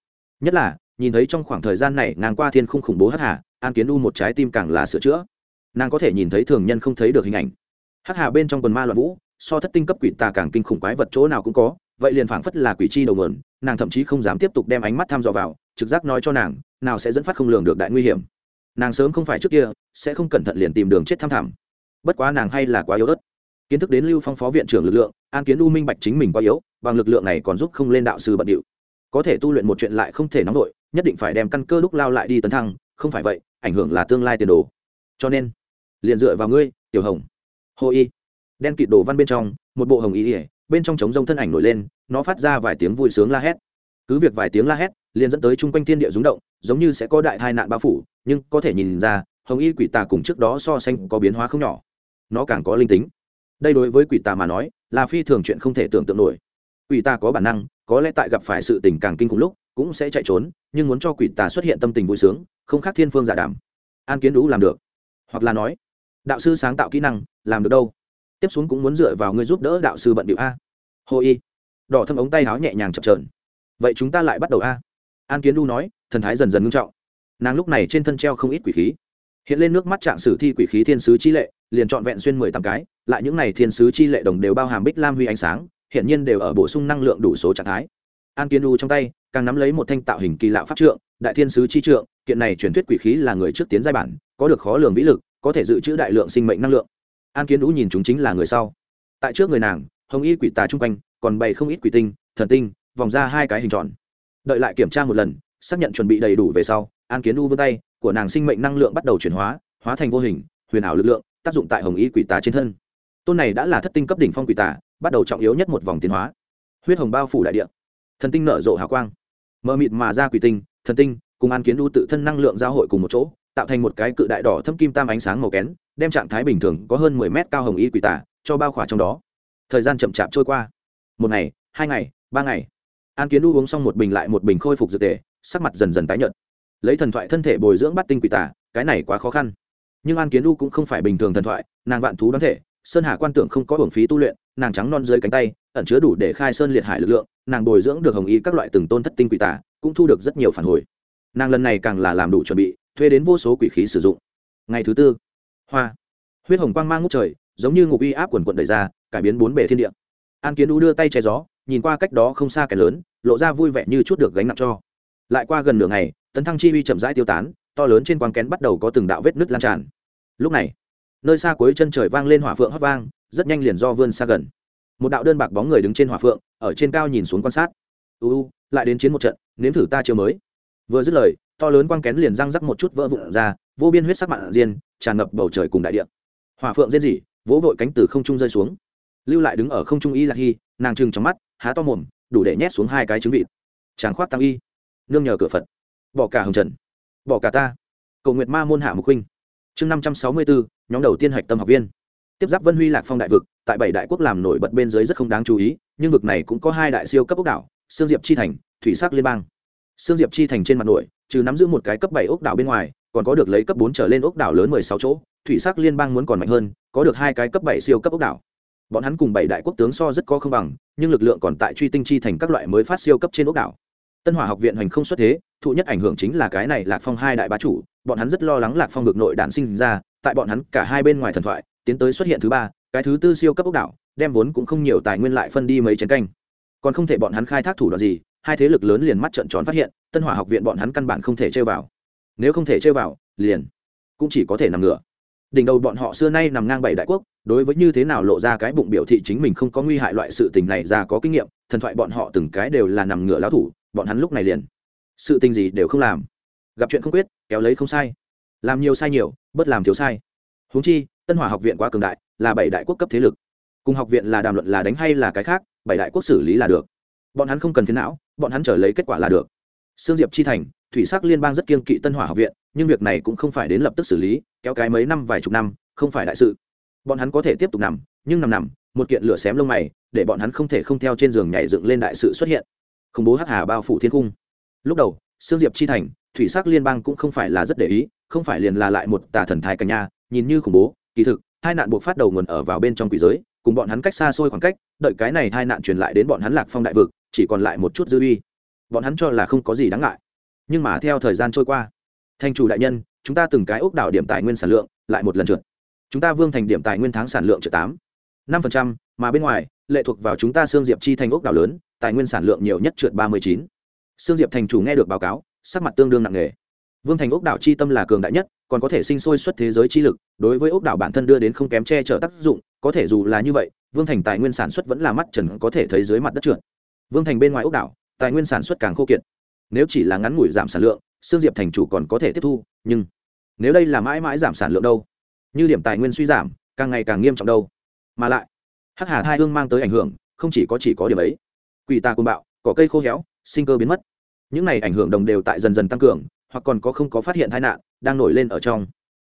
Nhất là, nhìn thấy trong khoảng thời gian này nàng qua thiên không khủng bố hắc hà, an kiến u một trái tim càng là sửa chữa. Nàng có thể nhìn thấy thường nhân không thấy được hình ảnh. Hắc hà bên trong quần ma loạn vũ so thất tinh cấp quỷ tà càng kinh khủng quái vật chỗ nào cũng có, vậy liền phảng phất là quỷ chi đầu nguồn, nàng thậm chí không dám tiếp tục đem ánh mắt thăm dò vào, trực giác nói cho nàng, nào sẽ dẫn phát không lường được đại nguy hiểm. Nàng sớm không phải trước kia, sẽ không cẩn thận liền tìm đường chết thăm thẳm. Bất quá nàng hay là quá yếu ớt. Kiến thức đến lưu phong phó viện trưởng lực lượng, an kiến u minh bạch chính mình quá yếu, bằng lực lượng này còn giúp không lên đạo sư bận điệu. Có thể tu luyện một chuyện lại không thể nóng nổi, nhất định phải đem căn cơ lúc lao lại đi tấn thăng, không phải vậy, ảnh hưởng là tương lai tiền đồ. Cho nên, liền dựa vào ngươi, tiểu hồng. Hồ y đen kịt đồ văn bên trong, một bộ hồng y ỉa bên trong trống rông thân ảnh nổi lên, nó phát ra vài tiếng vui sướng la hét. Cứ việc vài tiếng la hét, liền dẫn tới chung quanh thiên địa rúng động, giống như sẽ có đại tai nạn bao phủ, nhưng có thể nhìn ra, hồng y quỷ tà cùng trước đó so sánh có biến hóa không nhỏ. Nó càng có linh tính. Đây đối với quỷ tà mà nói, là phi thường chuyện không thể tưởng tượng nổi. Quỷ tà có bản năng, có lẽ tại gặp phải sự tình càng kinh khủng lúc, cũng sẽ chạy trốn, nhưng muốn cho quỷ tà xuất hiện tâm tình vui sướng, không khác thiên phương giả đảm an kiến đũ làm được. Hoặc là nói, đạo sư sáng tạo kỹ năng, làm được đâu? Tiếp xuống cũng muốn dựa vào ngươi giúp đỡ đạo sư bận điệu a. Hồ y. Đỏ thâm ống tay áo nhẹ nhàng chập trờn vậy chúng ta lại bắt đầu a. An kiến đu nói, thần thái dần dần ngưng trọng. Nàng lúc này trên thân treo không ít quỷ khí. Hiện lên nước mắt trạng sử thi quỷ khí thiên sứ chi lệ, liền trọn vẹn xuyên mười tám cái, lại những này thiên sứ chi lệ đồng đều bao hàm bích lam huy ánh sáng hiện nhiên đều ở bổ sung năng lượng đủ số trạng thái. An kiến đu trong tay, càng nắm lấy một thanh tạo hình kỳ lạ pháp trượng, đại thiên sứ chi trượng, kiện này truyền thuyết quỷ khí là người trước tiến giai bản, có được khó lường vĩ lực, có thể dự trữ đại lượng sinh mệnh năng lượng an kiến đũ nhìn chúng chính là người sau. Tại trước người nàng, hồng y quỷ tà chung quanh, còn bày không ít quỷ tinh, thần tinh, vòng ra hai cái hình tròn. Đợi lại kiểm tra một lần, xác nhận chuẩn bị đầy đủ về sau, an kiến đu vươn tay, của nàng sinh mệnh năng lượng bắt đầu chuyển hóa hóa thành vô hình, huyền ảo lực lượng, tác dụng tại hồng y quỷ tà trên thân. Tôn này đã là thất tinh cấp đỉnh phong quỷ tà, bắt đầu trọng yếu nhất một vòng tiến hóa. Huyết hồng bao phủ đại địa. Thần tinh nở rộ hào quang. Mờ mịt mà ra quỷ tinh, thần tinh, cùng an kiến đu tự thân năng lượng giao hội cùng một chỗ, tạo thành một cái cự đại đỏ thâm kim tam ánh sáng màu kén đem trạng thái bình thường có hơn mười mét cao hồng y quỷ tả cho bao khỏa trong đó. Thời gian chậm chạp trôi qua. Một ngày, hai ngày, ba ngày. An kiến u uống xong một bình lại một bình khôi phục dược tề, sắc mặt dần dần tái nhợt. Lấy thần thoại thân thể bồi dưỡng bắt tinh quỷ tả, cái này quá khó khăn. Nhưng an kiến u cũng không phải bình thường thần thoại, nàng vạn thú đoán thể, sơn hà quan tưởng không có hưởng phí tu luyện, nàng trắng non dưới cánh tay, ẩn chứa đủ để khai sơn liệt hải lực lượng, nàng bồi dưỡng được hồng y các loại từng tôn thất tinh quỷ tả, cũng thu được rất nhiều phản hồi. Nàng lần này càng là làm đủ chuẩn bị, thuê đến vô số quỷ khí sử dụng. Ngày thứ tư hoa. Huyết hồng quang mang ngút trời, giống như ngục uy áp quần quận đẩy ra, cải biến bốn bề thiên địa. An kiến đu đưa tay che gió, nhìn qua cách đó không xa kẻ lớn, lộ ra vui vẻ như chút được gánh nặng cho. Lại qua gần nửa ngày, tấn thăng chi uy chậm rãi tiêu tán, to lớn trên quang kén bắt đầu có từng đạo vết nứt lan tràn. Lúc này, nơi xa cuối chân trời vang lên hỏa phượng hót vang, rất nhanh liền do vươn xa gần. Một đạo đơn bạc bóng người đứng trên hỏa phượng, ở trên cao nhìn xuống quan sát. U u, lại đến chiến một trận, nếm thử ta chiều mới. Vừa dứt lời, to lớn quang kén liền răng rắc một chút vỡ vụn ra vô biên huyết sắc mạn diên, tràn ngập bầu trời cùng đại địa. Hòa phượng rên rỉ, vỗ vội cánh từ không trung rơi xuống. Lưu lại đứng ở không trung y lạc hy, nàng trừng trong mắt, há to mồm, đủ để nhét xuống hai cái trứng vịt. Tràng khoát tăng y, nương nhờ cửa phật. Bỏ cả hồng trần, bỏ cả ta. Cầu nguyệt ma môn hạ mục huynh. Chương năm trăm sáu mươi bốn nhóm đầu tiên hạch tâm học viên. Tiếp giáp vân huy lạc phong đại vực, tại bảy đại quốc làm nổi bật bên dưới rất không đáng chú ý, nhưng vực này cũng có hai đại siêu cấp ốc đảo, sương diệp chi thành, thủy sắc liên bang. Sương diệp chi thành trên mặt nổi, trừ nắm giữ một cái cấp bảy ốc đảo bên ngoài còn có được lấy cấp bốn trở lên ốc đảo lớn mười sáu chỗ, thủy sắc liên bang muốn còn mạnh hơn, có được hai cái cấp bảy siêu cấp ốc đảo. Bọn hắn cùng bảy đại quốc tướng so rất có không bằng, nhưng lực lượng còn tại truy tinh chi thành các loại mới phát siêu cấp trên ốc đảo. Tân hỏa học viện hành không xuất thế, thụ nhất ảnh hưởng chính là cái này lạc phong hai đại bá chủ, bọn hắn rất lo lắng lạc phong ngược nội đạn sinh ra, tại bọn hắn cả hai bên ngoài thần thoại, tiến tới xuất hiện thứ ba, cái thứ tư siêu cấp ốc đảo, đem vốn cũng không nhiều tài nguyên lại phân đi mấy chén canh. Còn không thể bọn hắn khai thác thủ đoạn gì, hai thế lực lớn liền mắt trợn tròn phát hiện, tân hỏa học viện bọn hắn căn bản không thể chơi vào nếu không thể chơi vào, liền cũng chỉ có thể nằm ngửa. Đỉnh đầu bọn họ xưa nay nằm ngang bảy đại quốc, đối với như thế nào lộ ra cái bụng biểu thị chính mình không có nguy hại loại sự tình này ra có kinh nghiệm, thần thoại bọn họ từng cái đều là nằm ngửa lão thủ, bọn hắn lúc này liền sự tình gì đều không làm. Gặp chuyện không quyết, kéo lấy không sai. Làm nhiều sai nhiều, bất làm thiếu sai. Huống chi, tân hỏa học viện quá cường đại, là bảy đại quốc cấp thế lực. Cùng học viện là đàm luận là đánh hay là cái khác, bảy đại quốc xử lý là được. Bọn hắn không cần phiến não, bọn hắn trở lấy kết quả là được sương diệp chi thành thủy sắc liên bang rất kiên kỵ tân hỏa học viện nhưng việc này cũng không phải đến lập tức xử lý kéo cái mấy năm vài chục năm không phải đại sự. Bọn hắn có thể tiếp tục nằm nhưng nằm nằm một kiện lửa xém lông mày để bọn hắn không thể không theo trên giường nhảy dựng lên đại sự xuất hiện. Khủng bố hắc hà bao phủ thiên cung. Lúc đầu sương diệp chi thành thủy sắc liên bang cũng không phải là rất để ý không phải liền là lại một tà thần thái cả nhà, nhìn như khủng bố kỳ thực hai nạn buộc phát đầu nguồn ở vào bên trong quỷ giới cùng bọn hắn cách xa xôi khoảng cách đợi cái này hai nạn truyền lại đến bọn hắn lạc phong đại vực chỉ còn lại một chút dư uy bọn hắn cho là không có gì đáng ngại. Nhưng mà theo thời gian trôi qua thành chủ đại nhân, chúng ta từng cái ốc đảo điểm tài nguyên sản lượng lại một lần trượt. Chúng ta vương thành điểm tài nguyên tháng sản lượng trượt tám, năm phần trăm, mà bên ngoài, lệ thuộc vào chúng ta xương diệp chi thành ốc đảo lớn, tài nguyên sản lượng nhiều nhất trượt ba mươi chín. Xương diệp thành chủ nghe được báo cáo, sắc mặt tương đương nặng nề. Vương thành ốc đảo chi tâm là cường đại nhất, còn có thể sinh sôi xuất thế giới chi lực, đối với ốc đảo bản thân đưa đến không kém che chở tác dụng, có thể dù là như vậy, vương thành tài nguyên sản xuất vẫn là mắt trần có thể thấy dưới mặt đất trượt. Vương thành bên ngoài ốc đảo tài nguyên sản xuất càng khô kiệt. Nếu chỉ là ngắn ngủi giảm sản lượng xương diệp thành chủ còn có thể tiếp thu, nhưng nếu đây là mãi mãi giảm sản lượng đâu? Như điểm tài nguyên suy giảm, càng ngày càng nghiêm trọng đâu? Mà lại, hắc hà thai hương mang tới ảnh hưởng, không chỉ có chỉ có điểm ấy. Quỷ tà côn bạo, cỏ cây khô héo, sinh cơ biến mất. Những này ảnh hưởng đồng đều tại dần dần tăng cường, hoặc còn có không có phát hiện tai nạn, đang nổi lên ở trong.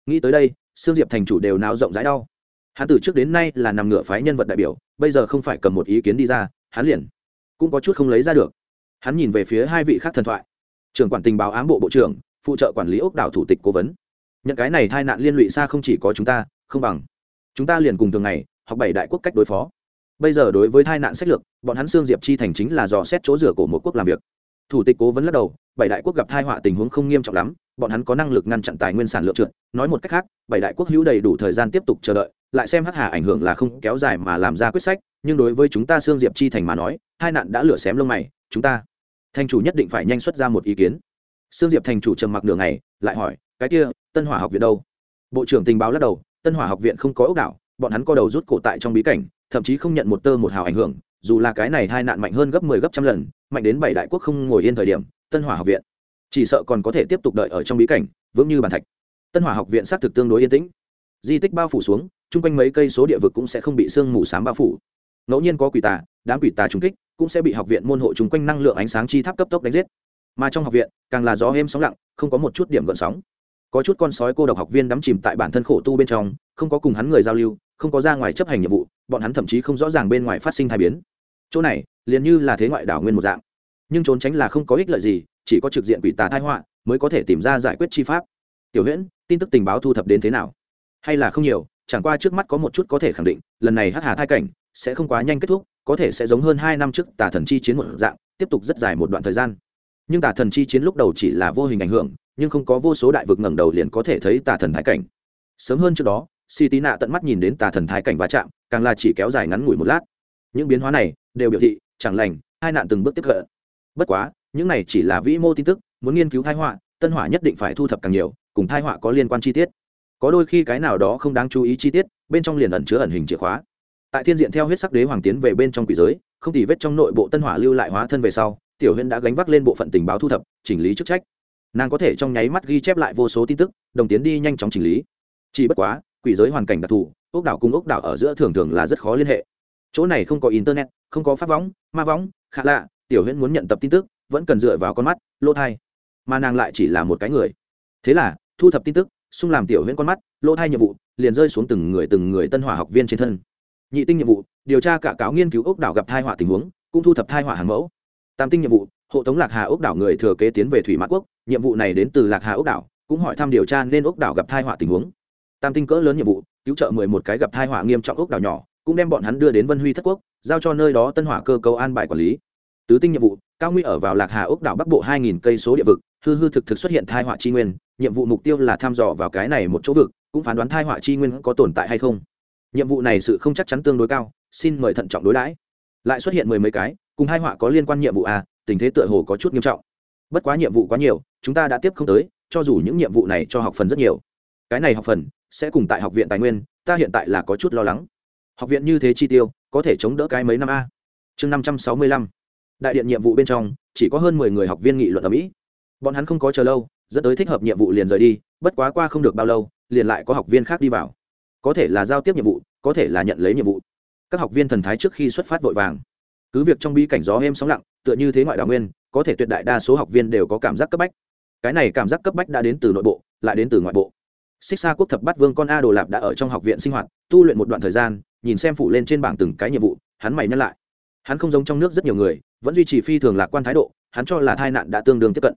Nghĩ tới đây, sương diệp thành chủ đều náo rộng rãi đau. Hắn từ trước đến nay là nằm ngửa phái nhân vật đại biểu, bây giờ không phải cầm một ý kiến đi ra, hắn liền cũng có chút không lấy ra được hắn nhìn về phía hai vị khác thần thoại. Trưởng quản tình báo ám bộ bộ trưởng, phụ trợ quản lý ốc đảo thủ tịch cố vấn. Nhận cái này tai nạn liên lụy xa không chỉ có chúng ta, không bằng. Chúng ta liền cùng thường ngày, học bảy đại quốc cách đối phó. Bây giờ đối với tai nạn sách lược, bọn hắn xương diệp chi thành chính là dò xét chỗ rửa của một quốc làm việc. Thủ tịch cố vấn lắc đầu, bảy đại quốc gặp tai họa tình huống không nghiêm trọng lắm, bọn hắn có năng lực ngăn chặn tài nguyên sản lượng trượt. Nói một cách khác, bảy đại quốc hữu đầy đủ thời gian tiếp tục chờ đợi, lại xem hắc hà ảnh hưởng là không kéo dài mà làm ra quyết sách, nhưng đối với chúng ta xương diệp chi thành mà nói hai nạn đã lửa xém lông mày, chúng ta thành chủ nhất định phải nhanh xuất ra một ý kiến. Sương diệp thành chủ trầm mặc nửa ngày, lại hỏi, cái kia, tân hỏa học viện đâu? Bộ trưởng tình báo lắc đầu, tân hỏa học viện không có ốc đảo, bọn hắn co đầu rút cổ tại trong bí cảnh, thậm chí không nhận một tơ một hào ảnh hưởng, dù là cái này hai nạn mạnh hơn gấp mười 10 gấp trăm lần, mạnh đến bảy đại quốc không ngồi yên thời điểm, tân hỏa học viện chỉ sợ còn có thể tiếp tục đợi ở trong bí cảnh, vững như bàn thạch. Tân hỏa học viện xác thực tương đối yên tĩnh. Di tích bao phủ xuống, chung quanh mấy cây số địa vực cũng sẽ không bị sương mù s á m bao phủ ngẫu nhiên có quỷ tà, đám quỷ tà trúng kích, cũng sẽ bị học viện môn hộ chung quanh năng lượng ánh sáng chi tháp cấp tốc đánh giết. Mà trong học viện, càng là gió êm sóng lặng, không có một chút điểm gợn sóng. Có chút con sói cô độc học viên đắm chìm tại bản thân khổ tu bên trong, không có cùng hắn người giao lưu, không có ra ngoài chấp hành nhiệm vụ, bọn hắn thậm chí không rõ ràng bên ngoài phát sinh thai biến. Chỗ này, liền như là thế ngoại đảo nguyên một dạng. Nhưng trốn tránh là không có ích lợi gì, chỉ có trực diện quỷ tà thai họa mới có thể tìm ra giải quyết chi pháp. Tiểu huyễn, tin tức tình báo thu thập đến thế nào? Hay là không nhiều, chẳng qua trước mắt có một chút có thể khẳng định, lần này hắc hà thai cảnh sẽ không quá nhanh kết thúc, có thể sẽ giống hơn hai năm trước tà thần chi chiến một dạng, tiếp tục rất dài một đoạn thời gian. Nhưng tà thần chi chiến lúc đầu chỉ là vô hình ảnh hưởng, nhưng không có vô số đại vực ngẩng đầu liền có thể thấy tà thần thái cảnh. Sớm hơn trước đó, si tí nạ tận mắt nhìn đến tà thần thái cảnh va chạm, càng là chỉ kéo dài ngắn ngủi một lát. Những biến hóa này đều biểu thị, chẳng lành, hai nạn từng bước tiếp cận. Bất quá, những này chỉ là vĩ mô tin tức, muốn nghiên cứu thái họa, tân hỏa nhất định phải thu thập càng nhiều, cùng thái họa có liên quan chi tiết. Có đôi khi cái nào đó không đáng chú ý chi tiết, bên trong liền ẩn chứa ẩn hình chìa khóa tại thiên diện theo huyết sắc đế hoàng tiến về bên trong quỷ giới, không tỉ vết trong nội bộ tân hỏa lưu lại hóa thân về sau, tiểu huyên đã gánh vác lên bộ phận tình báo thu thập, chỉnh lý chức trách. Nàng có thể trong nháy mắt ghi chép lại vô số tin tức, đồng tiến đi nhanh chóng chỉnh lý. Chỉ bất quá, quỷ giới hoàn cảnh đặc thù, ốc đảo cùng ốc đảo ở giữa thường thường là rất khó liên hệ. Chỗ này không có internet, không có pháp võng, ma võng khá lạ, tiểu huyễn muốn nhận tập tin tức, vẫn cần dựa vào con mắt, lỗ thai. Mà nàng lại chỉ là một cái người. Thế là, thu thập tin tức, xung làm tiểu huyễn con mắt, lỗ thai nhiệm vụ, liền rơi xuống từng người từng người tân hỏa học viên trên thân nhị tinh nhiệm vụ, điều tra cả cáo nghiên cứu ốc đảo gặp thai họa tình huống, cũng thu thập thai họa hàng mẫu. Tam tinh nhiệm vụ, hộ tống lạc hà ốc đảo người thừa kế tiến về thủy mã quốc, nhiệm vụ này đến từ lạc hà ốc đảo, cũng hỏi thăm điều tra nên ốc đảo gặp thai họa tình huống. Tam tinh cỡ lớn nhiệm vụ, cứu trợ mười một cái gặp thai họa nghiêm trọng ốc đảo nhỏ, cũng đem bọn hắn đưa đến vân huy thất quốc, giao cho nơi đó tân hỏa cơ cấu an bài quản lý. Tứ tinh nhiệm vụ, cao nguy ở vào lạc hà ốc đảo bắc bộ hai nghìn cây số địa vực, hư hư thực thực xuất hiện thai họa chi nguyên, nhiệm vụ mục tiêu là thăm dò vào cái này một chỗ vực, cũng phán đoán thai họa chi nguyên có tồn tại hay không nhiệm vụ này sự không chắc chắn tương đối cao, xin mời thận trọng đối đãi. Lại xuất hiện mười mấy cái, cùng hai họa có liên quan nhiệm vụ à? tình thế tựa hồ có chút nghiêm trọng. Bất quá nhiệm vụ quá nhiều, chúng ta đã tiếp không tới, cho dù những nhiệm vụ này cho học phần rất nhiều. Cái này học phần sẽ cùng tại học viện tài nguyên, ta hiện tại là có chút lo lắng. Học viện như thế chi tiêu, có thể chống đỡ cái mấy năm a? Chương năm trăm sáu mươi lăm. Đại điện nhiệm vụ bên trong, chỉ có hơn mười người học viên nghị luận ở mỹ. Bọn hắn không có chờ lâu, dẫn tới thích hợp nhiệm vụ liền rời đi, bất quá qua không được bao lâu, liền lại có học viên khác đi vào có thể là giao tiếp nhiệm vụ, có thể là nhận lấy nhiệm vụ. Các học viên thần thái trước khi xuất phát vội vàng. Cứ việc trong bi cảnh gió êm sóng lặng, tựa như thế ngoại đào nguyên, có thể tuyệt đại đa số học viên đều có cảm giác cấp bách. Cái này cảm giác cấp bách đã đến từ nội bộ, lại đến từ ngoại bộ. Xích xa quốc thập bắt vương con a đồ lạp đã ở trong học viện sinh hoạt, tu luyện một đoạn thời gian, nhìn xem phủ lên trên bảng từng cái nhiệm vụ, hắn mày nhắc lại. Hắn không giống trong nước rất nhiều người, vẫn duy trì phi thường lạc quan thái độ, hắn cho là tai nạn đã tương đương tiếp cận.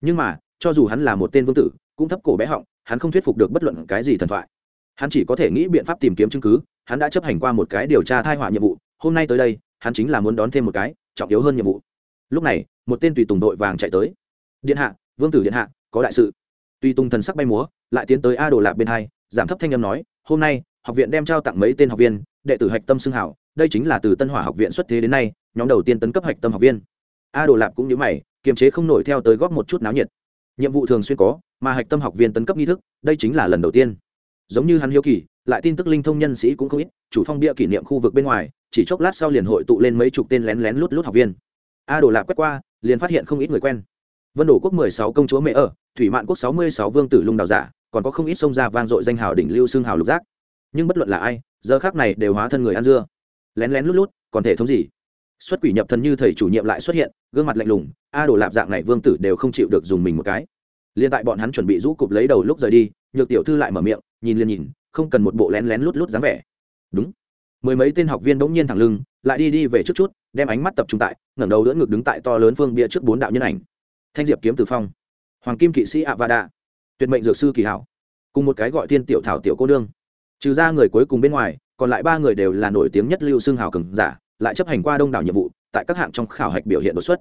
Nhưng mà, cho dù hắn là một tên vương tử, cũng thấp cổ bé họng, hắn không thuyết phục được bất luận cái gì thần thoại hắn chỉ có thể nghĩ biện pháp tìm kiếm chứng cứ, hắn đã chấp hành qua một cái điều tra thai họa nhiệm vụ, hôm nay tới đây, hắn chính là muốn đón thêm một cái, trọng yếu hơn nhiệm vụ. Lúc này, một tên tùy tùng đội vàng chạy tới. Điện hạ, vương tử điện hạ, có đại sự. Tùy tùng thần sắc bay múa, lại tiến tới a đồ lạc bên hai, giảm thấp thanh âm nói, hôm nay, học viện đem trao tặng mấy tên học viên, đệ tử hạch tâm xưng hảo, đây chính là từ tân hỏa học viện xuất thế đến nay, nhóm đầu tiên tấn cấp hạch tâm học viên. A đồ lạp cũng nhớ mày, kiềm chế không nổi theo tới góp một chút náo nhiệt. Nhiệm vụ thường xuyên có, mà hạch tâm học viên tấn cấp nghi thức, đây chính là lần đầu tiên giống như hắn hiếu kỳ, lại tin tức linh thông nhân sĩ cũng không ít, chủ phong bia kỷ niệm khu vực bên ngoài, chỉ chốc lát sau liền hội tụ lên mấy chục tên lén lén lút lút học viên. A đồ lạc quét qua, liền phát hiện không ít người quen. Vân đổ quốc mười sáu công chúa mẹ ở, thủy mạn quốc sáu mươi sáu vương tử lung đào giả, còn có không ít sông ra vang dội danh hào đỉnh lưu xương hào lục giác. Nhưng bất luận là ai, giờ khác này đều hóa thân người ăn dưa. Lén lén lút lút, còn thể thống gì? Xuất quỷ nhập thần như thầy chủ nhiệm lại xuất hiện, gương mặt lạnh lùng, a đồ lạp dạng này vương tử đều không chịu được dùng mình một cái liên tại bọn hắn chuẩn bị rũ cụp lấy đầu lúc rời đi nhược tiểu thư lại mở miệng nhìn liền nhìn không cần một bộ lén lén lút lút dáng vẻ. Đúng. Mười mấy tên học viên bỗng nhiên thẳng lưng lại đi đi về trước chút đem ánh mắt tập trung tại ngẩng đầu đỡ ngực đứng tại to lớn phương bia trước bốn đạo nhân ảnh. Thanh diệp kiếm tử phong. Hoàng kim kỵ sĩ ạ vada, tuyệt mệnh dược sư kỳ hảo. Cùng một cái gọi tiên tiểu thảo tiểu cô nương. Trừ ra người cuối cùng bên ngoài còn lại ba người đều là nổi tiếng nhất lưu xương hào cường giả lại chấp hành qua đông đảo nhiệm vụ tại các hạng trong khảo hạch biểu hiện đột xuất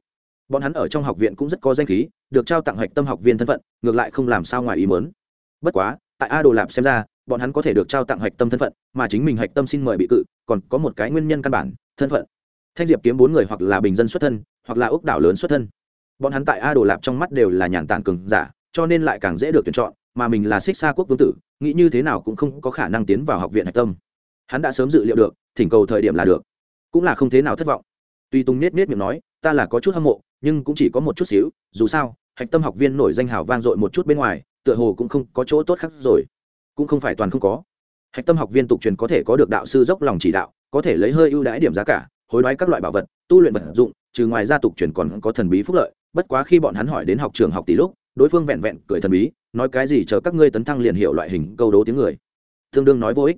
bọn hắn ở trong học viện cũng rất có danh khí, được trao tặng hạch tâm học viên thân phận, ngược lại không làm sao ngoài ý mớn bất quá, tại a đồ lạp xem ra, bọn hắn có thể được trao tặng hạch tâm thân phận, mà chính mình hạch tâm xin mời bị cự, còn có một cái nguyên nhân căn bản, thân phận. Thanh diệp kiếm bốn người hoặc là bình dân xuất thân, hoặc là ốc đảo lớn xuất thân. Bọn hắn tại a đồ lạp trong mắt đều là nhàn tản cường giả, cho nên lại càng dễ được tuyển chọn, mà mình là xích xa quốc vương tử, nghĩ như thế nào cũng không có khả năng tiến vào học viện hạch tâm. Hắn đã sớm dự liệu được, thỉnh cầu thời điểm là được. Cũng là không thế nào thất vọng tuy tùng nết nết miệng nói, ta là có chút hâm mộ, nhưng cũng chỉ có một chút xíu, dù sao, hạch tâm học viên nổi danh hào vang dội một chút bên ngoài, tựa hồ cũng không có chỗ tốt khác rồi. Cũng không phải toàn không có. Hạch tâm học viên tục truyền có thể có được đạo sư dốc lòng chỉ đạo, có thể lấy hơi ưu đãi điểm giá cả, hối đoái các loại bảo vật, tu luyện vật dụng, trừ ngoài ra tục truyền còn có thần bí phúc lợi, bất quá khi bọn hắn hỏi đến học trường học tỷ lúc, đối phương vẹn vẹn cười thần bí, nói cái gì chờ các ngươi tấn thăng liền hiểu loại hình câu đố tiếng người. Tương đương nói vô ích.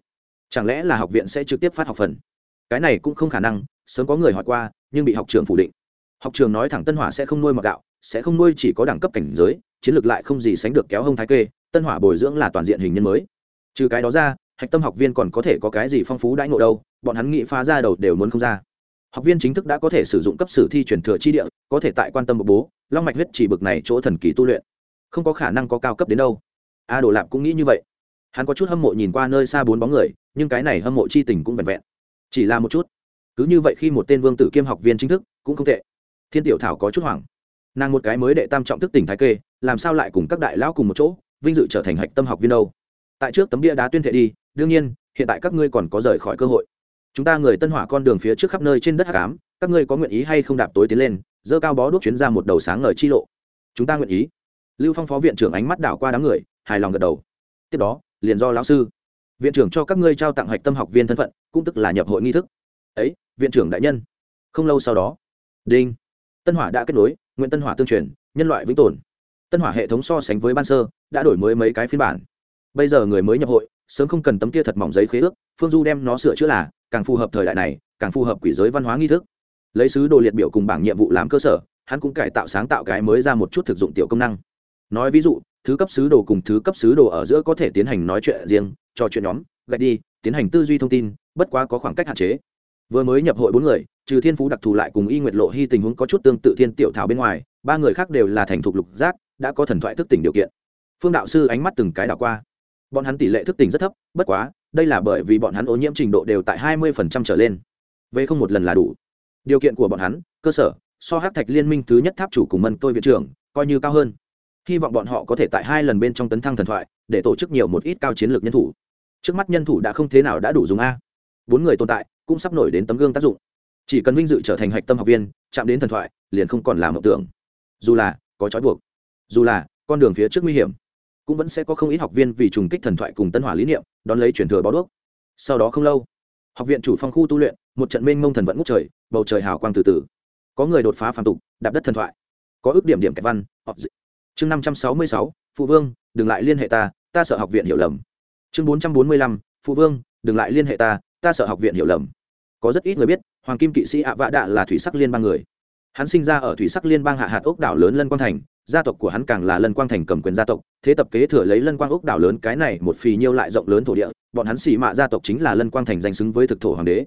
Chẳng lẽ là học viện sẽ trực tiếp phát học phần? Cái này cũng không khả năng, sớm có người hỏi qua nhưng bị học trường phủ định. Học trường nói thẳng tân hỏa sẽ không nuôi mặc gạo, sẽ không nuôi chỉ có đẳng cấp cảnh giới, chiến lược lại không gì sánh được kéo hông thái kê, tân hỏa bồi dưỡng là toàn diện hình nhân mới. Trừ cái đó ra, hạch tâm học viên còn có thể có cái gì phong phú đãi ngộ đâu, bọn hắn nghĩ phá ra đầu đều muốn không ra. Học viên chính thức đã có thể sử dụng cấp sử thi truyền thừa chi địa, có thể tại quan tâm một bố, long mạch huyết chỉ bực này chỗ thần kỳ tu luyện. Không có khả năng có cao cấp đến đâu. A đồ lạp cũng nghĩ như vậy. Hắn có chút hâm mộ nhìn qua nơi xa bốn bóng người, nhưng cái này hâm mộ chi tình cũng vẹn vẹn. Chỉ là một chút cứ như vậy khi một tên vương tử kiêm học viên chính thức, cũng không tệ. Thiên tiểu thảo có chút hoảng. Nàng một cái mới đệ tam trọng thức tỉnh thái kê, làm sao lại cùng các đại lão cùng một chỗ, vinh dự trở thành hạch tâm học viên đâu? Tại trước tấm bia đá tuyên thệ đi, đương nhiên, hiện tại các ngươi còn có rời khỏi cơ hội. Chúng ta người tân hỏa con đường phía trước khắp nơi trên đất hạ cám các ngươi có nguyện ý hay không đạp tối tiến lên dơ cao bó đuốc chuyến ra một đầu sáng ngời chi lộ. Chúng ta nguyện ý. Lưu phong phó viện trưởng ánh mắt đảo qua đám người, hài lòng gật đầu. Tiếp đó, liền do lão sư. Viện trưởng cho các ngươi trao tặng hạch tâm học viên thân phận, cũng tức là nhập hội nghi thức ấy, viện trưởng đại nhân. Không lâu sau đó, đinh, tân hỏa đã kết nối, nguyện tân hỏa tương truyền, nhân loại vĩnh tồn. Tân hỏa hệ thống so sánh với ban sơ, đã đổi mới mấy cái phiên bản. Bây giờ người mới nhập hội, sớm không cần tấm kia thật mỏng giấy khế ước, phương du đem nó sửa chữa là, càng phù hợp thời đại này, càng phù hợp quỷ giới văn hóa nghi thức. Lấy sứ đồ liệt biểu cùng bảng nhiệm vụ làm cơ sở, hắn cũng cải tạo sáng tạo cái mới ra một chút thực dụng tiểu công năng. Nói ví dụ, thứ cấp sứ đồ cùng thứ cấp sứ đồ ở giữa có thể tiến hành nói chuyện riêng, trò chuyện nhóm, gạch đi, tiến hành tư duy thông tin, bất quá có khoảng cách hạn chế vừa mới nhập hội bốn người, trừ thiên phú đặc thù lại cùng y nguyệt lộ hy tình huống có chút tương tự thiên tiểu thảo bên ngoài, ba người khác đều là thành thục lục giác, đã có thần thoại thức tỉnh điều kiện. Phương đạo sư ánh mắt từng cái đảo qua. Bọn hắn tỷ lệ thức tỉnh rất thấp, bất quá, đây là bởi vì bọn hắn ô nhiễm trình độ đều tại hai mươi trở lên. Về không một lần là đủ. Điều kiện của bọn hắn, cơ sở, so hát thạch liên minh thứ nhất tháp chủ cùng mân tôi viện trưởng, coi như cao hơn. Hy vọng bọn họ có thể tại hai lần bên trong tấn thăng thần thoại, để tổ chức nhiều một ít cao chiến lược nhân thủ. Trước mắt nhân thủ đã không thế nào đã đủ dùng a. Bốn người tồn tại cũng sắp nổi đến tấm gương tác dụng. Chỉ cần vinh dự trở thành hạch tâm học viên, chạm đến thần thoại, liền không còn là mộng tưởng. Dù là, có trói buộc. Dù là, con đường phía trước nguy hiểm. Cũng vẫn sẽ có không ít học viên vì trùng kích thần thoại cùng tân hỏa lý niệm, đón lấy chuyển thừa báo đuốc. Sau đó không lâu, học viện chủ phong khu tu luyện, một trận mênh mông thần vận ngút trời, bầu trời hào quang từ từ. Có người đột phá phàm tục, đạp đất thần thoại. Có ước điểm điểm kẹt văn chương năm trăm sáu mươi sáu, phụ vương, đừng lại liên hệ ta ta sợ học viện hiểu lầm. Chương bốn trăm bốn mươi lăm, phụ vương, đừng lại liên hệ ta ta sợ học viện hiểu lầm. Có rất ít người biết, hoàng kim kỵ sĩ ạ vạ đạ là thủy sắc liên bang người. Hắn sinh ra ở thủy sắc liên bang hạ hạt ốc đảo lớn lân quang thành, gia tộc của hắn càng là lân quang thành cầm quyền gia tộc, thế tập kế thừa lấy lân quang ốc đảo lớn, cái này một phì nhiêu lại rộng lớn thổ địa, bọn hắn xỉ mạ gia tộc chính là lân quang thành danh xứng với thực thổ hoàng đế.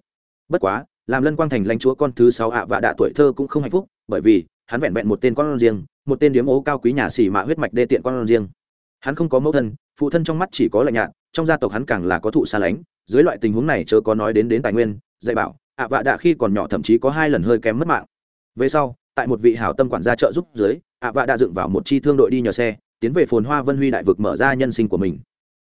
Bất quá, làm lân quang thành lãnh chúa con thứ sáu ạ vạ đạ tuổi thơ cũng không hạnh phúc, bởi vì, hắn vẹn vẹn một tên con riêng, một tên điếm ố cao quý nhà xỉ mạ huyết mạch đê tiện con riêng. Hắn không có mẫu thân, phụ thân trong mắt chỉ có lạnh nhạt, trong gia tộc hắn càng là có thụ xa lánh dưới loại tình huống này chớ có nói đến đến tài nguyên, dạy bảo, ạ vạ đạ khi còn nhỏ thậm chí có hai lần hơi kém mất mạng. Về sau, tại một vị hảo tâm quản gia trợ giúp dưới, ạ vạ đạ dựng vào một chi thương đội đi nhờ xe, tiến về phồn hoa vân huy đại vực mở ra nhân sinh của mình.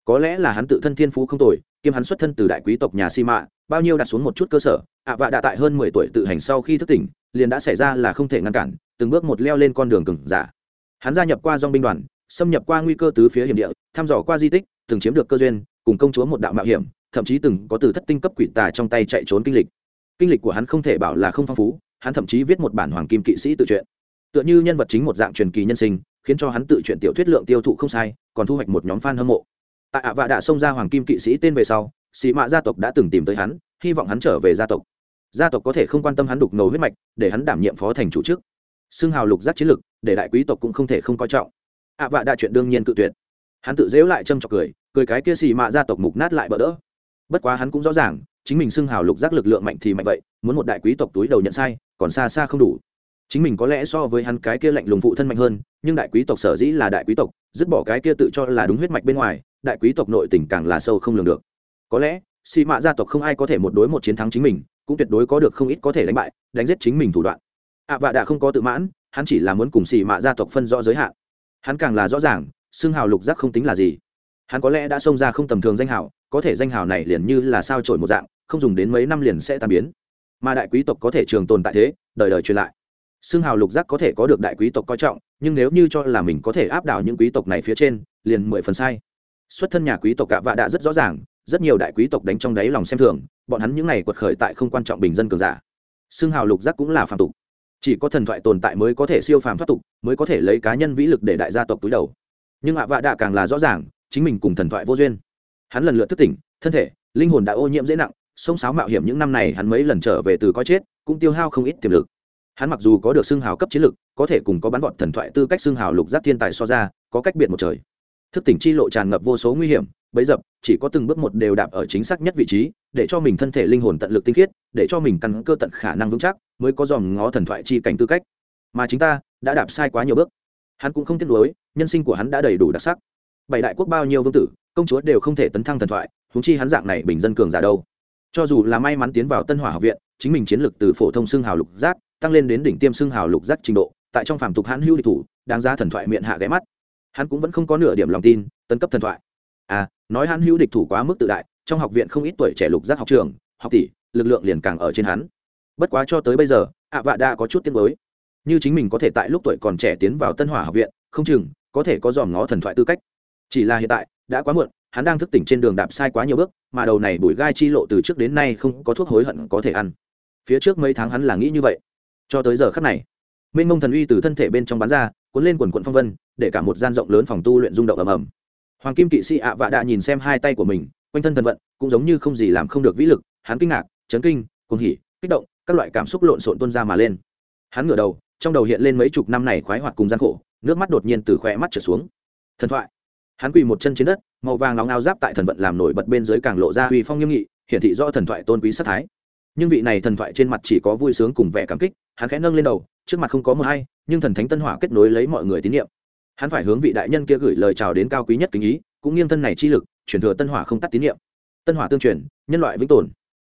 Có lẽ là hắn tự thân thiên phú không tồi, kiêm hắn xuất thân từ đại quý tộc nhà si mạ bao nhiêu đặt xuống một chút cơ sở, ạ vạ đạ tại hơn mười tuổi tự hành sau khi thức tỉnh, liền đã xảy ra là không thể ngăn cản, từng bước một leo lên con đường cừng giả. Hắn gia nhập qua dong binh đoàn, xâm nhập qua nguy cơ tứ phía hiểm địa, thăm dò qua di tích, từng chiếm được cơ duyên, cùng công chúa một đạo mạo hiểm thậm chí từng có từ thất tinh cấp quỷ tà trong tay chạy trốn kinh lịch. Kinh lịch của hắn không thể bảo là không phong phú, hắn thậm chí viết một bản hoàng kim kỵ sĩ tự truyện. Tựa như nhân vật chính một dạng truyền kỳ nhân sinh, khiến cho hắn tự truyện tiểu thuyết lượng tiêu thụ không sai, còn thu hoạch một nhóm fan hâm mộ. Tại ạ vạ đạ xông ra hoàng kim kỵ sĩ tên về sau, sĩ mạ gia tộc đã từng tìm tới hắn, hy vọng hắn trở về gia tộc. Gia tộc có thể không quan tâm hắn đục ngầu huyết mạch, để hắn đảm nhiệm phó thành chủ chức xưng hào lục giác chiến lực, để đại quý tộc cũng không thể không coi trọng. Ạ vạ đạ chuyện đương nhiên cự tuyệt. Hắn tự dễu lại châm trọc cười cười cái kia xì mạ gia tộc mục nát lại bỡ đỡ bất quá hắn cũng rõ ràng chính mình xưng hào lục giác lực lượng mạnh thì mạnh vậy muốn một đại quý tộc túi đầu nhận sai còn xa xa không đủ. Chính mình có lẽ so với hắn cái kia lạnh lùng phụ thân mạnh hơn nhưng đại quý tộc sở dĩ là đại quý tộc dứt bỏ cái kia tự cho là đúng huyết mạch bên ngoài đại quý tộc nội tình càng là sâu không lường được. Có lẽ xì mạ gia tộc không ai có thể một đối một chiến thắng chính mình cũng tuyệt đối có được không ít có thể đánh bại đánh giết chính mình thủ đoạn. Ạ à, vạ đã không có tự mãn hắn chỉ là muốn cùng xì mạ gia tộc phân rõ giới hạn. Hắn càng là rõ ràng xưng hào lục giác không tính là gì. Hắn có lẽ đã xông ra không tầm thường danh hào có thể danh hào này liền như là sao trổi một dạng, không dùng đến mấy năm liền sẽ tan biến. Mà đại quý tộc có thể trường tồn tại thế, đời đời truyền lại. Xương hào lục giác có thể có được đại quý tộc coi trọng, nhưng nếu như cho là mình có thể áp đảo những quý tộc này phía trên, liền mười phần sai. Xuất thân nhà quý tộc cạ vạ đã rất rõ ràng, rất nhiều đại quý tộc đánh trong đáy lòng xem thường, bọn hắn những n à y quật khởi tại không quan trọng bình dân cường giả. Xương hào lục giác cũng là phàm tục. Chỉ có thần thoại tồn tại mới có thể siêu phàm thoát tục, mới có thể lấy cá nhân vĩ lực để đại gia tộc túi đầu. Nhưng ạ vạ đạ càng là rõ ràng, chính mình cùng thần thoại vô duyên hắn lần lượt thức tỉnh, thân thể, linh hồn đã ô nhiễm dễ nặng, sông sáo mạo hiểm những năm này hắn mấy lần trở về từ coi chết, cũng tiêu hao không ít tiềm lực. Hắn mặc dù có được xương hào cấp chiến lực, có thể cùng có bắn vọt thần thoại tư cách xương hào lục giác thiên tài so ra, có cách biệt một trời. Thức tỉnh chi lộ tràn ngập vô số nguy hiểm, bấy dập, chỉ có từng bước một đều đạp ở chính xác nhất vị trí, để cho mình thân thể linh hồn tận lực tinh khiết, để cho mình căn cơ tận khả năng vững chắc, mới có dòm ngó thần thoại chi cảnh tư cách. Mà chính ta, đã đạp sai quá nhiều bước. Hắn cũng không tiếc nuối, nhân sinh của hắn đã đầy đủ đặc sắc bảy đại quốc bao nhiêu vương tử, công chúa đều không thể tấn thăng thần thoại húng chi hắn dạng này bình dân cường giả đâu. Cho dù là may mắn tiến vào tân hỏa học viện, chính mình chiến lược từ phổ thông xương hào lục giác, tăng lên đến đỉnh tiêm xương hào lục giác trình độ, tại trong phàm tục hãn hữu địch thủ, đáng ra thần thoại miệng hạ ghé mắt. Hắn cũng vẫn không có nửa điểm lòng tin, tấn cấp thần thoại. À nói hãn hữu địch thủ quá mức tự đại, trong học viện không ít tuổi trẻ lục giác học trường, học tỷ, lực lượng liền càng ở trên hắn. Bất quá cho tới bây giờ, ạ vạ đã có chút tiếng mới như chính mình có thể tại lúc tuổi còn trẻ tiến vào tân hỏa học viện, không chừng, có thể có dòm ngó thần thoại tư cách chỉ là hiện tại, đã quá muộn, hắn đang thức tỉnh trên đường đạp sai quá nhiều bước, mà đầu này bùi gai chi lộ từ trước đến nay không có thuốc hối hận có thể ăn. Phía trước mấy tháng hắn là nghĩ như vậy. Cho tới giờ khắc này, minh mông thần uy từ thân thể bên trong bán ra, cuốn lên quần quận phong vân, để cả một gian rộng lớn phòng tu luyện rung động ầm ầm. Hoàng kim kỵ sĩ ạ vạ đạ nhìn xem hai tay của mình, quanh thân thần vận, cũng giống như không gì làm không được vĩ lực, hắn kinh ngạc, chấn kinh, cuồng hỉ, kích động, các loại cảm xúc lộn xộn tuôn ra mà lên. Hắn ngửa đầu, trong đầu hiện lên mấy chục năm này khoái hoạt cùng gian khổ, nước mắt đột nhiên từ khỏe mắt trở xuống. Thần thoại hắn quỳ một chân trên đất, màu vàng nóng áo giáp tại thần vận làm nổi bật bên dưới càng lộ ra uy phong nghiêm nghị, hiển thị do thần thoại tôn quý sát thái. Nhưng vị này thần thoại trên mặt chỉ có vui sướng cùng vẻ cảm kích, hắn khẽ nâng lên đầu, trước mặt không có mờ hay, nhưng thần thánh tân hỏa kết nối lấy mọi người tín nhiệm hắn phải hướng vị đại nhân kia gửi lời chào đến cao quý nhất kính ý, cũng nghiêng thân này chi lực chuyển thừa tân hỏa không tắt tín nhiệm tân hỏa tương truyền, nhân loại vĩnh tồn.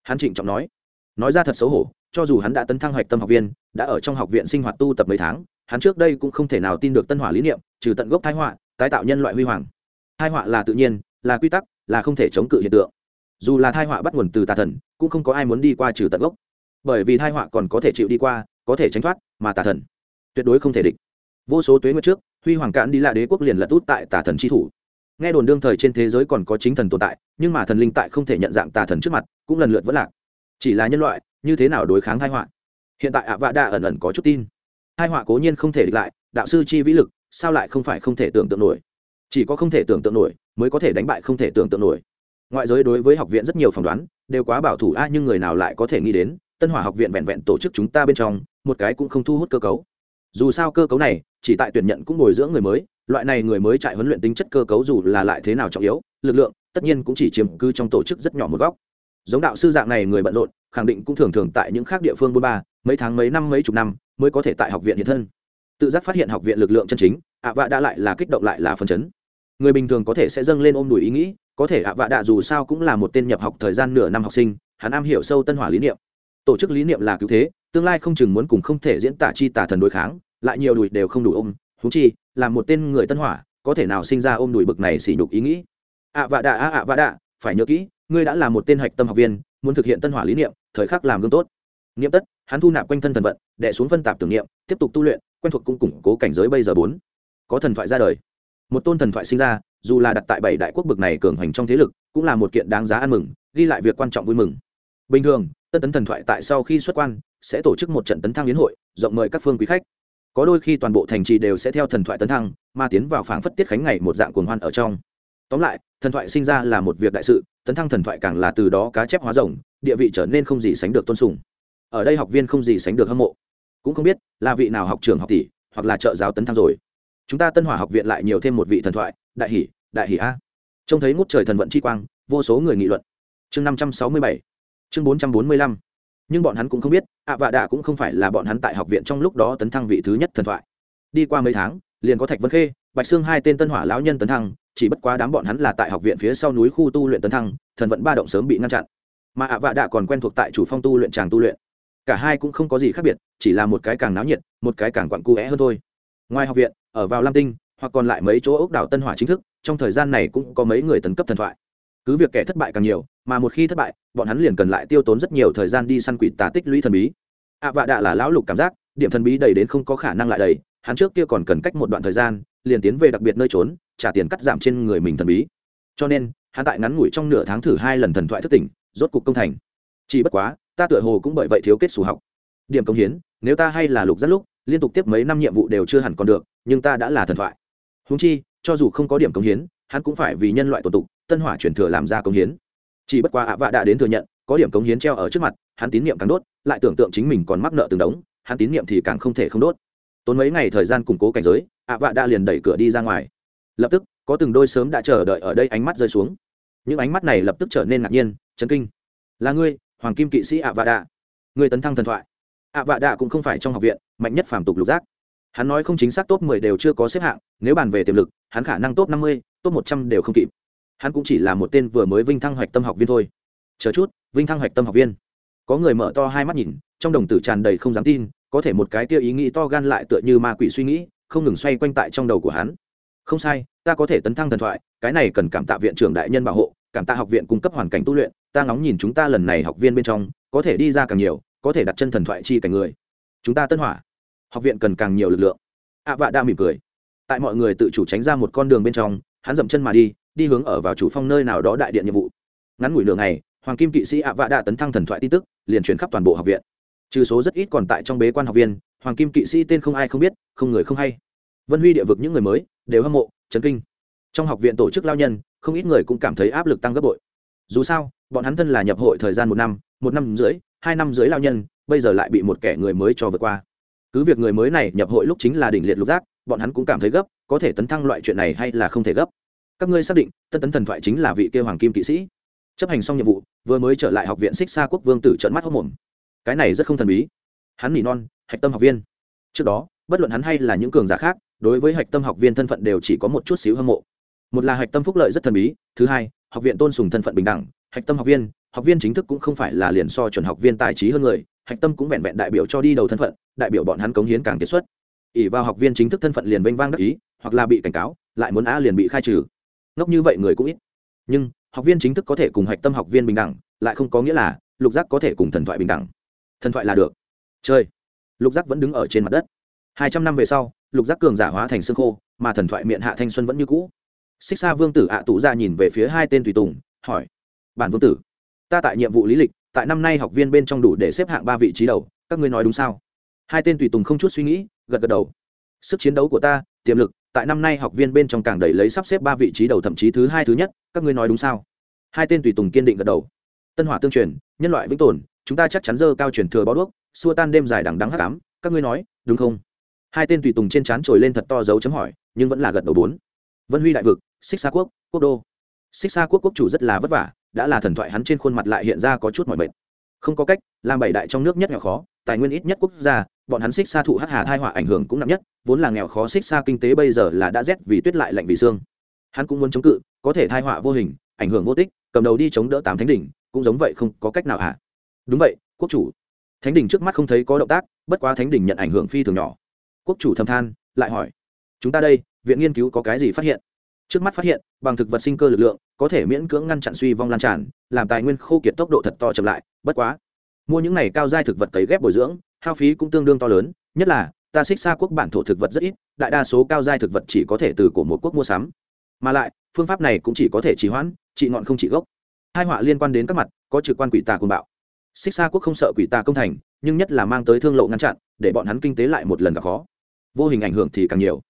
Hắn trịnh trọng nói. Nói ra thật xấu hổ, cho dù hắn đã tấn thăng hoạch tâm học viên, đã ở trong học viện sinh hoạt tu tập mấy tháng, hắn trước đây cũng không thể nào tin được tân hỏa lý niệm, trừ tận gốc thái họa tái tạo nhân loại huy hoàng. Hai họa là tự nhiên, là quy tắc, là không thể chống cự hiện tượng. Dù là thai họa bắt nguồn từ tà thần, cũng không có ai muốn đi qua trừ tận gốc. Bởi vì thai họa còn có thể chịu đi qua, có thể tránh thoát, mà tà thần tuyệt đối không thể địch. Vô số tuế nguyệt trước, huy hoàng cạn đi là đế quốc liền lật út tại tà thần chi thủ. Nghe đồn đương thời trên thế giới còn có chính thần tồn tại, nhưng mà thần linh tại không thể nhận dạng tà thần trước mặt, cũng lần lượt vẫn lạc. Chỉ là nhân loại, như thế nào đối kháng thai họa? Hiện tại ạ vạ đa ẩn ẩn có chút tin. Thai họa cố nhiên không thể địch lại, đạo sư chi vĩ lực sao lại không phải không thể tưởng tượng nổi? Chỉ có không thể tưởng tượng nổi mới có thể đánh bại không thể tưởng tượng nổi. Ngoại giới đối với học viện rất nhiều phỏng đoán, đều quá bảo thủ a, nhưng người nào lại có thể nghĩ đến, tân hỏa học viện vẹn vẹn tổ chức chúng ta bên trong, một cái cũng không thu hút cơ cấu. Dù sao cơ cấu này, chỉ tại tuyển nhận cũng bồi dưỡng người mới, loại này người mới chạy huấn luyện tính chất cơ cấu dù là lại thế nào trọng yếu, lực lượng, tất nhiên cũng chỉ chiếm cư trong tổ chức rất nhỏ một góc. Giống đạo sư dạng này người bận rộn, khẳng định cũng thường thường tại những khác địa phương bôn ba, mấy tháng, mấy năm, mấy chục năm mới có thể tại học viện hiện thân tự giác phát hiện học viện lực lượng chân chính, ạ vạ đã lại là kích động lại là phần chấn. Người bình thường có thể sẽ dâng lên ôm đùi ý nghĩ, có thể ạ vạ đạ dù sao cũng là một tên nhập học thời gian nửa năm học sinh, hắn am hiểu sâu tân hỏa lý niệm. Tổ chức lý niệm là cứu thế, tương lai không chừng muốn cùng không thể diễn tả chi tả thần đối kháng, lại nhiều đùi đều không đủ ôm thú chi, là một tên người tân hỏa, có thể nào sinh ra ôm đùi bực này xỉ nhục ý nghĩ. Ạ vạ đạ ạ vạ đạ phải nhớ kỹ, ngươi đã là một tên hạch tâm học viên, muốn thực hiện tân hỏa lý niệm, thời khắc làm gương tốt. Niệm tất, hắn thu nạp quanh thân thần vận đệ xuống phân tạp tưởng niệm, tiếp tục tu luyện quen thuộc cũng củng cố cảnh giới bây giờ bốn. Có thần thoại ra đời. Một tôn thần thoại sinh ra, dù là đặt tại bảy đại quốc bực này cường hành trong thế lực, cũng là một kiện đáng giá ăn mừng, ghi lại việc quan trọng vui mừng. Bình thường, tân tấn thần thoại tại sau khi xuất quan, sẽ tổ chức một trận tấn thăng liên hội, rộng mời các phương quý khách. Có đôi khi toàn bộ thành trì đều sẽ theo thần thoại tấn thăng, mà tiến vào phảng phất tiết khánh ngày một dạng cuồng hoan ở trong. Tóm lại, thần thoại sinh ra là một việc đại sự, tấn thăng thần thoại càng là từ đó cá chép hóa rồng địa vị trở nên không gì sánh được tôn sùng. Ở đây học viên không gì sánh được hâm mộ cũng không biết là vị nào học trường học tỷ hoặc là trợ giáo tấn thăng rồi. Chúng ta tân hỏa học viện lại nhiều thêm một vị thần thoại, đại hỷ đại hỷ a. Trông thấy ngút trời thần vận chi quang, vô số người nghị luận. Chương năm trăm sáu mươi bảy, chương bốn trăm bốn mươi lăm. Nhưng bọn hắn cũng không biết, ạ vạ đạ cũng không phải là bọn hắn tại học viện trong lúc đó tấn thăng vị thứ nhất thần thoại. Đi qua mấy tháng, liền có thạch vân khê, bạch sương hai tên tân hỏa lão nhân tấn thăng, chỉ bất quá đám bọn hắn là tại học viện phía sau núi khu tu luyện tấn thăng, thần vận ba động sớm bị ngăn chặn. Mà ạ vạ đạ còn quen thuộc tại chủ phong tu luyện tràng tu luyện cả hai cũng không có gì khác biệt, chỉ là một cái càng náo nhiệt, một cái càng quặn cu vẽ hơn thôi. Ngoài học viện, ở vào lam tinh, hoặc còn lại mấy chỗ ốc đảo tân hỏa chính thức, trong thời gian này cũng có mấy người tấn cấp thần thoại. Cứ việc kẻ thất bại càng nhiều, mà một khi thất bại, bọn hắn liền cần lại tiêu tốn rất nhiều thời gian đi săn quỷ tà tích lũy thần bí. Ạ vạ đạ là lão lục cảm giác, điểm thần bí đầy đến không có khả năng lại đầy, hắn trước kia còn cần cách một đoạn thời gian, liền tiến về đặc biệt nơi trốn, trả tiền cắt giảm trên người mình thần bí. Cho nên, hắn tại ngắn ngủi trong nửa tháng thử hai lần thần thoại thất tỉnh, rốt cục công thành. Chỉ bất quá ta tựa hồ cũng bởi vậy thiếu kết xù học. Điểm công hiến, nếu ta hay là lục rất lúc, liên tục tiếp mấy năm nhiệm vụ đều chưa hẳn còn được, nhưng ta đã là thần thoại. Húng chi, cho dù không có điểm công hiến, hắn cũng phải vì nhân loại tổ tục, tân hỏa chuyển thừa làm ra công hiến. Chỉ bất quá ạ vạ đã đến thừa nhận, có điểm công hiến treo ở trước mặt, hắn tín nhiệm càng đốt, lại tưởng tượng chính mình còn mắc nợ từng đống, hắn tín nhiệm thì càng không thể không đốt. Tốn mấy ngày thời gian củng cố cảnh giới, ạ vạ đã liền đẩy cửa đi ra ngoài. Lập tức, có từng đôi sớm đã chờ đợi ở đây ánh mắt rơi xuống. Những ánh mắt này lập tức trở nên ngạc nhiên, chấn kinh. Là ngươi hoàng kim kỵ sĩ ạ vạ đạ. Người tấn thăng thần thoại. Ạ vạ đạ cũng không phải trong học viện, mạnh nhất phàm tục lục giác. Hắn nói không chính xác top mười đều chưa có xếp hạng, nếu bàn về tiềm lực, hắn khả năng top năm mươi, top một trăm đều không kịp. Hắn cũng chỉ là một tên vừa mới vinh thăng hoạch tâm học viên thôi. Chờ chút, vinh thăng hoạch tâm học viên. Có người mở to hai mắt nhìn, trong đồng tử tràn đầy không dám tin, có thể một cái kia ý nghĩ to gan lại tựa như ma quỷ suy nghĩ, không ngừng xoay quanh tại trong đầu của hắn. Không sai, ta có thể tấn thăng thần thoại, cái này cần cảm tạ viện trưởng đại nhân bảo hộ, cảm tạ học viện cung cấp hoàn cảnh tu luyện ta ngóng nhìn chúng ta lần này học viên bên trong, có thể đi ra càng nhiều, có thể đặt chân thần thoại chi cảnh người. Chúng ta tân hỏa. Học viện cần càng nhiều lực lượng. Ạ vạ đa mỉm cười. Tại mọi người tự chủ tránh ra một con đường bên trong, hắn dậm chân mà đi đi hướng ở vào chủ phong nơi nào đó đại điện nhiệm vụ. Ngắn ngủi nửa này hoàng kim kỵ sĩ ạ vạ đa tấn thăng thần thoại tin tức, liền truyền khắp toàn bộ học viện. Trừ số rất ít còn tại trong bế quan học viên, hoàng kim kỵ sĩ tên không ai không biết, không người không hay. Vân huy địa vực những người mới, đều hâm mộ, chấn kinh. Trong học viện tổ chức lao nhân, không ít người cũng cảm thấy áp lực tăng gấp bội dù sao, bọn hắn thân là nhập hội thời gian một năm một năm rưỡi, hai năm rưỡi lao nhân, bây giờ lại bị một kẻ người mới cho vượt qua. Cứ việc người mới này nhập hội lúc chính là đỉnh liệt lục giác, bọn hắn cũng cảm thấy gấp, có thể tấn thăng loại chuyện này hay là không thể gấp. Các ngươi xác định, tân tấn thần thoại chính là vị kêu hoàng kim kỵ sĩ. Chấp hành xong nhiệm vụ, vừa mới trở lại học viện xích xa quốc vương tử trận mắt hốc mồm cái này rất không thần bí. Hắn nỉ non, hạch tâm học viên. Trước đó, bất luận hắn hay là những cường giả khác, đối với hạch tâm học viên thân phận đều chỉ có một chút xíu hâm mộ. Một là hạch tâm phúc lợi rất thần bí, thứ hai học viện tôn sùng thân phận bình đẳng, hạch tâm học viên học viên chính thức cũng không phải là liền so chuẩn học viên tài trí hơn người, hạch tâm cũng vẹn vẹn đại biểu cho đi đầu thân phận, đại biểu bọn hắn cống hiến càng kiệt xuất. ỉ vào học viên chính thức thân phận liền vênh vang đắc ý, hoặc là bị cảnh cáo, lại muốn á liền bị khai trừ. Ngốc như vậy người cũng ít. Nhưng, học viên chính thức có thể cùng hạch tâm học viên bình đẳng, lại không có nghĩa là lục giác có thể cùng thần thoại bình đẳng. Thần thoại là được. Chơi. Lục giác vẫn đứng ở trên mặt đất. Hai trăm năm về sau, lục giác cường giả hóa thành xương khô, mà thần thoại miệng hạ thanh xuân vẫn như cũ xích xa vương tử ạ tụ ra dạ nhìn về phía hai tên tùy tùng, hỏi, bản vương tử, ta tại nhiệm vụ lý lịch, tại năm nay học viên bên trong đủ để xếp hạng ba vị trí đầu, các ngươi nói đúng sao? Hai tên tùy tùng không chút suy nghĩ, gật gật đầu. Sức chiến đấu của ta, tiềm lực, tại năm nay học viên bên trong càng đẩy lấy sắp xếp ba vị trí đầu thậm chí thứ hai, thứ nhất, các ngươi nói đúng sao? Hai tên tùy tùng kiên định gật đầu. Tân hỏa tương truyền, nhân loại vĩnh tồn, chúng ta chắc chắn dơ cao truyền thừa bó đuốc, xua tan đêm dài đằng đắng hắc ám, các ngươi nói, đúng không? Hai tên tùy tùng trên trán trồi lên thật to dấu chấm hỏi, nhưng vẫn là gật đầu bốn vân huy đại vực, xích xa quốc quốc đô. Xích xa quốc quốc chủ rất là vất vả, đã là thần thoại hắn trên khuôn mặt lại hiện ra có chút mỏi mệt. Không có cách, làm bảy đại trong nước nhất nghèo khó, tài nguyên ít nhất quốc gia, bọn hắn xích xa thụ hắc hà thai họa ảnh hưởng cũng nặng nhất, vốn là nghèo khó xích xa kinh tế bây giờ là đã rét vì tuyết lại lạnh vì xương hắn cũng muốn chống cự, có thể thai họa vô hình, ảnh hưởng vô tích, cầm đầu đi chống đỡ tám thánh đỉnh, cũng giống vậy không có cách nào hả? Đúng vậy, quốc chủ. Thánh đỉnh trước mắt không thấy có động tác, bất quá thánh đỉnh nhận ảnh hưởng phi thường nhỏ. Quốc chủ thầm than, lại hỏi chúng ta đây, viện nghiên cứu có cái gì phát hiện? Trước mắt phát hiện, bằng thực vật sinh cơ lực lượng, có thể miễn cưỡng ngăn chặn suy vong lan tràn, làm tài nguyên khô kiệt tốc độ thật to chậm lại, bất quá. Mua những này cao giai thực vật cấy ghép bồi dưỡng, hao phí cũng tương đương to lớn, nhất là, ta xích xa quốc bản thổ thực vật rất ít, đại đa số cao giai thực vật chỉ có thể từ của một quốc mua sắm. Mà lại, phương pháp này cũng chỉ có thể trì hoãn, trị ngọn không trị gốc. Hai họa liên quan đến các mặt, có trực quan quỷ tà côn bạo. Xích xa quốc không sợ quỷ tà công thành, nhưng nhất là mang tới thương lộ ngăn chặn, để bọn hắn kinh tế lại một lần gặp khó. Vô hình ảnh hưởng thì càng nhiều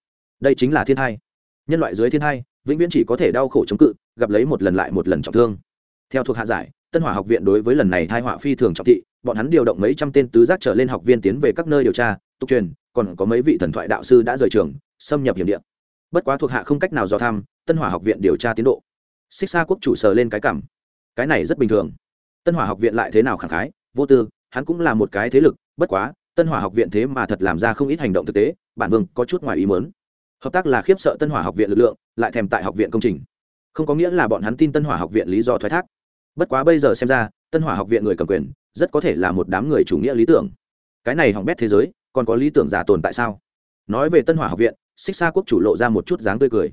đây chính là thiên thai. Nhân loại dưới thiên thai, vĩnh viễn chỉ có thể đau khổ chống cự, gặp lấy một lần lại một lần trọng thương. Theo thuộc hạ giải, tân hỏa học viện đối với lần này thai họa phi thường trọng thị, bọn hắn điều động mấy trăm tên tứ giác trở lên học viên tiến về các nơi điều tra, tục truyền, còn có mấy vị thần thoại đạo sư đã rời trường, xâm nhập hiểm địa. Bất quá thuộc hạ không cách nào do tham tân hỏa học viện điều tra tiến độ. Xích xa quốc chủ sờ lên cái cảm. Cái này rất bình thường. Tân hỏa học viện lại thế nào khẳng khái, vô tư, hắn cũng là một cái thế lực, bất quá, tân hỏa học viện thế mà thật làm ra không ít hành động thực tế, bản vương có chút ngoài ý mớn hợp tác là khiếp sợ tân hỏa học viện lực lượng, lại thèm tại học viện công trình. Không có nghĩa là bọn hắn tin tân hỏa học viện lý do thoái thác. Bất quá bây giờ xem ra, tân hỏa học viện người cầm quyền, rất có thể là một đám người chủ nghĩa lý tưởng. Cái này hỏng bét thế giới, còn có lý tưởng giả tồn tại sao? Nói về tân hỏa học viện, xích xa quốc chủ lộ ra một chút dáng tươi cười.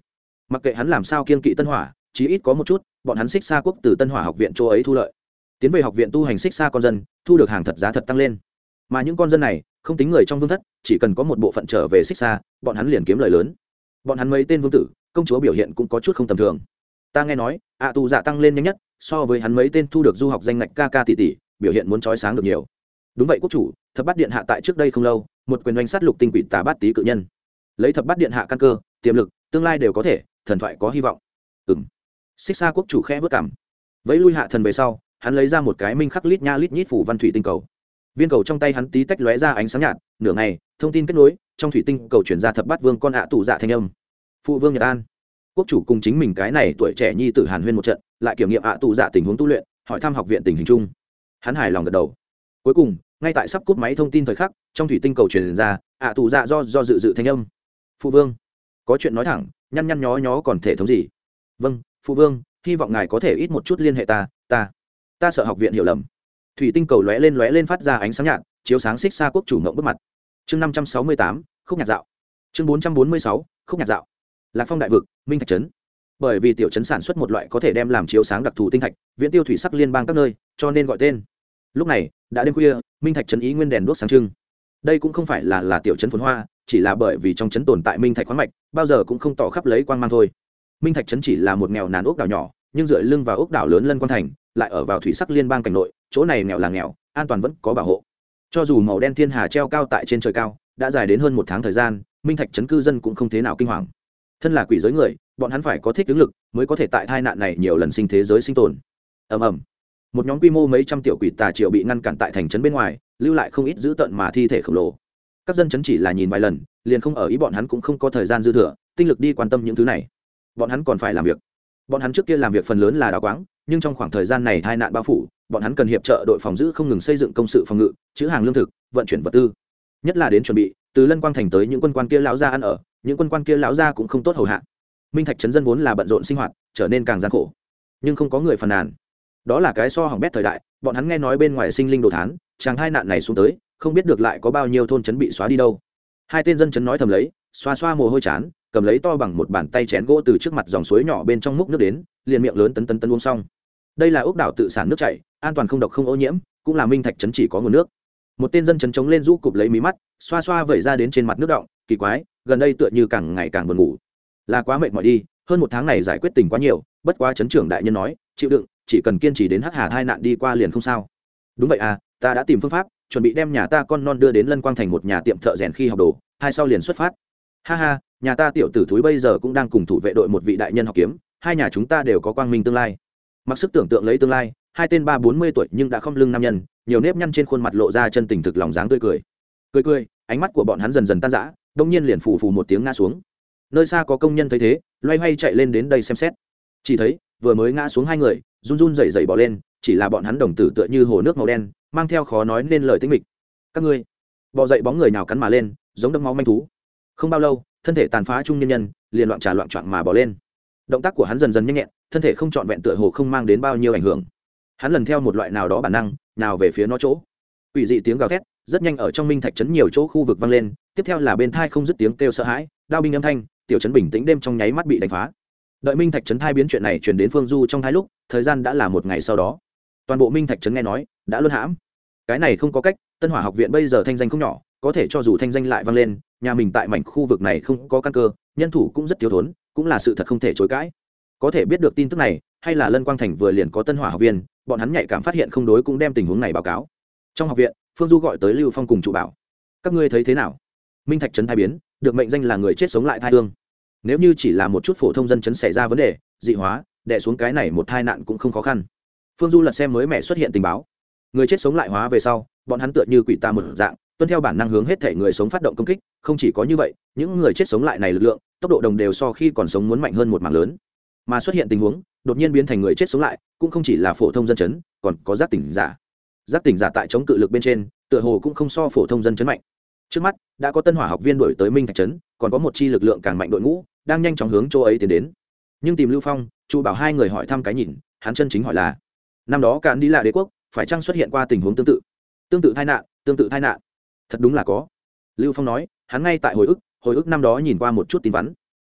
Mặc kệ hắn làm sao kiên kỵ tân hỏa, chí ít có một chút, bọn hắn xích xa quốc từ tân hỏa học viện chỗ ấy thu lợi. Tiến về học viện tu hành xích xa con dân, thu được hàng thật giá thật tăng lên. Mà những con dân này không tính người trong vương thất, chỉ cần có một bộ phận trở về xích xa bọn hắn liền kiếm lời lớn. Bọn hắn mấy tên vương tử, công chúa biểu hiện cũng có chút không tầm thường. Ta nghe nói, ạ tù dạ tăng lên nhanh nhất, so với hắn mấy tên thu được du học danh ngạch ca ca tỷ tỷ, biểu hiện muốn trói sáng được nhiều. Đúng vậy quốc chủ, thập bát điện hạ tại trước đây không lâu, một quyền oanh sát lục tinh quỷ tà bát tý cự nhân. Lấy thập bát điện hạ căn cơ, tiềm lực, tương lai đều có thể, thần thoại có hy vọng. Ừng xích xa quốc chủ khẽ vất cảm. Vẫy lui hạ thần về sau, hắn lấy ra một cái minh khắc lít nha lít nhít phủ văn thủy tinh cầu viên cầu trong tay hắn tí tách lóe ra ánh sáng nhạt, nửa ngày, thông tin kết nối, trong thủy tinh cầu chuyển ra thập bát vương con ạ tù dạ thanh âm. Phụ vương nhật an. Quốc chủ cùng chính mình cái này tuổi trẻ nhi tử hàn huyên một trận, lại kiểm nghiệm ạ tù dạ tình huống tu luyện, hỏi thăm học viện tình hình chung. Hắn hài lòng gật đầu. Cuối cùng, ngay tại sắp cút máy thông tin thời khắc, trong thủy tinh cầu truyền ra, ạ tù dạ do do dự dự thanh âm. Phụ vương, có chuyện nói thẳng, nhăn nhăn nhó nhó còn thể thống gì? Vâng phụ vương, hy vọng ngài có thể ít một chút liên hệ ta ta ta sợ học viện hiểu lầm thủy tinh cầu lóe lên lóe lên phát ra ánh sáng nhạt, chiếu sáng xích xa quốc chủ ngộng bước mặt. Chương năm trăm sáu mươi tám, khúc nhạc dạo. Chương bốn trăm bốn mươi sáu, khúc nhạc dạo. Lạc phong đại vực, minh thạch trấn. Bởi vì tiểu trấn sản xuất một loại có thể đem làm chiếu sáng đặc thù tinh thạch, viễn tiêu thủy sắc liên bang các nơi, cho nên gọi tên. Lúc này, đã đêm khuya, minh thạch trấn ý nguyên đèn đuốc sáng trưng. Đây cũng không phải là là tiểu trấn phồn hoa, chỉ là bởi vì trong trấn tồn tại minh thạch khoáng mạch, bao giờ cũng không tỏ khắp lấy quang mang thôi. Minh thạch trấn chỉ là một nghèo nàn ốc đảo nhỏ, nhưng dựa lưng vào ốc đảo lớn lân quan thành lại ở vào thủy sắc liên bang cảnh nội, chỗ này nghèo là nghèo, an toàn vẫn có bảo hộ. Cho dù màu đen thiên hà treo cao tại trên trời cao, đã dài đến hơn một tháng thời gian, minh thạch chấn cư dân cũng không thế nào kinh hoàng. Thân là quỷ giới người, bọn hắn phải có thích ứng lực mới có thể tại tai nạn này nhiều lần sinh thế giới sinh tồn. Ầm ầm. Một nhóm quy mô mấy trăm tiểu quỷ tà triệu bị ngăn cản tại thành trấn bên ngoài, lưu lại không ít dữ tận mà thi thể khổng lồ. Các dân chấn chỉ là nhìn vài lần, liền không ở ý bọn hắn cũng không có thời gian dư thừa, tinh lực đi quan tâm những thứ này. Bọn hắn còn phải làm việc. Bọn hắn trước kia làm việc phần lớn là đào quáng nhưng trong khoảng thời gian này tai nạn bao phủ, bọn hắn cần hiệp trợ đội phòng giữ không ngừng xây dựng công sự phòng ngự, chữ hàng lương thực, vận chuyển vật tư. Nhất là đến chuẩn bị, từ lân quang thành tới những quân quan kia lão gia ăn ở, những quân quan kia lão gia cũng không tốt hầu hạ. Minh thạch trấn dân vốn là bận rộn sinh hoạt, trở nên càng gian khổ. Nhưng không có người phàn nàn. Đó là cái so hỏng bét thời đại, bọn hắn nghe nói bên ngoài sinh linh đồ thán, chàng hai nạn này xuống tới, không biết được lại có bao nhiêu thôn trấn bị xóa đi đâu. Hai tên dân trấn nói thầm lấy, xoa xoa mồ hôi chán, cầm lấy to bằng một bàn tay chén gỗ từ trước mặt dòng suối nhỏ bên trong múc nước đến, liền miệng lớn tấn tấn tấn uống xong đây là ốc đảo tự sản nước chảy, an toàn không độc không ô nhiễm, cũng là minh thạch trấn chỉ có nguồn nước. Một tên dân chấn chống lên rũ cụp lấy mí mắt, xoa xoa vẩy ra đến trên mặt nước động, kỳ quái, gần đây tựa như càng ngày càng buồn ngủ. Là quá mệt mỏi đi, hơn một tháng này giải quyết tình quá nhiều, bất quá chấn trưởng đại nhân nói, chịu đựng, chỉ cần kiên trì đến hắc hà hai nạn đi qua liền không sao. Đúng vậy à ta đã tìm phương pháp, chuẩn bị đem nhà ta con non đưa đến lân quang thành một nhà tiệm thợ rèn khi học đồ, hai sau liền xuất phát. Ha ha, nhà ta tiểu tử thúi bây giờ cũng đang cùng thủ vệ đội một vị đại nhân học kiếm, hai nhà chúng ta đều có quang minh tương lai mặc sức tưởng tượng lấy tương lai, hai tên ba bốn mươi tuổi nhưng đã không lưng nam nhân, nhiều nếp nhăn trên khuôn mặt lộ ra chân tình thực lòng dáng tươi cười. Cười cười, ánh mắt của bọn hắn dần dần tan rã, đông nhiên liền phù phù một tiếng ngã xuống. Nơi xa có công nhân thấy thế, loay hoay chạy lên đến đây xem xét. Chỉ thấy, vừa mới ngã xuống hai người, run run dậy dậy bỏ lên, chỉ là bọn hắn đồng tử tựa như hồ nước màu đen, mang theo khó nói nên lời tính mịch. Các ngươi, bò dậy bóng người nào cắn mà lên, giống đấm máu manh thú. Không bao lâu, thân thể tàn phá trung nhân nhân, liền loạn trà loạn trọn mà bỏ lên động tác của hắn dần dần nhanh nhẹn, thân thể không trọn vẹn tựa hồ không mang đến bao nhiêu ảnh hưởng. Hắn lần theo một loại nào đó bản năng, nào về phía nó chỗ. Ủy dị tiếng gào thét, rất nhanh ở trong minh thạch trấn nhiều chỗ khu vực vang lên, tiếp theo là bên thai không dứt tiếng kêu sợ hãi, đao binh âm thanh, tiểu trấn bình tĩnh đêm trong nháy mắt bị đánh phá. Đợi minh thạch trấn thai biến chuyện này chuyển đến phương du trong hai lúc, thời gian đã là một ngày sau đó. Toàn bộ minh thạch trấn nghe nói, đã luôn hãm. Cái này không có cách, tân hỏa học viện bây giờ thanh danh không nhỏ, có thể cho dù thanh danh lại vang lên, nhà mình tại mảnh khu vực này không có căn cơ, nhân thủ cũng rất thiếu thốn cũng là sự thật không thể chối cãi. Có thể biết được tin tức này, hay là lân quang thành vừa liền có tân hỏa học viên, bọn hắn nhạy cảm phát hiện không đối cũng đem tình huống này báo cáo. Trong học viện, phương du gọi tới lưu phong cùng trụ bảo. Các ngươi thấy thế nào? Minh thạch trấn thai biến, được mệnh danh là người chết sống lại thai hương. Nếu như chỉ là một chút phổ thông dân chấn xảy ra vấn đề, dị hóa đẻ xuống cái này một tai nạn cũng không khó khăn. Phương du lật xem mới mẹ xuất hiện tình báo. Người chết sống lại hóa về sau, bọn hắn tựa như quỷ ta một dạng, tuân theo bản năng hướng hết thể người sống phát động công kích, không chỉ có như vậy, những người chết sống lại này lực lượng tốc độ đồng đều so khi còn sống muốn mạnh hơn một mảng lớn. Mà xuất hiện tình huống, đột nhiên biến thành người chết sống lại, cũng không chỉ là phổ thông dân chấn, còn có giác tỉnh giả. Giác tỉnh giả tại chống cự lực bên trên, tựa hồ cũng không so phổ thông dân chấn mạnh. Trước mắt, đã có tân hỏa học viên đổi tới minh thạch trấn, còn có một chi lực lượng càng mạnh đội ngũ, đang nhanh chóng hướng chỗ ấy tiến đến. Nhưng tìm lưu phong, chu bảo hai người hỏi thăm cái nhìn, hắn chân chính hỏi là, năm đó cạn đi là đế quốc, phải chăng xuất hiện qua tình huống tương tự? Tương tự tai nạn, tương tự tai nạn. Thật đúng là có. Lưu phong nói, hắn ngay tại hồi ức hồi ức năm đó nhìn qua một chút tin vắn.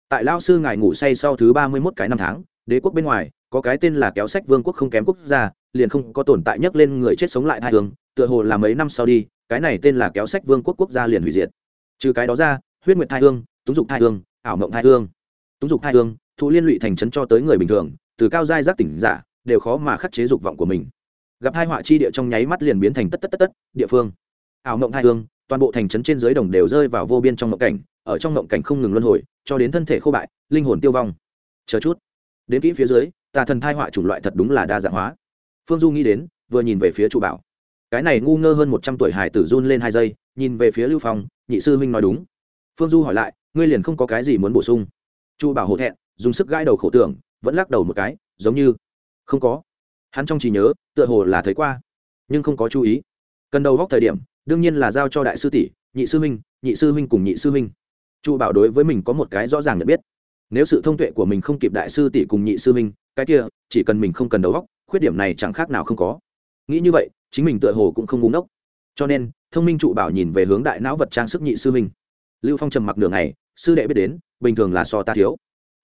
Tại lao sư ngài ngủ say sau thứ ba mươi mốt cái năm tháng, đế quốc bên ngoài, có cái tên là kéo sách vương quốc không kém quốc gia, liền không có tồn tại nhắc lên người chết sống lại hai hướng tựa hồ là mấy năm sau đi, cái này tên là kéo sách vương quốc quốc gia liền hủy diệt. Trừ cái đó ra, huyết nguyệt thai hương, túng dục thai hương, ảo mộng thai hương. Túng dục thai hương, thụ liên lụy thành trấn cho tới người bình thường, từ cao giai giác tỉnh giả, đều khó mà khắc chế dục vọng của mình. Gặp hai họa chi địa trong nháy mắt liền biến thành tất tất tất tất, địa phương. Ảo mộng thai hương, toàn bộ thành trấn trên dưới đồng đều rơi vào vô biên trong mộng cảnh ở trong mộng cảnh không ngừng luân hồi, cho đến thân thể khô bại, linh hồn tiêu vong. Chờ chút. Đến kỹ phía dưới, tà thần thai họa chủng loại thật đúng là đa dạng hóa. Phương du nghĩ đến, vừa nhìn về phía trụ bảo. Cái này ngu ngơ hơn một trăm tuổi hải tử run lên hai giây, nhìn về phía lưu phong, nhị sư huynh nói đúng. Phương du hỏi lại, ngươi liền không có cái gì muốn bổ sung. Chu bảo hổ thẹn, dùng sức gãi đầu khổ tưởng, vẫn lắc đầu một cái, giống như, không có. Hắn trong trí nhớ, tựa hồ là thấy qua, nhưng không có chú ý. Cần đầu góc thời điểm, đương nhiên là giao cho đại sư tỷ, nhị sư huynh, nhị sư huynh cùng nhị sư huynh chu bảo đối với mình có một cái rõ ràng nhận biết. Nếu sự thông tuệ của mình không kịp đại sư tỷ cùng nhị sư minh cái kia, chỉ cần mình không cần đầu góc khuyết điểm này chẳng khác nào không có. Nghĩ như vậy, chính mình tựa hồ cũng không ngu ngốc. Cho nên, thông minh trụ bảo nhìn về hướng đại não vật trang sức nhị sư minh lưu phong trầm mặc đường này sư đệ biết đến, bình thường là so ta thiếu.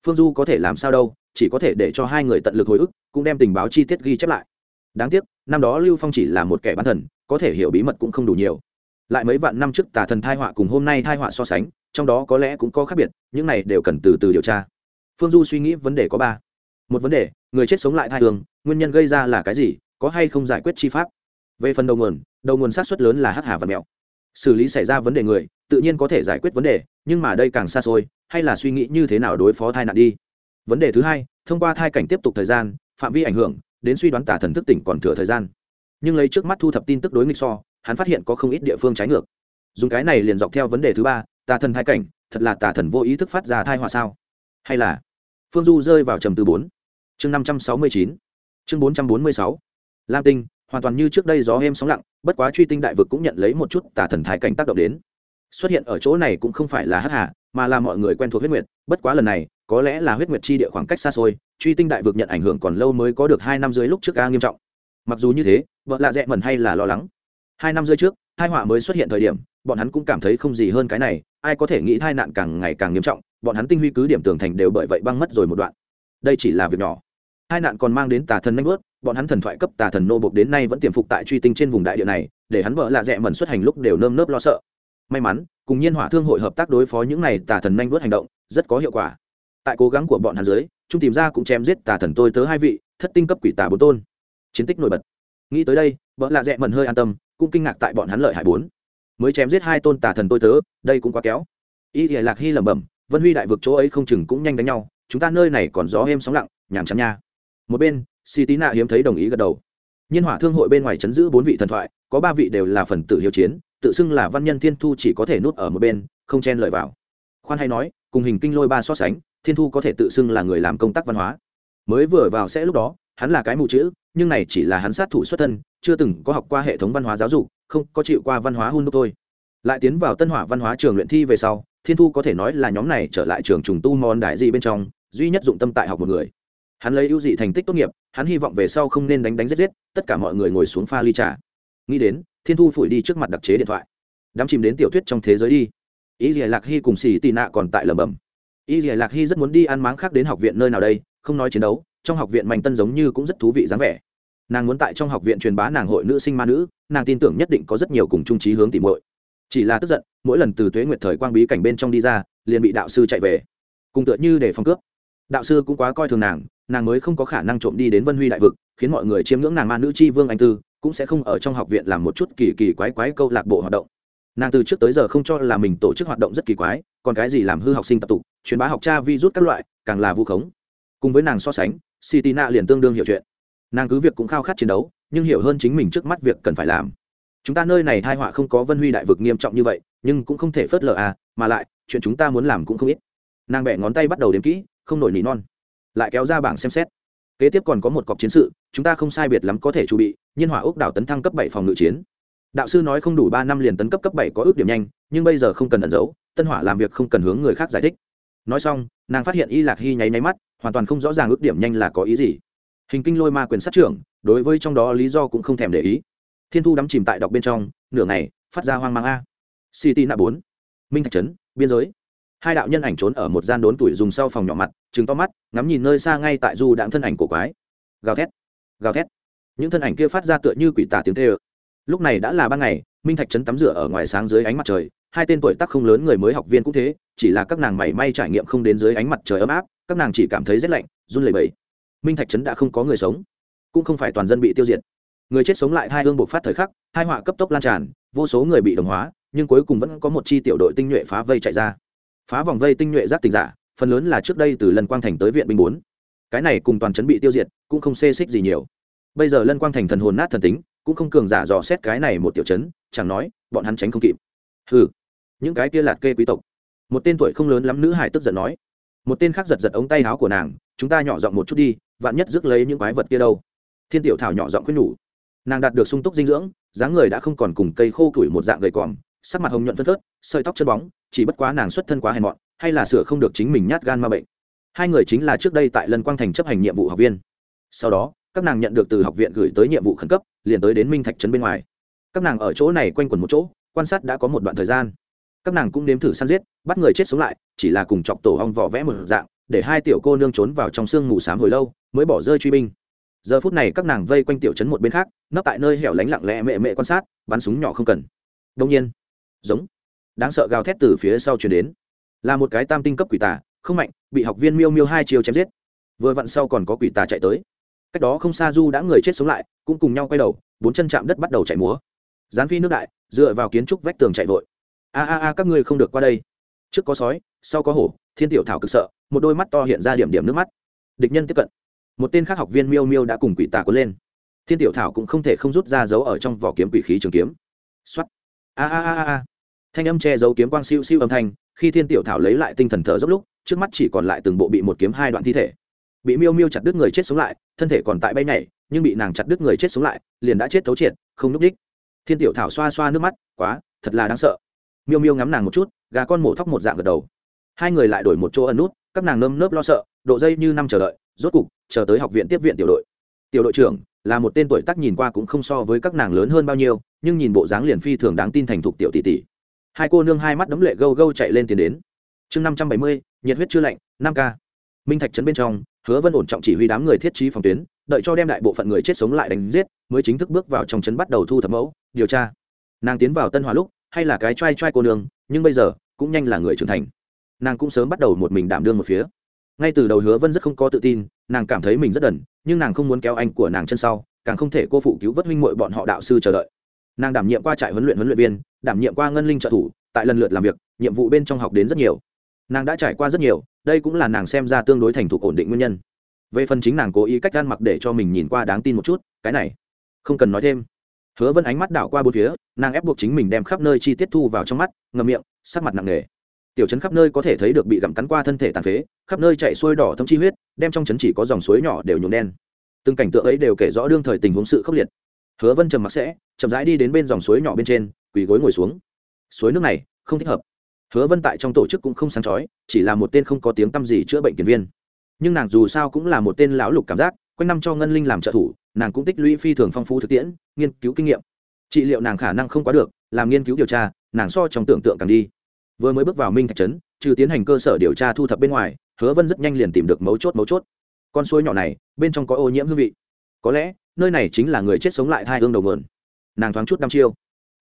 Phương du có thể làm sao đâu, chỉ có thể để cho hai người tận lực hồi ức, cũng đem tình báo chi tiết ghi chép lại. Đáng tiếc, năm đó lưu phong chỉ là một kẻ bán thần, có thể hiểu bí mật cũng không đủ nhiều. Lại mấy vạn năm trước tà thần thai họa cùng hôm nay thai họa so sánh trong đó có lẽ cũng có khác biệt, những này đều cần từ từ điều tra. Phương du suy nghĩ vấn đề có ba. Một vấn đề, người chết sống lại thai thường nguyên nhân gây ra là cái gì, có hay không giải quyết chi pháp? Về phần đầu nguồn đầu nguồn sát xuất lớn là hắc hà và mẹo xử lý xảy ra vấn đề người, tự nhiên có thể giải quyết vấn đề, nhưng mà đây càng xa xôi, hay là suy nghĩ như thế nào đối phó thai nạn đi? Vấn đề thứ hai, thông qua thai cảnh tiếp tục thời gian, phạm vi ảnh hưởng, đến suy đoán tả thần thức tỉnh còn thừa thời gian. Nhưng lấy trước mắt thu thập tin tức đối nghịch so, hắn phát hiện có không ít địa phương trái ngược. Dùng cái này liền dọc theo vấn đề thứ ba tà thần thai cảnh, thật là tà thần vô ý thức phát ra thai họa sao? Hay là, phương du rơi vào trầm từ bốn. Chương năm trăm sáu mươi chín. Chương bốn trăm bốn mươi sáu. Lam tinh, hoàn toàn như trước đây gió êm sóng lặng, bất quá truy tinh đại vực cũng nhận lấy một chút tà thần thái cảnh tác động đến. Xuất hiện ở chỗ này cũng không phải là hắc hà, mà là mọi người quen thuộc huyết nguyệt, bất quá lần này, có lẽ là huyết nguyệt chi địa khoảng cách xa xôi, truy tinh đại vực nhận ảnh hưởng còn lâu mới có được hai năm dưới lúc trước ca nghiêm trọng. Mặc dù như thế, vợ lạ dẹ mẩn hay là lo lắng. Hai năm rưỡi trước hai họa mới xuất hiện thời điểm, bọn hắn cũng cảm thấy không gì hơn cái này ai có thể nghĩ tai nạn càng ngày càng nghiêm trọng, bọn hắn tinh huy cứ điểm tường thành đều bởi vậy băng mất rồi một đoạn. Đây chỉ là việc nhỏ. Hai nạn còn mang đến tà thần nanh vớt, bọn hắn thần thoại cấp tà thần nô bộc đến nay vẫn tiềm phục tại truy tinh trên vùng đại địa này, để hắn vợ lạ rẽ mẩn xuất hành lúc đều nơm nớp lo sợ. May mắn, cùng nhiên hỏa thương hội hợp tác đối phó những này tà thần nanh vớt hành động, rất có hiệu quả. Tại cố gắng của bọn hắn dưới chúng tìm ra cũng chém giết tà thần tôi tớ hai vị, thất tinh cấp quỷ tà bốn tôn. Chiến tích nổi bật. Nghĩ tới đây vợ lạ rẽ mẩn hơi an tâm, cũng kinh ngạc tại bọn hắn lợi hại bốn mới chém giết hai tôn tà thần tôi tớ, đây cũng quá kéo. Y thì lạc hy lẩm bẩm, vân huy đại vực chỗ ấy không chừng cũng nhanh đánh nhau, chúng ta nơi này còn gió êm sóng lặng, nhàm chán nha. Một bên, si tí nạ hiếm thấy đồng ý gật đầu. Nhiên hỏa thương hội bên ngoài chấn giữ bốn vị thần thoại, có ba vị đều là phần tử hiếu chiến, tự xưng là văn nhân thiên thu chỉ có thể nút ở một bên, không chen lời vào. Khoan hay nói, cùng hình kinh lôi ba so sánh, thiên thu có thể tự xưng là người làm công tác văn hóa. Mới vừa vào sẽ lúc đó, hắn là cái mù chữ, nhưng này chỉ là hắn sát thủ xuất thân, chưa từng có học qua hệ thống văn hóa giáo dục không có chịu qua văn hóa hun đúc thôi. Lại tiến vào tân hỏa văn hóa trường luyện thi về sau, thiên thu có thể nói là nhóm này trở lại trường trùng tu mòn đại gì bên trong, duy nhất dụng tâm tại học một người. Hắn lấy ưu dị thành tích tốt nghiệp, hắn hy vọng về sau không nên đánh đánh giết giết, tất cả mọi người ngồi xuống pha ly trà. Nghĩ đến, thiên thu phủi đi trước mặt đặc chế điện thoại. Đắm chìm đến tiểu thuyết trong thế giới đi. Ý gì lạc hy cùng xì tị nạ còn tại lẩm bẩm. Ý gì lạc hy rất muốn đi ăn máng khác đến học viện nơi nào đây, không nói chiến đấu, trong học viện mạnh tân giống như cũng rất thú vị dáng vẻ nàng muốn tại trong học viện truyền bá nàng hội nữ sinh ma nữ, nàng tin tưởng nhất định có rất nhiều cùng trung trí hướng tìm muội. Chỉ là tức giận, mỗi lần từ tuế nguyệt thời quang bí cảnh bên trong đi ra, liền bị đạo sư chạy về. Cùng tựa như để phòng cướp. Đạo sư cũng quá coi thường nàng nàng mới không có khả năng trộm đi đến vân huy đại vực, khiến mọi người chiếm ngưỡng nàng ma nữ chi vương anh tư, cũng sẽ không ở trong học viện làm một chút kỳ kỳ quái quái câu lạc bộ hoạt động. Nàng từ trước tới giờ không cho là mình tổ chức hoạt động rất kỳ quái, còn cái gì làm hư học sinh tập tục, truyền bá học cha vi rút các loại, càng là vu khống. Cùng với nàng so sánh Sitina liền tương đương hiểu chuyện nàng cứ việc cũng khao khát chiến đấu, nhưng hiểu hơn chính mình trước mắt việc cần phải làm. Chúng ta nơi này thai họa không có vân huy đại vực nghiêm trọng như vậy, nhưng cũng không thể phớt lờ à mà lại, chuyện chúng ta muốn làm cũng không ít. Nàng bẻ ngón tay bắt đầu đếm kỹ, không nổi nỉ non. Lại kéo ra bảng xem xét. Kế tiếp còn có một cọc chiến sự, chúng ta không sai biệt lắm có thể chuẩn bị, nhiên hỏa ốc đảo tấn thăng cấp bảy phòng ngự chiến. Đạo sư nói không đủ ba năm liền tấn cấp cấp bảy có ước điểm nhanh, nhưng bây giờ không cần ẩn giấu, tân hỏa làm việc không cần hướng người khác giải thích. Nói xong, nàng phát hiện y lạc hy nháy nháy mắt, hoàn toàn không rõ ràng ước điểm nhanh là có ý gì hình kinh lôi ma quyền sát trưởng, đối với trong đó lý do cũng không thèm để ý. Thiên thu đắm chìm tại đọc bên trong, nửa ngày, phát ra hoang mang a. City nạ bốn. Minh thạch trấn, biên giới. Hai đạo nhân ảnh trốn ở một gian đốn tuổi dùng sau phòng nhỏ mặt trứng to mắt, ngắm nhìn nơi xa ngay tại du đạm thân ảnh của quái. Gào thét gào thét. Những thân ảnh kia phát ra tựa như quỷ tả tiếng tê ơ lúc này đã là ban ngày, minh thạch trấn tắm rửa ở ngoài sáng dưới ánh mặt trời. Hai tên tuổi tác không lớn người mới học viên cũng thế, chỉ là các nàng mảy may trải nghiệm không đến dưới ánh mặt trời ấm áp, các nàng chỉ cảm thấy rét lạnh, run lẩy bẩy minh thạch trấn đã không có người sống, cũng không phải toàn dân bị tiêu diệt. Người chết sống lại hai hương bộc phát thời khắc, hai họa cấp tốc lan tràn, vô số người bị đồng hóa, nhưng cuối cùng vẫn có một chi tiểu đội tinh nhuệ phá vây chạy ra. Phá vòng vây tinh nhuệ giác tình giả, phần lớn là trước đây từ lần quang thành tới viện binh bốn. Cái này cùng toàn chấn bị tiêu diệt, cũng không xê xích gì nhiều. Bây giờ lân quang thành thần hồn nát thần tính, cũng không cường giả dò xét cái này một tiểu chấn chẳng nói, bọn hắn tránh không kịp. Hừ, những cái kia lạt kê quý tộc. Một tên tuổi không lớn lắm nữ hải tức giận nói một tên khác giật giật ống tay áo của nàng, chúng ta nhỏ giọng một chút đi, vạn nhất rước lấy những quái vật kia đâu. Thiên tiểu thảo nhỏ giọng khuyên nhủ. Nàng đạt được sung túc dinh dưỡng, dáng người đã không còn cùng cây khô củi một dạng gầy còm, sắc mặt hồng nhuận phân phớt, sợi tóc chân bóng, chỉ bất quá nàng xuất thân quá hèn mọn, hay là sửa không được chính mình nhát gan ma bệnh. Hai người chính là trước đây tại lân quang thành chấp hành nhiệm vụ học viên. Sau đó, các nàng nhận được từ học viện gửi tới nhiệm vụ khẩn cấp, liền tới đến minh thạch trấn bên ngoài. Các nàng ở chỗ này quanh quẩn một chỗ, quan sát đã có một đoạn thời gian các nàng cũng nếm thử săn giết, bắt người chết sống lại, chỉ là cùng chọc tổ hong vỏ vẽ một dạng, để hai tiểu cô nương trốn vào trong sương mù s hồi lâu, mới bỏ rơi truy binh. Giờ phút này các nàng vây quanh tiểu trấn một bên khác, nấp tại nơi hẻo lánh lặng lẽ mẹ mẹ quan sát, bắn súng nhỏ không cần. Đông nhiên, giống, đáng sợ gào thét từ phía sau chuyển đến. Là một cái tam tinh cấp quỷ tà, không mạnh, bị học viên miêu miêu hai chiều chém giết. Vừa vặn sau còn có quỷ tà chạy tới. Cách đó không xa du đã người chết sống lại, cũng cùng nhau quay đầu, bốn chân chạm đất bắt đầu chạy múa. Gián phi nước đại, dựa vào kiến trúc vách tường chạy vội a a a, các ngươi không được qua đây. Trước có sói, sau có hổ, thiên tiểu thảo cực sợ, một đôi mắt to hiện ra điểm điểm nước mắt. Địch nhân tiếp cận. Một tên khác học viên miêu miêu đã cùng quỷ tà cuốn lên. Thiên tiểu thảo cũng không thể không rút ra dấu ở trong vỏ kiếm quỷ khí trường kiếm. X o á t a a a a. Thanh âm che giấu kiếm quang siêu siêu âm thanh, khi thiên tiểu thảo lấy lại tinh thần thở dốc lúc, trước mắt chỉ còn lại từng bộ bị một kiếm hai đoạn thi thể. Bị miêu miêu chặt đứt người chết sống lại, thân thể còn tại bay nhảy, nhưng bị nàng chặt đứt người chết sống lại, liền đã chết thấu triệt, không núp đích thiên tiểu thảo xoa xoa nước mắt, quá, thật là đáng sợ miêu miêu ngắm nàng một chút, gà con mổ thóc một dạng gật đầu. Hai người lại đổi một chỗ ẩn nút, các nàng nơm nớp lo sợ, độ dây như năm chờ đợi, rốt cục, chờ tới học viện tiếp viện tiểu đội. Tiểu đội trưởng, là một tên tuổi tác nhìn qua cũng không so với các nàng lớn hơn bao nhiêu, nhưng nhìn bộ dáng liền phi thường đáng tin thành thục tiểu tỷ tỷ. Hai cô nương hai mắt đấm lệ gâu gâu chạy lên tiến đến. Chương năm trăm bảy mươi, nhiệt huyết chưa lạnh, năm k minh thạch trấn bên trong, hứa vân ổn trọng chỉ huy đám người thiết trí phòng tuyến, đợi cho đem đại bộ phận người chết sống lại đánh giết, mới chính thức bước vào trong trấn bắt đầu thu thập mẫu, điều tra. Nàng tiến vào tân hòa lúc hay là cái trai trai cô nương, nhưng bây giờ, cũng nhanh là người trưởng thành. Nàng cũng sớm bắt đầu một mình đảm đương một phía. Ngay từ đầu hứa vân rất không có tự tin, nàng cảm thấy mình rất đần, nhưng nàng không muốn kéo anh của nàng chân sau, càng không thể cô phụ cứu vớt huynh mội bọn họ đạo sư chờ đợi. Nàng đảm nhiệm qua trại huấn luyện huấn luyện viên, đảm nhiệm qua ngân linh trợ thủ, tại lần lượt làm việc, nhiệm vụ bên trong học đến rất nhiều. Nàng đã trải qua rất nhiều, đây cũng là nàng xem ra tương đối thành thục ổn định nguyên nhân. Về phần chính nàng cố ý cách gan mặc để cho mình nhìn qua đáng tin một chút, cái này không cần nói thêm hứa vân ánh mắt đảo qua bốn phía, nàng ép buộc chính mình đem khắp nơi chi tiết thu vào trong mắt ngầm miệng, sắc mặt nặng nề. Tiểu trấn khắp nơi có thể thấy được bị gặm cắn qua thân thể tàn phế, khắp nơi chạy xuôi đỏ thâm chi huyết, đem trong trấn chỉ có dòng suối nhỏ đều nhuộm đen. Từng cảnh tượng ấy đều kể rõ đương thời tình huống sự khốc liệt. Hứa vân trầm mặc sẽ, chậm rãi đi đến bên dòng suối nhỏ bên trên, quỳ gối ngồi xuống. Suối nước này, không thích hợp. Hứa vân tại trong tổ chức cũng không sáng chói, chỉ là một tên không có tiếng tăm gì chữa bệnh kiến viên. Nhưng nàng dù sao cũng là một tên lão lục cảm giác quanh năm cho ngân linh làm trợ thủ, nàng cũng tích lũy phi thường phong phú thực tiễn, nghiên cứu kinh nghiệm. Trị liệu nàng khả năng không quá được, làm nghiên cứu điều tra, nàng so trong tưởng tượng càng đi. Vừa mới bước vào minh thạch trấn, trừ tiến hành cơ sở điều tra thu thập bên ngoài, hứa vân rất nhanh liền tìm được mấu chốt mấu chốt. Con suối nhỏ này, bên trong có ô nhiễm hương vị. Có lẽ, nơi này chính là người chết sống lại thai hương đầu nguồn. Nàng thoáng chút năm chiêu.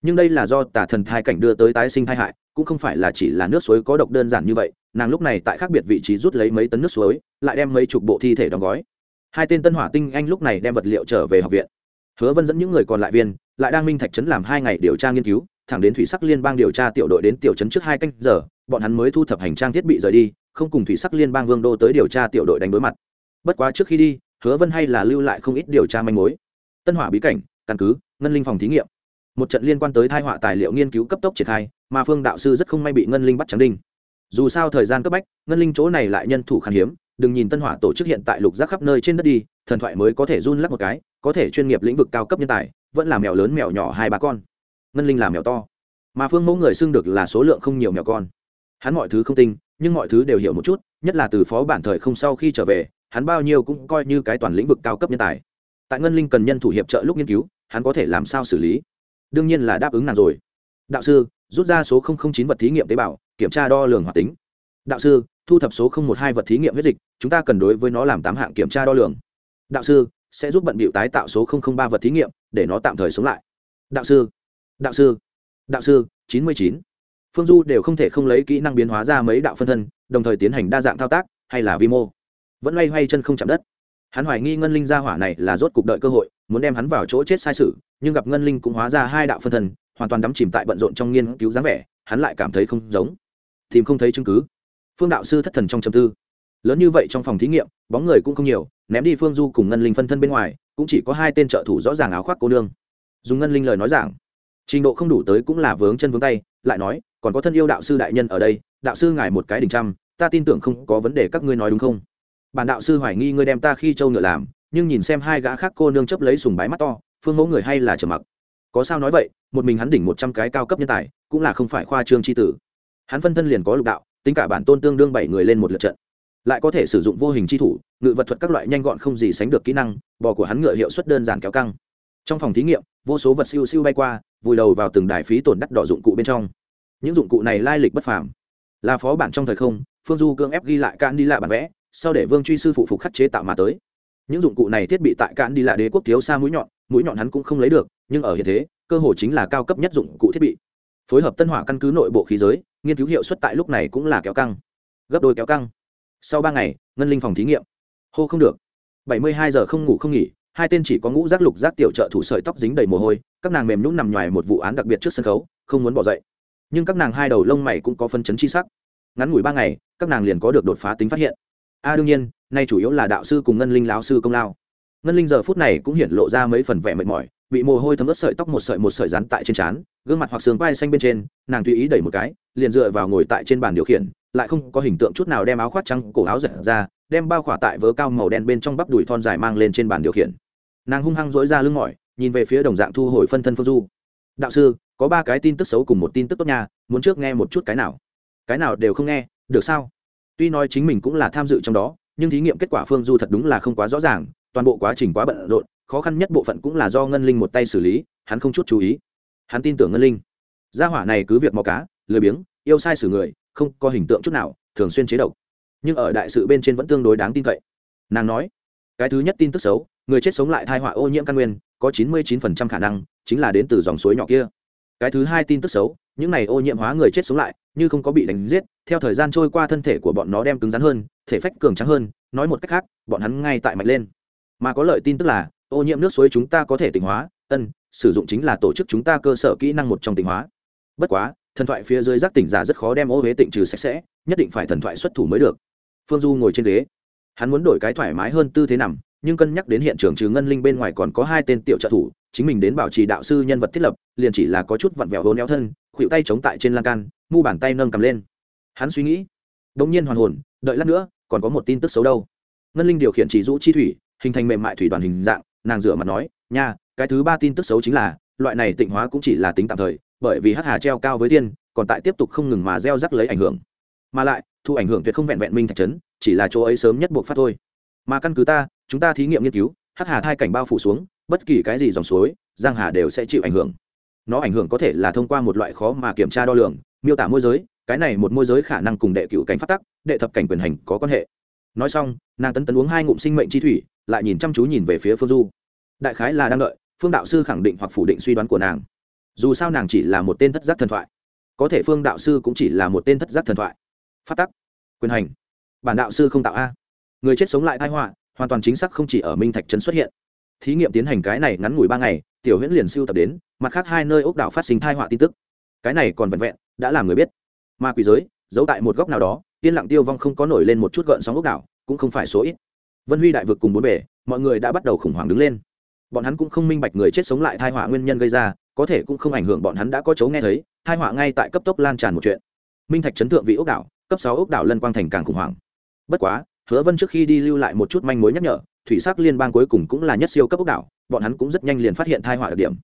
Nhưng đây là do tà thần thai cảnh đưa tới tái sinh thai hại, cũng không phải là chỉ là nước suối có độc đơn giản như vậy. Nàng lúc này tại khác biệt vị trí rút lấy mấy tấn nước suối, lại đem mấy chục bộ thi thể đóng gói hai tên tân hỏa tinh anh lúc này đem vật liệu trở về học viện. Hứa vân dẫn những người còn lại viên, lại đang minh thạch trấn làm hai ngày điều tra nghiên cứu, thẳng đến thủy sắc liên bang điều tra tiểu đội đến tiểu trấn trước hai canh giờ, bọn hắn mới thu thập hành trang thiết bị rời đi, không cùng thủy sắc liên bang vương đô tới điều tra tiểu đội đánh đối mặt. Bất quá trước khi đi, hứa vân hay là lưu lại không ít điều tra manh mối. Tân hỏa bí cảnh, căn cứ, ngân linh phòng thí nghiệm. Một trận liên quan tới thai họa tài liệu nghiên cứu cấp tốc triển khai, mà phương đạo sư rất không may bị ngân linh bắt trắng đinh. Dù sao thời gian cấp bách, ngân linh chỗ này lại nhân thủ khan hiếm đừng nhìn tân hỏa tổ chức hiện tại lục giác khắp nơi trên đất đi, thần thoại mới có thể run lắc một cái, có thể chuyên nghiệp lĩnh vực cao cấp nhân tài, vẫn là mèo lớn mèo nhỏ hai ba con. Ngân linh là mèo to, mà phương mẫu người xưng được là số lượng không nhiều mèo con. Hắn mọi thứ không tinh, nhưng mọi thứ đều hiểu một chút, nhất là từ phó bản thời không sau khi trở về, hắn bao nhiêu cũng coi như cái toàn lĩnh vực cao cấp nhân tài. Tại ngân linh cần nhân thủ hiệp trợ lúc nghiên cứu, hắn có thể làm sao xử lý? Đương nhiên là đáp ứng nàng rồi. Đạo sư, rút ra số chín vật thí nghiệm tế bào, kiểm tra đo lường hoạt tính. Đạo sư thu thập số không một hai vật thí nghiệm huyết dịch, chúng ta cần đối với nó làm tám hạng kiểm tra đo lường. Đạo sư, sẽ giúp bận bịu tái tạo số không không ba vật thí nghiệm, để nó tạm thời sống lại. Đạo sư đạo sư đạo sư, chín mươi chín. Phương du đều không thể không lấy kỹ năng biến hóa ra mấy đạo phân thân, đồng thời tiến hành đa dạng thao tác, hay là vi mô. Vẫn loay hoay chân không chạm đất. Hắn hoài nghi ngân linh gia hỏa này là rốt cục đợi cơ hội, muốn đem hắn vào chỗ chết sai sự, nhưng gặp ngân linh cũng hóa ra hai đạo phân thân, hoàn toàn đắm chìm tại bận rộn trong nghiên cứu dáng vẻ, hắn lại cảm thấy không giống. Tìm không thấy chứng cứ phương đạo sư thất thần trong trầm tư. Lớn như vậy trong phòng thí nghiệm, bóng người cũng không nhiều, ném đi phương du cùng ngân linh phân thân bên ngoài, cũng chỉ có hai tên trợ thủ rõ ràng áo khoác cô nương. Dùng ngân linh lời nói giảng, trình độ không đủ tới cũng là vướng chân vướng tay, lại nói, còn có thân yêu đạo sư đại nhân ở đây, đạo sư ngài một cái đình trăm, ta tin tưởng không có vấn đề các ngươi nói đúng không? Bản đạo sư hoài nghi ngươi đem ta khi châu ngựa làm, nhưng nhìn xem hai gã khác cô nương chấp lấy sùng bái mắt to, phương mẫu người hay là trầm mặc. Có sao nói vậy, một mình hắn đỉnh một trăm cái cao cấp nhân tài, cũng là không phải khoa trương tri tử. Hắn phân thân liền có lục đạo tính cả bản tôn tương đương bảy người lên một lượt trận. Lại có thể sử dụng vô hình chi thủ, ngự vật thuật các loại nhanh gọn không gì sánh được kỹ năng, bò của hắn ngựa hiệu suất đơn giản kéo căng. Trong phòng thí nghiệm, vô số vật siêu siêu bay qua, vùi đầu vào từng đài phí tổn đắt đỏ dụng cụ bên trong. Những dụng cụ này lai lịch bất phàm. Là phó bản trong thời không, phương du cương ép ghi lại can đi lạ bản vẽ, sau để vương truy sư phụ phục khắc chế tạo mà tới. Những dụng cụ này thiết bị tại can đi lạ đế quốc thiếu xa mũi nhọn mũi nhọn hắn cũng không lấy được, nhưng ở hiện thế, cơ hồ chính là cao cấp nhất dụng cụ thiết bị. Phối hợp tân hỏa căn cứ nội bộ khí giới nghiên cứu hiệu suất tại lúc này cũng là kéo căng. Gấp đôi kéo căng. Sau ba ngày, ngân linh phòng thí nghiệm. Hô không được. Bảy mươi hai giờ không ngủ không nghỉ, hai tên chỉ có ngũ rác lục rác tiểu trợ thủ sợi tóc dính đầy mồ hôi, các nàng mềm nhún nằm ngoài một vụ án đặc biệt trước sân khấu, không muốn bỏ dậy. Nhưng các nàng hai đầu lông mày cũng có phân chấn chi sắc. Ngắn ngủi ba ngày, các nàng liền có được đột phá tính phát hiện. A, đương nhiên, nay chủ yếu là đạo sư cùng ngân linh lão sư công lao. Ngân linh giờ phút này cũng hiện lộ ra mấy phần vẻ mệt mỏi bị mồ hôi thấm ướt sợi tóc một sợi một sợi rắn tại trên trán, gương mặt hoặc xương vai xanh bên trên, nàng tùy ý đẩy một cái, liền dựa vào ngồi tại trên bàn điều khiển, lại không có hình tượng chút nào đem áo khoác trắng cổ áo giật ra, đem bao khỏa tại vớ cao màu đen bên trong bắp đùi thon dài mang lên trên bàn điều khiển. Nàng hung hăng dối ra lưng mỏi, nhìn về phía đồng dạng thu hồi phân thân phương du. Đạo sư, có ba cái tin tức xấu cùng một tin tức tốt nha, muốn trước nghe một chút cái nào? Cái nào đều không nghe, được sao? Tuy nói chính mình cũng là tham dự trong đó, nhưng thí nghiệm kết quả phương du thật đúng là không quá rõ ràng, toàn bộ quá trình quá bận rộn khó khăn nhất bộ phận cũng là do ngân linh một tay xử lý, hắn không chút chú ý. Hắn tin tưởng ngân linh. Gia hỏa này cứ việc mò cá, lười biếng, yêu sai xử người, không có hình tượng chút nào, thường xuyên chế độc. Nhưng ở đại sự bên trên vẫn tương đối đáng tin cậy. Nàng nói, cái thứ nhất tin tức xấu, người chết sống lại thai họa ô nhiễm căn nguyên, có chín mươi 99% khả năng chính là đến từ dòng suối nhỏ kia. Cái thứ hai tin tức xấu, những này ô nhiễm hóa người chết sống lại, như không có bị đánh giết, theo thời gian trôi qua thân thể của bọn nó đem cứng rắn hơn, thể phách cường trắng hơn, nói một cách khác, bọn hắn ngay tại mạnh lên. Mà có lợi tin tức là ô nhiễm nước suối chúng ta có thể tỉnh hóa, ân, sử dụng chính là tổ chức chúng ta cơ sở kỹ năng một trong tỉnh hóa. Bất quá, thần thoại phía dưới giác tỉnh giả rất khó đem ô huế tịnh trừ sạch sẽ, nhất định phải thần thoại xuất thủ mới được. Phương du ngồi trên ghế. Hắn muốn đổi cái thoải mái hơn tư thế nằm, nhưng cân nhắc đến hiện trường trừ ngân linh bên ngoài còn có hai tên tiểu trợ thủ, chính mình đến bảo trì đạo sư nhân vật thiết lập, liền chỉ là có chút vặn vẹo hố éo thân khuỵu tay chống tại trên lan can, mu bàn tay nâng cầm lên. Hắn suy nghĩ đ ỗ n g nhiên hoàn hồn, đợi lát nữa, còn có một tin tức xấu đâu. Ngân linh điều khiển chỉ rũ chi thủy, hình thành mềm mại thủy đoàn hình dạng nàng rửa mặt nói nha cái thứ ba tin tức xấu chính là loại này tịnh hóa cũng chỉ là tính tạm thời bởi vì hắc hà treo cao với thiên, còn tại tiếp tục không ngừng mà gieo rắc lấy ảnh hưởng. Mà lại thu ảnh hưởng tuyệt không vẹn vẹn minh thạch trấn chỉ là chỗ ấy sớm nhất buộc phát thôi. Mà căn cứ ta chúng ta thí nghiệm nghiên cứu hắc hà thai cảnh bao phủ xuống bất kỳ cái gì dòng suối giang hà đều sẽ chịu ảnh hưởng. Nó ảnh hưởng có thể là thông qua một loại khó mà kiểm tra đo lường miêu tả môi giới cái này một môi giới khả năng cùng đệ cựu cảnh phát tắc đệ thập cảnh quyền hành có quan hệ nói xong, nàng tấn tấn uống hai ngụm sinh mệnh chi thủy, lại nhìn chăm chú nhìn về phía phương du. Đại khái là đang đợi, phương đạo sư khẳng định hoặc phủ định suy đoán của nàng. Dù sao nàng chỉ là một tên thất giác thần thoại. Có thể phương đạo sư cũng chỉ là một tên thất giác thần thoại. Phát tắc. Quyền hành. Bản đạo sư không tạo a. Người chết sống lại thái họa, hoàn toàn chính xác không chỉ ở minh thạch trấn xuất hiện. Thí nghiệm tiến hành cái này ngắn ngủi ba ngày, tiểu huyễn liền siêu tập đến, mặt khác hai nơi ốc đảo phát sinh thai họa tin tức. Cái này còn vẹn vẹn, đã làm người biết. Ma quỷ giới, giấu tại một góc nào đó yên lặng tiêu vong không có nổi lên một chút gợn sóng ốc đảo, cũng không phải số ít. Vân huy đại vực cùng bốn bể mọi người đã bắt đầu khủng hoảng đứng lên. Bọn hắn cũng không minh bạch người chết sống lại thai họa nguyên nhân gây ra, có thể cũng không ảnh hưởng bọn hắn đã có chấu nghe thấy, thai họa ngay tại cấp tốc lan tràn một chuyện. Minh thạch chấn thượng vị ốc đảo, cấp sáu ốc đảo lân quang thành càng khủng hoảng. Bất quá, hứa vân trước khi đi lưu lại một chút manh mối nhắc nhở, thủy sắc liên bang cuối cùng cũng là nhất siêu cấp ốc đảo, bọn hắn cũng rất nhanh liền phát hiện thai họa đặc điểm.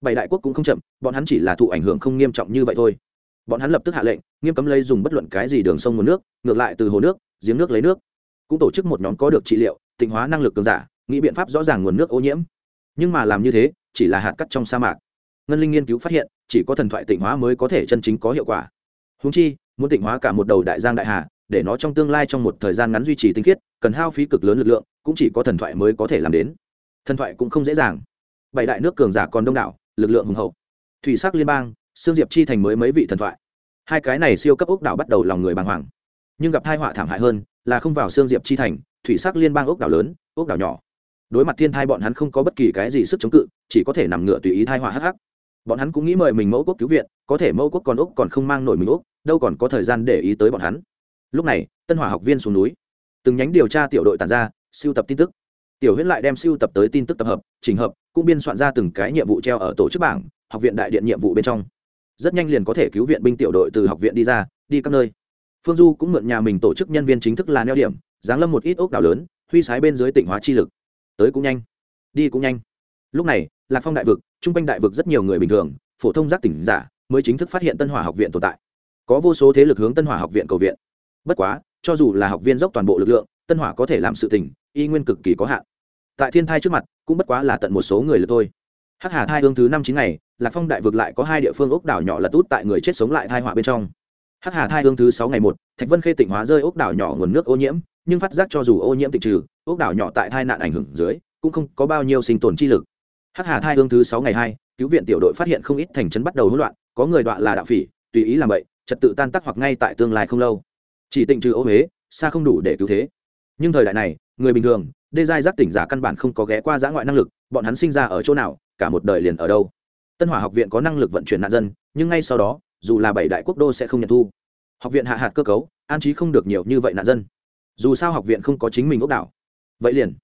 Bảy đại quốc cũng không chậm, bọn hắn chỉ là thụ ảnh hưởng không nghiêm trọng như vậy thôi bọn hắn lập tức hạ lệnh, nghiêm cấm lấy dùng bất luận cái gì đường sông nguồn nước, ngược lại từ hồ nước, giếng nước lấy nước. Cũng tổ chức một nhóm có được trị liệu, tịnh hóa năng lực cường giả, nghĩ biện pháp rõ ràng nguồn nước ô nhiễm. Nhưng mà làm như thế, chỉ là hạt cắt trong sa mạc. Ngân linh nghiên cứu phát hiện, chỉ có thần thoại tịnh hóa mới có thể chân chính có hiệu quả. Húng chi, muốn tịnh hóa cả một đầu đại giang đại hà, để nó trong tương lai trong một thời gian ngắn duy trì tinh khiết, cần hao phí cực lớn lực lượng, cũng chỉ có thần thoại mới có thể làm đến. Thần thoại cũng không dễ dàng. Bảy đại nước cường giả còn đông đảo, lực lượng hùng hậu. Thủy sắc liên bang sương diệp chi thành mới mấy vị thần thoại. Hai cái này siêu cấp ốc đảo bắt đầu lòng người bàng hoàng. Nhưng gặp hai họa thảm hại hơn là không vào sương diệp chi thành, thủy sắc liên bang ốc đảo lớn, ốc đảo nhỏ. Đối mặt thiên thai bọn hắn không có bất kỳ cái gì sức chống cự, chỉ có thể nằm ngựa tùy ý thai họa hắc hắc. Bọn hắn cũng nghĩ mời mình mẫu quốc cứu viện, có thể mẫu quốc còn ốc còn không mang nổi mình ốc, đâu còn có thời gian để ý tới bọn hắn. Lúc này, tân hỏa học viên xuống núi. Từng nhánh điều tra tiểu đội tàn ra, siêu tập tin tức. Tiểu huyễn lại đem siêu tập tới tin tức tập hợp trình hợp, cũng biên soạn ra từng cái nhiệm vụ treo ở tổ chức bảng, học viện đại điện nhiệm vụ bên trong rất nhanh liền có thể cứu viện binh tiểu đội từ học viện đi ra đi các nơi. Phương du cũng mượn nhà mình tổ chức nhân viên chính thức là neo điểm giáng lâm một ít ốc đảo lớn huy sái bên dưới tỉnh hóa chi lực. Tới cũng nhanh đi cũng nhanh. Lúc này lạc phong đại vực trung quanh đại vực rất nhiều người bình thường phổ thông giác tỉnh giả mới chính thức phát hiện tân hỏa học viện tồn tại. Có vô số thế lực hướng tân hỏa học viện cầu viện. Bất quá cho dù là học viên dốc toàn bộ lực lượng tân hỏa có thể làm sự tỉnh, y nguyên cực kỳ có hạn. Tại thiên thai trước mặt cũng bất quá là tận một số người lượt thôi hắc hà thai hương thứ năm chín ngày, lạc phong đại vực lại có hai địa phương ốc đảo nhỏ lật út tại người chết sống lại thai họa bên trong. Hắc hà thai hương thứ sáu ngày một, thạch vân khê tỉnh hóa rơi ốc đảo nhỏ nguồn nước ô nhiễm, nhưng phát giác cho dù ô nhiễm tịnh trừ, ốc đảo nhỏ tại thai nạn ảnh hưởng dưới, cũng không có bao nhiêu sinh tồn chi lực. Hắc hà thai hương thứ sáu ngày hai, cứu viện tiểu đội phát hiện không ít thành trấn bắt đầu hỗn loạn, có người đoạn là đạo phỉ, tùy ý làm vậy trật tự tan tác hoặc ngay tại tương lai không lâu. Chỉ tịnh trừ ô huế xa không đủ để cứu thế. Nhưng thời đại này, người bình thường, đê giai giác tỉnh giả căn bản không có ghé qua giã ngoại năng lực, bọn hắn sinh ra ở chỗ nào cả một đời liền ở đâu. Tân hỏa học viện có năng lực vận chuyển nạn dân, nhưng ngay sau đó, dù là bảy đại quốc đô sẽ không nhận thu. Học viện hạ hạt cơ cấu, an trí không được nhiều như vậy nạn dân. Dù sao học viện không có chính mình ốc đảo. Vậy liền,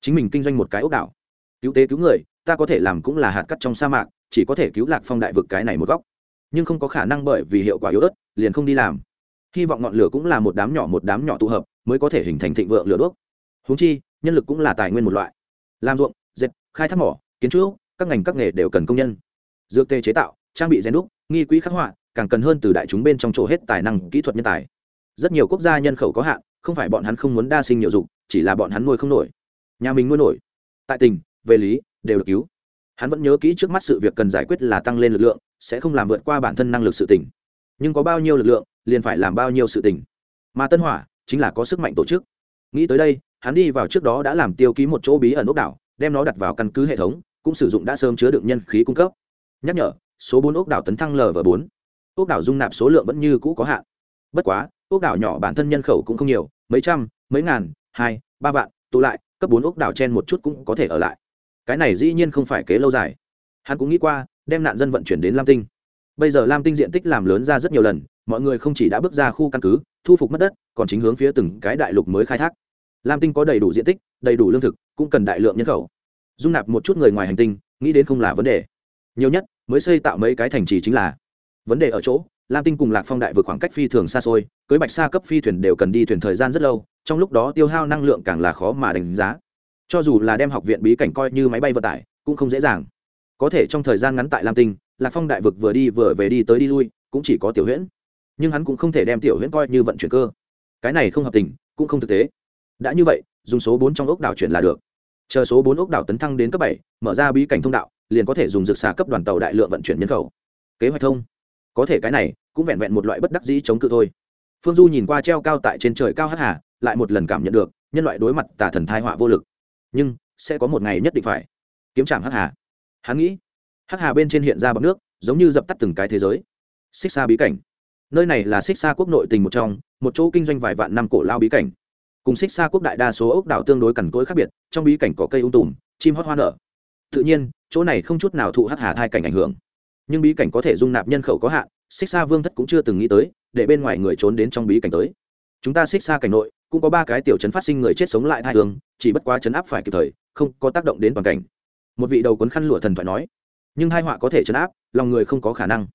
chính mình kinh doanh một cái ốc đảo. Cứu tế cứu người, ta có thể làm cũng là hạt cắt trong sa mạc, chỉ có thể cứu lạc phong đại vực cái này một góc. Nhưng không có khả năng bởi vì hiệu quả yếu ớt, liền không đi làm. Hy vọng ngọn lửa cũng là một đám nhỏ một đám nhỏ tụ hợp, mới có thể hình thành thịnh vượng lửa đuốc húng chi, nhân lực cũng là tài nguyên một loại. Làm ruộng, dệt, khai thác mỏ, kiến trúc các ngành các nghề đều cần công nhân. Dược tê chế tạo, trang bị rèn đúc, nghi quỹ khắc họa, càng cần hơn từ đại chúng bên trong chỗ hết tài năng, kỹ thuật nhân tài. Rất nhiều quốc gia nhân khẩu có hạn, không phải bọn hắn không muốn đa sinh nhiều dục chỉ là bọn hắn nuôi không nổi. Nhà mình nuôi nổi. Tại tình về lý, đều được cứu. Hắn vẫn nhớ kỹ trước mắt sự việc cần giải quyết là tăng lên lực lượng, sẽ không làm vượt qua bản thân năng lực sự tỉnh. Nhưng có bao nhiêu lực lượng, liền phải làm bao nhiêu sự tỉnh. Mà tân hỏa, chính là có sức mạnh tổ chức. Nghĩ tới đây, hắn đi vào trước đó đã làm tiêu ký một chỗ bí ẩn ốc đảo, đem nó đặt vào căn cứ hệ thống cũng sử dụng đã sớm chứa đựng nhân khí cung cấp. Nhắc nhở, số bốn ốc đảo tấn thăng lv bốn. Ốc đảo dung nạp số lượng vẫn như cũ có hạn. Bất quá, ốc đảo nhỏ bản thân nhân khẩu cũng không nhiều, mấy trăm, mấy ngàn, hai, ba vạn, tụ lại, cấp bốn ốc đảo chen một chút cũng có thể ở lại. Cái này dĩ nhiên không phải kế lâu dài. Hắn cũng nghĩ qua, đem nạn dân vận chuyển đến lam tinh. Bây giờ lam tinh diện tích làm lớn ra rất nhiều lần, mọi người không chỉ đã bước ra khu căn cứ, thu phục mất đất, còn chính hướng phía từng cái đại lục mới khai thác. Lam tinh có đầy đủ diện tích, đầy đủ lương thực, cũng cần đại lượng nhân khẩu dung nạp một chút người ngoài hành tinh, nghĩ đến không là vấn đề. Nhiều nhất, mới xây tạo mấy cái thành trì chính là. Vấn đề ở chỗ, lam tinh cùng lạc phong đại vượt khoảng cách phi thường xa xôi, cưới bạch xa cấp phi thuyền đều cần đi thuyền thời gian rất lâu, trong lúc đó tiêu hao năng lượng càng là khó mà đánh giá. Cho dù là đem học viện bí cảnh coi như máy bay vận tải, cũng không dễ dàng. Có thể trong thời gian ngắn tại lam tinh, lạc phong đại vực vừa đi vừa về đi tới đi lui, cũng chỉ có tiểu huyễn. Nhưng hắn cũng không thể đem tiểu huyễn coi như vận chuyển cơ. Cái này không hợp tình, cũng không thực tế. Đã như vậy, dùng số bốn trong ốc đảo chuyển là được chờ số bốn ốc đảo tấn thăng đến cấp bảy, mở ra bí cảnh thông đạo, liền có thể dùng dược xà cấp đoàn tàu đại lượng vận chuyển nhân khẩu. Kế hoạch thông. Có thể cái này, cũng vẹn vẹn một loại bất đắc dĩ chống cự thôi. Phương du nhìn qua treo cao tại trên trời cao hắc hà, lại một lần cảm nhận được, nhân loại đối mặt tà thần thai họa vô lực. Nhưng, sẽ có một ngày nhất định phải. Kiếm trạm hắc hà. Hắn nghĩ, hắc hà bên trên hiện ra bọc nước, giống như dập tắt từng cái thế giới. Xích xa bí cảnh. Nơi này là xích xa quốc nội tình một trong, một chỗ kinh doanh vài vạn năm cổ lao bí cảnh cùng xích xa quốc đại đa số ốc đảo tương đối cằn cỗi khác biệt, trong bí cảnh có cây ung tùm, chim hót hoa nở. Tự nhiên, chỗ này không chút nào thụ hắc hà thai cảnh ảnh hưởng. Nhưng bí cảnh có thể dung nạp nhân khẩu có hạn, xích xa vương thất cũng chưa từng nghĩ tới, để bên ngoài người trốn đến trong bí cảnh tới. Chúng ta xích xa cảnh nội, cũng có ba cái tiểu chấn phát sinh người chết sống lại thai hương, chỉ bất quá chấn áp phải kịp thời, không có tác động đến toàn cảnh. Một vị đầu cuốn khăn lụa thần thoại nói, nhưng hai họa có thể chấn áp, lòng người không có khả năng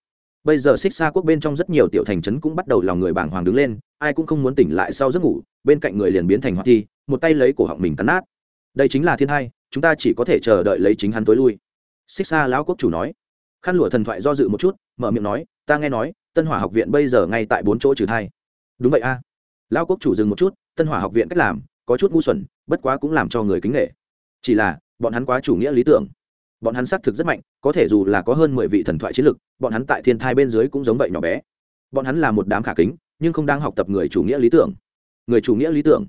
bây giờ xích xa quốc bên trong rất nhiều tiểu thành trấn cũng bắt đầu lòng người bàng hoàng đứng lên, ai cũng không muốn tỉnh lại sau giấc ngủ, bên cạnh người liền biến thành hoa thi, một tay lấy cổ họng mình cắn nát. Đây chính là thiên hai, chúng ta chỉ có thể chờ đợi lấy chính hắn tối lui. Xích xa lão quốc chủ nói. Khăn lụa thần thoại do dự một chút, mở miệng nói, ta nghe nói, tân hỏa học viện bây giờ ngay tại bốn chỗ trừ thai. Đúng vậy a. À. lão quốc chủ dừng một chút, tân hỏa học viện cách làm, có chút ngu xuẩn, bất quá cũng làm cho người kính nghệ chỉ là, bọn hắn quá chủ nghĩa lý tưởng bọn hắn xác thực rất mạnh, có thể dù là có hơn mười vị thần thoại chiến lực, bọn hắn tại thiên thai bên dưới cũng giống vậy nhỏ bé. Bọn hắn là một đám khả kính, nhưng không đang học tập người chủ nghĩa lý tưởng. Người chủ nghĩa lý tưởng,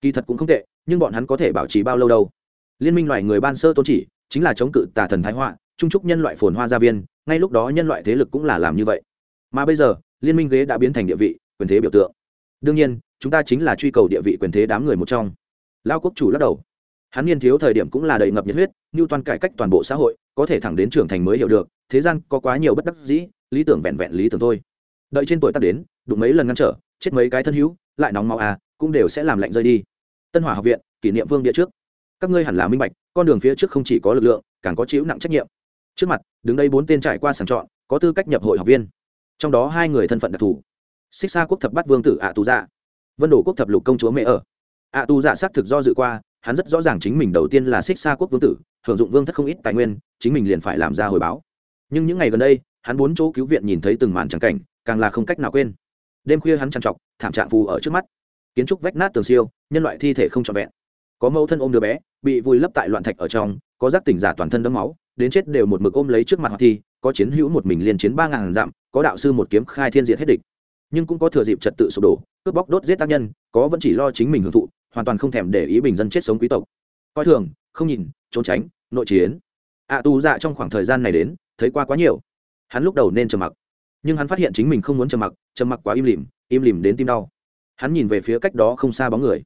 kỳ thật cũng không tệ, nhưng bọn hắn có thể bảo trì bao lâu đâu? Liên minh loài người ban sơ tôn chỉ, chính là chống cự tà thần thái họa, trung trúc nhân loại phồn hoa gia viên, ngay lúc đó nhân loại thế lực cũng là làm như vậy. Mà bây giờ, liên minh ghế đã biến thành địa vị, quyền thế biểu tượng. Đương nhiên, chúng ta chính là truy cầu địa vị quyền thế đám người một trong. Lao quốc chủ lắc đầu. Hắn niên thiếu thời điểm cũng là đầy ngập nhiệt huyết như toàn cải cách toàn bộ xã hội, có thể thẳng đến trưởng thành mới hiểu được, thế gian có quá nhiều bất đắc dĩ, lý tưởng vẹn vẹn lý tưởng thôi. Đợi trên tuổi tác đến, đụng mấy lần ngăn trở, chết mấy cái thân hữu, lại nóng máu à cũng đều sẽ làm lạnh rơi đi. Tân hỏa học viện, kỷ niệm vương địa trước. Các ngươi hẳn là minh bạch, con đường phía trước không chỉ có lực lượng, càng có chịu nặng trách nhiệm. Trước mặt, đứng đây bốn tên trải qua sàng chọn, có tư cách nhập hội học viên. Trong đó hai người thân phận đặc thù. Xích xa quốc thập bắt vương tử ạ tù dạ. Vân đổ quốc thập lục công chúa mẹ ở. Ạ tù dạ xác thực do dự qua hắn rất rõ ràng chính mình đầu tiên là xích xa quốc vương tử, hưởng dụng vương thất không ít tài nguyên, chính mình liền phải làm ra hồi báo. Nhưng những ngày gần đây, hắn bốn chỗ cứu viện nhìn thấy từng màn trắng cảnh, càng là không cách nào quên. Đêm khuya hắn trằn trọc, thảm trạng phù ở trước mắt. Kiến trúc vách nát tường siêu, nhân loại thi thể không trọn vẹn. Có mẫu thân ôm đứa bé, bị vùi lấp tại loạn thạch ở trong, có giác tỉnh giả toàn thân đấm máu, đến chết đều một mực ôm lấy trước mặt hoạt thi, có chiến hữu một mình liên chiến ba ngàn dặm, có đạo sư một kiếm khai thiên diệt hết địch. Nhưng cũng có thừa dịp trật tự sụp đổ, cướp bóc đốt giết tác nhân, có vẫn chỉ lo chính mình hưởng thụ hoàn toàn không thèm để ý bình dân chết sống quý tộc. Coi thường không nhìn trốn tránh nội chiến. Ạ à, tù dạ trong khoảng thời gian này đến thấy qua quá nhiều. Hắn lúc đầu nên trầm mặc nhưng hắn phát hiện chính mình không muốn trầm mặc trầm mặc quá im lìm im lìm đến tim đau. Hắn nhìn về phía cách đó không xa bóng người.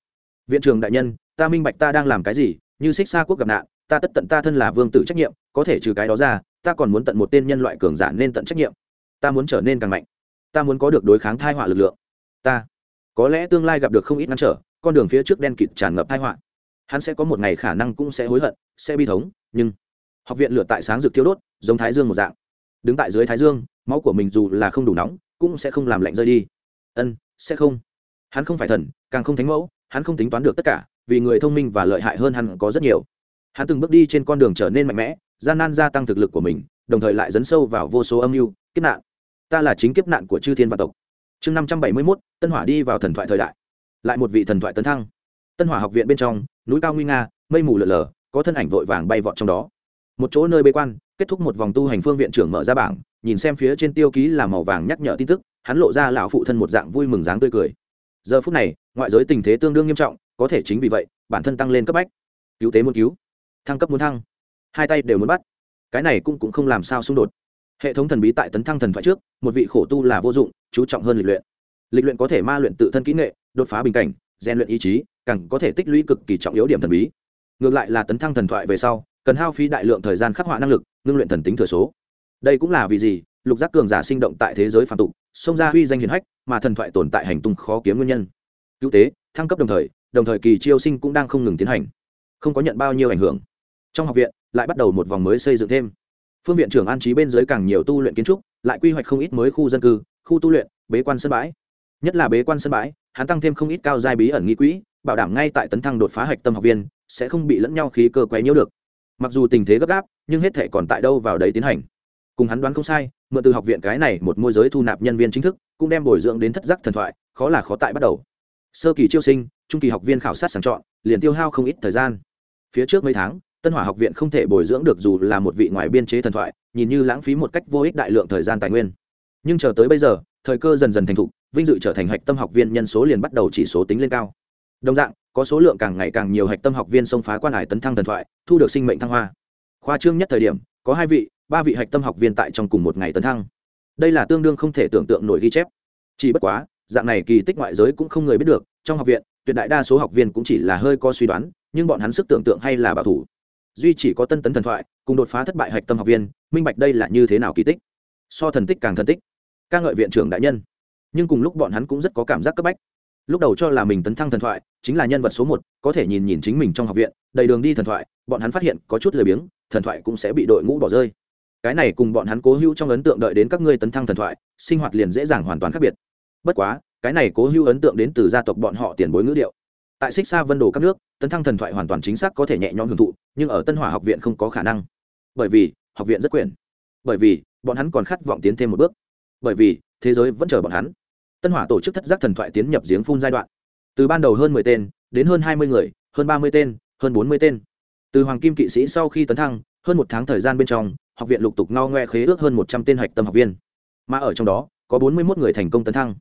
Viện trưởng đại nhân ta minh bạch ta đang làm cái gì như xích xa quốc gặp nạn ta tất tận ta thân là vương tử trách nhiệm có thể trừ cái đó ra ta còn muốn tận một tên nhân loại cường giả nên tận trách nhiệm. Ta muốn trở nên càng mạnh ta muốn có được đối kháng thai họa lực lượng. Ta có lẽ tương lai gặp được không ít ngăn trở con đường phía trước đen kịt tràn ngập tai họa. Hắn sẽ có một ngày khả năng cũng sẽ hối hận, sẽ bi thống, nhưng học viện lửa tại sáng rực thiêu đốt, giống thái dương một dạng. Đứng tại dưới thái dương, máu của mình dù là không đủ nóng, cũng sẽ không làm lạnh rơi đi. Ân, sẽ không. Hắn không phải thần, càng không thánh mẫu, hắn không tính toán được tất cả, vì người thông minh và lợi hại hơn hắn có rất nhiều. Hắn từng bước đi trên con đường trở nên mạnh mẽ, gian nan gia tăng thực lực của mình, đồng thời lại dấn sâu vào vô số âm mưu, kiếp nạn. Ta là chính kiếp nạn của chư thiên và tộc. Chương năm trăm bảy mươi mốt, tân hỏa đi vào thần thoại thời đại lại một vị thần thoại tấn thăng. Tân hỏa học viện bên trong, núi cao nguy nga, mây mù lở lở, có thân ảnh vội vàng bay vọt trong đó. Một chỗ nơi bế quan, kết thúc một vòng tu hành phương viện trưởng mở ra bảng, nhìn xem phía trên tiêu ký là màu vàng nhắc nhở tin tức, hắn lộ ra lão phụ thân một dạng vui mừng dáng tươi cười. Giờ phút này, ngoại giới tình thế tương đương nghiêm trọng, có thể chính vì vậy, bản thân tăng lên cấp bách. Cứu tế muốn cứu. Thăng cấp muốn thăng. Hai tay đều muốn bắt. Cái này cũng cũng không làm sao xung đột. Hệ thống thần bí tại tấn thăng thần thoại trước, một vị khổ tu là vô dụng, chú trọng hơn lịch luyện lịch luyện có thể ma luyện tự thân kỹ nghệ, đột phá bình cảnh, rèn luyện ý chí, càng có thể tích lũy cực kỳ trọng yếu điểm thần bí. Ngược lại là tấn thăng thần thoại về sau, cần hao phí đại lượng thời gian khắc họa năng lực, ngưng luyện thần tính thừa số. Đây cũng là vì gì? Lục giác cường giả sinh động tại thế giới phạm tục, xông ra huy danh hiền hách, mà thần thoại tồn tại hành tung khó kiếm nguyên nhân. Cứu tế, thăng cấp đồng thời đồng thời kỳ chiêu sinh cũng đang không ngừng tiến hành. Không có nhận bao nhiêu ảnh hưởng. Trong học viện, lại bắt đầu một vòng mới xây dựng thêm. Phương viện trưởng an trí bên dưới càng nhiều tu luyện kiến trúc, lại quy hoạch không ít mới khu dân cư, khu tu luyện, bế quan sân bãi nhất là bế quan sân bãi, hắn tăng thêm không ít cao giai bí ẩn nghi quỹ, bảo đảm ngay tại tấn thăng đột phá hạch tâm học viên, sẽ không bị lẫn nhau khí cơ quấy nhiễu được. Mặc dù tình thế gấp gáp, nhưng hết thể còn tại đâu vào đấy tiến hành. Cùng hắn đoán không sai, mượn từ học viện cái này một môi giới thu nạp nhân viên chính thức, cũng đem bồi dưỡng đến thất giác thần thoại, khó là khó tại bắt đầu. Sơ kỳ chiêu sinh, trung kỳ học viên khảo sát sàng chọn, liền tiêu hao không ít thời gian. Phía trước mấy tháng, tân hỏa học viện không thể bồi dưỡng được dù là một vị ngoài biên chế thần thoại, nhìn như lãng phí một cách vô ích đại lượng thời gian tài nguyên. Nhưng chờ tới bây giờ thời cơ dần dần thành thục, vinh dự trở thành hạch tâm học viên nhân số liền bắt đầu chỉ số tính lên cao. Đồng dạng, có số lượng càng ngày càng nhiều hạch tâm học viên xông phá quan hải tấn thăng thần thoại, thu được sinh mệnh thăng hoa. Khoa trương nhất thời điểm, có hai vị, ba vị hạch tâm học viên tại trong cùng một ngày tấn thăng. Đây là tương đương không thể tưởng tượng nổi ghi chép. Chỉ bất quá, dạng này kỳ tích ngoại giới cũng không người biết được, trong học viện, tuyệt đại đa số học viên cũng chỉ là hơi có suy đoán, nhưng bọn hắn sức tưởng tượng hay là bảo thủ. Duy chỉ có tân tấn thần thoại, cùng đột phá thất bại hạch tâm học viên, minh bạch đây là như thế nào kỳ tích. So thần tích càng thần tích ca ngợi viện trưởng đại nhân. Nhưng cùng lúc bọn hắn cũng rất có cảm giác cấp bách. Lúc đầu cho là mình tấn thăng thần thoại, chính là nhân vật số một, có thể nhìn nhìn chính mình trong học viện, đầy đường đi thần thoại, bọn hắn phát hiện có chút lười biếng, thần thoại cũng sẽ bị đội ngũ bỏ rơi. Cái này cùng bọn hắn cố hữu trong ấn tượng đợi đến các ngươi tấn thăng thần thoại, sinh hoạt liền dễ dàng hoàn toàn khác biệt. Bất quá, cái này cố hữu ấn tượng đến từ gia tộc bọn họ tiền bối ngữ điệu. Tại xích xa vân đồ các nước, tấn thăng thần thoại hoàn toàn chính xác có thể nhẹ nhõm hưởng thụ, nhưng ở tân hỏa học viện không có khả năng. Bởi vì, học viện rất quyền. Bởi vì, bọn hắn còn khát vọng tiến thêm một bước bởi vì thế giới vẫn chờ bọn hắn. Tân hỏa tổ chức thất giác thần thoại tiến nhập giếng phun giai đoạn. Từ ban đầu hơn mười tên, đến hơn hai mươi người, hơn ba mươi tên, hơn bốn mươi tên. Từ hoàng kim kỵ sĩ sau khi tấn thăng, hơn một tháng thời gian bên trong, học viện lục tục ngao ngoe khế ước hơn một trăm tên hạch tâm học viên. Mà ở trong đó, có bốn mươi một người thành công tấn thăng.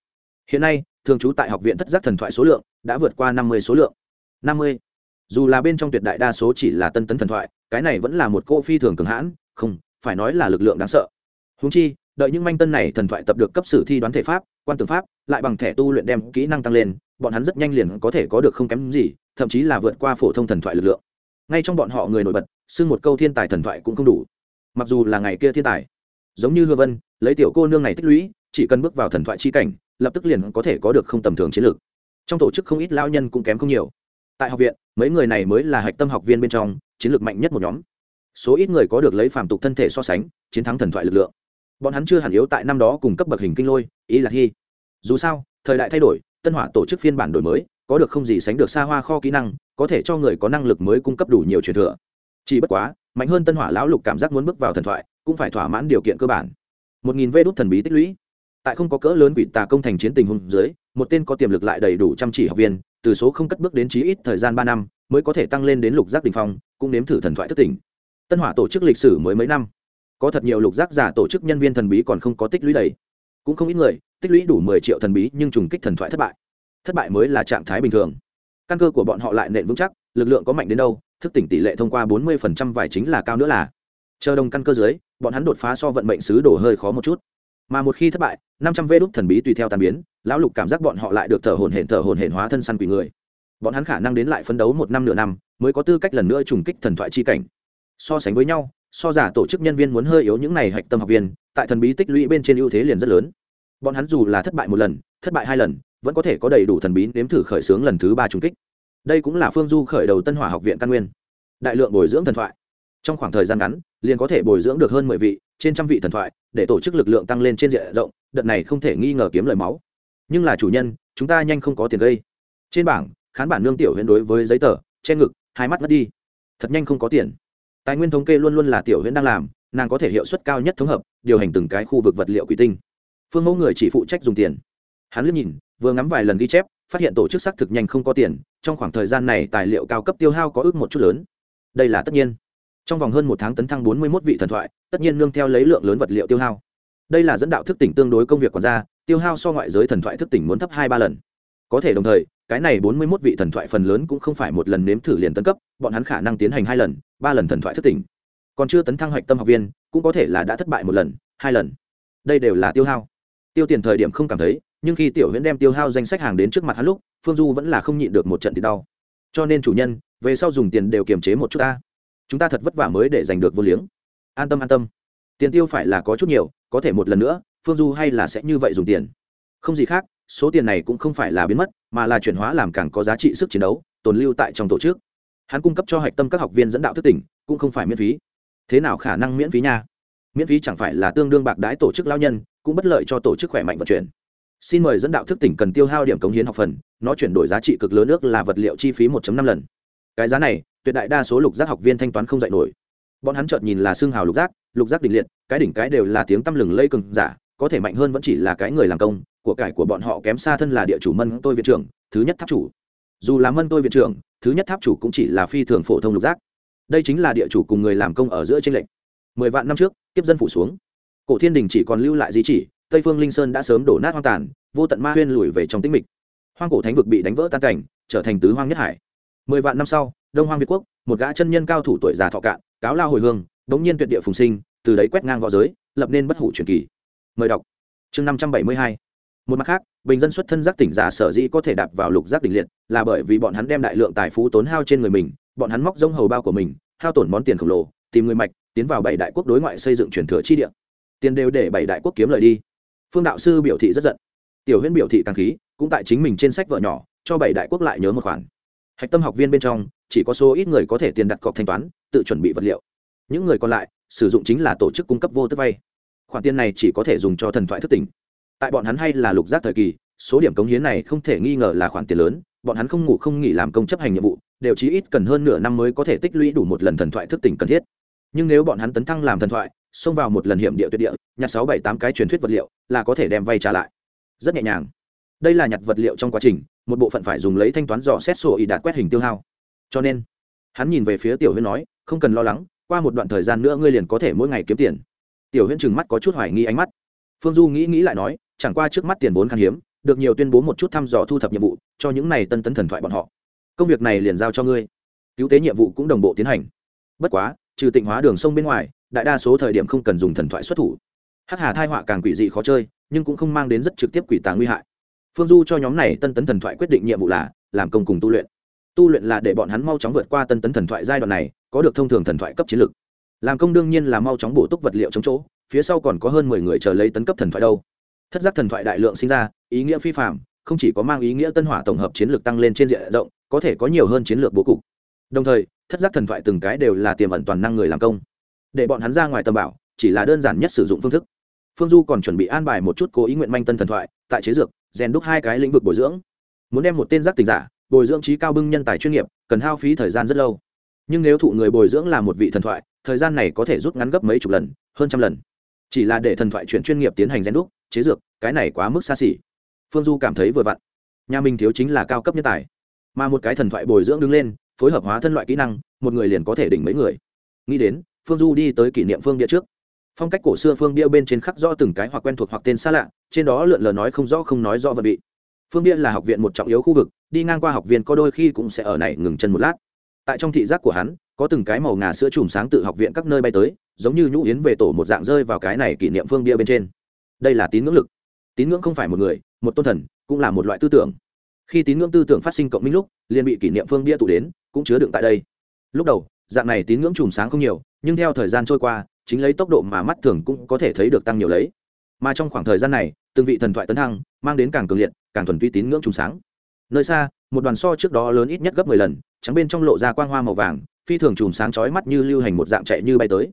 Hiện nay, thường trú tại học viện thất giác thần thoại số lượng đã vượt qua năm mươi số lượng. Năm mươi. Dù là bên trong tuyệt đại đa số chỉ là tân tấn thần thoại, cái này vẫn là một cô phi thường cường hãn, không, phải nói là lực lượng đáng sợ. Húng chi đợi những manh tân này thần thoại tập được cấp sử thi đoán thể pháp, quan tưởng pháp, lại bằng thẻ tu luyện đem kỹ năng tăng lên, bọn hắn rất nhanh liền có thể có được không kém gì, thậm chí là vượt qua phổ thông thần thoại lực lượng. Ngay trong bọn họ người nổi bật, xưng một câu thiên tài thần thoại cũng không đủ. Mặc dù là ngày kia thiên tài, giống như hư vân, lấy tiểu cô nương này tích lũy, chỉ cần bước vào thần thoại chi cảnh, lập tức liền có thể có được không tầm thường chiến lược. Trong tổ chức không ít lao nhân cũng kém không nhiều. Tại học viện, mấy người này mới là hạch tâm học viên bên trong, chiến lược mạnh nhất một nhóm. Số ít người có được lấy phàm tục thân thể so sánh, chiến thắng thần thoại lực lượng bọn hắn chưa hẳn yếu tại năm đó cùng cấp bậc hình kinh lôi, ý là hy dù sao, thời đại thay đổi, tân hỏa tổ chức phiên bản đổi mới, có được không gì sánh được xa hoa kho kỹ năng, có thể cho người có năng lực mới cung cấp đủ nhiều truyền thừa. Chỉ bất quá, mạnh hơn tân hỏa lão lục cảm giác muốn bước vào thần thoại, cũng phải thỏa mãn điều kiện cơ bản. Một nghìn vê đốt thần bí tích lũy. Tại không có cỡ lớn quỷ tà công thành chiến tình hùng dưới, một tên có tiềm lực lại đầy đủ chăm chỉ học viên, từ số không cất bước đến chí ít thời gian ba năm, mới có thể tăng lên đến lục giác đình phong, cũng nếm thử thần thoại thất tỉnh. Tân hỏa tổ chức lịch sử mới mấy năm có thật nhiều lục giác giả tổ chức nhân viên thần bí còn không có tích lũy đầy. Cũng không ít người, tích lũy đủ mười triệu thần bí nhưng trùng kích thần thoại thất bại. Thất bại mới là trạng thái bình thường. Căn cơ của bọn họ lại nện vững chắc, lực lượng có mạnh đến đâu, thức tỉnh tỷ lệ thông qua bốn mươi phần trăm vải chính là cao nữa là. Chờ đồng căn cơ dưới, bọn hắn đột phá so vận mệnh xứ đổ hơi khó một chút. Mà một khi thất bại, năm trăm vê đúc thần bí tùy theo tàn biến, lão lục cảm giác bọn họ lại được thở hồn hển thở hồn hển hóa thân săn quỷ người. Bọn hắn khả năng đến lại phấn đấu một năm nửa năm, mới có tư cách lần nữa trùng kích thần thoại chi cảnh. So sánh với nhau so giả tổ chức nhân viên muốn hơi yếu những này hạch tâm học viên, tại thần bí tích lũy bên trên ưu thế liền rất lớn. Bọn hắn dù là thất bại một lần, thất bại hai lần, vẫn có thể có đầy đủ thần bí nếm thử khởi xướng lần thứ ba trùng kích. Đây cũng là phương du khởi đầu tân hỏa học viện căn nguyên. Đại lượng bồi dưỡng thần thoại. Trong khoảng thời gian ngắn, liền có thể bồi dưỡng được hơn mười vị, trên trăm vị thần thoại, để tổ chức lực lượng tăng lên trên diện rộng, đợt này không thể nghi ngờ kiếm lời máu. Nhưng là chủ nhân, chúng ta nhanh không có tiền gây. Trên bảng, khán bản nương tiểu huyện đối với giấy tờ, che ngực, hai mắt mất đi. Thật nhanh không có tiền tài nguyên thống kê luôn luôn là tiểu Huyễn đang làm, nàng có thể hiệu suất cao nhất thống hợp, điều hành từng cái khu vực vật liệu quỷ tinh. Phương mẫu người chỉ phụ trách dùng tiền. Hắn liếc nhìn, vừa ngắm vài lần ghi chép, phát hiện tổ chức xác thực nhanh không có tiền, trong khoảng thời gian này tài liệu cao cấp tiêu hao có ước một chút lớn. Đây là tất nhiên. Trong vòng hơn một tháng tấn thăng bốn mươi một vị thần thoại, tất nhiên nương theo lấy lượng lớn vật liệu tiêu hao. Đây là dẫn đạo thức tỉnh tương đối công việc quản gia tiêu hao so ngoại giới thần thoại thức tỉnh muốn thấp hai ba lần có thể đồng thời, cái này bốn mươi một vị thần thoại phần lớn cũng không phải một lần nếm thử liền tấn cấp, bọn hắn khả năng tiến hành hai lần, ba lần thần thoại thất tỉnh. Còn chưa tấn thăng hoạch tâm học viên, cũng có thể là đã thất bại một lần, hai lần. Đây đều là tiêu hao. Tiêu tiền thời điểm không cảm thấy, nhưng khi tiểu huyễn đem tiêu hao danh sách hàng đến trước mặt hắn lúc, phương du vẫn là không nhịn được một trận thì đau. Cho nên chủ nhân, về sau dùng tiền đều kiềm chế một chút ta. Chúng ta thật vất vả mới để giành được vô liếng. An tâm an tâm. Tiền tiêu phải là có chút nhiều, có thể một lần nữa, phương du hay là sẽ như vậy dùng tiền. Không gì khác số tiền này cũng không phải là biến mất, mà là chuyển hóa làm càng có giá trị sức chiến đấu, tồn lưu tại trong tổ chức. Hắn cung cấp cho hạch tâm các học viên dẫn đạo thức tỉnh, cũng không phải miễn phí. Thế nào khả năng miễn phí nha? Miễn phí chẳng phải là tương đương bạc đái tổ chức lao nhân, cũng bất lợi cho tổ chức khỏe mạnh vận chuyển. Xin mời dẫn đạo thức tỉnh cần tiêu hao điểm cống hiến học phần, nó chuyển đổi giá trị cực lớn ước là vật liệu chi phí 1 năm lần. Cái giá này, tuyệt đại đa số lục giác học viên thanh toán không dạy nổi. Bọn hắn chợt nhìn là xương hào lục giác lục giác đỉnh liệt, cái đỉnh cái đều là tiếng tăm lừng lây cường giả, có thể mạnh hơn vẫn chỉ là cái người làm công của cải của bọn họ kém xa thân là địa chủ mân tôi viện trưởng, thứ nhất tháp chủ. Dù là mân tôi viện trưởng, thứ nhất tháp chủ cũng chỉ là phi thường phổ thông lục giác. Đây chính là địa chủ cùng người làm công ở giữa tranh lệch. Mười vạn năm trước tiếp dân phủ xuống. Cổ thiên đình chỉ còn lưu lại di chỉ, tây phương linh sơn đã sớm đổ nát hoang tàn, vô tận ma huyên lùi về trong tĩnh mịch. Hoang cổ thánh vực bị đánh vỡ tan cảnh, trở thành tứ hoang nhất hải. Mười vạn năm sau, đông hoang việt quốc, một gã chân nhân cao thủ tuổi già thọ cạn, cáo lao hồi hương đống nhiên tuyệt địa phùng sinh, từ đấy quét ngang v õ giới, lập nên bất hủ truyền kỳ. Mời đọc. Chương năm trăm bảy mươi hai một mặt khác, bình dân xuất thân giác tỉnh giả sở dĩ có thể đạp vào lục giác đỉnh liệt, là bởi vì bọn hắn đem đại lượng tài phú tốn hao trên người mình, bọn hắn móc rông hầu bao của mình, hao tổn món tiền khổng lồ, tìm người mạch, tiến vào bảy đại quốc đối ngoại xây dựng truyền thừa chi địa. Tiền đều để bảy đại quốc kiếm lời đi. Phương đạo sư biểu thị rất giận. Tiểu huyễn biểu thị càng khí, cũng tại chính mình trên sách vợ nhỏ, cho bảy đại quốc lại nhớ một khoản. Hạch tâm học viên bên trong, chỉ có số ít người có thể tiền đặt cọc thanh toán, tự chuẩn bị vật liệu. Những người còn lại, sử dụng chính là tổ chức cung cấp vô tức vay. Khoản tiền này chỉ có thể dùng cho thần thoại thức tỉnh tại bọn hắn hay là lục giác thời kỳ, số điểm cống hiến này không thể nghi ngờ là khoản tiền lớn, bọn hắn không ngủ không nghỉ làm công chấp hành nhiệm vụ, đều chí ít cần hơn nửa năm mới có thể tích lũy đủ một lần thần thoại thức tỉnh cần thiết. Nhưng nếu bọn hắn tấn thăng làm thần thoại, xông vào một lần hiểm địa tuyệt địa, nhặt sáu bảy tám cái truyền thuyết vật liệu, là có thể đem vay trả lại. Rất nhẹ nhàng. Đây là nhặt vật liệu trong quá trình, một bộ phận phải dùng lấy thanh toán dò xét sổ ý đạt quét hình tiêu hao. Cho nên, hắn nhìn về phía tiểu huyên nói, không cần lo lắng, qua một đoạn thời gian nữa ngươi liền có thể mỗi ngày kiếm tiền. Tiểu huyên trừng mắt có chút hoài nghi ánh mắt. Phương du nghĩ nghĩ lại nói chẳng qua trước mắt tiền vốn khan hiếm, được nhiều tuyên bố một chút thăm dò thu thập nhiệm vụ, cho những này tân tấn thần thoại bọn họ. Công việc này liền giao cho ngươi. Cứu tế nhiệm vụ cũng đồng bộ tiến hành. Bất quá, trừ tịnh hóa đường sông bên ngoài, đại đa số thời điểm không cần dùng thần thoại xuất thủ. Hắc hà thai họa càng quỷ dị khó chơi, nhưng cũng không mang đến rất trực tiếp quỷ tàng nguy hại. Phương du cho nhóm này tân tấn thần thoại quyết định nhiệm vụ là làm công cùng tu luyện. Tu luyện là để bọn hắn mau chóng vượt qua tân tấn thần thoại giai đoạn này, có được thông thường thần thoại cấp chiến lược. Làm công đương nhiên là mau chóng bổ túc vật liệu chống chỗ, phía sau còn có hơn mười người chờ lấy tấn cấp thần thoại đâu thất giác thần thoại đại lượng sinh ra, ý nghĩa phi phạm không chỉ có mang ý nghĩa tân hỏa tổng hợp chiến lược tăng lên trên diện rộng, có thể có nhiều hơn chiến lược bố cục. Đồng thời, thất giác thần thoại từng cái đều là tiềm ẩn toàn năng người làm công. Để bọn hắn ra ngoài tầm bảo, chỉ là đơn giản nhất sử dụng phương thức. Phương du còn chuẩn bị an bài một chút cố ý nguyện manh tân thần thoại, tại chế dược, rèn đúc hai cái lĩnh vực bồi dưỡng. Muốn đem một tên giác tình giả, bồi dưỡng trí cao bưng nhân tài chuyên nghiệp, cần hao phí thời gian rất lâu. Nhưng nếu thụ người bồi dưỡng là một vị thần thoại, thời gian này có thể rút ngắn gấp mấy chục lần, hơn trăm lần. Chỉ là để thần thoại chuyển chuyên nghiệp tiến hành rèn đúc chế dược, cái này quá mức xa xỉ. Phương du cảm thấy vừa vặn. Nhà mình thiếu chính là cao cấp nhân tài. Mà một cái thần thoại bồi dưỡng đứng lên, phối hợp hóa thân loại kỹ năng, một người liền có thể đỉnh mấy người. Nghĩ đến, phương du đi tới kỷ niệm phương bia trước. Phong cách cổ xưa phương bia bên trên khắc rõ từng cái hoặc quen thuộc hoặc tên xa lạ, trên đó lượn lờ nói không rõ không nói rõ vật vị. Phương bia là học viện một trọng yếu khu vực, đi ngang qua học viện có đôi khi cũng sẽ ở này ngừng chân một lát. Tại trong thị giác của hắn, có từng cái màu ngà sữa chùm sáng tự học viện các nơi bay tới, giống như nhũ yến về tổ một dạng rơi vào cái này kỷ niệm phương bia bên trên đây là tín ngưỡng lực. Tín ngưỡng không phải một người, một tôn thần, cũng là một loại tư tưởng. Khi tín ngưỡng tư tưởng phát sinh cộng minh lúc, liền bị kỷ niệm phương bia tụ đến, cũng chứa đựng tại đây. Lúc đầu, dạng này tín ngưỡng chùm sáng không nhiều, nhưng theo thời gian trôi qua, chính lấy tốc độ mà mắt thường cũng có thể thấy được tăng nhiều lấy. Mà trong khoảng thời gian này, từng vị thần thoại tấn thăng, mang đến càng cường liệt, càng thuần túy tín ngưỡng chùm sáng. Nơi xa, một đoàn so trước đó lớn ít nhất gấp mười lần, trắng bên trong lộ ra quang hoa màu vàng, phi thường chùm sáng chói mắt như lưu hành một dạng chạy như bay tới.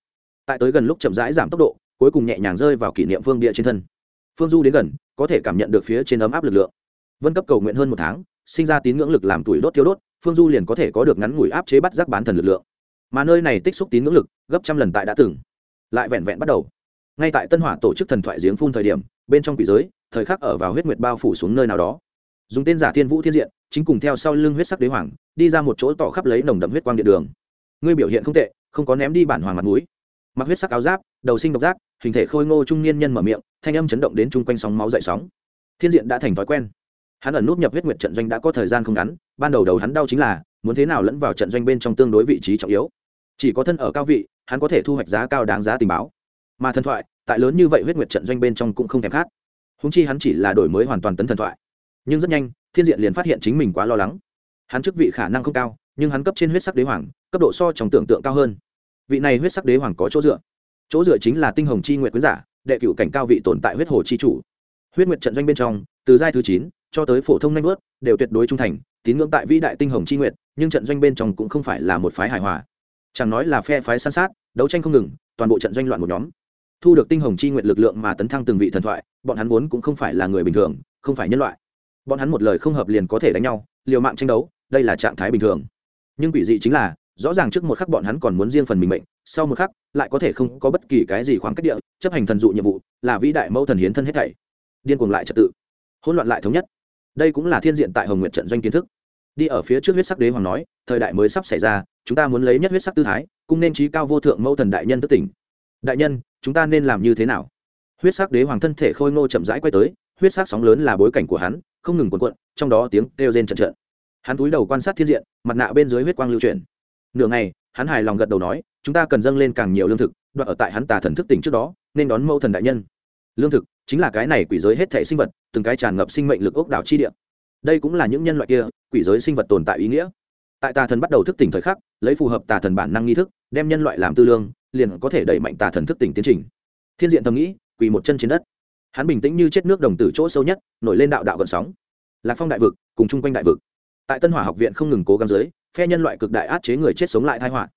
Tại tới gần lúc chậm rãi giảm tốc độ cuối cùng nhẹ nhàng rơi vào kỷ niệm phương địa trên thân. Phương du đến gần, có thể cảm nhận được phía trên ấm áp lực lượng. Vân cấp cầu nguyện hơn một tháng, sinh ra tín ngưỡng lực làm tuổi đốt thiếu đốt, phương du liền có thể có được ngắn ngủi áp chế bắt giác bán thần lực lượng. Mà nơi này tích xúc tín ngưỡng lực, gấp trăm lần tại đã từng. Lại vẹn vẹn bắt đầu. Ngay tại tân hỏa tổ chức thần thoại giếng phun thời điểm, bên trong quỷ giới, thời khắc ở vào huyết nguyệt bao phủ xuống nơi nào đó. Dùng tên giả thiên vũ thiên diện, chính cùng theo sau lưng huyết sắc đế hoàng, đi ra một chỗ tỏ khắp lấy nồng đậm huyết quang điện đường. Ngươi biểu hiện không tệ, không có ném đi bản hoàng mặt mũi. Mặc huyết sắc áo giáp đầu sinh độc giác, hình thể khôi ngô trung niên nhân mở miệng, thanh âm chấn động đến chung quanh sóng máu dậy sóng. Thiên diện đã thành thói quen. Hắn ẩn nút nhập huyết nguyệt trận doanh đã có thời gian không ngắn, ban đầu đầu hắn đau chính là, muốn thế nào lẫn vào trận doanh bên trong tương đối vị trí trọng yếu. Chỉ có thân ở cao vị, hắn có thể thu hoạch giá cao đáng giá tình báo. Mà thần thoại, tại lớn như vậy huyết nguyệt trận doanh bên trong cũng không thèm khát. Húng chi hắn chỉ là đổi mới hoàn toàn tấn thần thoại. Nhưng rất nhanh, thiên diện liền phát hiện chính mình quá lo lắng. Hắn chức vị khả năng không cao, nhưng hắn cấp trên huyết sắc đế hoàng, cấp độ so trong tưởng tượng cao hơn. Vị này huyết sắc đế hoàng có chỗ dựa chỗ dựa chính là tinh hồng chi nguyệt quyến giả, đệ cựu cảnh cao vị tồn tại huyết hồ chi chủ. Huyết nguyệt trận doanh bên trong, từ giai thứ chín cho tới phổ thông nanh vớt, đều tuyệt đối trung thành, tín ngưỡng tại vĩ đại tinh hồng chi nguyệt, nhưng trận doanh bên trong cũng không phải là một phái hài hòa. Chẳng nói là phe phái san sát, đấu tranh không ngừng, toàn bộ trận doanh loạn một nhóm. Thu được tinh hồng chi nguyệt lực lượng mà tấn thăng từng vị thần thoại, bọn hắn vốn cũng không phải là người bình thường, không phải nhân loại. Bọn hắn một lời không hợp liền có thể đánh nhau, liều mạng tranh đấu, đây là trạng thái bình thường. Nhưng quỷ dị chính là rõ ràng trước một khắc bọn hắn còn muốn riêng phần mình mệnh, sau một khắc, lại có thể không có bất kỳ cái gì khoảng cách địa, chấp hành thần dụ nhiệm vụ, là vĩ đại mẫu thần hiến thân hết thảy. Điên cuồng lại trật tự. Hỗn loạn lại thống nhất. Đây cũng là thiên diện tại hồng nguyện trận doanh kiến thức. Đi ở phía trước huyết sắc đế hoàng nói, thời đại mới sắp xảy ra, chúng ta muốn lấy nhất huyết sắc tư thái cũng nên trí cao vô thượng mẫu thần đại nhân tức tỉnh. Đại nhân, chúng ta nên làm như thế nào? Huyết sắc đế hoàng thân thể khôi ngô chậm rãi quay tới, huyết sắc sóng lớn là bối cảnh của hắn, không ngừng cuộn cuộn, trong đó tiếng kêu rên trận trận hắn túi đầu quan sát thiên diện, mặt nạ bên dưới huyết quang lưu chuyển nửa ngày, hắn hài lòng gật đầu nói, chúng ta cần dâng lên càng nhiều lương thực đoạn ở tại hắn tà thần thức tỉnh trước đó, nên đón mẫu thần đại nhân. Lương thực chính là cái này quỷ giới hết thể sinh vật, từng cái tràn ngập sinh mệnh lực ốc đảo chi địa. Đây cũng là những nhân loại kia, quỷ giới sinh vật tồn tại ý nghĩa. Tại tà thần bắt đầu thức tỉnh thời khắc, lấy phù hợp tà thần bản năng nghi thức, đem nhân loại làm tư lương, liền có thể đẩy mạnh tà thần thức tỉnh tiến trình. Thiên diện thầm nghĩ, quỳ một chân trên đất. Hắn bình tĩnh như chết nước đồng tử chỗ sâu nhất, nổi lên đạo đạo gần sóng. Lạc phong đại vực cùng chung quanh đại vực tại tân hỏa học viện không ngừng cố gắng giới phe nhân loại cực đại át chế người chết sống lại thai họa.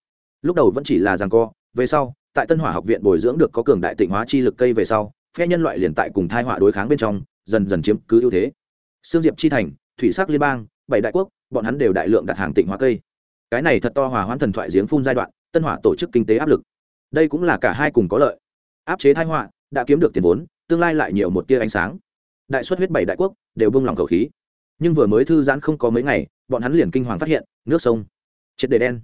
Lúc đầu vẫn chỉ là rằng co, về sau, tại tân hỏa học viện bồi dưỡng được có cường đại tịnh hóa chi lực cây về sau, phe nhân loại liền tại cùng thai họa đối kháng bên trong, dần dần chiếm cứ ưu thế. Sương diệp chi thành, thủy sắc liên bang, bảy đại quốc, bọn hắn đều đại lượng đặt hàng tịnh hóa cây. Cái này thật to hòa hoãn thần thoại giếng phun giai đoạn, tân hỏa tổ chức kinh tế áp lực. Đây cũng là cả hai cùng có lợi. Áp chế thai họa, đã kiếm được tiền vốn, tương lai lại nhiều một tia ánh sáng. Đại xuất huyết bảy đại quốc đều bông lòng khẩu khí nhưng vừa mới thư giãn không có mấy ngày, bọn hắn liền kinh hoàng phát hiện, nước sông, triệt đề đen.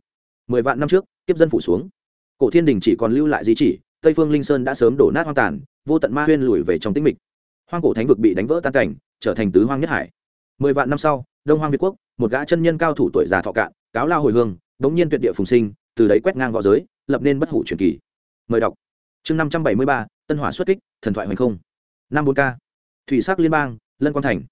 Mười vạn năm trước tiếp dân phủ xuống. Cổ thiên đình chỉ còn lưu lại di chỉ, tây phương linh sơn đã sớm đổ nát hoang tàn, vô tận ma huyên lùi về trong tĩnh mịch. Hoang cổ thánh vực bị đánh vỡ tan cảnh, trở thành tứ hoang nhất hải. Mười vạn năm sau, đông hoang việt quốc, một gã chân nhân cao thủ tuổi già thọ cạn, cáo lao hồi hương bỗng nhiên tuyệt địa phùng sinh, từ đấy quét ngang v õ giới, lập nên bất hủ truyền kỳ. Mời đọc. Chương năm trăm bảy mươi ba, tân hỏa xuất kích, thần thoại hoành không. Năm bốn k thủy sắc liên bang, lân quang thành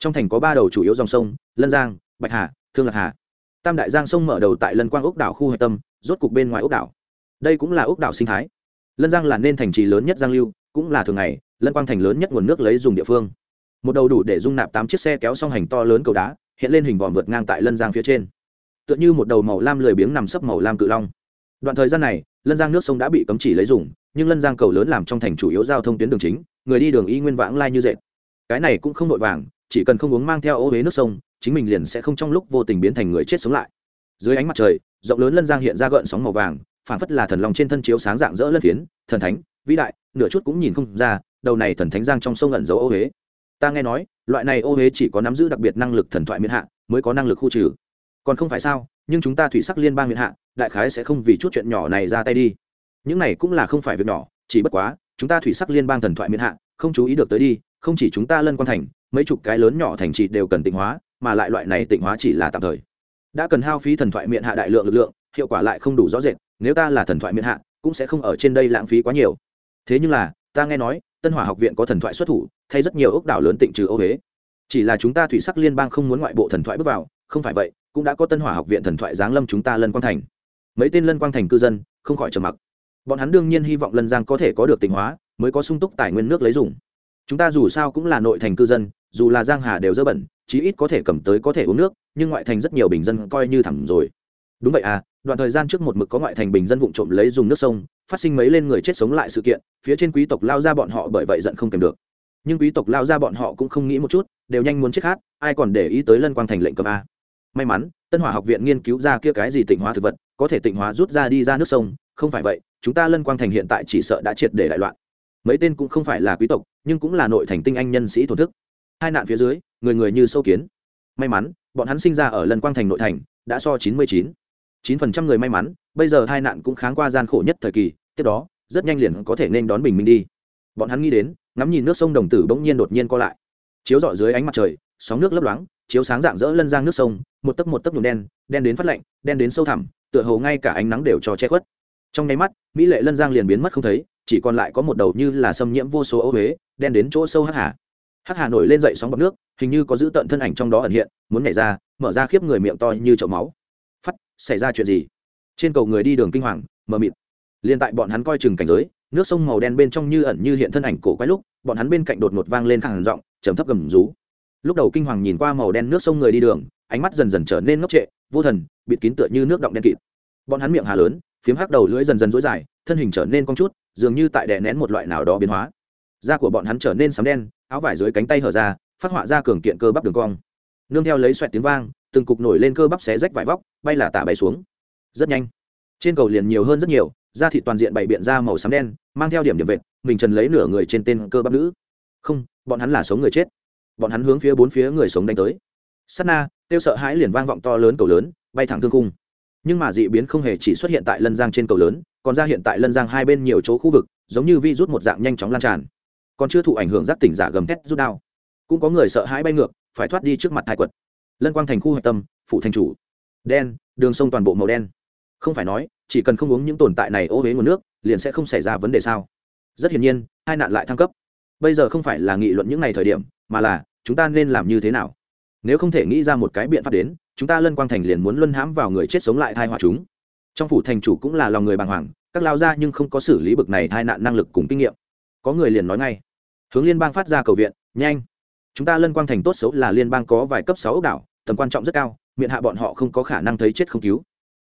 trong thành có ba đầu chủ yếu dòng sông, lân giang, bạch hà, thương lạc hà. Tam đại giang sông mở đầu tại lân quang ốc đảo khu hạch tâm, rốt cục bên ngoài ốc đảo. Đây cũng là ốc đảo sinh thái. Lân giang là nên thành trì lớn nhất giang lưu, cũng là thường ngày, lân quang thành lớn nhất nguồn nước lấy dùng địa phương. Một đầu đủ để dung nạp tám chiếc xe kéo song hành to lớn cầu đá, hiện lên hình vòm vượt ngang tại lân giang phía trên. Tựa như một đầu màu lam lười biếng nằm sấp màu lam cự long. Đoạn thời gian này, lân giang nước sông đã bị cấm chỉ lấy dùng, nhưng lân giang cầu lớn làm trong thành chủ yếu giao thông tuyến đường chính, người đi đường y nguyên vãng lai như dệt. Cái này cũng không vội vàng chỉ cần không uống mang theo ô huế nước sông, chính mình liền sẽ không trong lúc vô tình biến thành người chết sống lại. Dưới ánh mặt trời, rộng lớn lân giang hiện ra gợn sóng màu vàng phản phất là thần lòng trên thân chiếu sáng dạng dỡ lân phiến, thần thánh, vĩ đại, nửa chút cũng nhìn không ra, đầu này thần thánh giang trong sông ẩn dấu ô huế. Ta nghe nói, loại này ô huế chỉ có nắm giữ đặc biệt năng lực thần thoại miễn hạ, mới có năng lực khu trừ. Còn không phải sao, nhưng chúng ta thủy sắc liên bang miễn hạ, đại khái sẽ không vì chút chuyện nhỏ này ra tay đi. Những này cũng là không phải việc nhỏ, chỉ bất quá, chúng ta thủy sắc liên bang thần thoại miễn hạ, không chú ý được tới đi, không chỉ chúng ta lân quan thành mấy chục cái lớn nhỏ thành trì đều cần tịnh hóa, mà lại loại này tịnh hóa chỉ là tạm thời. Đã cần hao phí thần thoại miễn hạ đại lượng lực lượng, hiệu quả lại không đủ rõ rệt, nếu ta là thần thoại miễn hạ, cũng sẽ không ở trên đây lãng phí quá nhiều. Thế nhưng là, ta nghe nói, tân hỏa học viện có thần thoại xuất thủ, thay rất nhiều ốc đảo lớn tịnh trừ ô huế chỉ là chúng ta thủy sắc liên bang không muốn ngoại bộ thần thoại bước vào, không phải vậy, cũng đã có tân hỏa học viện thần thoại giáng lâm chúng ta lân quang thành. Mấy tên lân quang thành cư dân, không khỏi trầm mặc. Bọn hắn đương nhiên hy vọng lân giang có thể có được tịnh hóa, mới có sung túc tài nguyên nước lấy dùng. Chúng ta dù sao cũng là nội thành cư dân dù là giang hà đều dơ bẩn, chí ít có thể cầm tới có thể uống nước, nhưng ngoại thành rất nhiều bình dân coi như thẳng rồi. Đúng vậy à đoạn thời gian trước một mực có ngoại thành bình dân vụng trộm lấy dùng nước sông, phát sinh mấy lên người chết sống lại sự kiện, phía trên quý tộc lao ra bọn họ bởi vậy giận không kèm được. Nhưng quý tộc lao ra bọn họ cũng không nghĩ một chút, đều nhanh muốn chết khát ai còn để ý tới lân quang thành lệnh cầm a. May mắn, tân hỏa học viện nghiên cứu ra kia cái gì tịnh hóa thực vật, có thể tịnh hóa rút ra đi ra nước sông, không phải vậy, chúng ta lân quang thành hiện tại chỉ sợ đã triệt để đại loạn. Mấy tên cũng không phải là quý tộc, nhưng cũng là nội thành tinh anh nhân sĩ thổn thức hai nạn phía dưới, người người như sâu kiến. May mắn, bọn hắn sinh ra ở lân quang thành nội thành, đã so chín mươi chín. chín phần trăm người may mắn, bây giờ hai nạn cũng kháng qua gian khổ nhất thời kỳ, tiếp đó, rất nhanh liền có thể nên đón bình minh đi. Bọn hắn nghĩ đến, ngắm nhìn nước sông đồng tử bỗng nhiên đột nhiên co lại. Chiếu rọi dưới ánh mặt trời, sóng nước lấp loáng, chiếu sáng dạng dỡ lân giang nước sông, một tấc một tấc nhuộm đen đen đến phát lạnh, đen đến sâu thẳm, tựa hồ ngay cả ánh nắng đều cho che khuất. Trong nháy mắt, mỹ lệ lân giang liền biến mất không thấy, chỉ còn lại có một đầu như là xâm nhiễm vô số ấu huế, đen đến chỗ sâu hắc hà hắc hà nổi lên dậy sóng bọc nước, hình như có giữ tận thân ảnh trong đó ẩn hiện, muốn nhảy ra, mở ra khiếp người miệng to như chậu máu. Phát, xảy ra chuyện gì? Trên cầu người đi đường kinh hoàng, mờ mịt. Liên tại bọn hắn coi chừng cảnh giới, nước sông màu đen bên trong như ẩn như hiện thân ảnh cổ quái lúc, bọn hắn bên cạnh đột ngột vang lên khẳng giọng, trầm thấp gầm rú. Lúc đầu kinh hoàng nhìn qua màu đen nước sông người đi đường, ánh mắt dần dần trở nên ngốc trệ, vô thần, bịt kín tựa như nước động đen kịt. Bọn hắn miệng hà lớn, phiếm hắc đầu lưỡi dần dần dối dài, thân hình trở nên cong chút, dường như tại đè nén một loại nào đó biến hóa. Da của bọn hắn trở nên sấm đen áo vải dưới cánh tay hở ra, phát họa ra cường kiện cơ bắp đường cong. Nương theo lấy xoẹt tiếng vang, từng cục nổi lên cơ bắp xé rách vải vóc, bay là tả bay xuống. Rất nhanh, trên cầu liền nhiều hơn rất nhiều, da thị toàn diện bày biện ra màu xám đen, mang theo điểm điểm vệt, mình trần lấy nửa người trên tên cơ bắp nữ. Không, bọn hắn là sống người chết. Bọn hắn hướng phía bốn phía người sống đánh tới. Sắt na tiêu sợ hãi liền vang vọng to lớn cầu lớn, bay thẳng thương cung nhưng mà dị biến không hề chỉ xuất hiện tại lân giang trên cầu lớn, còn ra hiện tại lân giang hai bên nhiều chỗ khu vực, giống như vi rút một dạng nhanh chóng lan tràn còn chưa thụ ảnh hưởng giác tỉnh giả gầm thét rút đao. Cũng có người sợ hãi bay ngược, phải thoát đi trước mặt thái quật. Lân quang thành khu hạch tâm phụ thành chủ. Đen, đường sông toàn bộ màu đen. Không phải nói, chỉ cần không uống những tồn tại này ô huế nguồn nước, liền sẽ không xảy ra vấn đề sao? Rất hiển nhiên, hai nạn lại thăng cấp. Bây giờ không phải là nghị luận những ngày thời điểm, mà là, chúng ta nên làm như thế nào? Nếu không thể nghĩ ra một cái biện pháp đến, chúng ta lân quang thành liền muốn luân hãm vào người chết sống lại thai họa chúng. Trong phủ thành chủ cũng là lòng người bàng hoàng, các lao ra nhưng không có xử lý bực này tai nạn năng lực cùng kinh nghiệm. Có người liền nói ngay hướng liên bang phát ra cầu viện, nhanh! Chúng ta lân quang thành tốt xấu là liên bang có vài cấp sáu ốc đảo, tầm quan trọng rất cao, miệng hạ bọn họ không có khả năng thấy chết không cứu.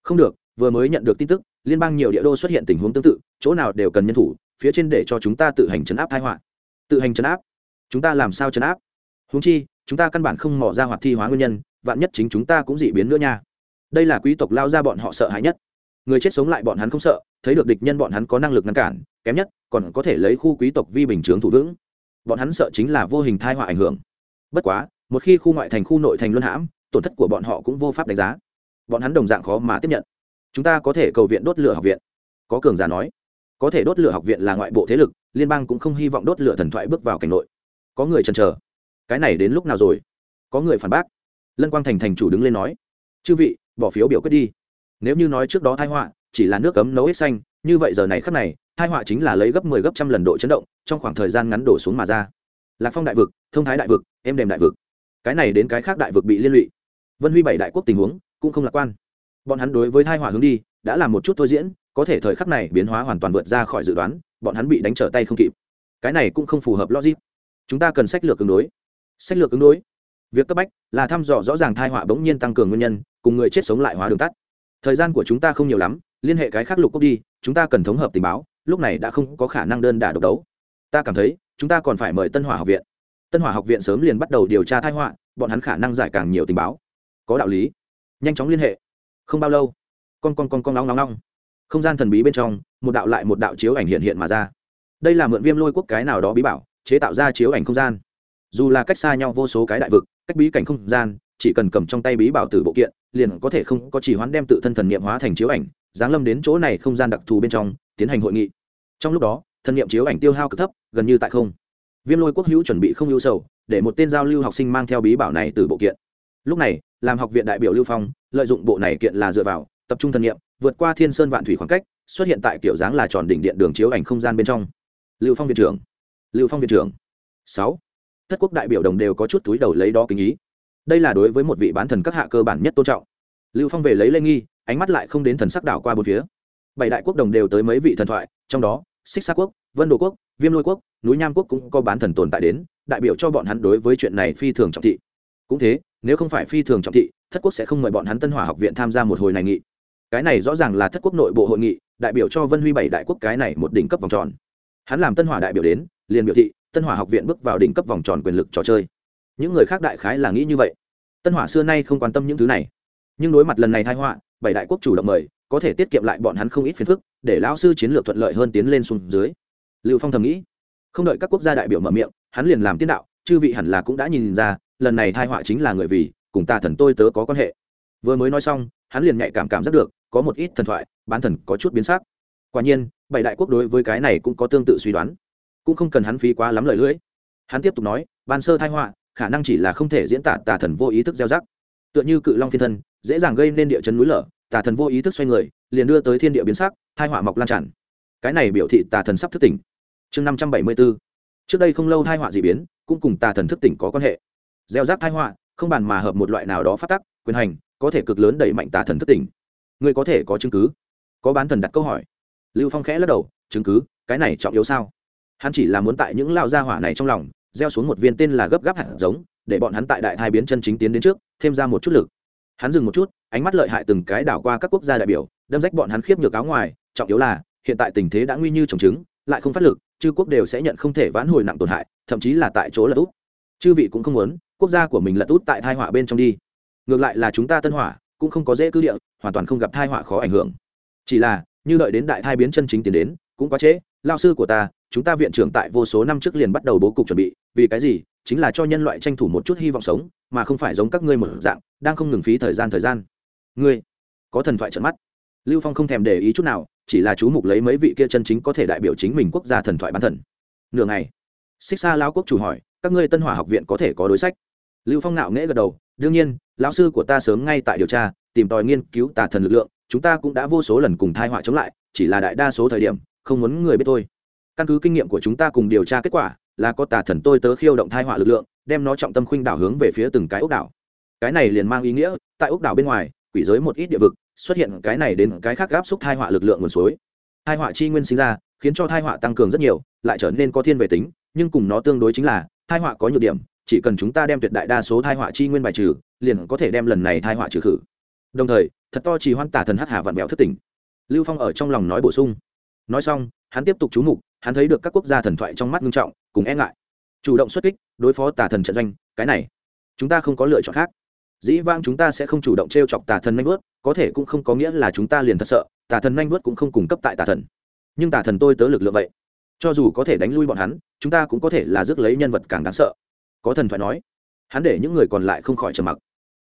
Không được, vừa mới nhận được tin tức, liên bang nhiều địa đô xuất hiện tình huống tương tự, chỗ nào đều cần nhân thủ, phía trên để cho chúng ta tự hành chấn áp thái họa. Tự hành chấn áp? Chúng ta làm sao chấn áp? Húng chi, chúng ta căn bản không mỏ ra hoạt thi hóa nguyên nhân, vạn nhất chính chúng ta cũng dị biến nữa nha. Đây là quý tộc lao ra bọn họ sợ hãi nhất. Người chết sống lại bọn hắn không sợ, thấy được địch nhân bọn hắn có năng lực ngăn cản, kém nhất, còn có thể lấy khu quý tộc vi bình chướng thủ vững bọn hắn sợ chính là vô hình thai họa ảnh hưởng. Bất quá, một khi khu ngoại thành khu nội thành luân hãm, tổn thất của bọn họ cũng vô pháp đánh giá. Bọn hắn đồng dạng khó mà tiếp nhận. Chúng ta có thể cầu viện đốt lửa học viện. Có cường giả nói, có thể đốt lửa học viện là ngoại bộ thế lực, liên bang cũng không hy vọng đốt lửa thần thoại bước vào cảnh nội. Có người chần chờ. Cái này đến lúc nào rồi? Có người phản bác. Lân quang thành thành chủ đứng lên nói, chư vị, bỏ phiếu biểu quyết đi. Nếu như nói trước đó thai họa chỉ là nước cấm nấu hết xanh, như vậy giờ này khắc này thai họa chính là lấy gấp mười 10 gấp trăm lần độ chấn động, trong khoảng thời gian ngắn đổ xuống mà ra. Lạc phong đại vực, thông thái đại vực, êm đềm đại vực. Cái này đến cái khác đại vực bị liên lụy. Vân huy bảy đại quốc tình huống cũng không lạc quan. Bọn hắn đối với thai họa hướng đi, đã làm một chút thôi diễn, có thể thời khắc này biến hóa hoàn toàn vượt ra khỏi dự đoán, bọn hắn bị đánh trở tay không kịp. Cái này cũng không phù hợp logic. Chúng ta cần sách lược ứng đối. Sách lược ứng đối? Việc cấp bách là thăm dò rõ ràng thai họa bỗng nhiên tăng cường nguyên nhân, cùng người chết sống lại hóa đường tắt. Thời gian của chúng ta không nhiều lắm, liên hệ cái khác lục cốc đi, chúng ta cần thống hợp tình báo lúc này đã không có khả năng đơn đả độc đấu. Ta cảm thấy, chúng ta còn phải mời tân hỏa học viện. Tân hỏa học viện sớm liền bắt đầu điều tra thai họa, bọn hắn khả năng giải càng nhiều tình báo. Có đạo lý. Nhanh chóng liên hệ. Không bao lâu, con con con con nóng nóng nóng không gian thần bí bên trong, một đạo lại một đạo chiếu ảnh hiện hiện mà ra. Đây là mượn viêm lôi quốc cái nào đó bí bảo, chế tạo ra chiếu ảnh không gian. Dù là cách xa nhau vô số cái đại vực, cách bí cảnh không gian, chỉ cần cầm trong tay bí bảo từ bộ kiện, liền có thể không có chỉ hoán đem tự thân thần niệm hóa thành chiếu ảnh giáng lâm đến chỗ này không gian đặc thù bên trong, tiến hành hội nghị. Trong lúc đó, thân niệm chiếu ảnh tiêu hao cực thấp, gần như tại không. Viêm lôi quốc hữu chuẩn bị không ưu sầu, để một tên giao lưu học sinh mang theo bí bảo này từ bộ kiện. Lúc này, làm học viện đại biểu lưu phong, lợi dụng bộ này kiện là dựa vào, tập trung thân niệm vượt qua thiên sơn vạn thủy khoảng cách, xuất hiện tại kiểu dáng là tròn đỉnh điện đường chiếu ảnh không gian bên trong. Lưu phong viện trưởng. Lưu phong viện trưởng. Sáu. Thất quốc đại biểu đồng đều có chút túi đầu lấy đó kính ý. Đây là đối với một vị bán thần các hạ cơ bản nhất tôn trọng. Lưu phong về lấy lê nghi ánh mắt lại không đến thần sắc đảo qua bốn phía. Bảy đại quốc đồng đều tới mấy vị thần thoại, trong đó, xích xa quốc, vân đồ quốc, viêm lôi quốc, núi nham quốc cũng có bán thần tồn tại đến, đại biểu cho bọn hắn đối với chuyện này phi thường trọng thị. Cũng thế, nếu không phải phi thường trọng thị, thất quốc sẽ không mời bọn hắn tân hỏa học viện tham gia một hồi này nghị. Cái này rõ ràng là thất quốc nội bộ hội nghị, đại biểu cho vân huy bảy đại quốc cái này một đỉnh cấp vòng tròn. Hắn làm tân hỏa đại biểu đến, liền biểu thị, tân hỏa học viện bước vào đỉnh cấp vòng tròn quyền lực trò chơi. Những người khác đại khái là nghĩ như vậy. Tân hỏa xưa nay không quan tâm những thứ này. Nhưng đối mặt lần này thái họa bảy đại quốc chủ động mời, có thể tiết kiệm lại bọn hắn không ít phiền phức, để lão sư chiến lược thuận lợi hơn tiến lên xuống dưới. Lưu phong thầm nghĩ. Không đợi các quốc gia đại biểu mở miệng, hắn liền làm tiên đạo, chư vị hẳn là cũng đã nhìn ra, lần này thai họa chính là người vì, cùng ta thần tôi tớ có quan hệ. Vừa mới nói xong, hắn liền nhạy cảm cảm giác được, có một ít thần thoại, bán thần có chút biến sắc. Quả nhiên, bảy đại quốc đối với cái này cũng có tương tự suy đoán. Cũng không cần hắn phí quá lắm lời lưỡi. Hắn tiếp tục nói, ban sơ thai họa, khả năng chỉ là không thể diễn tả tà thần vô ý thức gieo rắc. Tựa như cự long phiên thân dễ dàng gây nên địa chấn núi lở, tà thần vô ý thức xoay người, liền đưa tới thiên địa biến sắc, hai họa mọc lan tràn. Cái này biểu thị tà thần sắp thức tỉnh. Chương năm trăm bảy mươi b ố trước đây không lâu hai họa d ị biến, cũng cùng tà thần thức tỉnh có quan hệ. Gieo rác hai họa, không bàn mà hợp một loại nào đó phát tắc, quyền hành, có thể cực lớn đẩy mạnh tà thần thức tỉnh. Người có thể có chứng cứ? Có bán thần đặt câu hỏi. Lưu phong khẽ lắc đầu, chứng cứ, cái này trọng yếu sao? Hắn chỉ là muốn tại những lao gia hỏa này trong lòng, gieo xuống một viên tên là gấp gáp hạt giống, để bọn hắn tại đại thai biến chân chính tiến đến trước, thêm ra một chút lực hắn dừng một chút, ánh mắt lợi hại từng cái đảo qua các quốc gia đại biểu, đâm rách bọn hắn khiếp nhược áo ngoài, trọng yếu là, hiện tại tình thế đã nguy như trồng trứng, lại không phát lực, chư quốc đều sẽ nhận không thể vãn hồi nặng tổn hại, thậm chí là tại chỗ lật út chư vị cũng không muốn, quốc gia của mình lật út tại thai họa bên trong đi. Ngược lại là chúng ta tân hỏa, cũng không có dễ cư địa, hoàn toàn không gặp thai họa khó ảnh hưởng. Chỉ là, như đợi đến đại thai biến chân chính tiến đến, cũng quá trễ, lao sư của ta, chúng ta viện trưởng tại vô số năm trước liền bắt đầu bố cục chuẩn bị, vì cái gì? Chính là cho nhân loại tranh thủ một chút hy vọng sống, mà không phải giống các ngươi một dạng, đang không ngừng phí thời gian thời gian. Ngươi, có thần thoại trận mắt. Lưu phong không thèm để ý chút nào, chỉ là chú mục lấy mấy vị kia chân chính có thể đại biểu chính mình quốc gia thần thoại bán thần. Nửa ngày, xích xa lao quốc chủ hỏi, các ngươi tân hỏa học viện có thể có đối sách? Lưu phong nạo nghễ gật đầu, đương nhiên, lão sư của ta sớm ngay tại điều tra, tìm tòi nghiên cứu tà thần lực lượng, chúng ta cũng đã vô số lần cùng thai họa chống lại, chỉ là đại đa số thời điểm, không muốn người biết thôi. Căn cứ kinh nghiệm của chúng ta cùng điều tra kết quả là có tà thần tôi tớ khiêu động thai họa lực lượng, đem nó trọng tâm khuynh đảo hướng về phía từng cái ốc đảo. Cái này liền mang ý nghĩa, tại ốc đảo bên ngoài, quỷ giới một ít địa vực, xuất hiện cái này đến cái khác gáp xúc thai họa lực lượng nguồn suối. Thai họa chi nguyên sinh ra, khiến cho thai họa tăng cường rất nhiều, lại trở nên có thiên về tính, nhưng cùng nó tương đối chính là, thai họa có nhược điểm, chỉ cần chúng ta đem tuyệt đại đa số thai họa chi nguyên bài trừ, liền có thể đem lần này thai họa trừ khử. Đồng thời, thật to chỉ hoan tả thần hắc hà vạn vẹo thất tỉnh. Lưu phong ở trong lòng nói bổ sung. Nói xong, hắn tiếp tục chú mục hắn thấy được các quốc gia thần thoại trong mắt nghiêm trọng, cùng e ngại. Chủ động xuất kích, đối phó tà thần trận doanh, cái này, chúng ta không có lựa chọn khác. Dĩ vãng chúng ta sẽ không chủ động t r e o chọc tà thần nanh vớt, có thể cũng không có nghĩa là chúng ta liền thật sợ, tà thần nanh vớt cũng không cung cấp tại tà thần. Nhưng tà thần tôi tớ lực lượng vậy, cho dù có thể đánh lui bọn hắn, chúng ta cũng có thể là rước lấy nhân vật càng đáng sợ. Có thần thoại nói, hắn để những người còn lại không khỏi trầm mặc.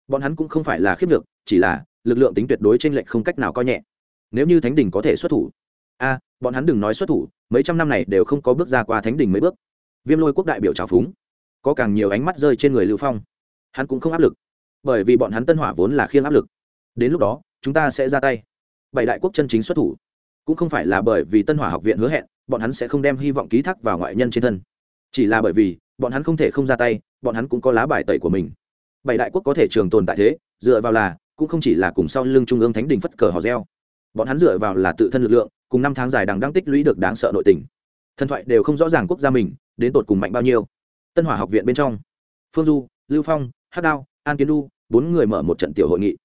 Bọn hắn cũng không phải là khiếp được, chỉ là lực lượng tính tuyệt đối t r ê n lệch không cách nào coi nhẹ. Nếu như thánh đình có thể xuất thủ, a bọn hắn đừng nói xuất thủ, mấy trăm năm này đều không có bước ra qua thánh đình mấy bước. Viêm lôi quốc đại biểu trào phúng. Có càng nhiều ánh mắt rơi trên người lưu phong. Hắn cũng không áp lực, bởi vì bọn hắn tân hỏa vốn là khiêng áp lực. Đến lúc đó, chúng ta sẽ ra tay. Bảy đại quốc chân chính xuất thủ. Cũng không phải là bởi vì tân hỏa học viện hứa hẹn, bọn hắn sẽ không đem hy vọng ký thác vào ngoại nhân trên thân. Chỉ là bởi vì, bọn hắn không thể không ra tay, bọn hắn cũng có lá bài tẩy của mình. Bảy đại quốc có thể trường tồn tại thế, dựa vào là, cũng không chỉ là cùng sau lưng trung ương thánh đình phất cờ hò reo. Bọn hắn dựa vào là tự thân lực lượng cùng năm tháng dài đằng đang tích lũy được đáng sợ nội tình. Thần thoại đều không rõ ràng quốc gia mình đến tột cùng mạnh bao nhiêu. Tân hỏa học viện bên trong phương du lưu phong hắc đao an kiến du, bốn người mở một trận tiểu hội nghị.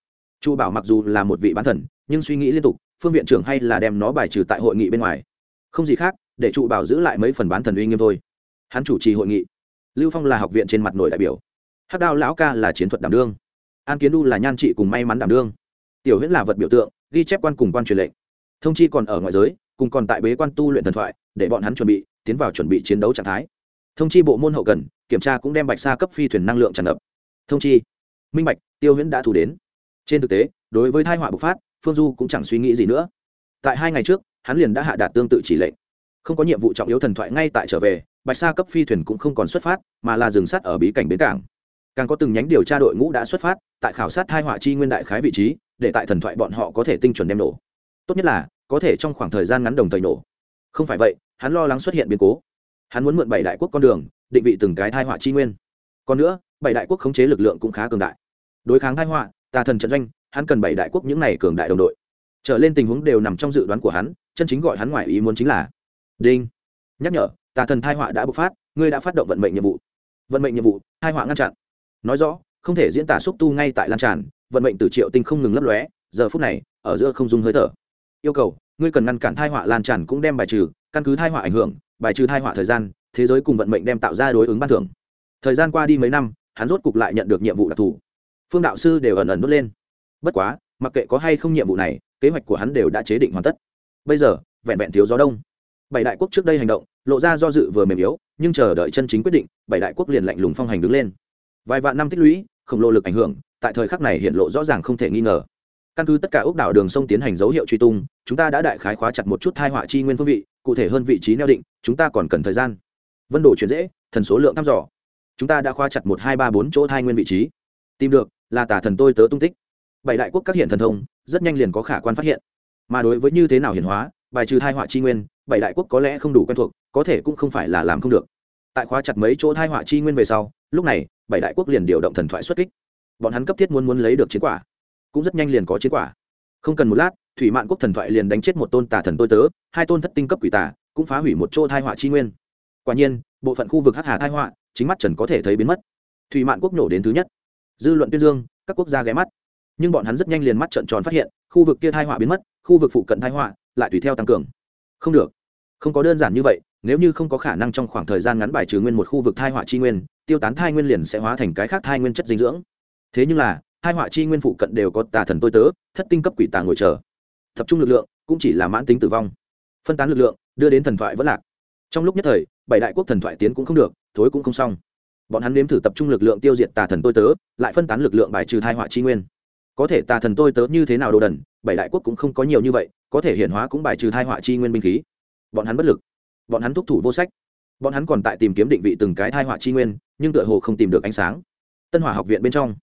Chu bảo mặc dù là một vị bán thần nhưng suy nghĩ liên tục phương viện trưởng hay là đem nó bài trừ tại hội nghị bên ngoài. Không gì khác để trụ bảo giữ lại mấy phần bán thần uy nghiêm thôi. Hắn chủ trì hội nghị. Lưu phong là học viện trên mặt nổi đại biểu. Hắc đao lão ca là chiến thuật đảm đương. An kiến đu là nhan trị cùng may mắn đảm đương. Tiểu huyễn là vật biểu tượng ghi chép quan cùng quan truyền lệnh thông chi còn ở ngoại giới, cùng còn tại bế quan tu luyện thần thoại, để bọn hắn chuẩn bị, tiến vào chuẩn bị chiến đấu trạng thái. Thông chi bộ môn hậu cần, kiểm tra cũng đem bạch sa cấp phi thuyền năng lượng tràn ngập. Thông chi, minh bạch, tiêu huyễn đã thủ đến. Trên thực tế, đối với thai họa bộc phát, phương du cũng chẳng suy nghĩ gì nữa. Tại hai ngày trước, hắn liền đã hạ đạt tương tự chỉ lệnh. Không có nhiệm vụ trọng yếu thần thoại ngay tại trở về, bạch sa cấp phi thuyền cũng không còn xuất phát, mà là dừng sắt ở bí cảnh bến cảng. Càng có từng nhánh điều tra đội ngũ đã xuất phát, tại khảo sát hai họa chi nguyên đại khái vị trí, để tại thần thoại bọn họ có thể tinh chuẩn đem nổ tốt nhất là, có thể trong khoảng thời gian ngắn đồng thời nổ. Không phải vậy, hắn lo lắng xuất hiện biến cố. Hắn muốn mượn bảy đại quốc con đường, định vị từng cái thai họa chi nguyên. Còn nữa, bảy đại quốc khống chế lực lượng cũng khá cường đại. Đối kháng thai họa, tà thần trận doanh, hắn cần bảy đại quốc những này cường đại đồng đội. Trở lên tình huống đều nằm trong dự đoán của hắn, chân chính gọi hắn ngoài ý muốn chính là đinh. Nhắc nhở, tà thần thai họa đã bộc phát, ngươi đã phát động vận mệnh nhiệm vụ. Vận mệnh nhiệm vụ, thai họa ngăn chặn. Nói rõ, không thể diễn tả xúc tu ngay tại lan tràn, vận mệnh từ triệu tinh không ngừng lấp lóe, giờ phút này, ở giữa không dung hơi thở yêu cầu, ngươi cần ngăn cản thai họa lan tràn cũng đem bài trừ, căn cứ thai họa ảnh hưởng, bài trừ thai họa thời gian, thế giới cùng vận mệnh đem tạo ra đối ứng ban thưởng. Thời gian qua đi mấy năm, hắn rốt cục lại nhận được nhiệm vụ đặc thù. Phương đạo sư đều ẩn ẩn đốt lên. Bất quá, mặc kệ có hay không nhiệm vụ này, kế hoạch của hắn đều đã chế định hoàn tất. Bây giờ, vẹn vẹn thiếu gió đông. Bảy đại quốc trước đây hành động, lộ ra do dự vừa mềm yếu, nhưng chờ đợi chân chính quyết định, bảy đại quốc liền lạnh lùng phong hành đứng lên. Vài vạn năm tích lũy, khổng lồ lực ảnh hưởng, tại thời khắc này hiện lộ rõ ràng không thể nghi ngờ căn cứ tất cả ốc đảo đường sông tiến hành dấu hiệu truy tung, chúng ta đã đại khái khóa chặt một chút hai họa chi nguyên phương vị, cụ thể hơn vị trí neo định, chúng ta còn cần thời gian. Vân đồ chuyển dễ, thần số lượng thăm dò. Chúng ta đã khóa chặt một, hai, ba, bốn chỗ thai nguyên vị trí. Tìm được, là tả thần tôi tớ tung tích. Bảy đại quốc các hiện thần thông, rất nhanh liền có khả quan phát hiện. Mà đối với như thế nào hiển hóa, bài trừ thai họa chi nguyên, bảy đại quốc có lẽ không đủ quen thuộc, có thể cũng không phải là làm không được. Tại khóa chặt mấy chỗ thai họa chi nguyên về sau, lúc này, bảy đại quốc liền điều động thần thoại xuất kích. Bọn hắn cấp thiết muốn muốn lấy được chiến quả cũng rất nhanh liền có chiến quả. Không cần một lát, thủy mạn quốc thần thoại liền đánh chết một tôn tà thần tôi tớ, hai tôn thất tinh cấp quỷ tà cũng phá hủy một chỗ thai họa chi nguyên. Quả nhiên, bộ phận khu vực hắc hà thai họa, chính mắt trần có thể thấy biến mất. Thủy mạn quốc nổ đến thứ nhất. Dư luận tuyên dương, các quốc gia ghé mắt. Nhưng bọn hắn rất nhanh liền mắt trận tròn phát hiện, khu vực kia thai họa biến mất, khu vực phụ cận thai họa lại tùy theo tăng cường. Không được. Không có đơn giản như vậy, nếu như không có khả năng trong khoảng thời gian ngắn bài trừ nguyên một khu vực thai họa chi nguyên, tiêu tán thai nguyên liền sẽ hóa thành cái khác thai nguyên chất dinh dưỡng. Thế nhưng là hai họa chi nguyên phụ cận đều có tà thần tôi tớ, thất tinh cấp quỷ tà ngồi chờ. Tập trung lực lượng, cũng chỉ là mãn tính tử vong. Phân tán lực lượng, đưa đến thần thoại vẫn lạc. Trong lúc nhất thời, bảy đại quốc thần thoại tiến cũng không được, thối cũng không xong. Bọn hắn nếm thử tập trung lực lượng tiêu diệt tà thần tôi tớ, lại phân tán lực lượng bài trừ thai họa chi nguyên. Có thể tà thần tôi tớ như thế nào đồ đần, bảy đại quốc cũng không có nhiều như vậy, có thể hiển hóa cũng bài trừ thai họa chi nguyên binh khí. Bọn hắn bất lực. Bọn hắn thúc thủ vô sách. Bọn hắn còn tại tìm kiếm định vị từng cái thai họa chi nguyên, nhưng tựa hồ không tìm được ánh sáng. Tân hỏa học viện bên trong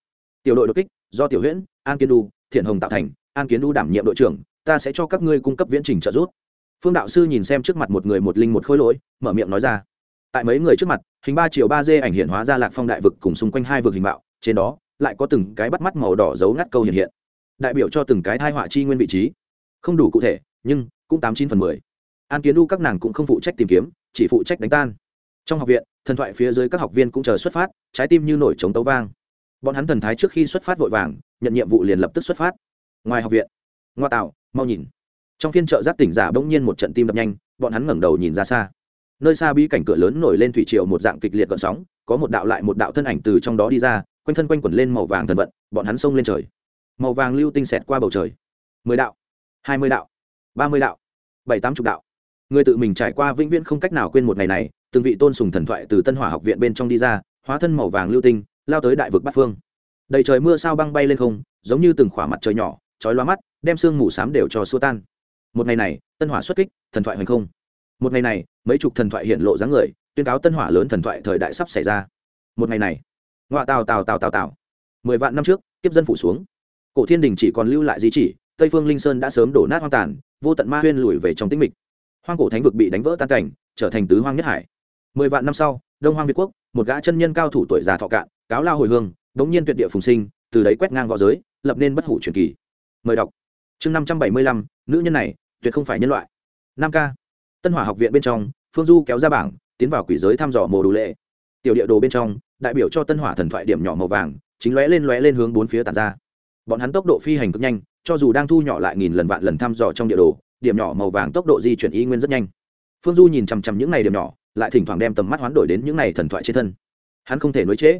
tiểu đội đột kích, do tiểu huyễn, an kiến đu thiện hồng tạo thành, an kiến đu đảm nhiệm đội trưởng, ta sẽ cho các ngươi cung cấp viễn trình trợ giúp. Phương đạo sư nhìn xem trước mặt một người một linh một khối lỗi, mở miệng nói ra. Tại mấy người trước mặt, hình ba chiều ba d ảnh hiện hóa ra lạc phong đại vực cùng xung quanh hai vực hình bạo trên đó, lại có từng cái bắt mắt màu đỏ dấu ngắt câu hiện hiện. Đại biểu cho từng cái thai họa chi nguyên vị trí. Không đủ cụ thể, nhưng cũng tám chín phần mười. An kiến đu các nàng cũng không phụ trách tìm kiếm, chỉ phụ trách đánh tan. Trong học viện, thần thoại phía dưới các học viên cũng chờ xuất phát, trái tim như nổi trống tấu vang bọn hắn thần thái trước khi xuất phát vội vàng, nhận nhiệm vụ liền lập tức xuất phát. Ngoài học viện, ngoa tạo, mau nhìn. Trong phiên chợ giáp tỉnh giả bỗng nhiên một trận tim đập nhanh, bọn hắn ngẩng đầu nhìn ra xa. Nơi xa bi cảnh cửa lớn nổi lên thủy triều một dạng kịch liệt gợn sóng, có một đạo lại một đạo thân ảnh từ trong đó đi ra, quanh thân quanh quẩn lên màu vàng thần vận, bọn hắn xông lên trời. Màu vàng lưu tinh xẹt qua bầu trời. Mười đạo, hai mươi đạo, ba mươi đạo, bảy tám chục đạo. Người tự mình trải qua vĩnh viễn không cách nào quên một ngày này, từng vị tôn sùng thần thoại từ tân hỏa học viện bên trong đi ra, hóa thân màu vàng lưu tinh lao tới đại vực bát phương. Đầy trời mưa sao băng bay lên không, giống như từng khỏa mặt trời nhỏ, chói loa mắt, đem sương mù xám đều cho xua tan. Một ngày này, tân hỏa xuất kích, thần thoại hoành không. Một ngày này, mấy chục thần thoại hiện lộ dáng người, tuyên cáo tân hỏa lớn thần thoại thời đại sắp xảy ra. Một ngày này ngoại tào tào tào tào tào. Mười vạn năm trước, kiếp dân phủ xuống. Cổ thiên đình chỉ còn lưu lại di chỉ, tây phương linh sơn đã sớm đổ nát hoang tàn, vô tận ma huyên lùi về trong tĩnh mịch. Hoang cổ thánh vực bị đánh vỡ tan cảnh, trở thành tứ hoang nhất hải. Mười vạn năm sau, đông hoang việt quốc một gã chân nhân cao thủ tuổi già thọ cạn, cáo lao hồi hương, đống nhiên tuyệt địa phùng sinh, từ đấy quét ngang võ giới, lập nên bất hủ truyền kỳ. Mời đọc. Chương năm trăm bảy mươi lăm, nữ nhân này, tuyệt không phải nhân loại. Năm k tân hỏa học viện bên trong, phương du kéo ra bảng, tiến vào quỷ giới thăm dò mồ đủ lệ. Tiểu địa đồ bên trong, đại biểu cho tân hỏa thần thoại điểm nhỏ màu vàng, chính lóe lên lóe lên hướng bốn phía tàn ra. Bọn hắn tốc độ phi hành cực nhanh, cho dù đang thu nhỏ lại nghìn lần vạn lần thăm dò trong địa đồ, điểm nhỏ màu vàng tốc độ di chuyển y nguyên rất nhanh. Phương du nhìn chằm chằm những n à y điểm nhỏ lại thỉnh thoảng đem tầm mắt hoán đổi đến những này thần thoại trên thân. Hắn không thể nối chế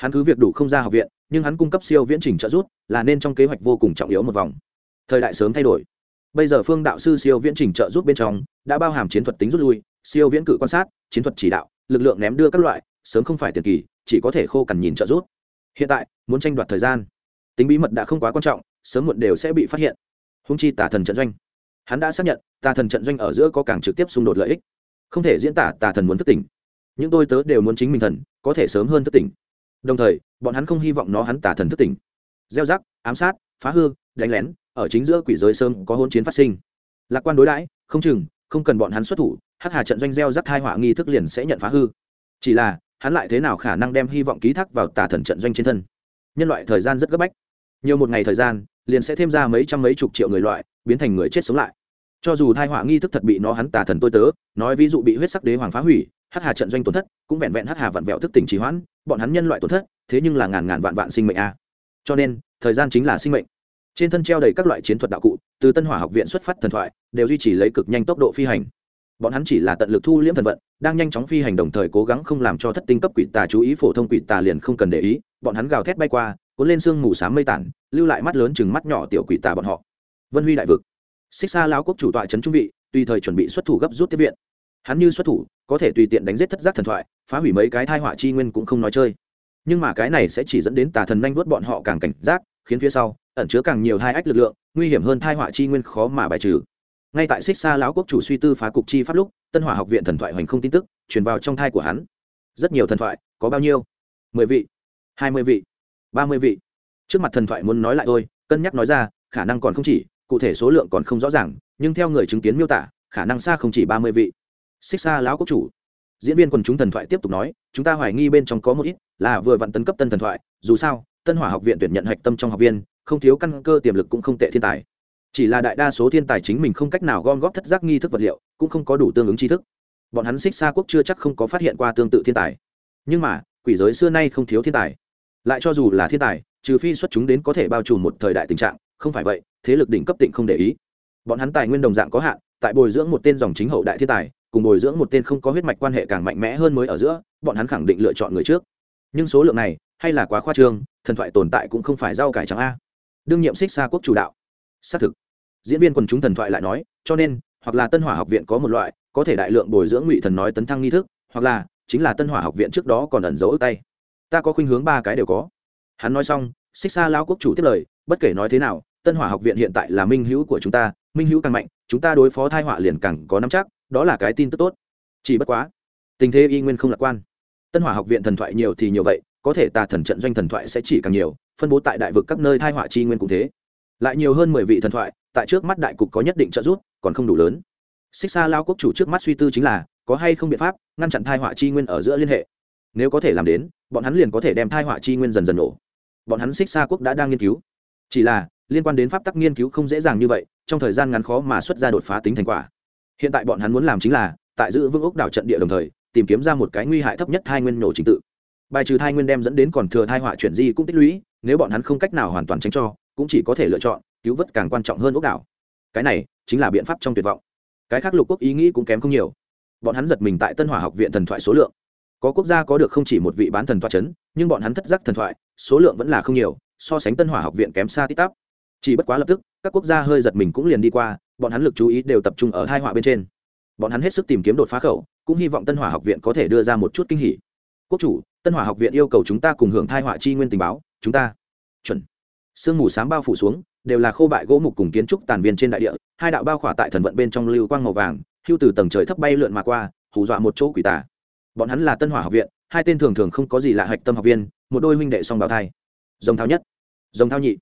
hắn cứ việc đủ không ra học viện, nhưng hắn cung cấp siêu viễn trình trợ giúp, là nên trong kế hoạch vô cùng trọng yếu một vòng. Thời đại sớm thay đổi. Bây giờ phương đạo sư siêu viễn trình trợ giúp bên trong, đã bao hàm chiến thuật tính rút lui, siêu viễn cự quan sát, chiến thuật chỉ đạo, lực lượng ném đưa các loại, sớm không phải tiền kỳ, chỉ có thể khô cằn nhìn trợ giúp. Hiện tại, muốn tranh đoạt thời gian. Tính bí mật đã không quá quan trọng, sớm muộn đều sẽ bị phát hiện. Húng chi tả thần trận doanh. Hắn đã xác nhận, tà thần trận doanh ở giữa có càng trực tiếp xung đột lợi ích không thể diễn tả tà thần muốn thức tỉnh. Những tôi tớ đều muốn chính mình thần, có thể sớm hơn thức tỉnh. Đồng thời, bọn hắn không hy vọng nó hắn tà thần thức tỉnh. Gieo rắc, ám sát, phá hư, đánh lén, ở chính giữa quỷ giới sớm có hôn chiến phát sinh. Lạc quan đối đãi, không chừng, không cần bọn hắn xuất thủ, hắc hà trận doanh gieo rắc thai họa nghi thức liền sẽ nhận phá hư. Chỉ là, hắn lại thế nào khả năng đem hy vọng ký thác vào tà thần trận doanh trên thân? Nhân loại thời gian rất gấp bách. Nhiều một ngày thời gian, liền sẽ thêm ra mấy trăm mấy chục triệu người loại, biến thành người chết sống lại cho dù thai họa nghi thức thật bị nó hắn tà thần tôi tớ, nói ví dụ bị huyết sắc đế hoàng phá hủy hắc hà trận doanh tổn thất, cũng vẹn vẹn hắc hà vặn vẹo thức tỉnh trì hoãn, bọn hắn nhân loại tổn thất, thế nhưng là ngàn ngàn vạn vạn sinh mệnh a. Cho nên, thời gian chính là sinh mệnh. Trên thân treo đầy các loại chiến thuật đạo cụ, từ tân hỏa học viện xuất phát thần thoại, đều duy trì lấy cực nhanh tốc độ phi hành. Bọn hắn chỉ là tận lực thu liễm thần vận, đang nhanh chóng phi hành đồng thời cố gắng không làm cho thất tinh cấp quỷ tà chú ý phổ thông quỷ tà liền không cần để ý, bọn hắn gào thét bay qua, cuốn lên sương mù s á m mây tản, lưu lại mắt lớn chừng mắt nhỏ tiểu quỷ tà bọn họ. Vân huy đại vực xích xa lão quốc chủ tọa trấn trung vị, tùy thời chuẩn bị xuất thủ gấp rút tiếp viện. Hắn như xuất thủ, có thể tùy tiện đánh giết thất giác thần thoại, phá hủy mấy cái thai họa chi nguyên cũng không nói chơi. Nhưng mà cái này sẽ chỉ dẫn đến tà thần nhanh vuốt bọn họ càng cảnh giác, khiến phía sau ẩn chứa càng nhiều hai ách lực lượng, nguy hiểm hơn thai họa chi nguyên khó mà bài trừ. Ngay tại xích xa lão quốc chủ suy tư phá cục chi pháp lúc, tân hỏa học viện thần thoại hoành không tin tức, truyền vào trong thai của hắn. Rất nhiều thần thoại, có bao nhiêu? Mười vị, hai mươi vị, ba mươi vị. Trước mặt thần thoại muốn nói lại thôi, cân nhắc nói ra, khả năng còn không chỉ cụ thể số lượng còn không rõ ràng, nhưng theo người chứng kiến miêu tả, khả năng xa không chỉ ba mươi vị. Xích xa lão quốc chủ. Diễn viên quần chúng thần thoại tiếp tục nói, chúng ta hoài nghi bên trong có một ít, là vừa vặn tấn cấp tân thần thoại, dù sao, tân hỏa học viện tuyển nhận hạch tâm trong học viên, không thiếu căn cơ tiềm lực cũng không tệ thiên tài. Chỉ là đại đa số thiên tài chính mình không cách nào gom góp thất giác nghi thức vật liệu, cũng không có đủ tương ứng tri thức. Bọn hắn xích xa quốc chưa chắc không có phát hiện qua tương tự thiên tài. Nhưng mà, quỷ giới xưa nay không thiếu thiên tài. Lại cho dù là thiên tài, trừ phi xuất chúng đến có thể bao trùm một thời đại tình trạng, không phải vậy thế lực đỉnh cấp tịnh không để ý. Bọn hắn tài nguyên đồng dạng có hạn, tại bồi dưỡng một tên dòng chính hậu đại thiên tài, cùng bồi dưỡng một tên không có huyết mạch quan hệ càng mạnh mẽ hơn mới ở giữa, bọn hắn khẳng định lựa chọn người trước. Nhưng số lượng này, hay là quá khoa trương, thần thoại tồn tại cũng không phải rau cải trắng a. Đương nhiệm xích xa quốc chủ đạo. Xác thực. Diễn viên quần chúng thần thoại lại nói, cho nên, hoặc là tân hỏa học viện có một loại, có thể đại lượng bồi dưỡng ngụy thần nói tấn thăng nghi thức, hoặc là, chính là tân hỏa học viện trước đó còn ẩn giấu tay. Ta có khuynh hướng ba cái đều có. Hắn nói xong xích xa lao quốc chủ tiếp lời, bất kể nói thế nào tân hỏa học viện hiện tại là minh hữu của chúng ta, minh hữu càng mạnh, chúng ta đối phó thai họa liền càng có nắm chắc, đó là cái tin tức tốt. Chỉ bất quá, tình thế y nguyên không lạc quan. Tân hỏa học viện thần thoại nhiều thì nhiều vậy, có thể tà thần trận doanh thần thoại sẽ chỉ càng nhiều, phân bố tại đại vực các nơi thai họa chi nguyên cũng thế. Lại nhiều hơn mười vị thần thoại, tại trước mắt đại cục có nhất định trợ giúp, còn không đủ lớn. Xích xa lao quốc chủ trước mắt suy tư chính là, có hay không biện pháp ngăn chặn thai họa chi nguyên ở giữa liên hệ. Nếu có thể làm đến, bọn hắn liền có thể đem thai họa chi nguyên dần dần nổ. Bọn hắn xích xa quốc đã đang nghiên cứu. Chỉ là liên quan đến pháp tắc nghiên cứu không dễ dàng như vậy, trong thời gian ngắn khó mà xuất ra đột phá tính thành quả. Hiện tại bọn hắn muốn làm chính là, tại giữ vững ốc đảo trận địa đồng thời, tìm kiếm ra một cái nguy hại thấp nhất hai nguyên nổ trình tự. Bài trừ thai nguyên đem dẫn đến còn thừa thai họa chuyển di cũng tích lũy, nếu bọn hắn không cách nào hoàn toàn tránh cho, cũng chỉ có thể lựa chọn, cứu vớt càng quan trọng hơn ốc đảo. Cái này, chính là biện pháp trong tuyệt vọng. Cái khác lục quốc ý nghĩ cũng kém không nhiều. Bọn hắn giật mình tại tân hỏa học viện thần thoại số lượng. Có quốc gia có được không chỉ một vị bán thần thoại c h ấ n nhưng bọn hắn thất giác thần thoại, số lượng vẫn là không nhiều, so sánh tân hỏa học viện kém xa tít tắp chỉ bất quá lập tức, các quốc gia hơi giật mình cũng liền đi qua, bọn hắn lực chú ý đều tập trung ở hai họa bên trên. Bọn hắn hết sức tìm kiếm đột phá khẩu, cũng hy vọng tân hỏa học viện có thể đưa ra một chút kinh hỉ. Quốc chủ, tân hỏa học viện yêu cầu chúng ta cùng hưởng thai họa chi nguyên tình báo, chúng ta chuẩn. Sương mù s á m bao phủ xuống, đều là khô bại gỗ mục cùng kiến trúc tàn viên trên đại địa, hai đạo bao khỏa tại thần vận bên trong lưu quang màu vàng, hưu từ tầng trời thấp bay lượn mà qua, hù dọa một chỗ quỷ tả bọn hắn là tân hỏa học viện, hai tên thường thường không có gì lạ hạch tâm học viên, một đôi huynh đệ song bào thai. Dòng thao nhất. Dòng thao nhị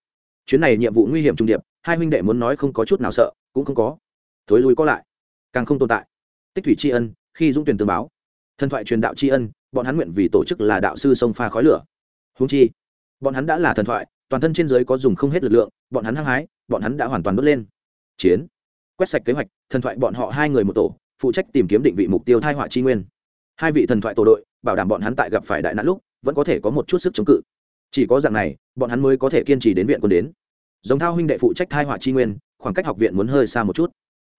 chuyến này nhiệm vụ nguy hiểm trung điệp, hai huynh đệ muốn nói không có chút nào sợ, cũng không có. Thối lui có lại, càng không tồn tại. Tích thủy tri ân, khi dũng tuyển tương báo. Thần thoại truyền đạo tri ân, bọn hắn nguyện vì tổ chức là đạo sư sông pha khói lửa. Húng chi, bọn hắn đã là thần thoại, toàn thân trên giới có dùng không hết lực lượng, bọn hắn hăng hái, bọn hắn đã hoàn toàn đốt lên. Chiến. Quét sạch kế hoạch, thần thoại bọn họ hai người một tổ, phụ trách tìm kiếm định vị mục tiêu thai họa chi nguyên. Hai vị thần thoại tổ đội, bảo đảm bọn hắn tại gặp phải đại nạn lúc, vẫn có thể có một chút sức chống cự. Chỉ có dạng này bọn hắn mới có thể kiên trì đến viện quân đến. Giống thao huynh đệ phụ trách thai họa chi nguyên, khoảng cách học viện muốn hơi xa một chút.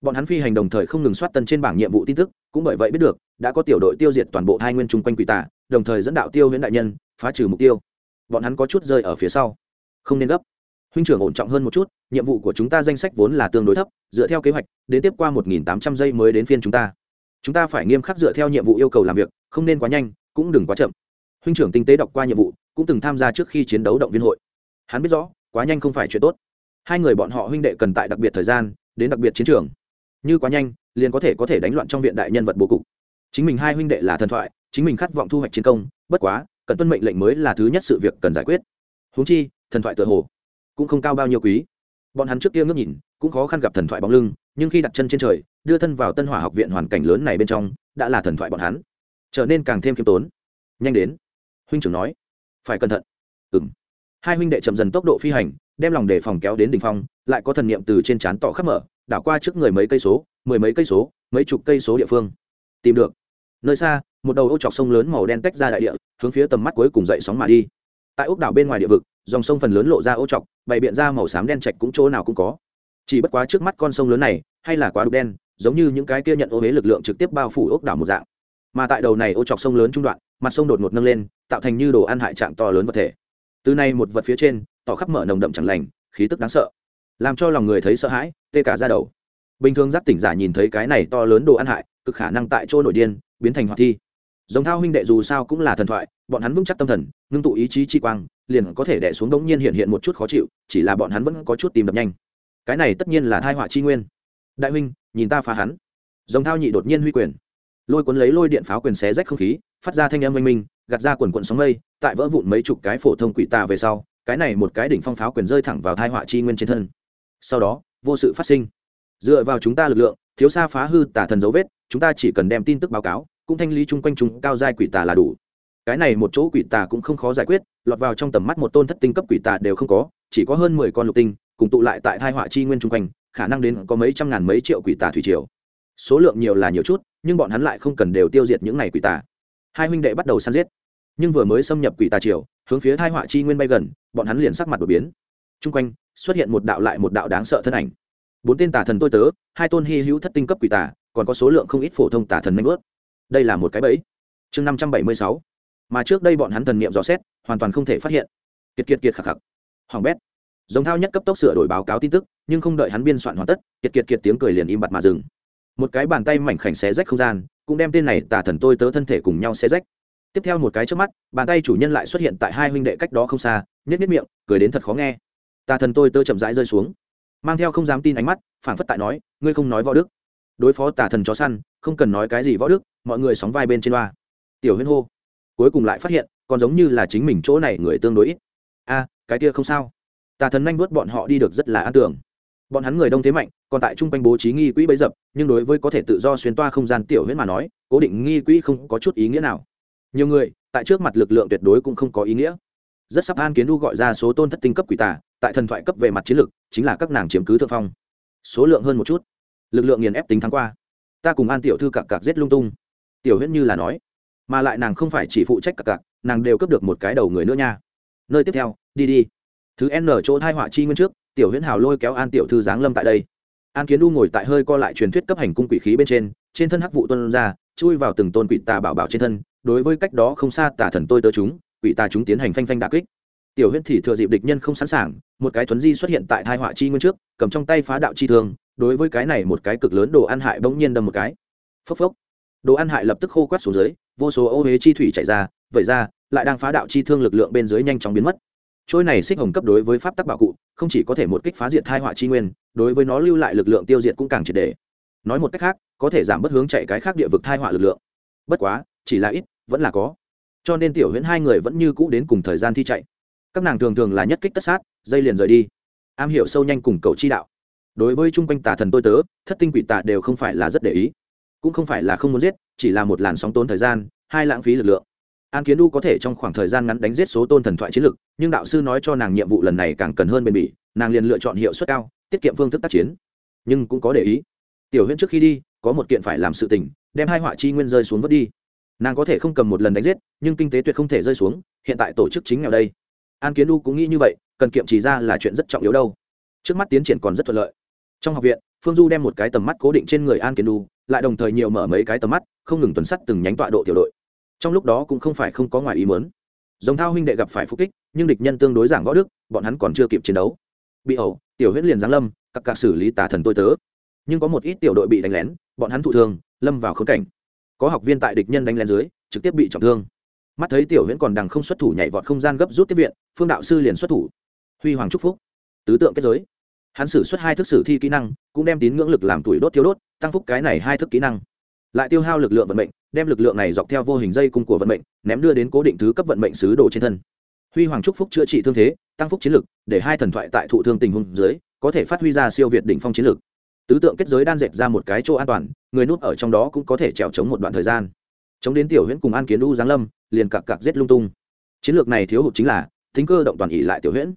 Bọn hắn phi hành đồng thời không ngừng soát tân trên bảng nhiệm vụ tin tức, cũng bởi vậy biết được, đã có tiểu đội tiêu diệt toàn bộ hai nguyên chung quanh quỷ tả đồng thời dẫn đạo tiêu huyễn đại nhân, phá trừ mục tiêu. Bọn hắn có chút rơi ở phía sau. Không nên gấp. Huynh trưởng ổn trọng hơn một chút, nhiệm vụ của chúng ta danh sách vốn là tương đối thấp, dựa theo kế hoạch, đến tiếp qua một nghìn tám trăm giây mới đến phiên chúng ta. Chúng ta phải nghiêm khắc dựa theo nhiệm vụ yêu cầu làm việc, không nên quá nhanh, cũng đừng quá chậm. Huynh trưởng tinh tế đọc qua nhiệm vụ cũng từng tham gia trước khi chiến đấu động viên hội. Hắn biết rõ, quá nhanh không phải chuyện tốt. Hai người bọn họ huynh đệ cần tại đặc biệt thời gian, đến đặc biệt chiến trường. Như quá nhanh, liền có thể có thể đánh loạn trong viện đại nhân vật bố cục. Chính mình hai huynh đệ là thần thoại, chính mình khát vọng thu hoạch chiến công, bất quá, cần tuân mệnh lệnh mới là thứ nhất sự việc cần giải quyết. Huống chi, thần thoại tự hồ cũng không cao bao nhiêu quý. Bọn hắn trước kia ngước nhìn, cũng khó khăn gặp thần thoại bóng lưng, nhưng khi đặt chân trên trời, đưa thân vào tân hỏa học viện hoàn cảnh lớn này bên trong, đã là thần thoại bọn hắn. Trở nên càng thêm khiêm tốn. Nhanh đến. Huynh trưởng nói phải cẩn thận. Ừng hai huynh đệ chậm dần tốc độ phi hành, đem lòng đề phòng kéo đến đ ỉ n h phong, lại có thần niệm từ trên trán tỏ khắp mở, đảo qua trước người mấy cây số, mười mấy cây số, mấy chục cây số địa phương. Tìm được. Nơi xa, một đầu ô chọc sông lớn màu đen tách ra đại địa, hướng phía tầm mắt cuối cùng dậy sóng mà đi. Tại ốc đảo bên ngoài địa vực, dòng sông phần lớn lộ ra ô chọc, bày biện ra màu xám đen chạch cũng chỗ nào cũng có. Chỉ bất quá trước mắt con sông lớn này, hay là quá đục đen, giống như những cái kia nhận ô huế lực lượng trực tiếp bao phủ ốc đảo một dạng. Mà tại đầu này ô chọc sông lớn trung đoạn mặt sông đột ngột nâng lên, tạo thành như đồ ăn hại trạng to lớn vật thể. Từ nay một vật phía trên, tỏ khắp mở nồng đậm chẳng lành, khí tức đáng sợ, làm cho lòng người thấy sợ hãi, tê cả ra đầu. Bình thường giáp tỉnh giả nhìn thấy cái này to lớn đồ ăn hại, cực khả năng tại chỗ nổi điên, biến thành hoạt thi. Giống thao huynh đệ dù sao cũng là thần thoại, bọn hắn vững chắc tâm thần, ngưng tụ ý chí chi quang, liền có thể đẻ xuống đống nhiên hiện hiện một chút khó chịu, chỉ là bọn hắn vẫn có chút tìm đập nhanh. Cái này tất nhiên là thai họa chi nguyên. Đại huynh, nhìn ta phá hắn. Dòng thao nhị đột nhiên huy quyền lôi cuốn lấy lôi điện pháo quyền xé rách không khí, phát ra thanh âm oanh minh, gạt ra quần quận sóng mây, tại vỡ vụn mấy chục cái phổ thông quỷ tà về sau, cái này một cái đỉnh phong pháo quyền rơi thẳng vào thai họa chi nguyên trên thân. Sau đó, vô sự phát sinh. Dựa vào chúng ta lực lượng, thiếu xa phá hư tà thần dấu vết, chúng ta chỉ cần đem tin tức báo cáo, cũng thanh lý chung quanh chúng cao giai quỷ tà là đủ. Cái này một chỗ quỷ tà cũng không khó giải quyết, lọt vào trong tầm mắt một tôn thất tinh cấp quỷ tà đều không có, chỉ có hơn mười con lục tinh, cùng tụ lại tại thai họa chi nguyên chung quanh, khả năng đến có mấy trăm ngàn mấy triệu quỷ tà thủy triều số lượng nhiều là nhiều chút, nhưng bọn hắn lại không cần đều tiêu diệt những này quỷ tà. Hai huynh đệ bắt đầu săn giết. Nhưng vừa mới xâm nhập quỷ tà triều, hướng phía thai họa chi nguyên bay gần, bọn hắn liền sắc mặt đột biến. Chung quanh, xuất hiện một đạo lại một đạo đáng sợ thân ảnh. Bốn tên tà thần tôi tớ, hai tôn hy hữu thất tinh cấp quỷ tà, còn có số lượng không ít phổ thông tà thần nanh ướt đây là một cái bẫy. Chương năm trăm bảy mươi sáu. Mà trước đây bọn hắn thần niệm dò xét, hoàn toàn không thể phát hiện. Kiệt kiệt kiệt khạc khạc hoàng bét. Giống thao nhất cấp tốc sửa đổi báo cáo tin tức, nhưng không đợi hắn biên soạn hoàn tất, kiệt kiệt kiệt tiếng cười liền im bặt mà dừng một cái bàn tay mảnh khảnh xé rách không gian, cũng đem tên này tà thần tôi tớ thân thể cùng nhau xé rách. Tiếp theo một cái trước mắt, bàn tay chủ nhân lại xuất hiện tại hai huynh đệ cách đó không xa nhất nhất miệng, cười đến thật khó nghe. Tà thần tôi tớ chậm rãi rơi xuống, mang theo không dám tin ánh mắt, phảng phất tại nói, ngươi không nói võ đức. Đối phó tà thần chó săn, không cần nói cái gì võ đức, mọi người sóng vai bên trên loa. Tiểu huyên hô. Cuối cùng lại phát hiện, còn giống như là chính mình chỗ này người tương đối ít. A, cái kia không sao. Tà thần nhanh vớt bọn họ đi được rất là an tưởng bọn hắn người đông thế mạnh, còn tại trung quanh bố trí nghi quỹ bấy dập, nhưng đối với có thể tự do xuyên toa không gian tiểu huyết mà nói, cố định nghi quỹ không có chút ý nghĩa nào. Nhiều người, tại trước mặt lực lượng tuyệt đối cũng không có ý nghĩa. Rất sắp an kiến đu gọi ra số tôn thất tinh cấp quỷ tà, tại thần thoại cấp về mặt chiến lược chính là các nàng chiếm cứ thượng phong. Số lượng hơn một chút. Lực lượng nghiền ép tính thắng qua. Ta cùng an tiểu thư cặp cặp giết lung tung. Tiểu huyết như là nói. Mà lại nàng không phải chỉ phụ trách cặp cặp nàng đều cướp được một cái đầu người nữa nha. Nơi tiếp theo, đi đi. Thứ n chỗ thai họa chi nguyên trước tiểu huyễn hào lôi kéo an tiểu thư giáng lâm tại đây. An kiến đu ngồi tại hơi co lại truyền thuyết cấp hành cung quỷ khí bên trên trên thân hắc vụ tuân ra, chui vào từng tôn quỷ tà bảo bảo trên thân, đối với cách đó không xa tà thần tôi tớ chúng, quỷ tà chúng tiến hành phanh phanh đà kích. Tiểu huyễn thì thừa dịp địch nhân không sẵn sàng, một cái thuấn di xuất hiện tại thai họa chi nguyên trước, cầm trong tay phá đạo chi thương, đối với cái này một cái cực lớn đồ ăn hại bỗng nhiên đâm một cái. Phốc phốc. Đồ ăn hại lập tức khô quát xuống dưới, vô số ô huế chi thủy chạy ra vậy ra, lại đang phá đạo chi thương lực lượng bên dưới nhanh chóng biến mất trôi này xích hồng cấp đối với pháp tắc bảo cụ, không chỉ có thể một kích phá diệt thai họa chi nguyên, đối với nó lưu lại lực lượng tiêu diệt cũng càng triệt đề nói một cách khác, có thể giảm bất hướng chạy cái khác địa vực thai họa lực lượng. Bất quá, chỉ là ít, vẫn là có. Cho nên tiểu huyễn hai người vẫn như cũ đến cùng thời gian thi chạy. Các nàng thường thường là nhất kích tất sát, dây liền rời đi. Am hiểu sâu nhanh cùng cầu chi đạo. Đối với chung quanh tà thần tôi tớ, thất tinh quỷ tà đều không phải là rất để ý. Cũng không phải là không muốn giết, chỉ là một làn sóng tốn thời gian, hai lãng phí lực lượng an kiến đu có thể trong khoảng thời gian ngắn đánh giết số tôn thần thoại chiến lực, nhưng đạo sư nói cho nàng nhiệm vụ lần này càng cần hơn bền bỉ, nàng liền lựa chọn hiệu suất cao, tiết kiệm phương thức tác chiến. Nhưng cũng có để ý. Tiểu huyễn trước khi đi, có một kiện phải làm sự tình, đem hai họa chi nguyên rơi xuống vớt đi. Nàng có thể không cầm một lần đánh giết, nhưng kinh tế tuyệt không thể rơi xuống, hiện tại tổ chức chính nghèo đây. An kiến đu cũng nghĩ như vậy, cần kiệm chỉ ra là chuyện rất trọng yếu đâu. Trước mắt tiến triển còn rất thuận lợi. Trong học viện, phương du đem một cái tầm mắt cố định trên người an kiến đu lại đồng thời nhiều mở mấy cái tầm mắt, không ngừng tuần sắt từng nhánh tọa độ tiểu đội trong lúc đó cũng không phải không có ngoài ý mớn giống thao huynh đệ gặp phải phục kích, nhưng địch nhân tương đối giảng võ đức, bọn hắn còn chưa kịp chiến đấu. Bị ẩu, tiểu huyết liền giáng lâm, các cả xử lý tà thần tôi tớ. Nhưng có một ít tiểu đội bị đánh lén, bọn hắn thụ thương, lâm vào khốn cảnh. Có học viên tại địch nhân đánh lén dưới, trực tiếp bị trọng thương. Mắt thấy tiểu huyễn còn đằng không xuất thủ nhảy vọt không gian gấp rút tiếp viện, phương đạo sư liền xuất thủ. Huy hoàng trúc phúc. Tứ tượng kết giới. Hắn sử xuất hai thức sử thi kỹ năng, cũng đem tín ngưỡng lực làm tuổi đốt thiếu đốt, tăng phúc cái này hai thức kỹ năng. Lại tiêu hao lực lượng vận mệnh đem lực lượng này dọc theo vô hình dây cung của vận mệnh, ném đưa đến cố định thứ cấp vận mệnh sứ đồ trên thân. Huy hoàng trúc phúc chữa trị thương thế, tăng phúc chiến lực, để hai thần thoại tại thụ thương tình huống dưới, có thể phát huy ra siêu việt đỉnh phong chiến lực. Tứ tượng kết giới đan dệt ra một cái chỗ an toàn, người nuốt ở trong đó cũng có thể trèo chống một đoạn thời gian. Chống đến tiểu huyễn cùng an kiến u giáng lâm, liền cặc cặc giết lung tung. Chiến lược này thiếu hụt chính là tính cơ động toàn ỉ lại tiểu huyễn.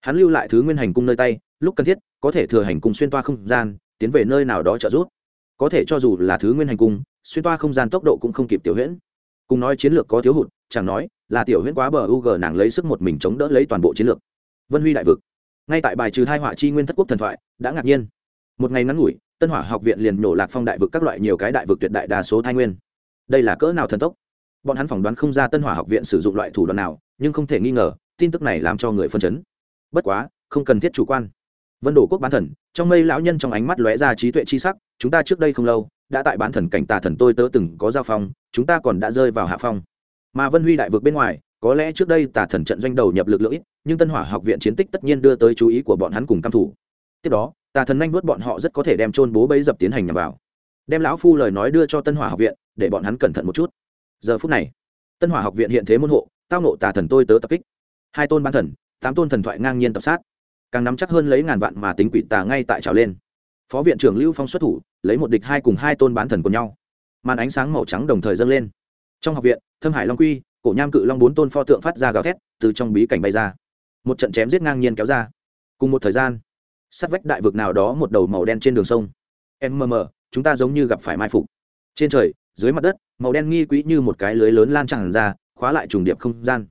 Hắn lưu lại thứ nguyên hành cung nơi tay, lúc cần thiết, có thể thừa hành cung xuyên toa không gian, tiến về nơi nào đó trợ giúp. Có thể cho dù là thứ nguyên hành cung xuyên toa không gian tốc độ cũng không kịp tiểu huyễn. Cùng nói chiến lược có thiếu hụt, chẳng nói là tiểu huyễn quá bờ u g nàng lấy sức một mình chống đỡ lấy toàn bộ chiến lược. Vân huy đại vực. Ngay tại bài trừ hai họa chi nguyên thất quốc thần thoại, đã ngạc nhiên. Một ngày ngắn ngủi, tân hỏa học viện liền nổ lạc phong đại vực các loại nhiều cái đại vực tuyệt đại đa số thai nguyên. Đây là cỡ nào thần tốc? Bọn hắn phỏng đoán không ra tân hỏa học viện sử dụng loại thủ đoạn nào, nhưng không thể nghi ngờ, tin tức này làm cho người phân chấn. Bất quá, không cần thiết chủ quan. Vân đổ quốc bán thần, trong mây lão nhân trong ánh mắt lóe ra trí tuệ chi sắc, chúng ta trước đây không lâu đã tại bán thần cảnh tà thần tôi tớ từng có giao phong, chúng ta còn đã rơi vào hạ phong. Mà vân huy đại vực bên ngoài, có lẽ trước đây tà thần trận doanh đầu nhập lực lượng ít, nhưng tân hỏa học viện chiến tích tất nhiên đưa tới chú ý của bọn hắn cùng căm thủ tiếp đó, tà thần nhanh vớt bọn họ rất có thể đem trôn bố bấy dập tiến hành nhằm vào. Đem lão phu lời nói đưa cho tân hỏa học viện, để bọn hắn cẩn thận một chút. Giờ phút này, tân hỏa học viện hiện thế môn hộ, tao nộ tà thần tôi tớ tập kích. Hai tôn ban thần, tám tôn thần thoại ngang nhiên tập sát. Càng nắm chắc hơn lấy ngàn vạn mà tính quỷ tà ngay tại trào lên phó viện trưởng lưu phong xuất thủ, lấy một địch hai cùng hai tôn bán thần của nhau. Màn ánh sáng màu trắng đồng thời dâng lên. Trong học viện, thâm hải long quy, cổ nham cự long bốn tôn pho tượng phát ra gào thét, từ trong bí cảnh bay ra. Một trận chém giết ngang nhiên kéo ra. Cùng một thời gian sát vách đại vực nào đó một đầu màu đen trên đường sông. Mm chúng ta giống như gặp phải mai phục. Trên trời, dưới mặt đất, màu đen nghi quỹ như một cái lưới lớn lan tràn ra, khóa lại trùng điệp không gian.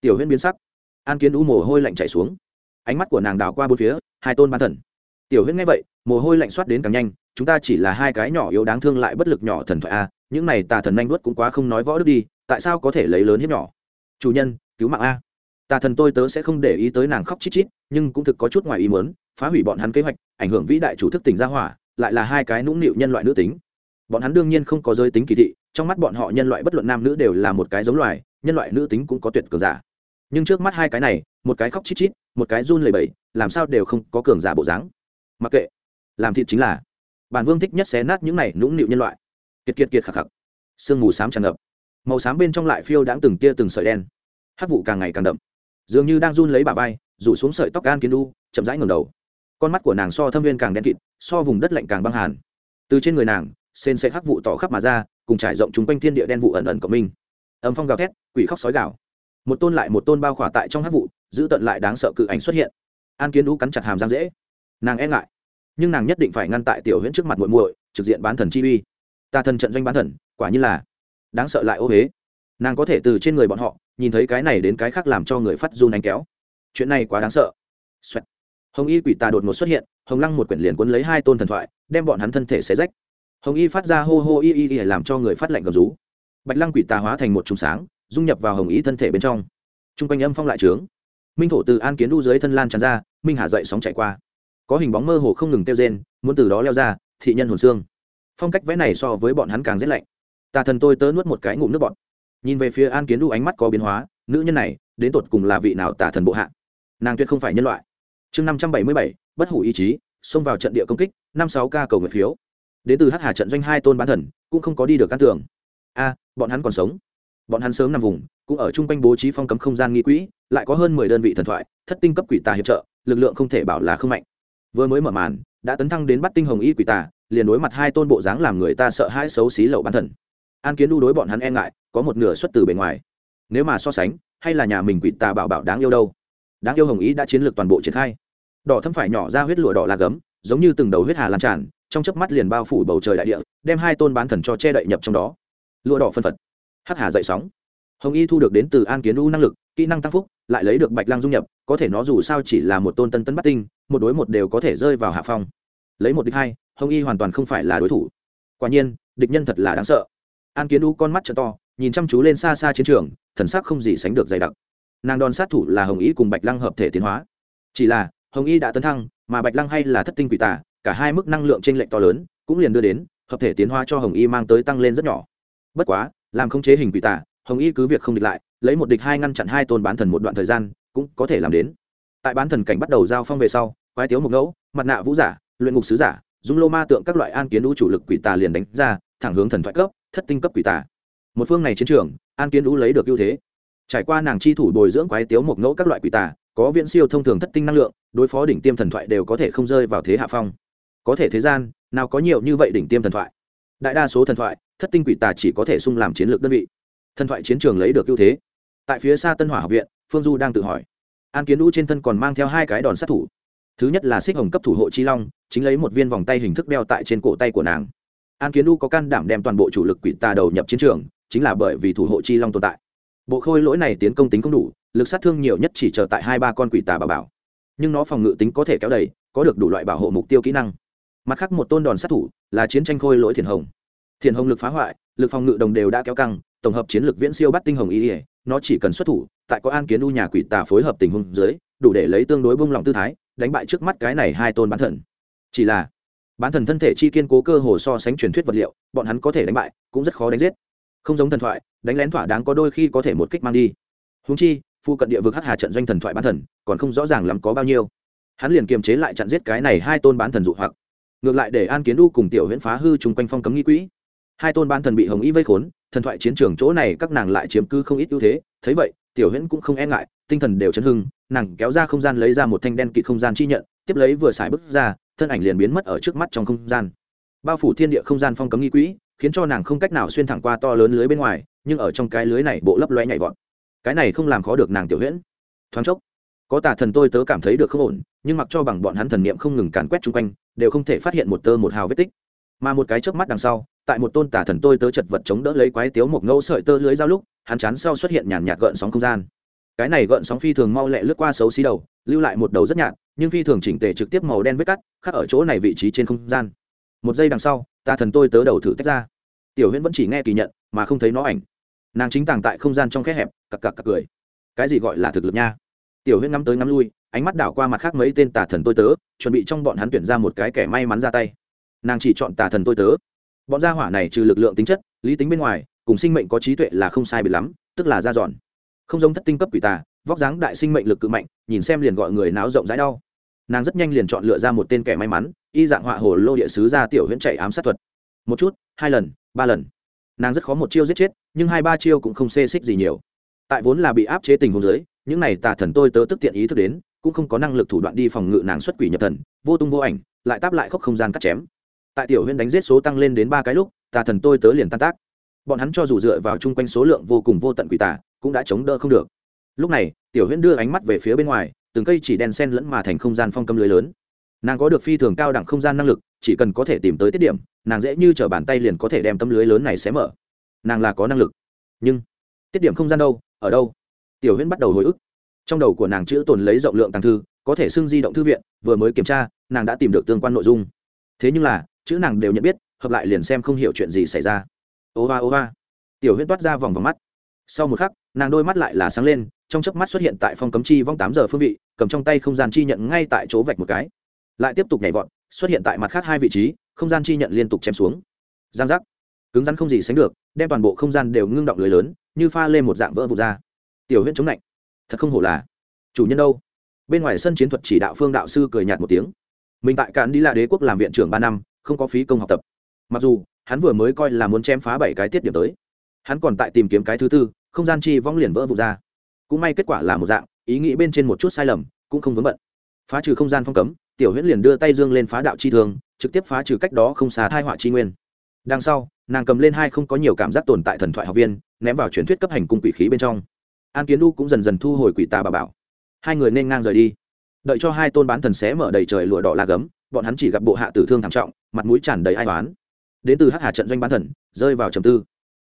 Tiểu huyễn biến sắc. An kiến u mồ hôi lạnh chảy xuống. Ánh mắt của nàng đào qua bốn phía, hai tôn ban thần tiểu Huyết nghe vậy, mồ hôi lạnh soát đến càng nhanh, chúng ta chỉ là hai cái nhỏ yếu đáng thương lại bất lực nhỏ thần thoại a, những này tà thần nhanh vuốt cũng quá không nói võ đức đi, tại sao có thể lấy lớn hiếp nhỏ? Chủ nhân, cứu mạng a. Tà thần tôi tớ sẽ không để ý tới nàng khóc chít chít, nhưng cũng thực có chút ngoài ý muốn, phá hủy bọn hắn kế hoạch, ảnh hưởng vĩ đại chủ thức tỉnh gia hỏa, lại là hai cái nũng nịu nhân loại nữ tính. Bọn hắn đương nhiên không có giới tính kỳ thị, trong mắt bọn họ nhân loại bất luận nam nữ đều là một cái giống loài, nhân loại nữ tính cũng có tuyệt cường giả. Nhưng trước mắt hai cái này, một cái khóc chít chít, một cái run lầy bẩy, làm sao đều không có cường giả bộ dáng mặc kệ. Làm thịt chính là. Bản vương thích nhất xé nát những này nũng nịu nhân loại. Kiệt kiệt kiệt khạc khạc. Sương mù xám tràn ngập. Màu xám bên trong lại phiêu đãng từng tia từng sợi đen. Hát vụ càng ngày càng đậm. Dường như đang run lấy bà vai, rủ xuống sợi tóc gan kiến đu, chậm rãi ngầm đầu. Con mắt của nàng so thâm viên càng đen kịt, so vùng đất lạnh càng băng hàn. Từ trên người nàng sên sẽ hắc vụ tỏ khắp mà ra, cùng trải rộng chung quanh thiên địa đen vụ ẩn ẩn của mình âm phong gào thét, quỷ khóc sói gào. Một tôn lại một tôn bao khỏa tại trong hắc vụ, giữ tận lại đáng sợ cự ảnh xuất hiện. An kiến đu cắn chặt hàm răng dễ nàng e ngại. Nhưng nàng nhất định phải ngăn tại tiểu huyễn trước mặt muội muội, trực diện bán thần chi uy. Ta thần trận doanh bán thần, quả như là đáng sợ lại ô huế nàng có thể từ trên người bọn họ, nhìn thấy cái này đến cái khác làm cho người phát run đánh kéo. Chuyện này quá đáng sợ、Xoẹt. Hồng y quỷ tà đột ngột xuất hiện, hồng lăng một quyển liền cuốn lấy hai tôn thần thoại, đem bọn hắn thân thể xé rách. Hồng y phát ra hô hô y y y làm cho người phát lệnh cầm rú. Bạch lăng quỷ tà hóa thành một trùng sáng, dung nhập vào hồng y thân thể bên trong. T r u n g quanh âm phong lại trướng. Minh thổ từ an kiến đu dưới thân lan tràn ra, minh hà dậy sóng chạy qua có hình bóng mơ hồ không ngừng tiêu rên, muốn từ đó leo ra, thị nhân hồn xương. Phong cách vẽ này so với bọn hắn càng rét lạnh. Tà thần tôi tớ nuốt một cái ngụm nước bọt. Nhìn về phía an kiến đu ánh mắt có biến hóa, nữ nhân này, đến tột cùng là vị nào tà thần bộ hạ? Nàng tuyệt không phải nhân loại. Chương năm trăm bảy mươi bảy, bất hủ ý chí, xông vào trận địa công kích, năm sáu ca cầu nguyện phiếu. Đến từ hắc hà trận doanh hai tôn bán thần, cũng không có đi được căn tường. A, bọn hắn còn sống. Bọn hắn sớm nằm vùng, cũng ở chung quanh bố trí phong cấm không gian nghi quỹ, lại có hơn mười đơn vị thần thoại, thất tinh cấp quỷ tà hiệp trợ, lực lượng không thể bảo là không mạnh vừa mới mở màn, đã tấn thăng đến bắt tinh hồng y quỷ tà, liền đối mặt hai tôn bộ dáng làm người ta sợ hãi xấu xí lậu bán thần. An kiến đu đối bọn hắn e ngại, có một nửa xuất từ bề ngoài. Nếu mà so sánh, hay là nhà mình quỷ tà bảo bảo đáng yêu đâu? Đáng yêu hồng ý đã chiến lược toàn bộ triển khai. Đỏ thâm phải nhỏ ra huyết lụa đỏ la gấm, giống như từng đầu huyết hà lan tràn, trong chớp mắt liền bao phủ bầu trời đại địa, đem hai tôn bán thần cho che đậy nhập trong đó. Lụa đỏ phân phật. Hắc hà dậy sóng. Hồng y thu được đến từ an kiến u năng lực kỹ năng tăng phúc, lại lấy được bạch lang dung nhập, có thể nó dù sao chỉ là một tôn tân tân bắt tinh, một đối một đều có thể rơi vào hạ phong. Lấy một địch hai, hồng y hoàn toàn không phải là đối thủ. Quả nhiên, địch nhân thật là đáng sợ. An kiến u con mắt t to, nhìn chăm chú lên xa xa chiến trường, thần sắc không gì sánh được dày đặc. Nàng đòn sát thủ là hồng y cùng bạch lăng hợp thể tiến hóa. Chỉ là, hồng y đã tấn thăng, mà bạch lăng hay là thất tinh quỷ tả cả hai mức năng lượng t r ê n lệch to lớn, cũng liền đưa đến, hợp thể tiến hóa cho hồng y mang tới tăng lên rất nhỏ. Bất quá, làm không chế hình quỷ tả hồng y cứ việc không địch lại lấy một địch hai ngăn chặn hai tôn bán thần một đoạn thời gian, cũng có thể làm đến. Tại bán thần cảnh bắt đầu giao phong về sau, quái tiếu mục ngẫu, mặt nạ vũ giả, luyện ngục sứ giả, dung lô ma tượng các loại an kiến đũ chủ lực quỷ tà liền đánh ra, thẳng hướng thần thoại cấp, thất tinh cấp quỷ tà. Một phương này chiến trường, an kiến đũ lấy được ưu thế. Trải qua nàng chi thủ bồi dưỡng quái tiếu mục ngẫu các loại quỷ tà, có viễn siêu thông thường thất tinh năng lượng, đối phó đỉnh tiêm thần thoại đều có thể không rơi vào thế hạ phong. Có thể thế gian, nào có nhiều như vậy đỉnh tiêm thần thoại? Đại đa số thần thoại, thất tinh quỷ tà chỉ có thể sung làm chiến lược đơn vị. Thần thoại chiến trường lấy được ưu thế tại phía xa tân hỏa học viện, phương du đang tự hỏi. An kiến đũ trên thân còn mang theo hai cái đòn sát thủ. Thứ nhất là xích hồng cấp thủ hộ chi long, chính lấy một viên vòng tay hình thức đeo tại trên cổ tay của nàng. An kiến đu có can đảm đem toàn bộ chủ lực quỷ tà đầu nhập chiến trường, chính là bởi vì thủ hộ chi long tồn tại. Bộ khôi lỗi này tiến công tính không đủ, lực sát thương nhiều nhất chỉ chờ tại hai ba con quỷ tà bà bảo. Nhưng nó phòng ngự tính có thể kéo đầy, có được đủ loại bảo hộ mục tiêu kỹ năng. Mặt khác một tôn đòn sát thủ là chiến tranh khôi lỗi thiền hồng. Thiền hồng lực phá hoại, lực phòng ngự đồng đều đã kéo căng tổng hợp chiến lược viễn siêu bắt tinh hồng ý ỉa nó chỉ cần xuất thủ, tại có an kiến u nhà quỷ tà phối hợp tình huống dưới, đủ để lấy tương đối bông lòng tư thái, đánh bại trước mắt cái này hai tôn bán thần. Chỉ là, bán thần thân thể chi kiên cố cơ hồ so sánh truyền thuyết vật liệu, bọn hắn có thể đánh bại, cũng rất khó đánh giết. Không giống thần thoại, đánh lén thỏa đáng có đôi khi có thể một kích mang đi. Húng chi, phu cận địa vực hắc hà trận doanh thần thoại bán thần, còn không rõ ràng lắm có bao nhiêu. Hắn liền kiềm chế lại chặn giết cái này hai tôn bán thần dụ hoặc. Ngược lại để an kiến đu cùng tiểu huyễn phá hư chung quanh phong cấm nghi quỹ. Hai tôn bán thần bị hồng y vây khốn thần thoại chiến trường chỗ này các nàng lại chiếm cứ không ít ưu thế. Thấy vậy, tiểu huyễn cũng không e ngại, tinh thần đều chấn hưng, nàng kéo ra không gian lấy ra một thanh đen kịt không gian chi nhận, tiếp lấy vừa xài bước ra, thân ảnh liền biến mất ở trước mắt trong không gian. Bao phủ thiên địa không gian phong cấm nghi quỹ, khiến cho nàng không cách nào xuyên thẳng qua to lớn lưới bên ngoài, nhưng ở trong cái lưới này bộ lấp loe nhảy vọt. Cái này không làm khó được nàng tiểu huyễn. Thoáng chốc, có tà thần tôi tớ cảm thấy được không ổn, nhưng mặc cho bằng bọn hắn thần niệm không ngừng càn quét chung quanh, đều không thể phát hiện một tơ một hào vết tích. Mà một cái chớp mắt đằng sau tại một tôn tà thần tôi tớ chật vật chống đỡ lấy quái tiếu một ngẫu sợi tơ lưới giao lúc, hắn chán sau xuất hiện nhàn nhạt gợn sóng không gian. Cái này gợn sóng phi thường mau lẹ lướt qua xấu xí đầu, lưu lại một đầu rất nhạt, nhưng phi thường chỉnh tề trực tiếp màu đen vết cắt, khắc ở chỗ này vị trí trên không gian. Một giây đằng sau, tà thần tôi tớ đầu thử tách ra. Tiểu huyễn vẫn chỉ nghe kỳ nhận, mà không thấy nó ảnh. Nàng chính tàng tại không gian trong khe hẹp, cặc cặc cặc cười. Cái gì gọi là thực lực nha? Tiểu huyễn ngắm tới ngắm lui, ánh mắt đảo qua mặt khác mấy tên tà thần tôi tớ, chuẩn bị trong bọn hắn tuyển ra một cái kẻ may mắn ra tay. Nàng chỉ chọn tà thần tôi tớ bọn gia hỏa này trừ lực lượng tính chất, lý tính bên ngoài, cùng sinh mệnh có trí tuệ là không sai bị lắm, tức là da dọn. Không giống thất tinh cấp quỷ tà, vóc dáng đại sinh mệnh lực cự mạnh, nhìn xem liền gọi người náo rộng rãi đau. Nàng rất nhanh liền chọn lựa ra một tên kẻ may mắn, y dạng họa hồ lô địa sứ ra tiểu huyễn chạy ám sát thuật. Một chút, hai lần, ba lần. Nàng rất khó một chiêu giết chết, nhưng hai ba chiêu cũng không xê xích gì nhiều. Tại vốn là bị áp chế tình huống giới những này tà thần tôi tớ tức tiện ý thức đến, cũng không có năng lực thủ đoạn đi phòng ngự nàng xuất quỷ nhập thần, vô tung vô ảnh, lại táp lại khóc không gian cắt chém tại tiểu huyên đánh giết số tăng lên đến ba cái lúc, tà thần tôi tớ liền tan tác. Bọn hắn cho dù dựa vào chung quanh số lượng vô cùng vô tận quỷ tà, cũng đã chống đỡ không được. Lúc này, tiểu huyên đưa ánh mắt về phía bên ngoài, từng cây chỉ đen sen lẫn mà thành không gian phong cấm lưới lớn. Nàng có được phi thường cao đẳng không gian năng lực, chỉ cần có thể tìm tới tiết điểm, nàng dễ như t r ở bàn tay liền có thể đem tấm lưới lớn này xé mở. Nàng là có năng lực. Nhưng, tiết điểm không gian đâu, ở đâu? Tiểu huyễn bắt đầu hồi ức. Trong đầu của nàng chữ tồn lấy rộng lượng tàng thư, có thể xưng di động thư viện, vừa mới kiểm tra, nàng đã tìm được tương quan nội dung. Thế nhưng là chữ nàng đều nhận biết, hợp lại liền xem không hiểu chuyện gì xảy ra. Ô va ô va tiểu huyễn toát ra vòng vòng mắt. Sau một khắc, nàng đôi mắt lại là sáng lên, trong chớp mắt xuất hiện tại phong cấm chi vong tám giờ phương vị, cầm trong tay không gian chi nhận ngay tại chỗ vạch một cái. Lại tiếp tục nhảy vọt, xuất hiện tại mặt khác hai vị trí, không gian chi nhận liên tục chém xuống. Giang giác. Cứng rắn không gì sánh được, đem toàn bộ không gian đều ngưng động lưới lớn, như pha lên một dạng vỡ vụt ra. Tiểu huyễn chống lạnh. Thật không hổ là chủ nhân đâu. Bên ngoài sân chiến thuật chỉ đạo phương đạo sư cười nhạt một tiếng. Mình tại cạn đi là đế quốc làm viện trưởng ba năm không có phí công học tập. Mặc dù, hắn vừa mới coi là muốn chém phá bảy cái tiết điểm tới. Hắn còn tại tìm kiếm cái thứ tư, không gian chi vong liền vỡ vụt ra. Cũng may kết quả là một dạng, ý nghĩ bên trên một chút sai lầm, cũng không vướng bận. Phá trừ không gian phong cấm, tiểu huyễn liền đưa tay dương lên phá đạo chi thường trực tiếp phá trừ cách đó không xá thai họa chi nguyên. Đằng sau, nàng cầm lên hai không có nhiều cảm giác tồn tại thần thoại học viên, ném vào truyền thuyết cấp hành cung quỷ khí bên trong. An kiến u cũng dần dần thu hồi quỷ tà bà bảo. Hai người nên ngang rời đi. Đợi cho hai tôn bán thần xé mở đầy trời lụa đỏ la gấm bọn hắn chỉ gặp bộ hạ tử thương thảm trọng, mặt mũi tràn đầy ai toán đến từ hắc hà trận doanh bán thần, rơi vào trầm tư.